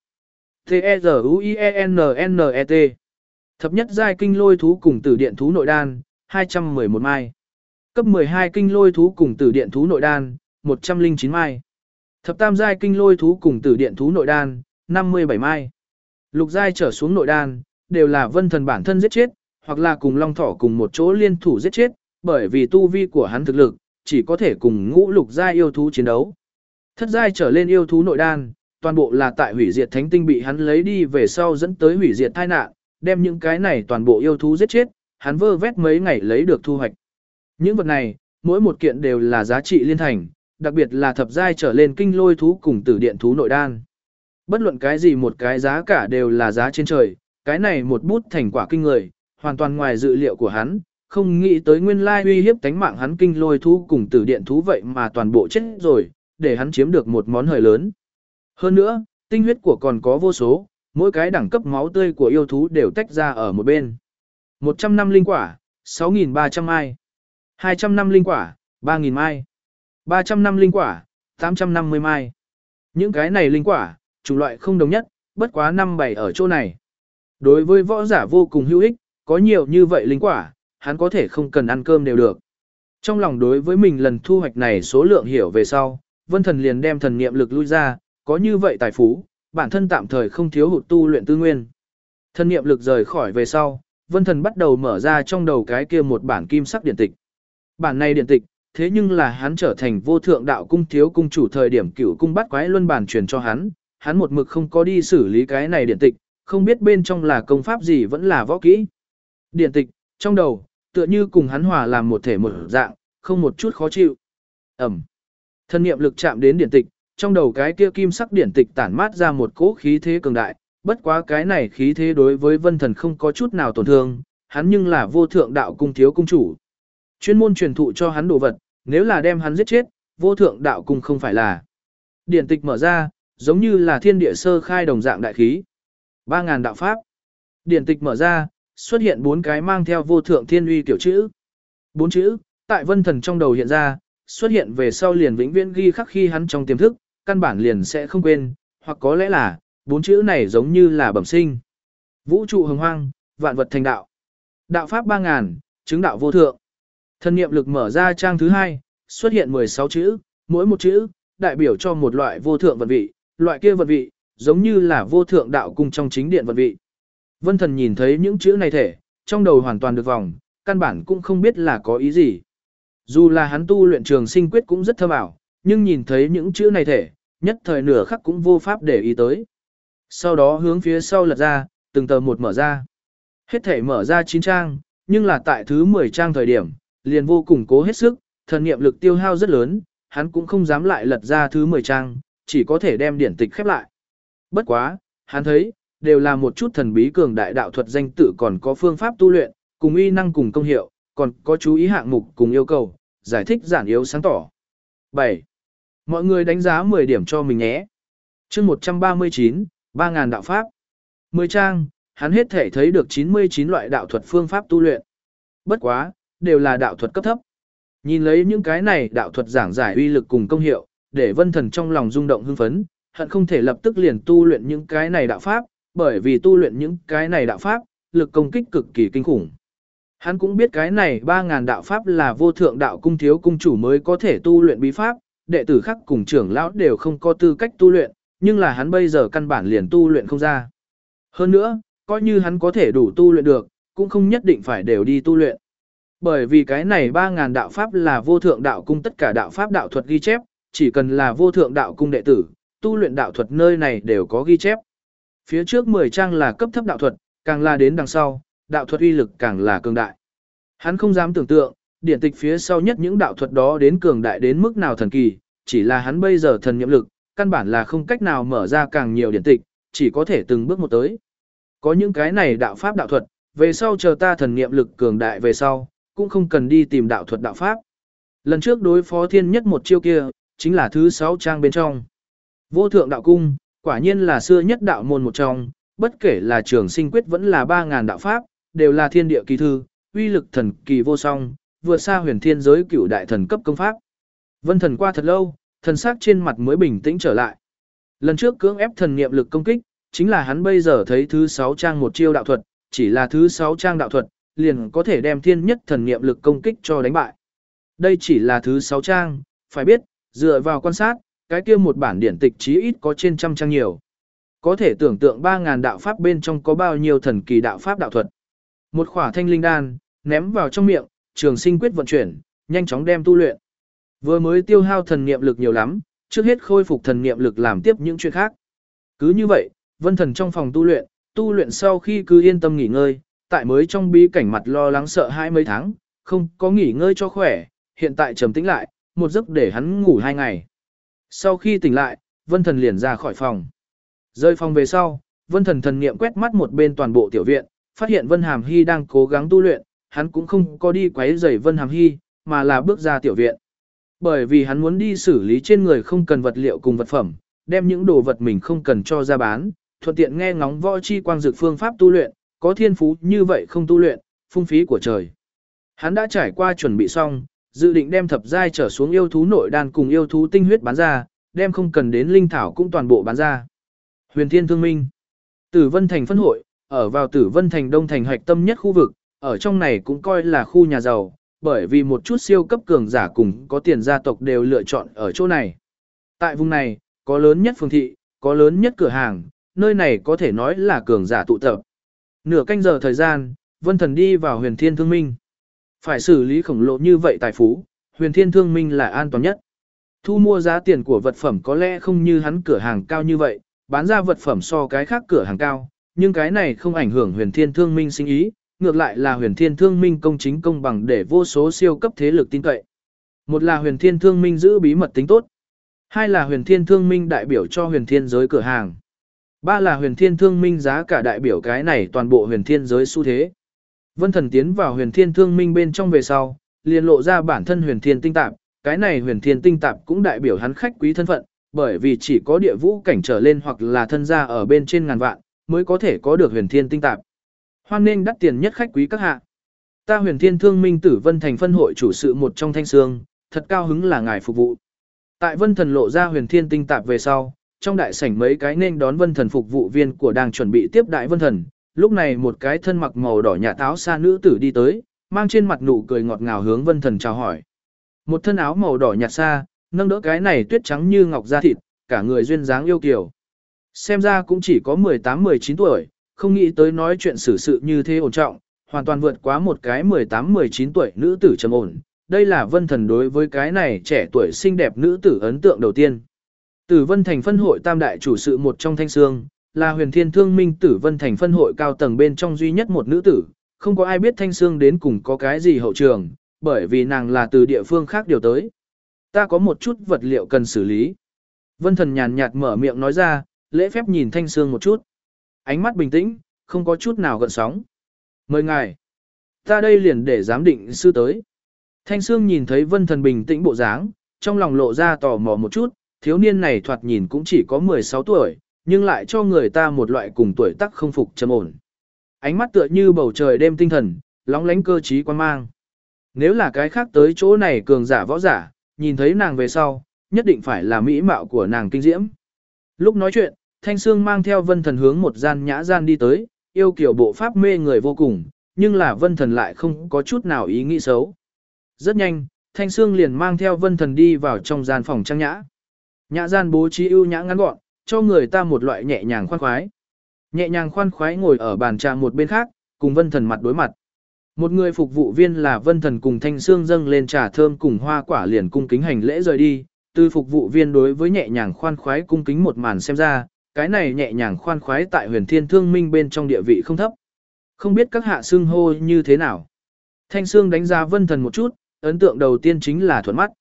T-E-Z-U-I-E-N-N-E-T. E Thập nhất giai kinh lôi thú cùng tử điện thú nội đan, 211 mai. Cấp 12 kinh lôi thú cùng tử điện thú nội đan, 109 mai. Thập tam giai kinh lôi thú cùng tử điện thú nội đan, 57 mai. Lục giai trở xuống nội đan, đều là vân thần bản thân giết chết, hoặc là cùng long thỏ cùng một chỗ liên thủ giết chết, bởi vì tu vi của hắn thực lực, chỉ có thể cùng ngũ lục giai yêu thú chiến đấu. Thất giai trở lên yêu thú nội đan, toàn bộ là tại hủy diệt thánh tinh bị hắn lấy đi về sau dẫn tới hủy diệt tai nạn, đem những cái này toàn bộ yêu thú giết chết, hắn vơ vét mấy ngày lấy được thu hoạch. Những vật này, mỗi một kiện đều là giá trị liên thành, đặc biệt là thập giai trở lên kinh lôi thú cùng tử điện thú nội đan. Bất luận cái gì một cái giá cả đều là giá trên trời, cái này một bút thành quả kinh người, hoàn toàn ngoài dự liệu của hắn, không nghĩ tới nguyên lai uy hiếp tánh mạng hắn kinh lôi thú cùng tử điện thú vậy mà toàn bộ chết rồi, để hắn chiếm được một món hời lớn. Hơn nữa, tinh huyết của còn có vô số, mỗi cái đẳng cấp máu tươi của yêu thú đều tách ra ở một bên. 100 năm linh quả, 6.300 mai. 200 năm linh quả, 3.000 mai. 300 năm linh quả, 850 mai. Những cái này linh quả, chủng loại không đồng nhất, bất quá năm bảy ở chỗ này. Đối với võ giả vô cùng hữu ích, có nhiều như vậy linh quả, hắn có thể không cần ăn cơm đều được. Trong lòng đối với mình lần thu hoạch này số lượng hiểu về sau, vân thần liền đem thần niệm lực lui ra, có như vậy tài phú, bản thân tạm thời không thiếu hụt tu luyện tư nguyên. Thần niệm lực rời khỏi về sau, vân thần bắt đầu mở ra trong đầu cái kia một bản kim sắc điện tịch. Bản này điện tịch, thế nhưng là hắn trở thành vô thượng đạo cung thiếu cung chủ thời điểm cửu cung bắt quái luân bản truyền cho hắn, hắn một mực không có đi xử lý cái này điện tịch, không biết bên trong là công pháp gì vẫn là võ kỹ. Điện tịch, trong đầu, tựa như cùng hắn hòa làm một thể một dạng, không một chút khó chịu. Ẩm. Thân niệm lực chạm đến điện tịch, trong đầu cái kia kim sắc điện tịch tản mát ra một cỗ khí thế cường đại, bất quá cái này khí thế đối với vân thần không có chút nào tổn thương, hắn nhưng là vô thượng đạo cung thiếu cung chủ. Chuyên môn truyền thụ cho hắn đồ vật, nếu là đem hắn giết chết, vô thượng đạo cung không phải là. Điển tịch mở ra, giống như là thiên địa sơ khai đồng dạng đại khí. 3000 đạo pháp. Điển tịch mở ra, xuất hiện bốn cái mang theo vô thượng thiên uy kiểu chữ. Bốn chữ, tại vân thần trong đầu hiện ra, xuất hiện về sau liền vĩnh viễn ghi khắc khi hắn trong tiềm thức, căn bản liền sẽ không quên, hoặc có lẽ là, bốn chữ này giống như là bẩm sinh. Vũ trụ hồng hoang, vạn vật thành đạo. Đạo pháp 3000, chứng đạo vô thượng. Thân niệm lực mở ra trang thứ hai, xuất hiện 16 chữ, mỗi một chữ, đại biểu cho một loại vô thượng vật vị, loại kia vật vị, giống như là vô thượng đạo cung trong chính điện vật vị. Vân thần nhìn thấy những chữ này thể, trong đầu hoàn toàn được vòng, căn bản cũng không biết là có ý gì. Dù là hắn tu luyện trường sinh quyết cũng rất thâm ảo, nhưng nhìn thấy những chữ này thể, nhất thời nửa khắc cũng vô pháp để ý tới. Sau đó hướng phía sau lật ra, từng tờ một mở ra. Hết thể mở ra 9 trang, nhưng là tại thứ 10 trang thời điểm, liền vô cùng cố hết sức, thần niệm lực tiêu hao rất lớn, hắn cũng không dám lại lật ra thứ 10 trang, chỉ có thể đem điển tịch khép lại. Bất quá, hắn thấy, đều là một chút thần bí cường đại đạo thuật danh tự còn có phương pháp tu luyện, cùng uy năng cùng công hiệu, còn có chú ý hạng mục cùng yêu cầu, giải thích giản yếu sáng tỏ. 7. Mọi người đánh giá 10 điểm cho mình nhé. chương 139, 3.000 đạo pháp. 10 trang, hắn hết thể thấy được 99 loại đạo thuật phương pháp tu luyện. Bất quá, đều là đạo thuật cấp thấp. Nhìn lấy những cái này đạo thuật giảng giải uy lực cùng công hiệu, để vân thần trong lòng rung động hưng phấn, hận không thể lập tức liền tu luyện những cái này đạo pháp, bởi vì tu luyện những cái này đạo pháp, lực công kích cực kỳ kinh khủng. Hắn cũng biết cái này 3.000 đạo pháp là vô thượng đạo cung thiếu cung chủ mới có thể tu luyện bí pháp, đệ tử khác cùng trưởng lão đều không có tư cách tu luyện, nhưng là hắn bây giờ căn bản liền tu luyện không ra. Hơn nữa, coi như hắn có thể đủ tu luyện được, cũng không nhất định phải đều đi tu luyện. Bởi vì cái này 3.000 đạo pháp là vô thượng đạo cung tất cả đạo pháp đạo thuật ghi chép, chỉ cần là vô thượng đạo cung đệ tử, tu luyện đạo thuật nơi này đều có ghi chép. Phía trước 10 trang là cấp thấp đạo thuật, càng là đến đằng sau, đạo thuật uy lực càng là cường đại. Hắn không dám tưởng tượng, điển tịch phía sau nhất những đạo thuật đó đến cường đại đến mức nào thần kỳ, chỉ là hắn bây giờ thần nhiệm lực, căn bản là không cách nào mở ra càng nhiều điển tịch, chỉ có thể từng bước một tới. Có những cái này đạo pháp đạo thuật, về sau chờ ta thần niệm lực cường đại về sau, cũng không cần đi tìm đạo thuật đạo pháp. Lần trước đối phó thiên nhất một chiêu kia, chính là thứ sáu trang bên trong. Vô thượng đạo cung, quả nhiên là xưa nhất đạo môn một trong, bất kể là trường sinh quyết vẫn là 3.000 đạo pháp, đều là thiên địa kỳ thư, uy lực thần kỳ vô song, vượt xa huyền thiên giới cửu đại thần cấp công pháp. Vân thần qua thật lâu, thần sắc trên mặt mới bình tĩnh trở lại. Lần trước cưỡng ép thần niệm lực công kích, chính là hắn bây giờ thấy thứ 6 trang một chiêu đạo thuật, chỉ là thứ 6 trang đạo thuật, liền có thể đem thiên nhất thần niệm lực công kích cho đánh bại. Đây chỉ là thứ 6 trang, phải biết, dựa vào quan sát, cái kia một bản điển tịch chí ít có trên trăm trang nhiều. Có thể tưởng tượng 3.000 đạo pháp bên trong có bao nhiêu thần kỳ đạo pháp đạo thuật. Một khỏa thanh linh đan, ném vào trong miệng, trường sinh quyết vận chuyển, nhanh chóng đem tu luyện. Vừa mới tiêu hao thần niệm lực nhiều lắm, trước hết khôi phục thần niệm lực làm tiếp những chuyện khác. Cứ như vậy, vân thần trong phòng tu luyện, tu luyện sau khi cứ yên tâm nghỉ ngơi, tại mới trong bí cảnh mặt lo lắng sợ hai mấy tháng, không có nghỉ ngơi cho khỏe, hiện tại trầm tĩnh lại, một giấc để hắn ngủ hai ngày. Sau khi tỉnh lại, vân thần liền ra khỏi phòng. Rơi phòng về sau, vân thần thần niệm quét mắt một bên toàn bộ tiểu viện, phát hiện Vân Hàm Hy đang cố gắng tu luyện, hắn cũng không có đi quấy rầy Vân Hàm Hy, mà là bước ra tiểu viện. Bởi vì hắn muốn đi xử lý trên người không cần vật liệu cùng vật phẩm, đem những đồ vật mình không cần cho ra bán, thuận tiện nghe ngóng võ chi quang dược phương pháp tu luyện, có thiên phú như vậy không tu luyện, phung phí của trời. Hắn đã trải qua chuẩn bị xong, dự định đem thập giai trở xuống yêu thú nội đan cùng yêu thú tinh huyết bán ra, đem không cần đến linh thảo cũng toàn bộ bán ra. Huyền Thiên Thương Minh Tử Vân Thành phân hội, ở vào Tử Vân Thành Đông Thành hoạch tâm nhất khu vực, ở trong này cũng coi là khu nhà giàu, bởi vì một chút siêu cấp cường giả cùng có tiền gia tộc đều lựa chọn ở chỗ này. Tại vùng này, có lớn nhất phường thị, có lớn nhất cửa hàng, nơi này có thể nói là cường giả tụ tập. Nửa canh giờ thời gian, Vân Thần đi vào huyền thiên thương minh. Phải xử lý khổng lồ như vậy tài phú, huyền thiên thương minh là an toàn nhất. Thu mua giá tiền của vật phẩm có lẽ không như hắn cửa hàng cao như vậy, bán ra vật phẩm so cái khác cửa hàng cao, nhưng cái này không ảnh hưởng huyền thiên thương minh sinh ý, ngược lại là huyền thiên thương minh công chính công bằng để vô số siêu cấp thế lực tin cậy. Một là huyền thiên thương minh giữ bí mật tính tốt. Hai là huyền thiên thương minh đại biểu cho huyền thiên giới cửa hàng. Ba là huyền thiên thương minh giá cả đại biểu cái này toàn bộ huyền thiên giới xu thế. Vân thần tiến vào huyền thiên thương minh bên trong về sau, liền lộ ra bản thân huyền thiên tinh tạp, cái này huyền thiên tinh tạp cũng đại biểu hắn khách quý thân phận, bởi vì chỉ có địa vũ cảnh trở lên hoặc là thân gia ở bên trên ngàn vạn, mới có thể có được huyền thiên tinh tạp. Hoan nên đắt tiền nhất khách quý các hạ. Ta huyền thiên thương minh tử vân thành phân hội chủ sự một trong thanh sương, thật cao hứng là ngài phục vụ. Tại vân thần lộ ra huyền thiên tinh tạp về sau, trong đại sảnh mấy cái nên đón vân thần phục vụ viên của đang chuẩn bị tiếp đại vân thần, lúc này một cái thân mặc màu đỏ nhà táo xa nữ tử đi tới, mang trên mặt nụ cười ngọt ngào hướng vân thần chào hỏi. Một thân áo màu đỏ nhạt xa, nâng đỡ cái này tuyết trắng như ngọc da thịt, cả người duyên dáng yêu kiều. Xem ra cũng chỉ có 18-19 tuổi, không nghĩ tới nói chuyện xử sự như thế ổn trọng, hoàn toàn vượt quá một cái 18-19 tuổi nữ tử trầm ổn. Đây là vân thần đối với cái này trẻ tuổi xinh đẹp nữ tử ấn tượng đầu tiên. Tử Vân Thành phân hội tam đại chủ sự một trong thanh sương là huyền thiên thương minh Tử Vân Thành phân hội cao tầng bên trong duy nhất một nữ tử, không có ai biết thanh sương đến cùng có cái gì hậu trường, bởi vì nàng là từ địa phương khác điều tới. Ta có một chút vật liệu cần xử lý. Vân thần nhàn nhạt mở miệng nói ra, lễ phép nhìn thanh sương một chút. Ánh mắt bình tĩnh, không có chút nào gợn sóng. Mời ngài. Ta đây liền để giám định sư tới. Thanh sương nhìn thấy vân thần bình tĩnh bộ dáng, trong lòng lộ ra tò mò một chút, thiếu niên này thoạt nhìn cũng chỉ có 16 tuổi, nhưng lại cho người ta một loại cùng tuổi tác không phục trầm ổn. Ánh mắt tựa như bầu trời đêm tinh thần, lóng lánh cơ trí quan mang. Nếu là cái khác tới chỗ này cường giả võ giả, nhìn thấy nàng về sau, nhất định phải là mỹ mạo của nàng kinh diễm. Lúc nói chuyện, Thanh Sương mang theo vân thần hướng một gian nhã gian đi tới, yêu kiểu bộ pháp mê người vô cùng, nhưng là vân thần lại không có chút nào ý nghĩ xấu. Rất nhanh, Thanh Sương liền mang theo vân thần đi vào trong gian phòng trang nhã. Nhã gian bố trí ưu nhã ngắn gọn, cho người ta một loại nhẹ nhàng khoan khoái. Nhẹ nhàng khoan khoái ngồi ở bàn trà một bên khác, cùng vân thần mặt đối mặt. Một người phục vụ viên là vân thần cùng thanh xương dâng lên trà thơm cùng hoa quả liền cung kính hành lễ rời đi. Từ phục vụ viên đối với nhẹ nhàng khoan khoái cung kính một màn xem ra, cái này nhẹ nhàng khoan khoái tại huyền thiên thương minh bên trong địa vị không thấp. Không biết các hạ xương hô như thế nào. Thanh xương đánh giá vân thần một chút, ấn tượng đầu tiên chính là thuận mắt.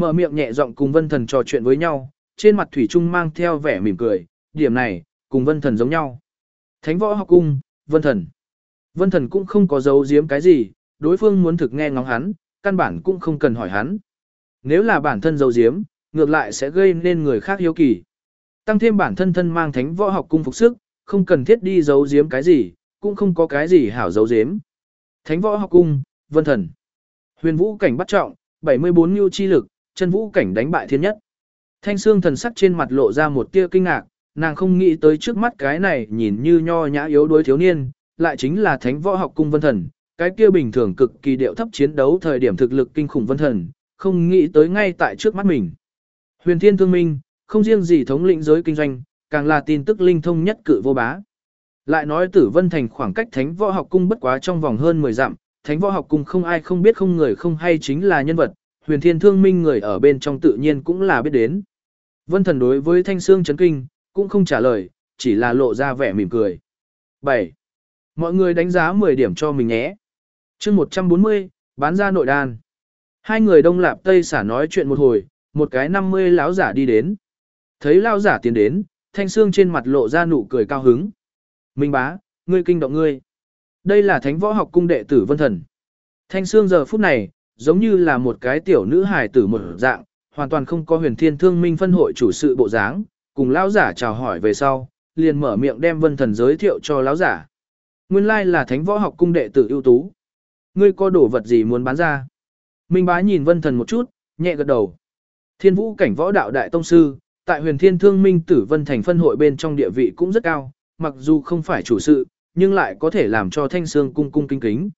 Mở miệng nhẹ giọng cùng vân thần trò chuyện với nhau, trên mặt thủy trung mang theo vẻ mỉm cười, điểm này, cùng vân thần giống nhau. Thánh võ học cung, vân thần. Vân thần cũng không có giấu giếm cái gì, đối phương muốn thực nghe ngóng hắn, căn bản cũng không cần hỏi hắn. Nếu là bản thân giấu giếm, ngược lại sẽ gây nên người khác hiếu kỳ. Tăng thêm bản thân thân mang thánh võ học cung phục sức, không cần thiết đi giấu giếm cái gì, cũng không có cái gì hảo giấu giếm. Thánh võ học cung, vân thần. Huyền vũ cảnh bắt trọng, 74 nhu chi lực, chân vũ cảnh đánh bại thiên nhất. Thanh xương thần sắc trên mặt lộ ra một tia kinh ngạc, nàng không nghĩ tới trước mắt cái này nhìn như nho nhã yếu đuối thiếu niên, lại chính là thánh võ học cung vân thần, cái kia bình thường cực kỳ điệu thấp chiến đấu thời điểm thực lực kinh khủng vân thần, không nghĩ tới ngay tại trước mắt mình. Huyền thiên thương minh, không riêng gì thống lĩnh giới kinh doanh, càng là tin tức linh thông nhất cự vô bá. Lại nói tử vân thành khoảng cách thánh võ học cung bất quá trong vòng hơn 10 dặm, thánh võ học cung không ai không biết không người không hay chính là nhân vật, huyền thiên thương minh người ở bên trong tự nhiên cũng là biết đến. Vân thần đối với thanh xương chấn kinh, cũng không trả lời, chỉ là lộ ra vẻ mỉm cười. 7. Mọi người đánh giá 10 điểm cho mình nhé. chương 140, bán ra nội đan. Hai người đông lạp tây xả nói chuyện một hồi, một cái 50 lão giả đi đến. Thấy lão giả tiến đến, thanh xương trên mặt lộ ra nụ cười cao hứng. Minh bá, ngươi kinh động ngươi. Đây là thánh võ học cung đệ tử vân thần. Thanh xương giờ phút này, giống như là một cái tiểu nữ hài tử một dạng, hoàn toàn không có huyền thiên thương minh phân hội chủ sự bộ dáng, cùng lão giả chào hỏi về sau, liền mở miệng đem vân thần giới thiệu cho lão giả. Nguyên lai là thánh võ học cung đệ tử ưu tú. Ngươi có đồ vật gì muốn bán ra? Minh bá nhìn vân thần một chút, nhẹ gật đầu. Thiên vũ cảnh võ đạo đại tông sư, tại huyền thiên thương minh tử vân thành phân hội bên trong địa vị cũng rất cao, mặc dù không phải chủ sự, nhưng lại có thể làm cho thanh xương cung cung kinh kính.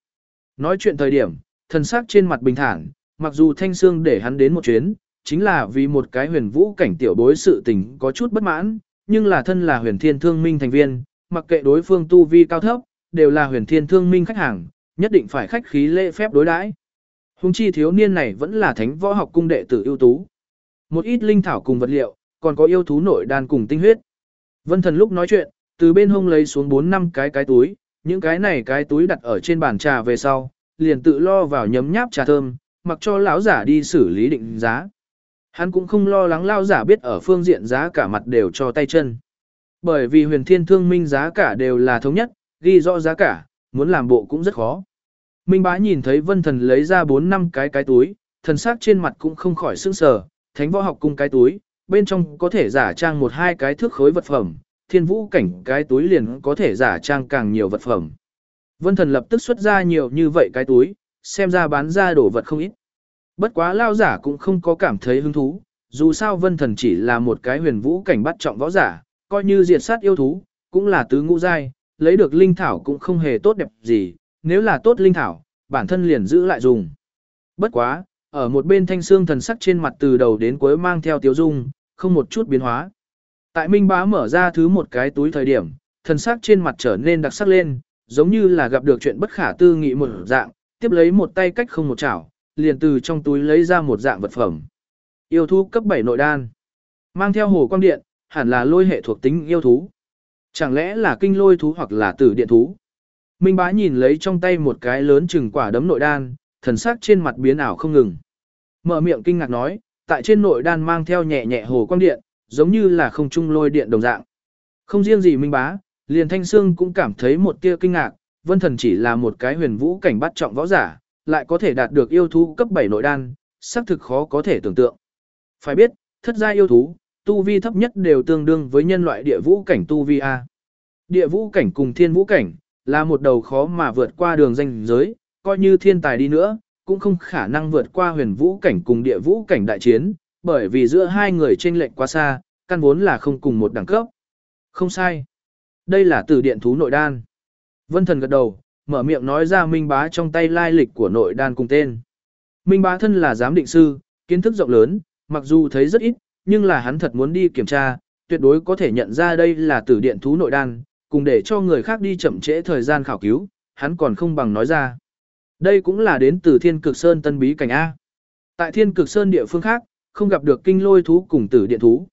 Nói chuyện thời điểm, thần sắc trên mặt bình thản, mặc dù thanh xương để hắn đến một chuyến, chính là vì một cái huyền vũ cảnh tiểu bối sự tình có chút bất mãn, nhưng là thân là huyền thiên thương minh thành viên, mặc kệ đối phương tu vi cao thấp, đều là huyền thiên thương minh khách hàng, nhất định phải khách khí lễ phép đối đãi. Hùng chi thiếu niên này vẫn là thánh võ học cung đệ tử ưu tú. Một ít linh thảo cùng vật liệu, còn có yêu thú nội đan cùng tinh huyết. Vân thần lúc nói chuyện, từ bên hông lấy xuống 4 năm cái cái túi, những cái này cái túi đặt ở trên bàn trà về sau, liền tự lo vào nhấm nháp trà thơm, mặc cho lão giả đi xử lý định giá. Hắn cũng không lo lắng lão giả biết ở phương diện giá cả mặt đều cho tay chân. Bởi vì huyền thiên thương minh giá cả đều là thống nhất, ghi rõ giá cả, muốn làm bộ cũng rất khó. Minh bá nhìn thấy vân thần lấy ra 4 năm cái cái túi, thần sắc trên mặt cũng không khỏi sững sờ, thánh võ học cung cái túi, bên trong có thể giả trang một hai cái thước khối vật phẩm, thiên vũ cảnh cái túi liền có thể giả trang càng nhiều vật phẩm. Vân thần lập tức xuất ra nhiều như vậy cái túi, xem ra bán ra đồ vật không ít. Bất quá lao giả cũng không có cảm thấy hứng thú, dù sao vân thần chỉ là một cái huyền vũ cảnh bắt trọng võ giả, coi như diệt sát yêu thú, cũng là tứ ngũ giai, lấy được linh thảo cũng không hề tốt đẹp gì, nếu là tốt linh thảo, bản thân liền giữ lại dùng. Bất quá, ở một bên thanh xương thần sắc trên mặt từ đầu đến cuối mang theo tiêu dung, không một chút biến hóa. Tại Minh Bá mở ra thứ một cái túi thời điểm, thần sắc trên mặt trở nên đặc sắc lên, giống như là gặp được chuyện bất khả tư nghị một dạng, tiếp lấy một tay cách không một chảo, liền từ trong túi lấy ra một dạng vật phẩm. Yêu thú cấp 7 nội đan. Mang theo hồ quang điện, hẳn là lôi hệ thuộc tính yêu thú. Chẳng lẽ là kinh lôi thú hoặc là tử điện thú? Minh bá nhìn lấy trong tay một cái lớn chừng quả đấm nội đan, thần sắc trên mặt biến ảo không ngừng. Mở miệng kinh ngạc nói, tại trên nội đan mang theo nhẹ nhẹ hồ quang điện, giống như là không trung lôi điện đồng dạng. Không riêng gì Minh bá, liền Thanh Sương cũng cảm thấy một tia kinh ngạc, Vân Thần chỉ là một cái huyền vũ cảnh bắt trọng võ giả, lại có thể đạt được yêu thú cấp 7 nội đan, xác thực khó có thể tưởng tượng. Phải biết, thất gia yêu thú, tu vi thấp nhất đều tương đương với nhân loại địa vũ cảnh tu vi A. Địa vũ cảnh cùng thiên vũ cảnh, là một đầu khó mà vượt qua đường danh giới, coi như thiên tài đi nữa, cũng không khả năng vượt qua huyền vũ cảnh cùng địa vũ cảnh đại chiến, bởi vì giữa hai người chênh lệch quá xa, căn vốn là không cùng một đẳng cấp. Không sai. Đây là từ điện thú nội đan. Vân thần gật đầu, mở miệng nói ra minh bá trong tay lai lịch của nội đan cùng tên. Minh bá thân là giám định sư, kiến thức rộng lớn, mặc dù thấy rất ít, nhưng là hắn thật muốn đi kiểm tra, tuyệt đối có thể nhận ra đây là tử điện thú nội đan, cùng để cho người khác đi chậm trễ thời gian khảo cứu, hắn còn không bằng nói ra. Đây cũng là đến từ thiên cực sơn tân bí cảnh A. Tại thiên cực sơn địa phương khác, không gặp được kinh lôi thú cùng tử điện thú,